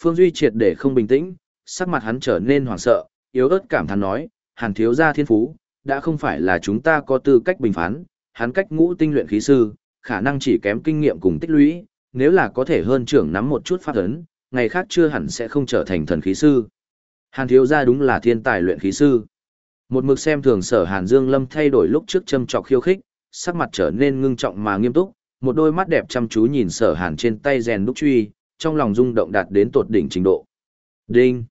Speaker 1: Phương Duy triệt để không bình tĩnh, sắc mặt hắn trở nên hoảng sợ, yếu ớt cảm thán nói, hàn thiếu gia thiên phú, đã không phải là chúng ta có tư cách bình phán, hắn cách ngũ tinh luyện khí sư, khả năng chỉ kém kinh nghiệm cùng tích lũy, nếu là có thể hơn trưởng nắm một chút pháp ấn, ngày khác chưa hẳn sẽ không trở thành thần khí sư. Hàn thiếu gia đúng là thiên tài luyện khí sư. Một mực xem thường sở Hàn Dương Lâm thay đổi lúc trước châm trọc khiêu khích, sắc mặt trở nên ngưng trọng mà nghiêm túc, một đôi mắt đẹp chăm chú nhìn sở Hàn trên tay rèn đúc truy, trong lòng rung động đạt đến tột đỉnh trình độ. Đinh!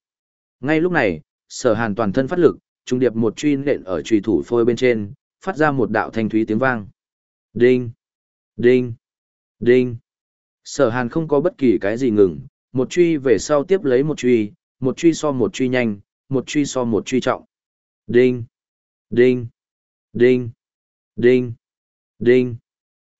Speaker 1: Ngay lúc này, sở Hàn toàn thân phát lực, trung điệp một truy nện ở truy thủ phôi bên trên, phát ra một đạo thanh thúy tiếng vang. Đinh! Đinh! Đinh! Sở Hàn không có bất kỳ cái gì ngừng, một truy về sau tiếp lấy một truy, một truy so một truy nhanh, một truy so một truy trọng. Đinh! Đinh! Đinh! Đinh! Đinh!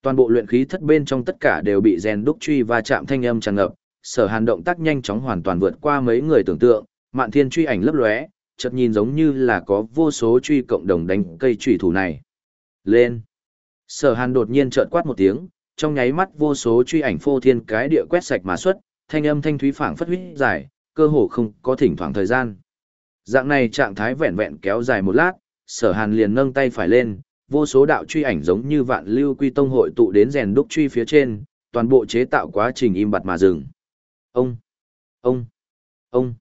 Speaker 1: Toàn bộ luyện khí thất bên trong tất cả đều bị rèn đúc truy và chạm thanh âm tràn ngập, sở hàn động tác nhanh chóng hoàn toàn vượt qua mấy người tưởng tượng, mạn thiên truy ảnh lấp lóe, chợt nhìn giống như là có vô số truy cộng đồng đánh cây trùy thủ này. Lên! Sở hàn đột nhiên chợt quát một tiếng, trong nháy mắt vô số truy ảnh phô thiên cái địa quét sạch mà xuất, thanh âm thanh thúy phảng phất huyết dài, cơ hồ không có thỉnh thoảng thời gian. Dạng này trạng thái vẹn vẹn kéo dài một lát, sở hàn liền nâng tay phải lên, vô số đạo truy ảnh giống như vạn lưu quy tông hội tụ đến rèn đúc truy phía trên, toàn bộ chế tạo quá trình im bặt mà dừng. Ông, ông, ông.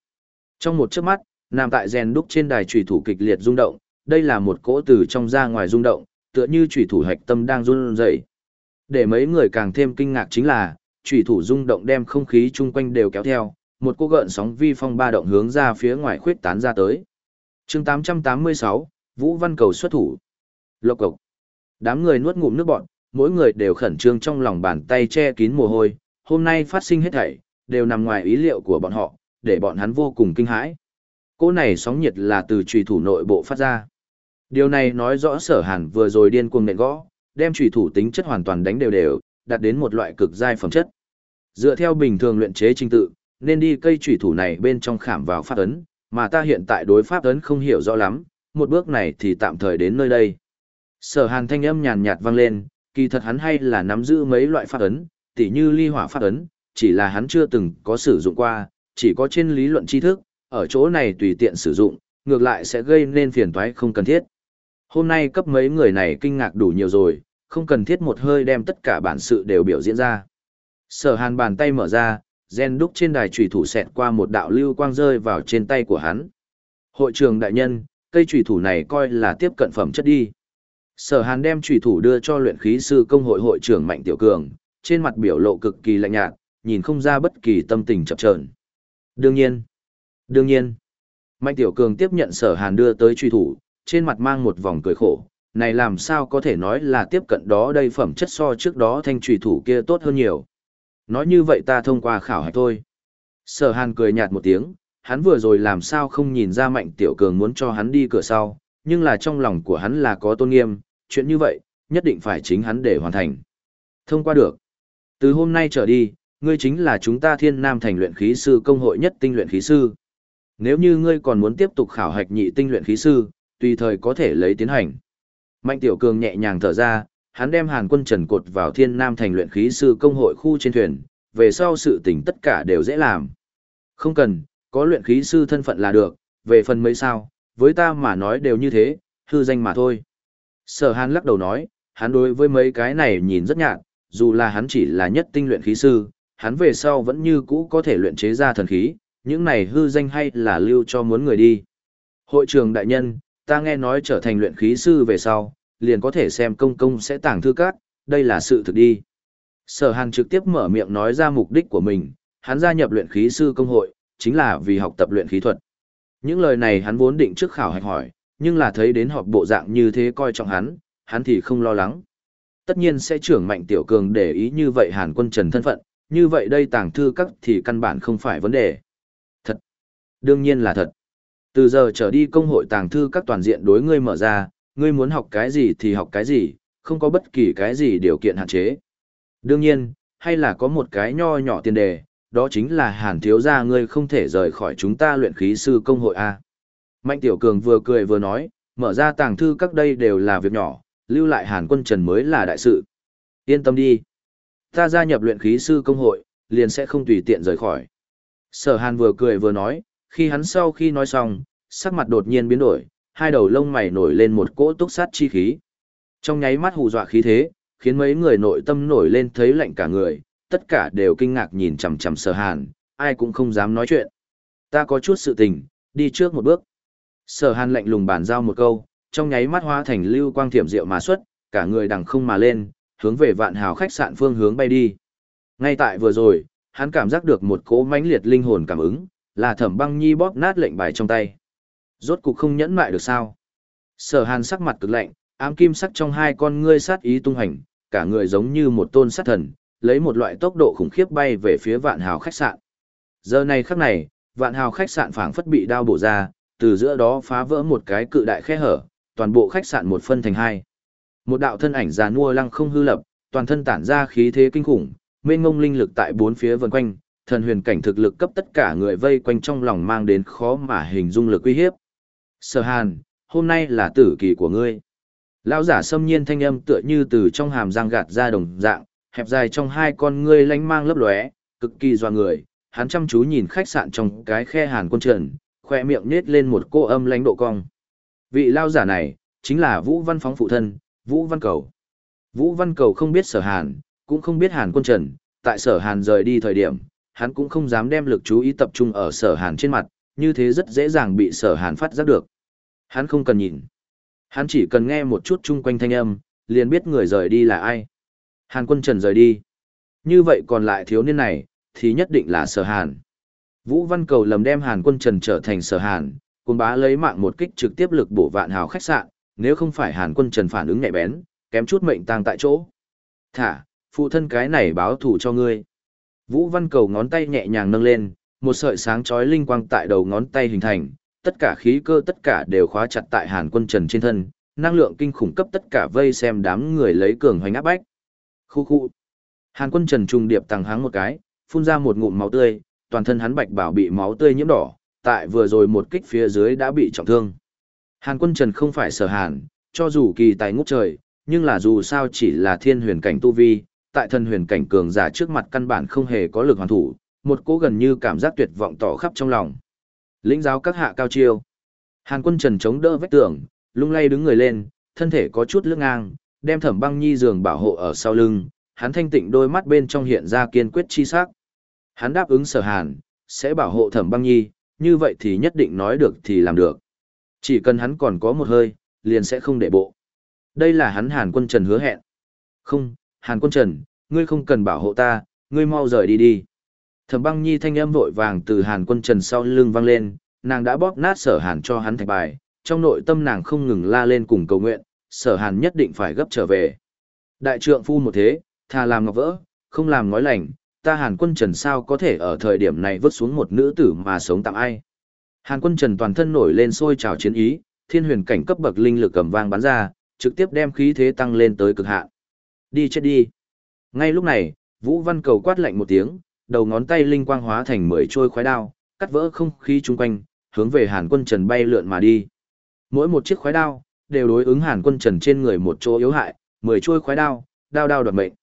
Speaker 1: Trong một chớp mắt, nằm tại rèn đúc trên đài trùy thủ kịch liệt rung động, đây là một cỗ từ trong ra ngoài rung động, tựa như thủy thủ hạch tâm đang run rẩy. Để mấy người càng thêm kinh ngạc chính là, thủy thủ rung động đem không khí chung quanh đều kéo theo, một cô gợn sóng vi phong ba động hướng ra phía ngoài khuyết tán ra tới. chương 886, Vũ Văn Cầu xuất thủ. Lộc cộc. Đám người nuốt ngụm nước bọt, mỗi người đều khẩn trương trong lòng bàn tay che kín mồ hôi, hôm nay phát sinh hết thảy, đều nằm ngoài ý liệu của bọn họ, để bọn hắn vô cùng kinh hãi. Cỗ này sóng nhiệt là từ trùy thủ nội bộ phát ra. Điều này nói rõ sở hàn vừa rồi điên cuồng nện gõ, đem trùy thủ tính chất hoàn toàn đánh đều đều, đạt đến một loại cực giai phẩm chất. Dựa theo bình thường luyện chế trình tự, nên đi cây trùy thủ này bên trong khảm vào pháp ấn, mà ta hiện tại đối pháp ấn không hiểu rõ lắm, một bước này thì tạm thời đến nơi đây. Sở hàn thanh âm nhàn nhạt vang lên, kỳ thật hắn hay là nắm giữ mấy loại pháp ấn, tỉ như ly hỏa pháp ấn, chỉ là hắn chưa từng có sử dụng qua, chỉ có trên lý luận tri thức, ở chỗ này tùy tiện sử dụng, ngược lại sẽ gây nên phiền toái không cần thiết. Hôm nay cấp mấy người này kinh ngạc đủ nhiều rồi, không cần thiết một hơi đem tất cả bản sự đều biểu diễn ra. Sở hàn bàn tay mở ra, gen đúc trên đài trùy thủ xẹt qua một đạo lưu quang rơi vào trên tay của hắn. Hội trường đại nhân, cây trùy thủ này coi là tiếp cận phẩm chất đi. Sở hàn đem trùy thủ đưa cho luyện khí sư công hội hội trưởng Mạnh Tiểu Cường, trên mặt biểu lộ cực kỳ lạnh nhạt, nhìn không ra bất kỳ tâm tình chập chờn. Đương nhiên, đương nhiên. Mạnh Tiểu Cường tiếp nhận sở hàn đưa tới truy thủ, trên mặt mang một vòng cười khổ, này làm sao có thể nói là tiếp cận đó đây phẩm chất so trước đó thanh truy thủ kia tốt hơn nhiều. Nói như vậy ta thông qua khảo hạch thôi. Sở hàn cười nhạt một tiếng, hắn vừa rồi làm sao không nhìn ra Mạnh Tiểu Cường muốn cho hắn đi cửa sau, nhưng là trong lòng của hắn là có tôn nghiêm, chuyện như vậy, nhất định phải chính hắn để hoàn thành. Thông qua được. Từ hôm nay trở đi, ngươi chính là chúng ta thiên nam thành luyện khí sư công hội nhất tinh luyện khí sư. Nếu như ngươi còn muốn tiếp tục khảo hạch nhị tinh luyện khí sư, tùy thời có thể lấy tiến hành. Mạnh Tiểu Cường nhẹ nhàng thở ra, hắn đem Hàn Quân Trần cột vào Thiên Nam thành luyện khí sư công hội khu trên thuyền, về sau sự tình tất cả đều dễ làm. Không cần, có luyện khí sư thân phận là được, về phần mấy sao, với ta mà nói đều như thế, hư danh mà thôi. Sở Hàn lắc đầu nói, hắn đối với mấy cái này nhìn rất nhạt, dù là hắn chỉ là nhất tinh luyện khí sư, hắn về sau vẫn như cũ có thể luyện chế ra thần khí, những này hư danh hay là lưu cho muốn người đi. Hội trường đại nhân, ta nghe nói trở thành luyện khí sư về sau, liền có thể xem công công sẽ tàng thư các, đây là sự thực đi. Sở Hàn trực tiếp mở miệng nói ra mục đích của mình, hắn gia nhập luyện khí sư công hội, chính là vì học tập luyện khí thuật. Những lời này hắn vốn định trước khảo hạch hỏi, nhưng là thấy đến họp bộ dạng như thế coi trọng hắn, hắn thì không lo lắng. Tất nhiên sẽ trưởng mạnh tiểu cường để ý như vậy Hàn quân trần thân phận, như vậy đây tàng thư các thì căn bản không phải vấn đề. Thật. Đương nhiên là thật. Từ giờ trở đi công hội tàng thư các toàn diện đối ngươi mở ra, ngươi muốn học cái gì thì học cái gì, không có bất kỳ cái gì điều kiện hạn chế. Đương nhiên, hay là có một cái nho nhỏ tiền đề, đó chính là hàn thiếu gia ngươi không thể rời khỏi chúng ta luyện khí sư công hội A. Mạnh Tiểu Cường vừa cười vừa nói, mở ra tàng thư các đây đều là việc nhỏ, lưu lại hàn quân trần mới là đại sự. Yên tâm đi. Ta gia nhập luyện khí sư công hội, liền sẽ không tùy tiện rời khỏi. Sở hàn vừa cười vừa nói, khi hắn sau khi nói xong, sắc mặt đột nhiên biến đổi, hai đầu lông mày nổi lên một cỗ túc sát chi khí. Trong nháy mắt hù dọa khí thế, khiến mấy người nội tâm nổi lên thấy lạnh cả người, tất cả đều kinh ngạc nhìn chằm chằm sở hàn, ai cũng không dám nói chuyện. Ta có chút sự tình, đi trước một bước. Sở hàn lạnh lùng bàn giao một câu, trong nháy mắt hóa thành lưu quang thiểm diệu mà xuất, cả người đằng không mà lên, hướng về vạn hào khách sạn phương hướng bay đi. Ngay tại vừa rồi, hắn cảm giác được một cỗ mãnh liệt linh hồn cảm ứng, là thẩm băng nhi bóp nát lệnh bài trong tay. Rốt cục không nhẫn mại được sao. Sở hàn sắc mặt cực lạnh, ám kim sắc trong hai con ngươi sát ý tung hành, cả người giống như một tôn sát thần, lấy một loại tốc độ khủng khiếp bay về phía vạn hào khách sạn. Giờ này khắc này, vạn hào khách sạn phảng phất bị đao bổ ra, từ giữa đó phá vỡ một cái cự đại khe hở, toàn bộ khách sạn một phân thành hai. Một đạo thân ảnh già nua lăng không hư lập, toàn thân tản ra khí thế kinh khủng, mênh ngông linh lực tại bốn phía vần quanh, thần huyền cảnh thực lực cấp tất cả người vây quanh trong lòng mang đến khó mà hình dung lực uy hiếp. Sở Hàn, hôm nay là tử kỳ của ngươi. Lão giả xâm nhiên thanh âm tựa như từ trong hàm răng gạt ra đồng dạng, hẹp dài trong hai con ngươi lánh mang lấp lóe, cực kỳ doa người. Hắn chăm chú nhìn khách sạn trong cái khe Hàn quân trần, khoe miệng nết lên một cô âm lãnh độ cong. Vị lao giả này, chính là Vũ Văn Phóng phụ thân, Vũ Văn Cầu. Vũ Văn Cầu không biết sở Hàn, cũng không biết Hàn quân trần, tại sở Hàn rời đi thời điểm, hắn cũng không dám đem lực chú ý tập trung ở sở Hàn trên mặt, như thế rất dễ dàng bị sở Hàn phát giác được. Hắn không cần nhìn. Hắn chỉ cần nghe một chút chung quanh thanh âm, liền biết người rời đi là ai. Hàn quân trần rời đi. Như vậy còn lại thiếu niên này, thì nhất định là sở hàn. Vũ Văn Cầu lầm đem Hàn quân trần trở thành sở hàn, cùng bá lấy mạng một kích trực tiếp lực bổ vạn hào khách sạn, nếu không phải Hàn quân trần phản ứng nhạy bén, kém chút mệnh tang tại chỗ. Thả, phụ thân cái này báo thù cho ngươi. Vũ Văn Cầu ngón tay nhẹ nhàng nâng lên, một sợi sáng chói linh quang tại đầu ngón tay hình thành, tất cả khí cơ tất cả đều khóa chặt tại Hàn Quân Trần trên thân, năng lượng kinh khủng cấp tất cả vây xem đám người lấy cường hoành áp bách. Khu khu. Hàn Quân Trần trùng điệp tàng háng một cái, phun ra một ngụm máu tươi, toàn thân hắn bạch bảo bị máu tươi nhiễm đỏ, tại vừa rồi một kích phía dưới đã bị trọng thương. Hàn Quân Trần không phải sở hàn, cho dù kỳ tài ngút trời, nhưng là dù sao chỉ là thiên huyền cảnh tu vi, tại thân huyền cảnh cường giả trước mặt căn bản không hề có lực hoàn thủ, một cố gần như cảm giác tuyệt vọng tỏ khắp trong lòng. Lĩnh giáo các hạ cao chiêu. Hàn quân trần chống đỡ vách tường, lung lay đứng người lên, thân thể có chút lưng ngang, đem thẩm băng nhi giường bảo hộ ở sau lưng, hắn thanh tịnh đôi mắt bên trong hiện ra kiên quyết chi sắc. Hắn đáp ứng sở hàn, sẽ bảo hộ thẩm băng nhi, như vậy thì nhất định nói được thì làm được. Chỉ cần hắn còn có một hơi, liền sẽ không để bộ. Đây là hắn Hàn quân trần hứa hẹn. Không, Hàn quân trần, ngươi không cần bảo hộ ta, ngươi mau rời đi đi. Thẩm băng nhi thanh âm vội vàng từ hàn quân trần sau lưng vang lên, nàng đã bóp nát sở hàn cho hắn thạch bài, trong nội tâm nàng không ngừng la lên cùng cầu nguyện, sở hàn nhất định phải gấp trở về. Đại trượng phu một thế, thà làm ngọc vỡ, không làm ngói lành, ta hàn quân trần sao có thể ở thời điểm này vứt xuống một nữ tử mà sống tạm ai. Hàn quân trần toàn thân nổi lên sôi trào chiến ý, thiên huyền cảnh cấp bậc linh lực cầm vang bắn ra, trực tiếp đem khí thế tăng lên tới cực hạn. Đi chết đi. Ngay lúc này, Vũ Văn Cầu quát lạnh một tiếng, đầu ngón tay linh quang hóa thành mười trôi khoái đao, cắt vỡ không khí chung quanh, hướng về Hàn Quân Trần bay lượn mà đi. Mỗi một chiếc khoái đao đều đối ứng Hàn Quân Trần trên người một chỗ yếu hại, mười trôi khoái đao, đao đao đoạt mệnh.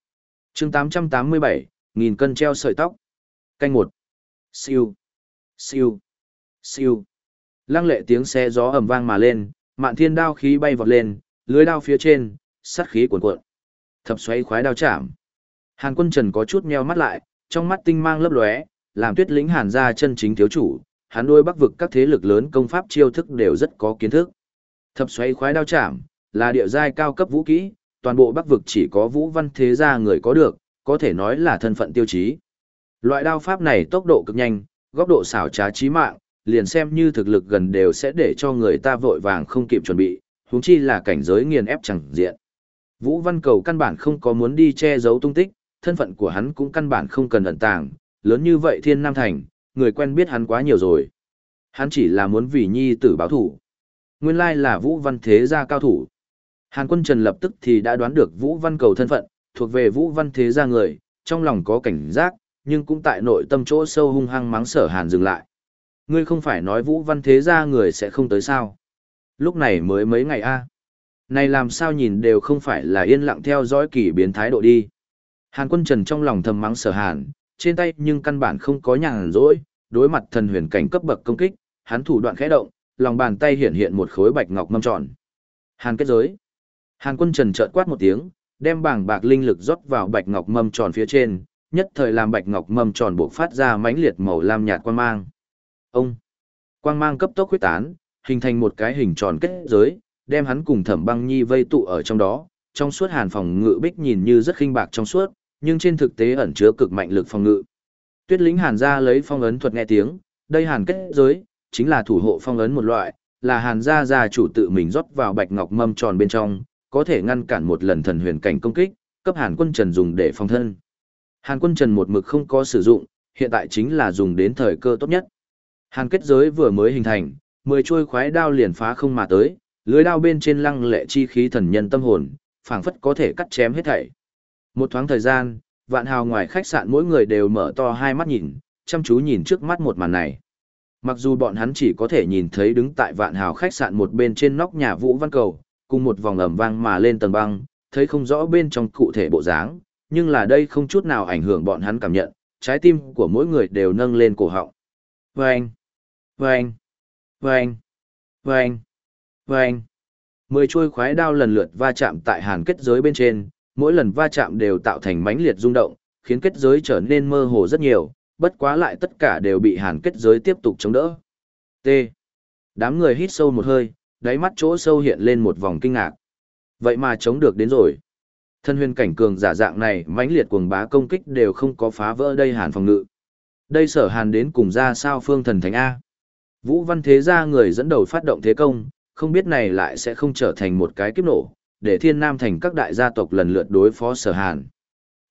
Speaker 1: Chương 887, nghìn cân treo sợi tóc. Canh một. Siêu, siêu, siêu. Lăng lệ tiếng xe gió ầm vang mà lên, mạn thiên đao khí bay vọt lên, lưới đao phía trên, sắt khí cuồn cuộn. Thập xoay khoái đao chạm. Hàn Quân Trần có chút meo mắt lại, trong mắt tinh mang lấp lóe, làm tuyết lĩnh hàn ra chân chính thiếu chủ, hắn đôi bắc vực các thế lực lớn công pháp chiêu thức đều rất có kiến thức. Thập xoay khoái đao chạm, là địa giai cao cấp vũ kỹ, toàn bộ bắc vực chỉ có vũ văn thế gia người có được, có thể nói là thân phận tiêu chí. Loại đao pháp này tốc độ cực nhanh, góc độ xảo trá chí mạng, liền xem như thực lực gần đều sẽ để cho người ta vội vàng không kịp chuẩn bị, huống chi là cảnh giới nghiền ép chẳng diện. Vũ Văn Cầu căn bản không có muốn đi che giấu tung tích, thân phận của hắn cũng căn bản không cần ẩn tàng, lớn như vậy thiên nam thành, người quen biết hắn quá nhiều rồi. Hắn chỉ là muốn vì nhi tử báo thủ. Nguyên lai là Vũ Văn Thế gia cao thủ. Hàn quân Trần lập tức thì đã đoán được Vũ Văn cầu thân phận, thuộc về Vũ Văn Thế gia người, trong lòng có cảnh giác, nhưng cũng tại nội tâm chỗ sâu hung hăng mắng sở Hàn dừng lại. Ngươi không phải nói Vũ Văn Thế gia người sẽ không tới sao? Lúc này mới mấy ngày a. Này làm sao nhìn đều không phải là yên lặng theo dõi kỳ biến thái độ đi. Hàn quân trần trong lòng thầm mắng sở hàn, trên tay nhưng căn bản không có nhàn rỗi, đối mặt thần huyền cảnh cấp bậc công kích, hắn thủ đoạn khẽ động, lòng bàn tay hiện hiện một khối bạch ngọc mâm tròn. Hàn kết giới. Hàn quân trần chợt quát một tiếng, đem bảng bạc linh lực rót vào bạch ngọc mâm tròn phía trên, nhất thời làm bạch ngọc mâm tròn bộc phát ra mãnh liệt màu lam nhạt quang mang. Ông. Quang mang cấp tốc huyết tán, hình thành một cái hình tròn kết giới, đem hắn cùng Thẩm Băng Nhi vây tụ ở trong đó, trong suốt hàn phòng ngự bích nhìn như rất khinh bạc trong suốt, nhưng trên thực tế ẩn chứa cực mạnh lực phòng ngự. Tuyết lính hàn gia lấy phong ấn thuật nghe tiếng, đây hàn kết giới, chính là thủ hộ phong ấn một loại, là hàn gia gia chủ tự mình rót vào bạch ngọc mâm tròn bên trong, có thể ngăn cản một lần thần huyền cảnh công kích, cấp hàn quân trần dùng để phòng thân. Hàn quân trần một mực không có sử dụng, hiện tại chính là dùng đến thời cơ tốt nhất. Hàn kết giới vừa mới hình thành, mười chuôi khoái đao liền phá không mà tới, lưới đao bên trên lăng lệ chi khí thần nhân tâm hồn, phảng phất có thể cắt chém hết thảy. Một thoáng thời gian, vạn hào ngoài khách sạn mỗi người đều mở to hai mắt nhìn, chăm chú nhìn trước mắt một màn này. Mặc dù bọn hắn chỉ có thể nhìn thấy đứng tại vạn hào khách sạn một bên trên nóc nhà Vũ Văn Cầu, cùng một vòng ẩm vang mà lên tầng băng, thấy không rõ bên trong cụ thể bộ dáng, nhưng là đây không chút nào ảnh hưởng bọn hắn cảm nhận, trái tim của mỗi người đều nâng lên cổ họng. Vâng! Vâng! Vâng! Vâng! Vâng! Mười chuôi khoái đao lần lượt va chạm tại hàn kết giới bên trên, mỗi lần va chạm đều tạo thành mãnh liệt rung động, khiến kết giới trở nên mơ hồ rất nhiều, bất quá lại tất cả đều bị hàn kết giới tiếp tục chống đỡ. T. Đám người hít sâu một hơi, đáy mắt chỗ sâu hiện lên một vòng kinh ngạc. Vậy mà chống được đến rồi. Thân huyền cảnh cường giả dạng này mãnh liệt cuồng bá công kích đều không có phá vỡ đây hàn phòng ngự. Đây sở hàn đến cùng ra sao phương thần thánh A. Vũ văn thế gia người dẫn đầu phát động thế công, không biết này lại sẽ không trở thành một cái kiếp nổ, để thiên nam thành các đại gia tộc lần lượt đối phó sở hàn.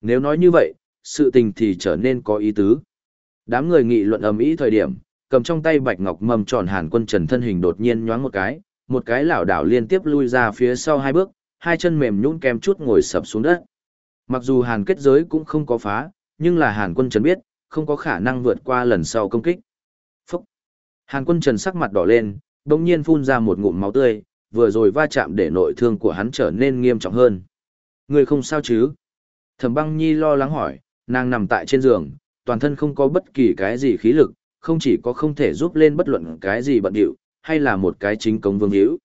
Speaker 1: Nếu nói như vậy, sự tình thì trở nên có ý tứ. Đám người nghị luận ầm ĩ thời điểm, cầm trong tay bạch ngọc mầm tròn hàn quân trần thân hình đột nhiên nhoáng một cái, một cái lảo đảo liên tiếp lui ra phía sau hai bước, hai chân mềm nhũn kem chút ngồi sập xuống đất. Mặc dù hàn kết giới cũng không có phá, nhưng là hàn quân trần biết, không có khả năng vượt qua lần sau công kích. Hàn quân trần sắc mặt đỏ lên, đồng nhiên phun ra một ngụm máu tươi, vừa rồi va chạm để nội thương của hắn trở nên nghiêm trọng hơn. Người không sao chứ? Thẩm băng nhi lo lắng hỏi, nàng nằm tại trên giường, toàn thân không có bất kỳ cái gì khí lực, không chỉ có không thể giúp lên bất luận cái gì bận điệu, hay là một cái chính công vương hữu.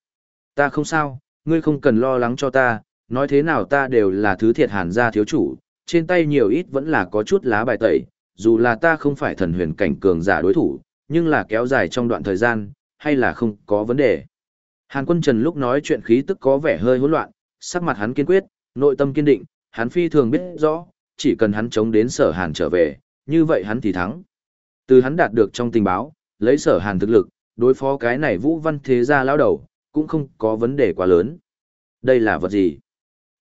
Speaker 1: Ta không sao, ngươi không cần lo lắng cho ta, nói thế nào ta đều là thứ thiệt hàn gia thiếu chủ, trên tay nhiều ít vẫn là có chút lá bài tẩy, dù là ta không phải thần huyền cảnh cường giả đối thủ, nhưng là kéo dài trong đoạn thời gian, hay là không có vấn đề. Hàn quân Trần lúc nói chuyện khí tức có vẻ hơi hỗn loạn, sắc mặt hắn kiên quyết, nội tâm kiên định, hắn phi thường biết rõ, chỉ cần hắn chống đến sở hàn trở về, như vậy hắn thì thắng. Từ hắn đạt được trong tình báo, lấy sở hàn thực lực, đối phó cái này vũ văn thế gia lão đầu, cũng không có vấn đề quá lớn. Đây là vật gì?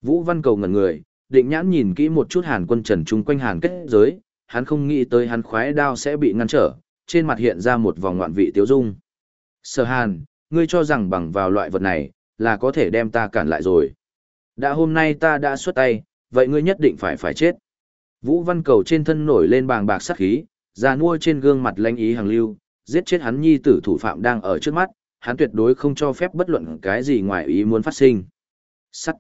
Speaker 1: Vũ văn cầu ngẩn người, định nhãn nhìn kỹ một chút hàn quân trần chung quanh hàn kết giới, hắn không nghĩ tới hắn khoái đao sẽ bị ngăn trở, trên mặt hiện ra một vòng ngoạn vị tiếu dung. Sở hàn, ngươi cho rằng bằng vào loại vật này, là có thể đem ta cản lại rồi. Đã hôm nay ta đã xuất tay, vậy ngươi nhất định phải phải chết. Vũ văn cầu trên thân nổi lên bàng bạc sát khí, già nuôi trên gương mặt lãnh ý hàng lưu, giết chết hắn nhi tử thủ phạm đang ở trước mắt, hắn tuyệt đối không cho phép bất luận cái gì ngoài ý muốn phát sinh. Sắt.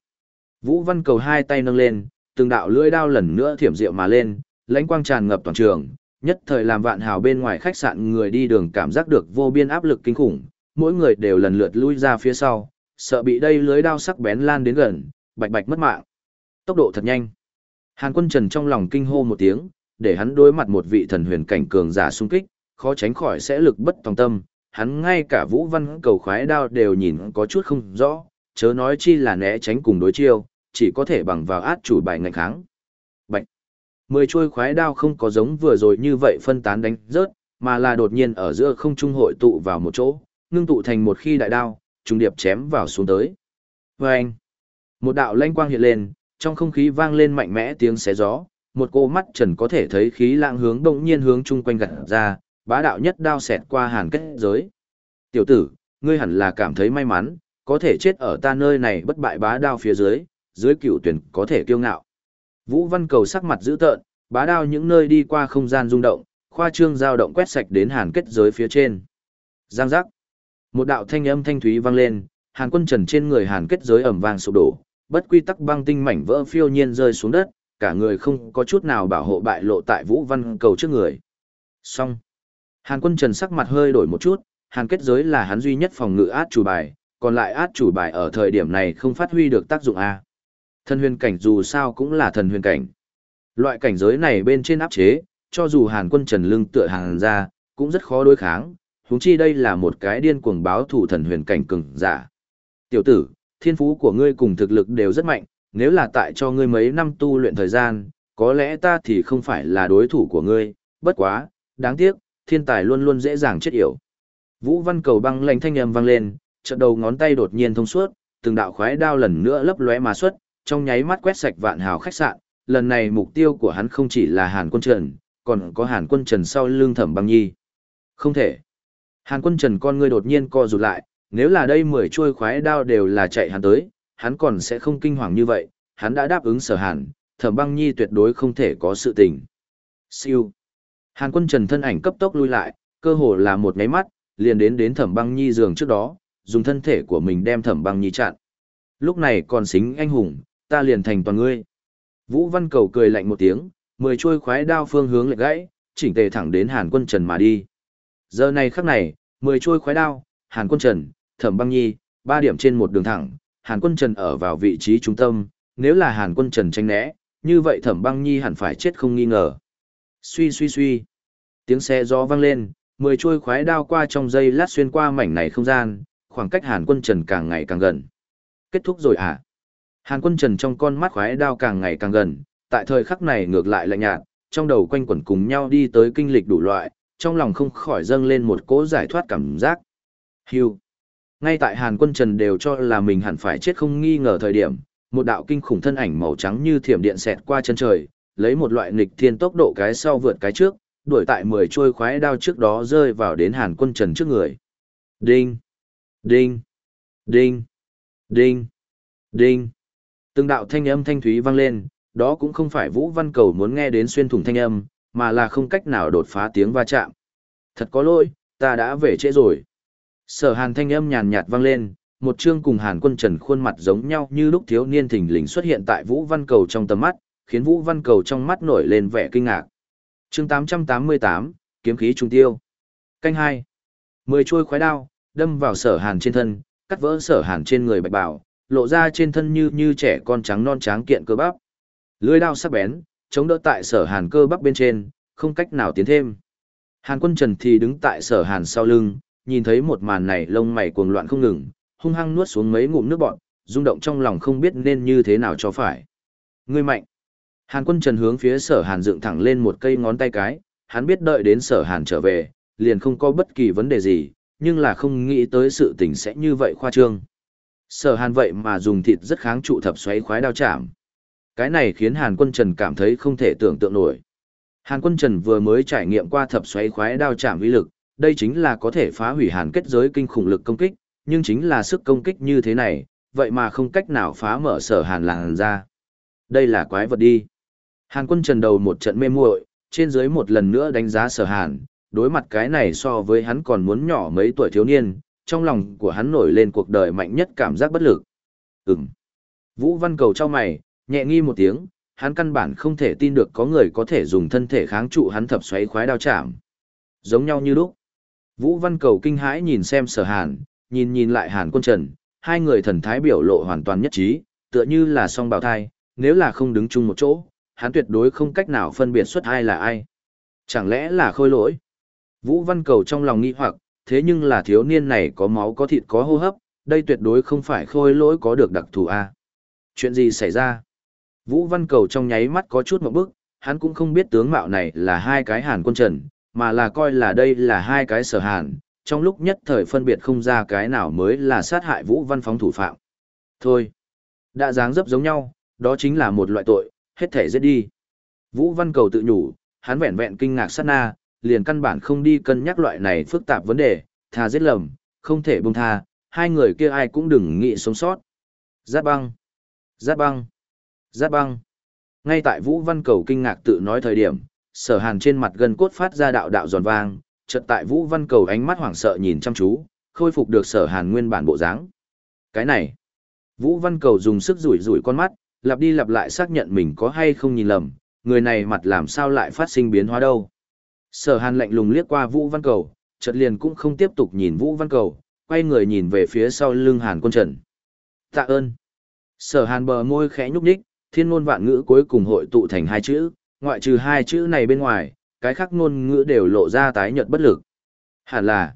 Speaker 1: Vũ Văn Cầu hai tay nâng lên, từng đạo lưỡi đao lần nữa thiểm diệu mà lên, lãnh quang tràn ngập toàn trường, nhất thời làm vạn hào bên ngoài khách sạn người đi đường cảm giác được vô biên áp lực kinh khủng, mỗi người đều lần lượt lui ra phía sau, sợ bị đây lưới đao sắc bén lan đến gần, bạch bạch mất mạng. Tốc độ thật nhanh. Hàn Quân Trần trong lòng kinh hô một tiếng, để hắn đối mặt một vị thần huyền cảnh cường giả xung kích, khó tránh khỏi sẽ lực bất tòng tâm, hắn ngay cả vũ văn cầu khoái đao đều nhìn có chút không rõ, chớ nói chi là né tránh cùng đối chiêu, chỉ có thể bằng vào át chủ bài ngạnh kháng. Mười chuôi khoái đao không có giống vừa rồi như vậy phân tán đánh rớt, mà là đột nhiên ở giữa không trung hội tụ vào một chỗ, ngưng tụ thành một khi đại đao, trùng điệp chém vào xuống tới. Vâng! Một đạo lanh quang hiện lên, trong không khí vang lên mạnh mẽ tiếng xé gió, một cô mắt trần có thể thấy khí lạng hướng động nhiên hướng chung quanh gặt ra, bá đạo nhất đao xẹt qua hàn kết giới. Tiểu tử, ngươi hẳn là cảm thấy may mắn, có thể chết ở ta nơi này bất bại bá đao phía dưới, dưới cựu tuyển có thể kiêu ngạo. Vũ Văn Cầu sắc mặt dữ tợn, bá đao những nơi đi qua không gian rung động, khoa trương dao động quét sạch đến hàn kết giới phía trên. Giang giác. Một đạo thanh âm thanh thúy vang lên, hàn quân trần trên người hàn kết giới ẩm vang sụp đổ, bất quy tắc băng tinh mảnh vỡ phiêu nhiên rơi xuống đất, cả người không có chút nào bảo hộ bại lộ tại Vũ Văn Cầu trước người. Xong. Hàn quân trần sắc mặt hơi đổi một chút, hàn kết giới là hắn duy nhất phòng ngự át chủ bài, còn lại át chủ bài ở thời điểm này không phát huy được tác dụng A. Thần huyền cảnh dù sao cũng là thần huyền cảnh. Loại cảnh giới này bên trên áp chế, cho dù hàn quân trần lưng tựa hàng ra, cũng rất khó đối kháng, huống chi đây là một cái điên cuồng báo thủ thần huyền cảnh cường giả. Tiểu tử, thiên phú của ngươi cùng thực lực đều rất mạnh, nếu là tại cho ngươi mấy năm tu luyện thời gian, có lẽ ta thì không phải là đối thủ của ngươi, bất quá, đáng tiếc, thiên tài luôn luôn dễ dàng chết yểu. Vũ Văn Cầu băng lạnh thanh âm vang lên, chợt đầu ngón tay đột nhiên thông suốt, từng đạo khoái đao lần nữa lấp lóe mà xuất, trong nháy mắt quét sạch vạn hào khách sạn, lần này mục tiêu của hắn không chỉ là Hàn Quân Trần, còn có Hàn Quân Trần sau lưng Thẩm Băng Nhi. Không thể. Hàn Quân Trần con ngươi đột nhiên co rụt lại, nếu là đây mười chuôi khoái đao đều là chạy hắn tới, hắn còn sẽ không kinh hoàng như vậy, hắn đã đáp ứng sở hàn, thẩm băng nhi tuyệt đối không thể có sự tình. Siêu. Hàn quân trần thân ảnh cấp tốc lui lại, cơ hồ là một nháy mắt, liền đến đến thẩm băng nhi giường trước đó, dùng thân thể của mình đem thẩm băng nhi chặn. Lúc này còn xính anh hùng, ta liền thành toàn ngươi. Vũ Văn Cầu cười lạnh một tiếng, mười chuôi khoái đao phương hướng lệch gãy, chỉnh tề thẳng đến Hàn Quân Trần mà đi. Giờ này khắc này, mười chuôi khoái đao, Hàn Quân Trần, Thẩm Băng Nhi, ba điểm trên một đường thẳng, Hàn Quân Trần ở vào vị trí trung tâm, nếu là Hàn Quân Trần tranh né, như vậy Thẩm Băng Nhi hẳn phải chết không nghi ngờ. Suy suy suy. Tiếng xe gió vang lên, mười chuôi khoái đao qua trong dây lát xuyên qua mảnh này không gian, khoảng cách Hàn Quân Trần càng ngày càng gần. Kết thúc rồi à? Hàn Quân Trần trong con mắt khoái đao càng ngày càng gần, tại thời khắc này ngược lại lạnh nhạt, trong đầu quanh quẩn cùng nhau đi tới kinh lịch đủ loại, trong lòng không khỏi dâng lên một cỗ giải thoát cảm giác. Hưu. Ngay tại Hàn Quân Trần đều cho là mình hẳn phải chết không nghi ngờ thời điểm, một đạo kinh khủng thân ảnh màu trắng như thiểm điện xẹt qua chân trời, lấy một loại nghịch thiên tốc độ cái sau vượt cái trước, đuổi tại mười trôi khoái đao trước đó rơi vào đến Hàn Quân Trần trước người. Đinh, đinh, đinh, đinh, đinh. Từng đạo thanh âm thanh thúy vang lên, đó cũng không phải Vũ Văn Cầu muốn nghe đến xuyên thủng thanh âm, mà là không cách nào đột phá tiếng va chạm. Thật có lỗi, ta đã về trễ rồi. Sở Hàn thanh âm nhàn nhạt vang lên, một chương cùng Hàn Quân Trần khuôn mặt giống nhau như lúc thiếu niên thình lình xuất hiện tại Vũ Văn Cầu trong tầm mắt, khiến Vũ Văn Cầu trong mắt nổi lên vẻ kinh ngạc. Chương 888, kiếm khí trung tiêu. Canh hai, Mười chuôi khoái đao, đâm vào Sở Hàn trên thân, cắt vỡ Sở Hàn trên người bạch bảo, lộ ra trên thân như như trẻ con trắng non tráng kiện cơ bắp. Lưỡi đao sắc bén, chống đỡ tại Sở Hàn cơ bắp bên trên, không cách nào tiến thêm. Hàn Quân Trần thì đứng tại Sở Hàn sau lưng, nhìn thấy một màn này lông mày cuồng loạn không ngừng, hung hăng nuốt xuống mấy ngụm nước bọt, rung động trong lòng không biết nên như thế nào cho phải. Ngươi mạnh. Hàn quân trần hướng phía sở hàn dựng thẳng lên một cây ngón tay cái, hắn biết đợi đến sở hàn trở về, liền không có bất kỳ vấn đề gì, nhưng là không nghĩ tới sự tình sẽ như vậy khoa trương. Sở hàn vậy mà dùng thịt rất kháng trụ thập xoáy khoái đao chạm. Cái này khiến hàn quân trần cảm thấy không thể tưởng tượng nổi. Hàn quân trần vừa mới trải nghiệm qua thập xoáy khoái đao chạm uy lực, đây chính là có thể phá hủy hàn kết giới kinh khủng lực công kích, nhưng chính là sức công kích như thế này, vậy mà không cách nào phá mở sở hàn làng ra. Đây là quái vật đi. Hàn quân trần đầu một trận mê muội, trên dưới một lần nữa đánh giá sở hàn, đối mặt cái này so với hắn còn muốn nhỏ mấy tuổi thiếu niên, trong lòng của hắn nổi lên cuộc đời mạnh nhất cảm giác bất lực. Ừm. Vũ Văn Cầu cho mày, nhẹ nghi một tiếng, hắn căn bản không thể tin được có người có thể dùng thân thể kháng trụ hắn thập xoáy khoái đao chạm. Giống nhau như lúc. Vũ Văn Cầu kinh hãi nhìn xem sở hàn, nhìn nhìn lại hàn quân trần, hai người thần thái biểu lộ hoàn toàn nhất trí, tựa như là song bào thai, nếu là không đứng chung một chỗ, hắn tuyệt đối không cách nào phân biệt xuất ai là ai. Chẳng lẽ là khôi lỗi? Vũ Văn Cầu trong lòng nghi hoặc, thế nhưng là thiếu niên này có máu có thịt có hô hấp, đây tuyệt đối không phải khôi lỗi có được đặc thù A. Chuyện gì xảy ra? Vũ Văn Cầu trong nháy mắt có chút một bức, hắn cũng không biết tướng mạo này là hai cái hàn quân trần, mà là coi là đây là hai cái sở hàn, trong lúc nhất thời phân biệt không ra cái nào mới là sát hại Vũ Văn Phóng thủ phạm. Thôi, đã dáng dấp giống nhau, đó chính là một loại tội, hết thể giết đi. Vũ Văn Cầu tự nhủ, hắn vẹn vẹn kinh ngạc sát na, liền căn bản không đi cân nhắc loại này phức tạp vấn đề, tha giết lầm, không thể buông tha, hai người kia ai cũng đừng nghĩ sống sót. Giáp băng, giáp băng, giáp băng. Ngay tại Vũ Văn Cầu kinh ngạc tự nói thời điểm, sở hàn trên mặt gần cốt phát ra đạo đạo giòn vang, chợt tại Vũ Văn Cầu ánh mắt hoảng sợ nhìn chăm chú, khôi phục được sở hàn nguyên bản bộ dáng. Cái này, Vũ Văn Cầu dùng sức rủi rủi con mắt, lặp đi lặp lại xác nhận mình có hay không nhìn lầm, người này mặt làm sao lại phát sinh biến hóa đâu. Sở hàn lạnh lùng liếc qua Vũ Văn Cầu, chợt liền cũng không tiếp tục nhìn Vũ Văn Cầu, quay người nhìn về phía sau lưng hàn quân trần. Tạ ơn. Sở hàn bờ môi khẽ nhúc nhích, thiên ngôn vạn ngữ cuối cùng hội tụ thành hai chữ, ngoại trừ hai chữ này bên ngoài, cái khác ngôn ngữ đều lộ ra tái nhợt bất lực. Hẳn là.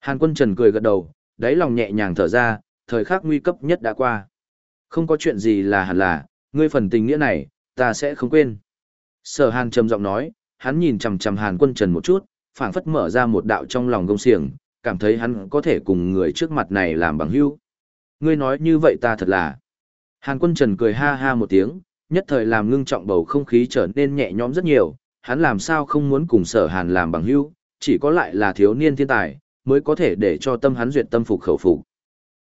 Speaker 1: Hàn quân trần cười gật đầu, đáy lòng nhẹ nhàng thở ra, thời khắc nguy cấp nhất đã qua. Không có chuyện gì là hẳn là, ngươi phần tình nghĩa này, ta sẽ không quên. Sở hàn trầm giọng nói, hắn nhìn chằm chằm hàn quân trần một chút, phảng phất mở ra một đạo trong lòng gông xiềng, cảm thấy hắn có thể cùng người trước mặt này làm bằng hữu. Ngươi nói như vậy ta thật là. Hàn quân trần cười ha ha một tiếng, nhất thời làm ngưng trọng bầu không khí trở nên nhẹ nhõm rất nhiều, hắn làm sao không muốn cùng sở hàn làm bằng hữu, chỉ có lại là thiếu niên thiên tài, mới có thể để cho tâm hắn duyệt tâm phục khẩu phục.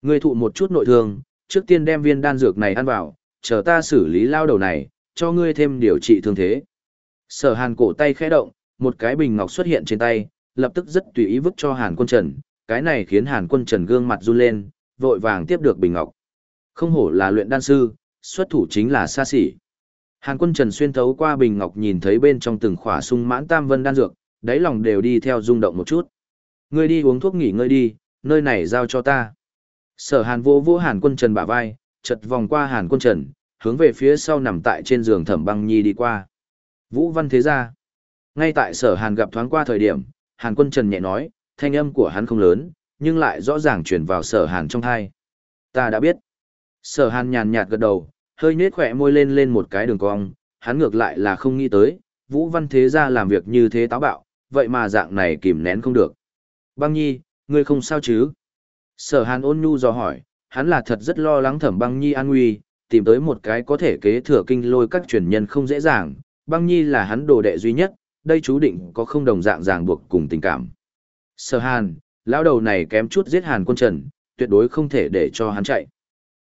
Speaker 1: Ngươi thụ một chút nội thương, trước tiên đem viên đan dược này ăn vào, chờ ta xử lý lao đầu này, cho ngươi thêm điều trị thương thế. Sở hàn cổ tay khẽ động, một cái bình ngọc xuất hiện trên tay, lập tức rất tùy ý vứt cho hàn quân trần, cái này khiến hàn quân trần gương mặt run lên, vội vàng tiếp được bình ngọc. Không hổ là luyện đan sư, xuất thủ chính là xa xỉ. Hàn quân trần xuyên thấu qua bình ngọc nhìn thấy bên trong từng khỏa sung mãn tam vân đan dược, đáy lòng đều đi theo rung động một chút. Ngươi đi uống thuốc nghỉ ngơi đi, nơi này giao cho ta. Sở hàn vô vô hàn quân trần bả vai, chật vòng qua hàn quân trần, hướng về phía sau nằm tại trên giường thẩm băng nhi đi qua. Vũ văn thế gia. Ngay tại sở hàn gặp thoáng qua thời điểm, hàn quân trần nhẹ nói, thanh âm của hắn không lớn, nhưng lại rõ ràng chuyển vào sở hàn trong thai. Ta đã biết. Sở hàn nhàn nhạt gật đầu, hơi nết khỏe môi lên lên một cái đường cong, hắn ngược lại là không nghĩ tới, Vũ Văn Thế Gia làm việc như thế táo bạo, vậy mà dạng này kìm nén không được. Băng nhi, ngươi không sao chứ? Sở hàn ôn nhu dò hỏi, hắn là thật rất lo lắng thẩm băng nhi an nguy, tìm tới một cái có thể kế thừa kinh lôi các truyền nhân không dễ dàng, băng nhi là hắn đồ đệ duy nhất, đây chú định có không đồng dạng ràng buộc cùng tình cảm. Sở hàn, lão đầu này kém chút giết hàn quân trần, tuyệt đối không thể để cho hắn chạy.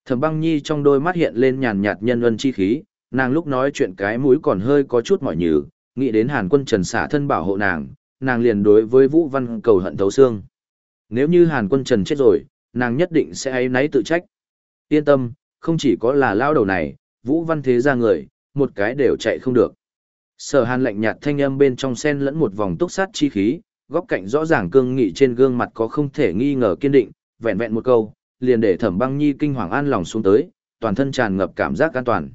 Speaker 1: Thẩm băng nhi trong đôi mắt hiện lên nhàn nhạt nhân ân chi khí, nàng lúc nói chuyện cái mũi còn hơi có chút mỏi nhừ, nghĩ đến hàn quân trần xả thân bảo hộ nàng, nàng liền đối với Vũ Văn cầu hận thấu xương. Nếu như hàn quân trần chết rồi, nàng nhất định sẽ ấy náy tự trách. Yên tâm, không chỉ có là lao đầu này, Vũ Văn thế ra người, một cái đều chạy không được. Sở hàn lạnh nhạt thanh âm bên trong sen lẫn một vòng túc sát chi khí, góc cạnh rõ ràng cương nghị trên gương mặt có không thể nghi ngờ kiên định, vẹn vẹn một câu, liền để thẩm băng nhi kinh hoàng an lòng xuống tới, toàn thân tràn ngập cảm giác an toàn.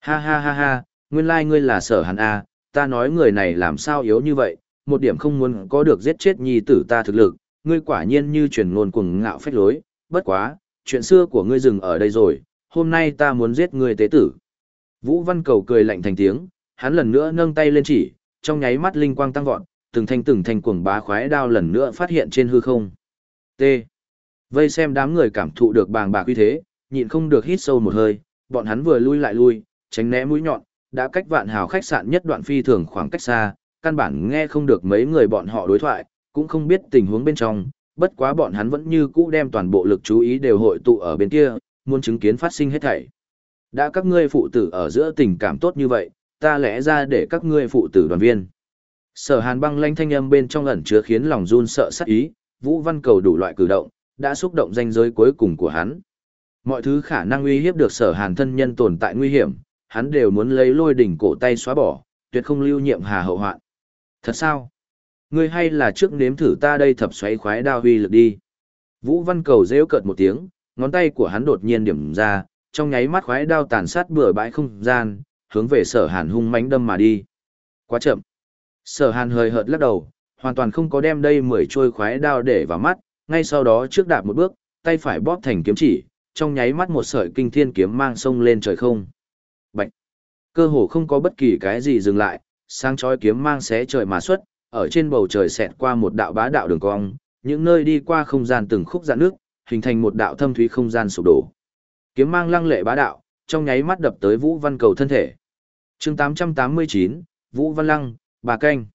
Speaker 1: Ha ha ha ha, nguyên lai like ngươi là sở hàn A, ta nói người này làm sao yếu như vậy, một điểm không muốn có được giết chết nhi tử ta thực lực, ngươi quả nhiên như truyền ngôn cuồng ngạo phách lối, bất quá, chuyện xưa của ngươi dừng ở đây rồi, hôm nay ta muốn giết ngươi tế tử. Vũ Văn Cầu cười lạnh thành tiếng, hắn lần nữa nâng tay lên chỉ, trong nháy mắt linh quang tăng vọt, từng thanh từng thanh cuồng bá khoái đao lần nữa phát hiện trên hư không. T. Vây xem đám người cảm thụ được bàng bạc uy thế, nhịn không được hít sâu một hơi, bọn hắn vừa lui lại lui, tránh né mũi nhọn, đã cách vạn hào khách sạn nhất đoạn phi thường khoảng cách xa, căn bản nghe không được mấy người bọn họ đối thoại, cũng không biết tình huống bên trong, bất quá bọn hắn vẫn như cũ đem toàn bộ lực chú ý đều hội tụ ở bên kia, muốn chứng kiến phát sinh hết thảy. Đã các ngươi phụ tử ở giữa tình cảm tốt như vậy, ta lẽ ra để các ngươi phụ tử đoàn viên. Sở Hàn băng lanh thanh âm bên trong ẩn chứa khiến lòng run sợ sắc ý, Vũ Văn Cầu đủ loại cử động, đã xúc động danh giới cuối cùng của hắn. Mọi thứ khả năng uy hiếp được Sở Hàn thân nhân tồn tại nguy hiểm, hắn đều muốn lấy lôi đỉnh cổ tay xóa bỏ, tuyệt không lưu nhiệm hà hậu hoạn. Thật sao? Ngươi hay là trước nếm thử ta đây thập xoáy khoái đao huy lực đi. Vũ Văn Cầu rêu cợt một tiếng, ngón tay của hắn đột nhiên điểm ra, trong nháy mắt khoái đao tàn sát bừa bãi không gian, hướng về sở hàn hung mãnh đâm mà đi. Quá chậm. Sở hàn hơi hợt lắc đầu, hoàn toàn không có đem đây mười trôi khoái đao để vào mắt, ngay sau đó trước đạp một bước, tay phải bóp thành kiếm chỉ, trong nháy mắt một sợi kinh thiên kiếm mang sông lên trời không. Bạch. Cơ hồ không có bất kỳ cái gì dừng lại, sang chói kiếm mang xé trời mà xuất, ở trên bầu trời xẹt qua một đạo bá đạo đường cong, những nơi đi qua không gian từng khúc dạn nước, hình thành một đạo thâm thúy không gian sụp đổ. Kiếm mang lăng lệ bá đạo, trong nháy mắt đập tới Vũ Văn Cầu thân thể. Chương 889, Vũ Văn Lăng, bà canh.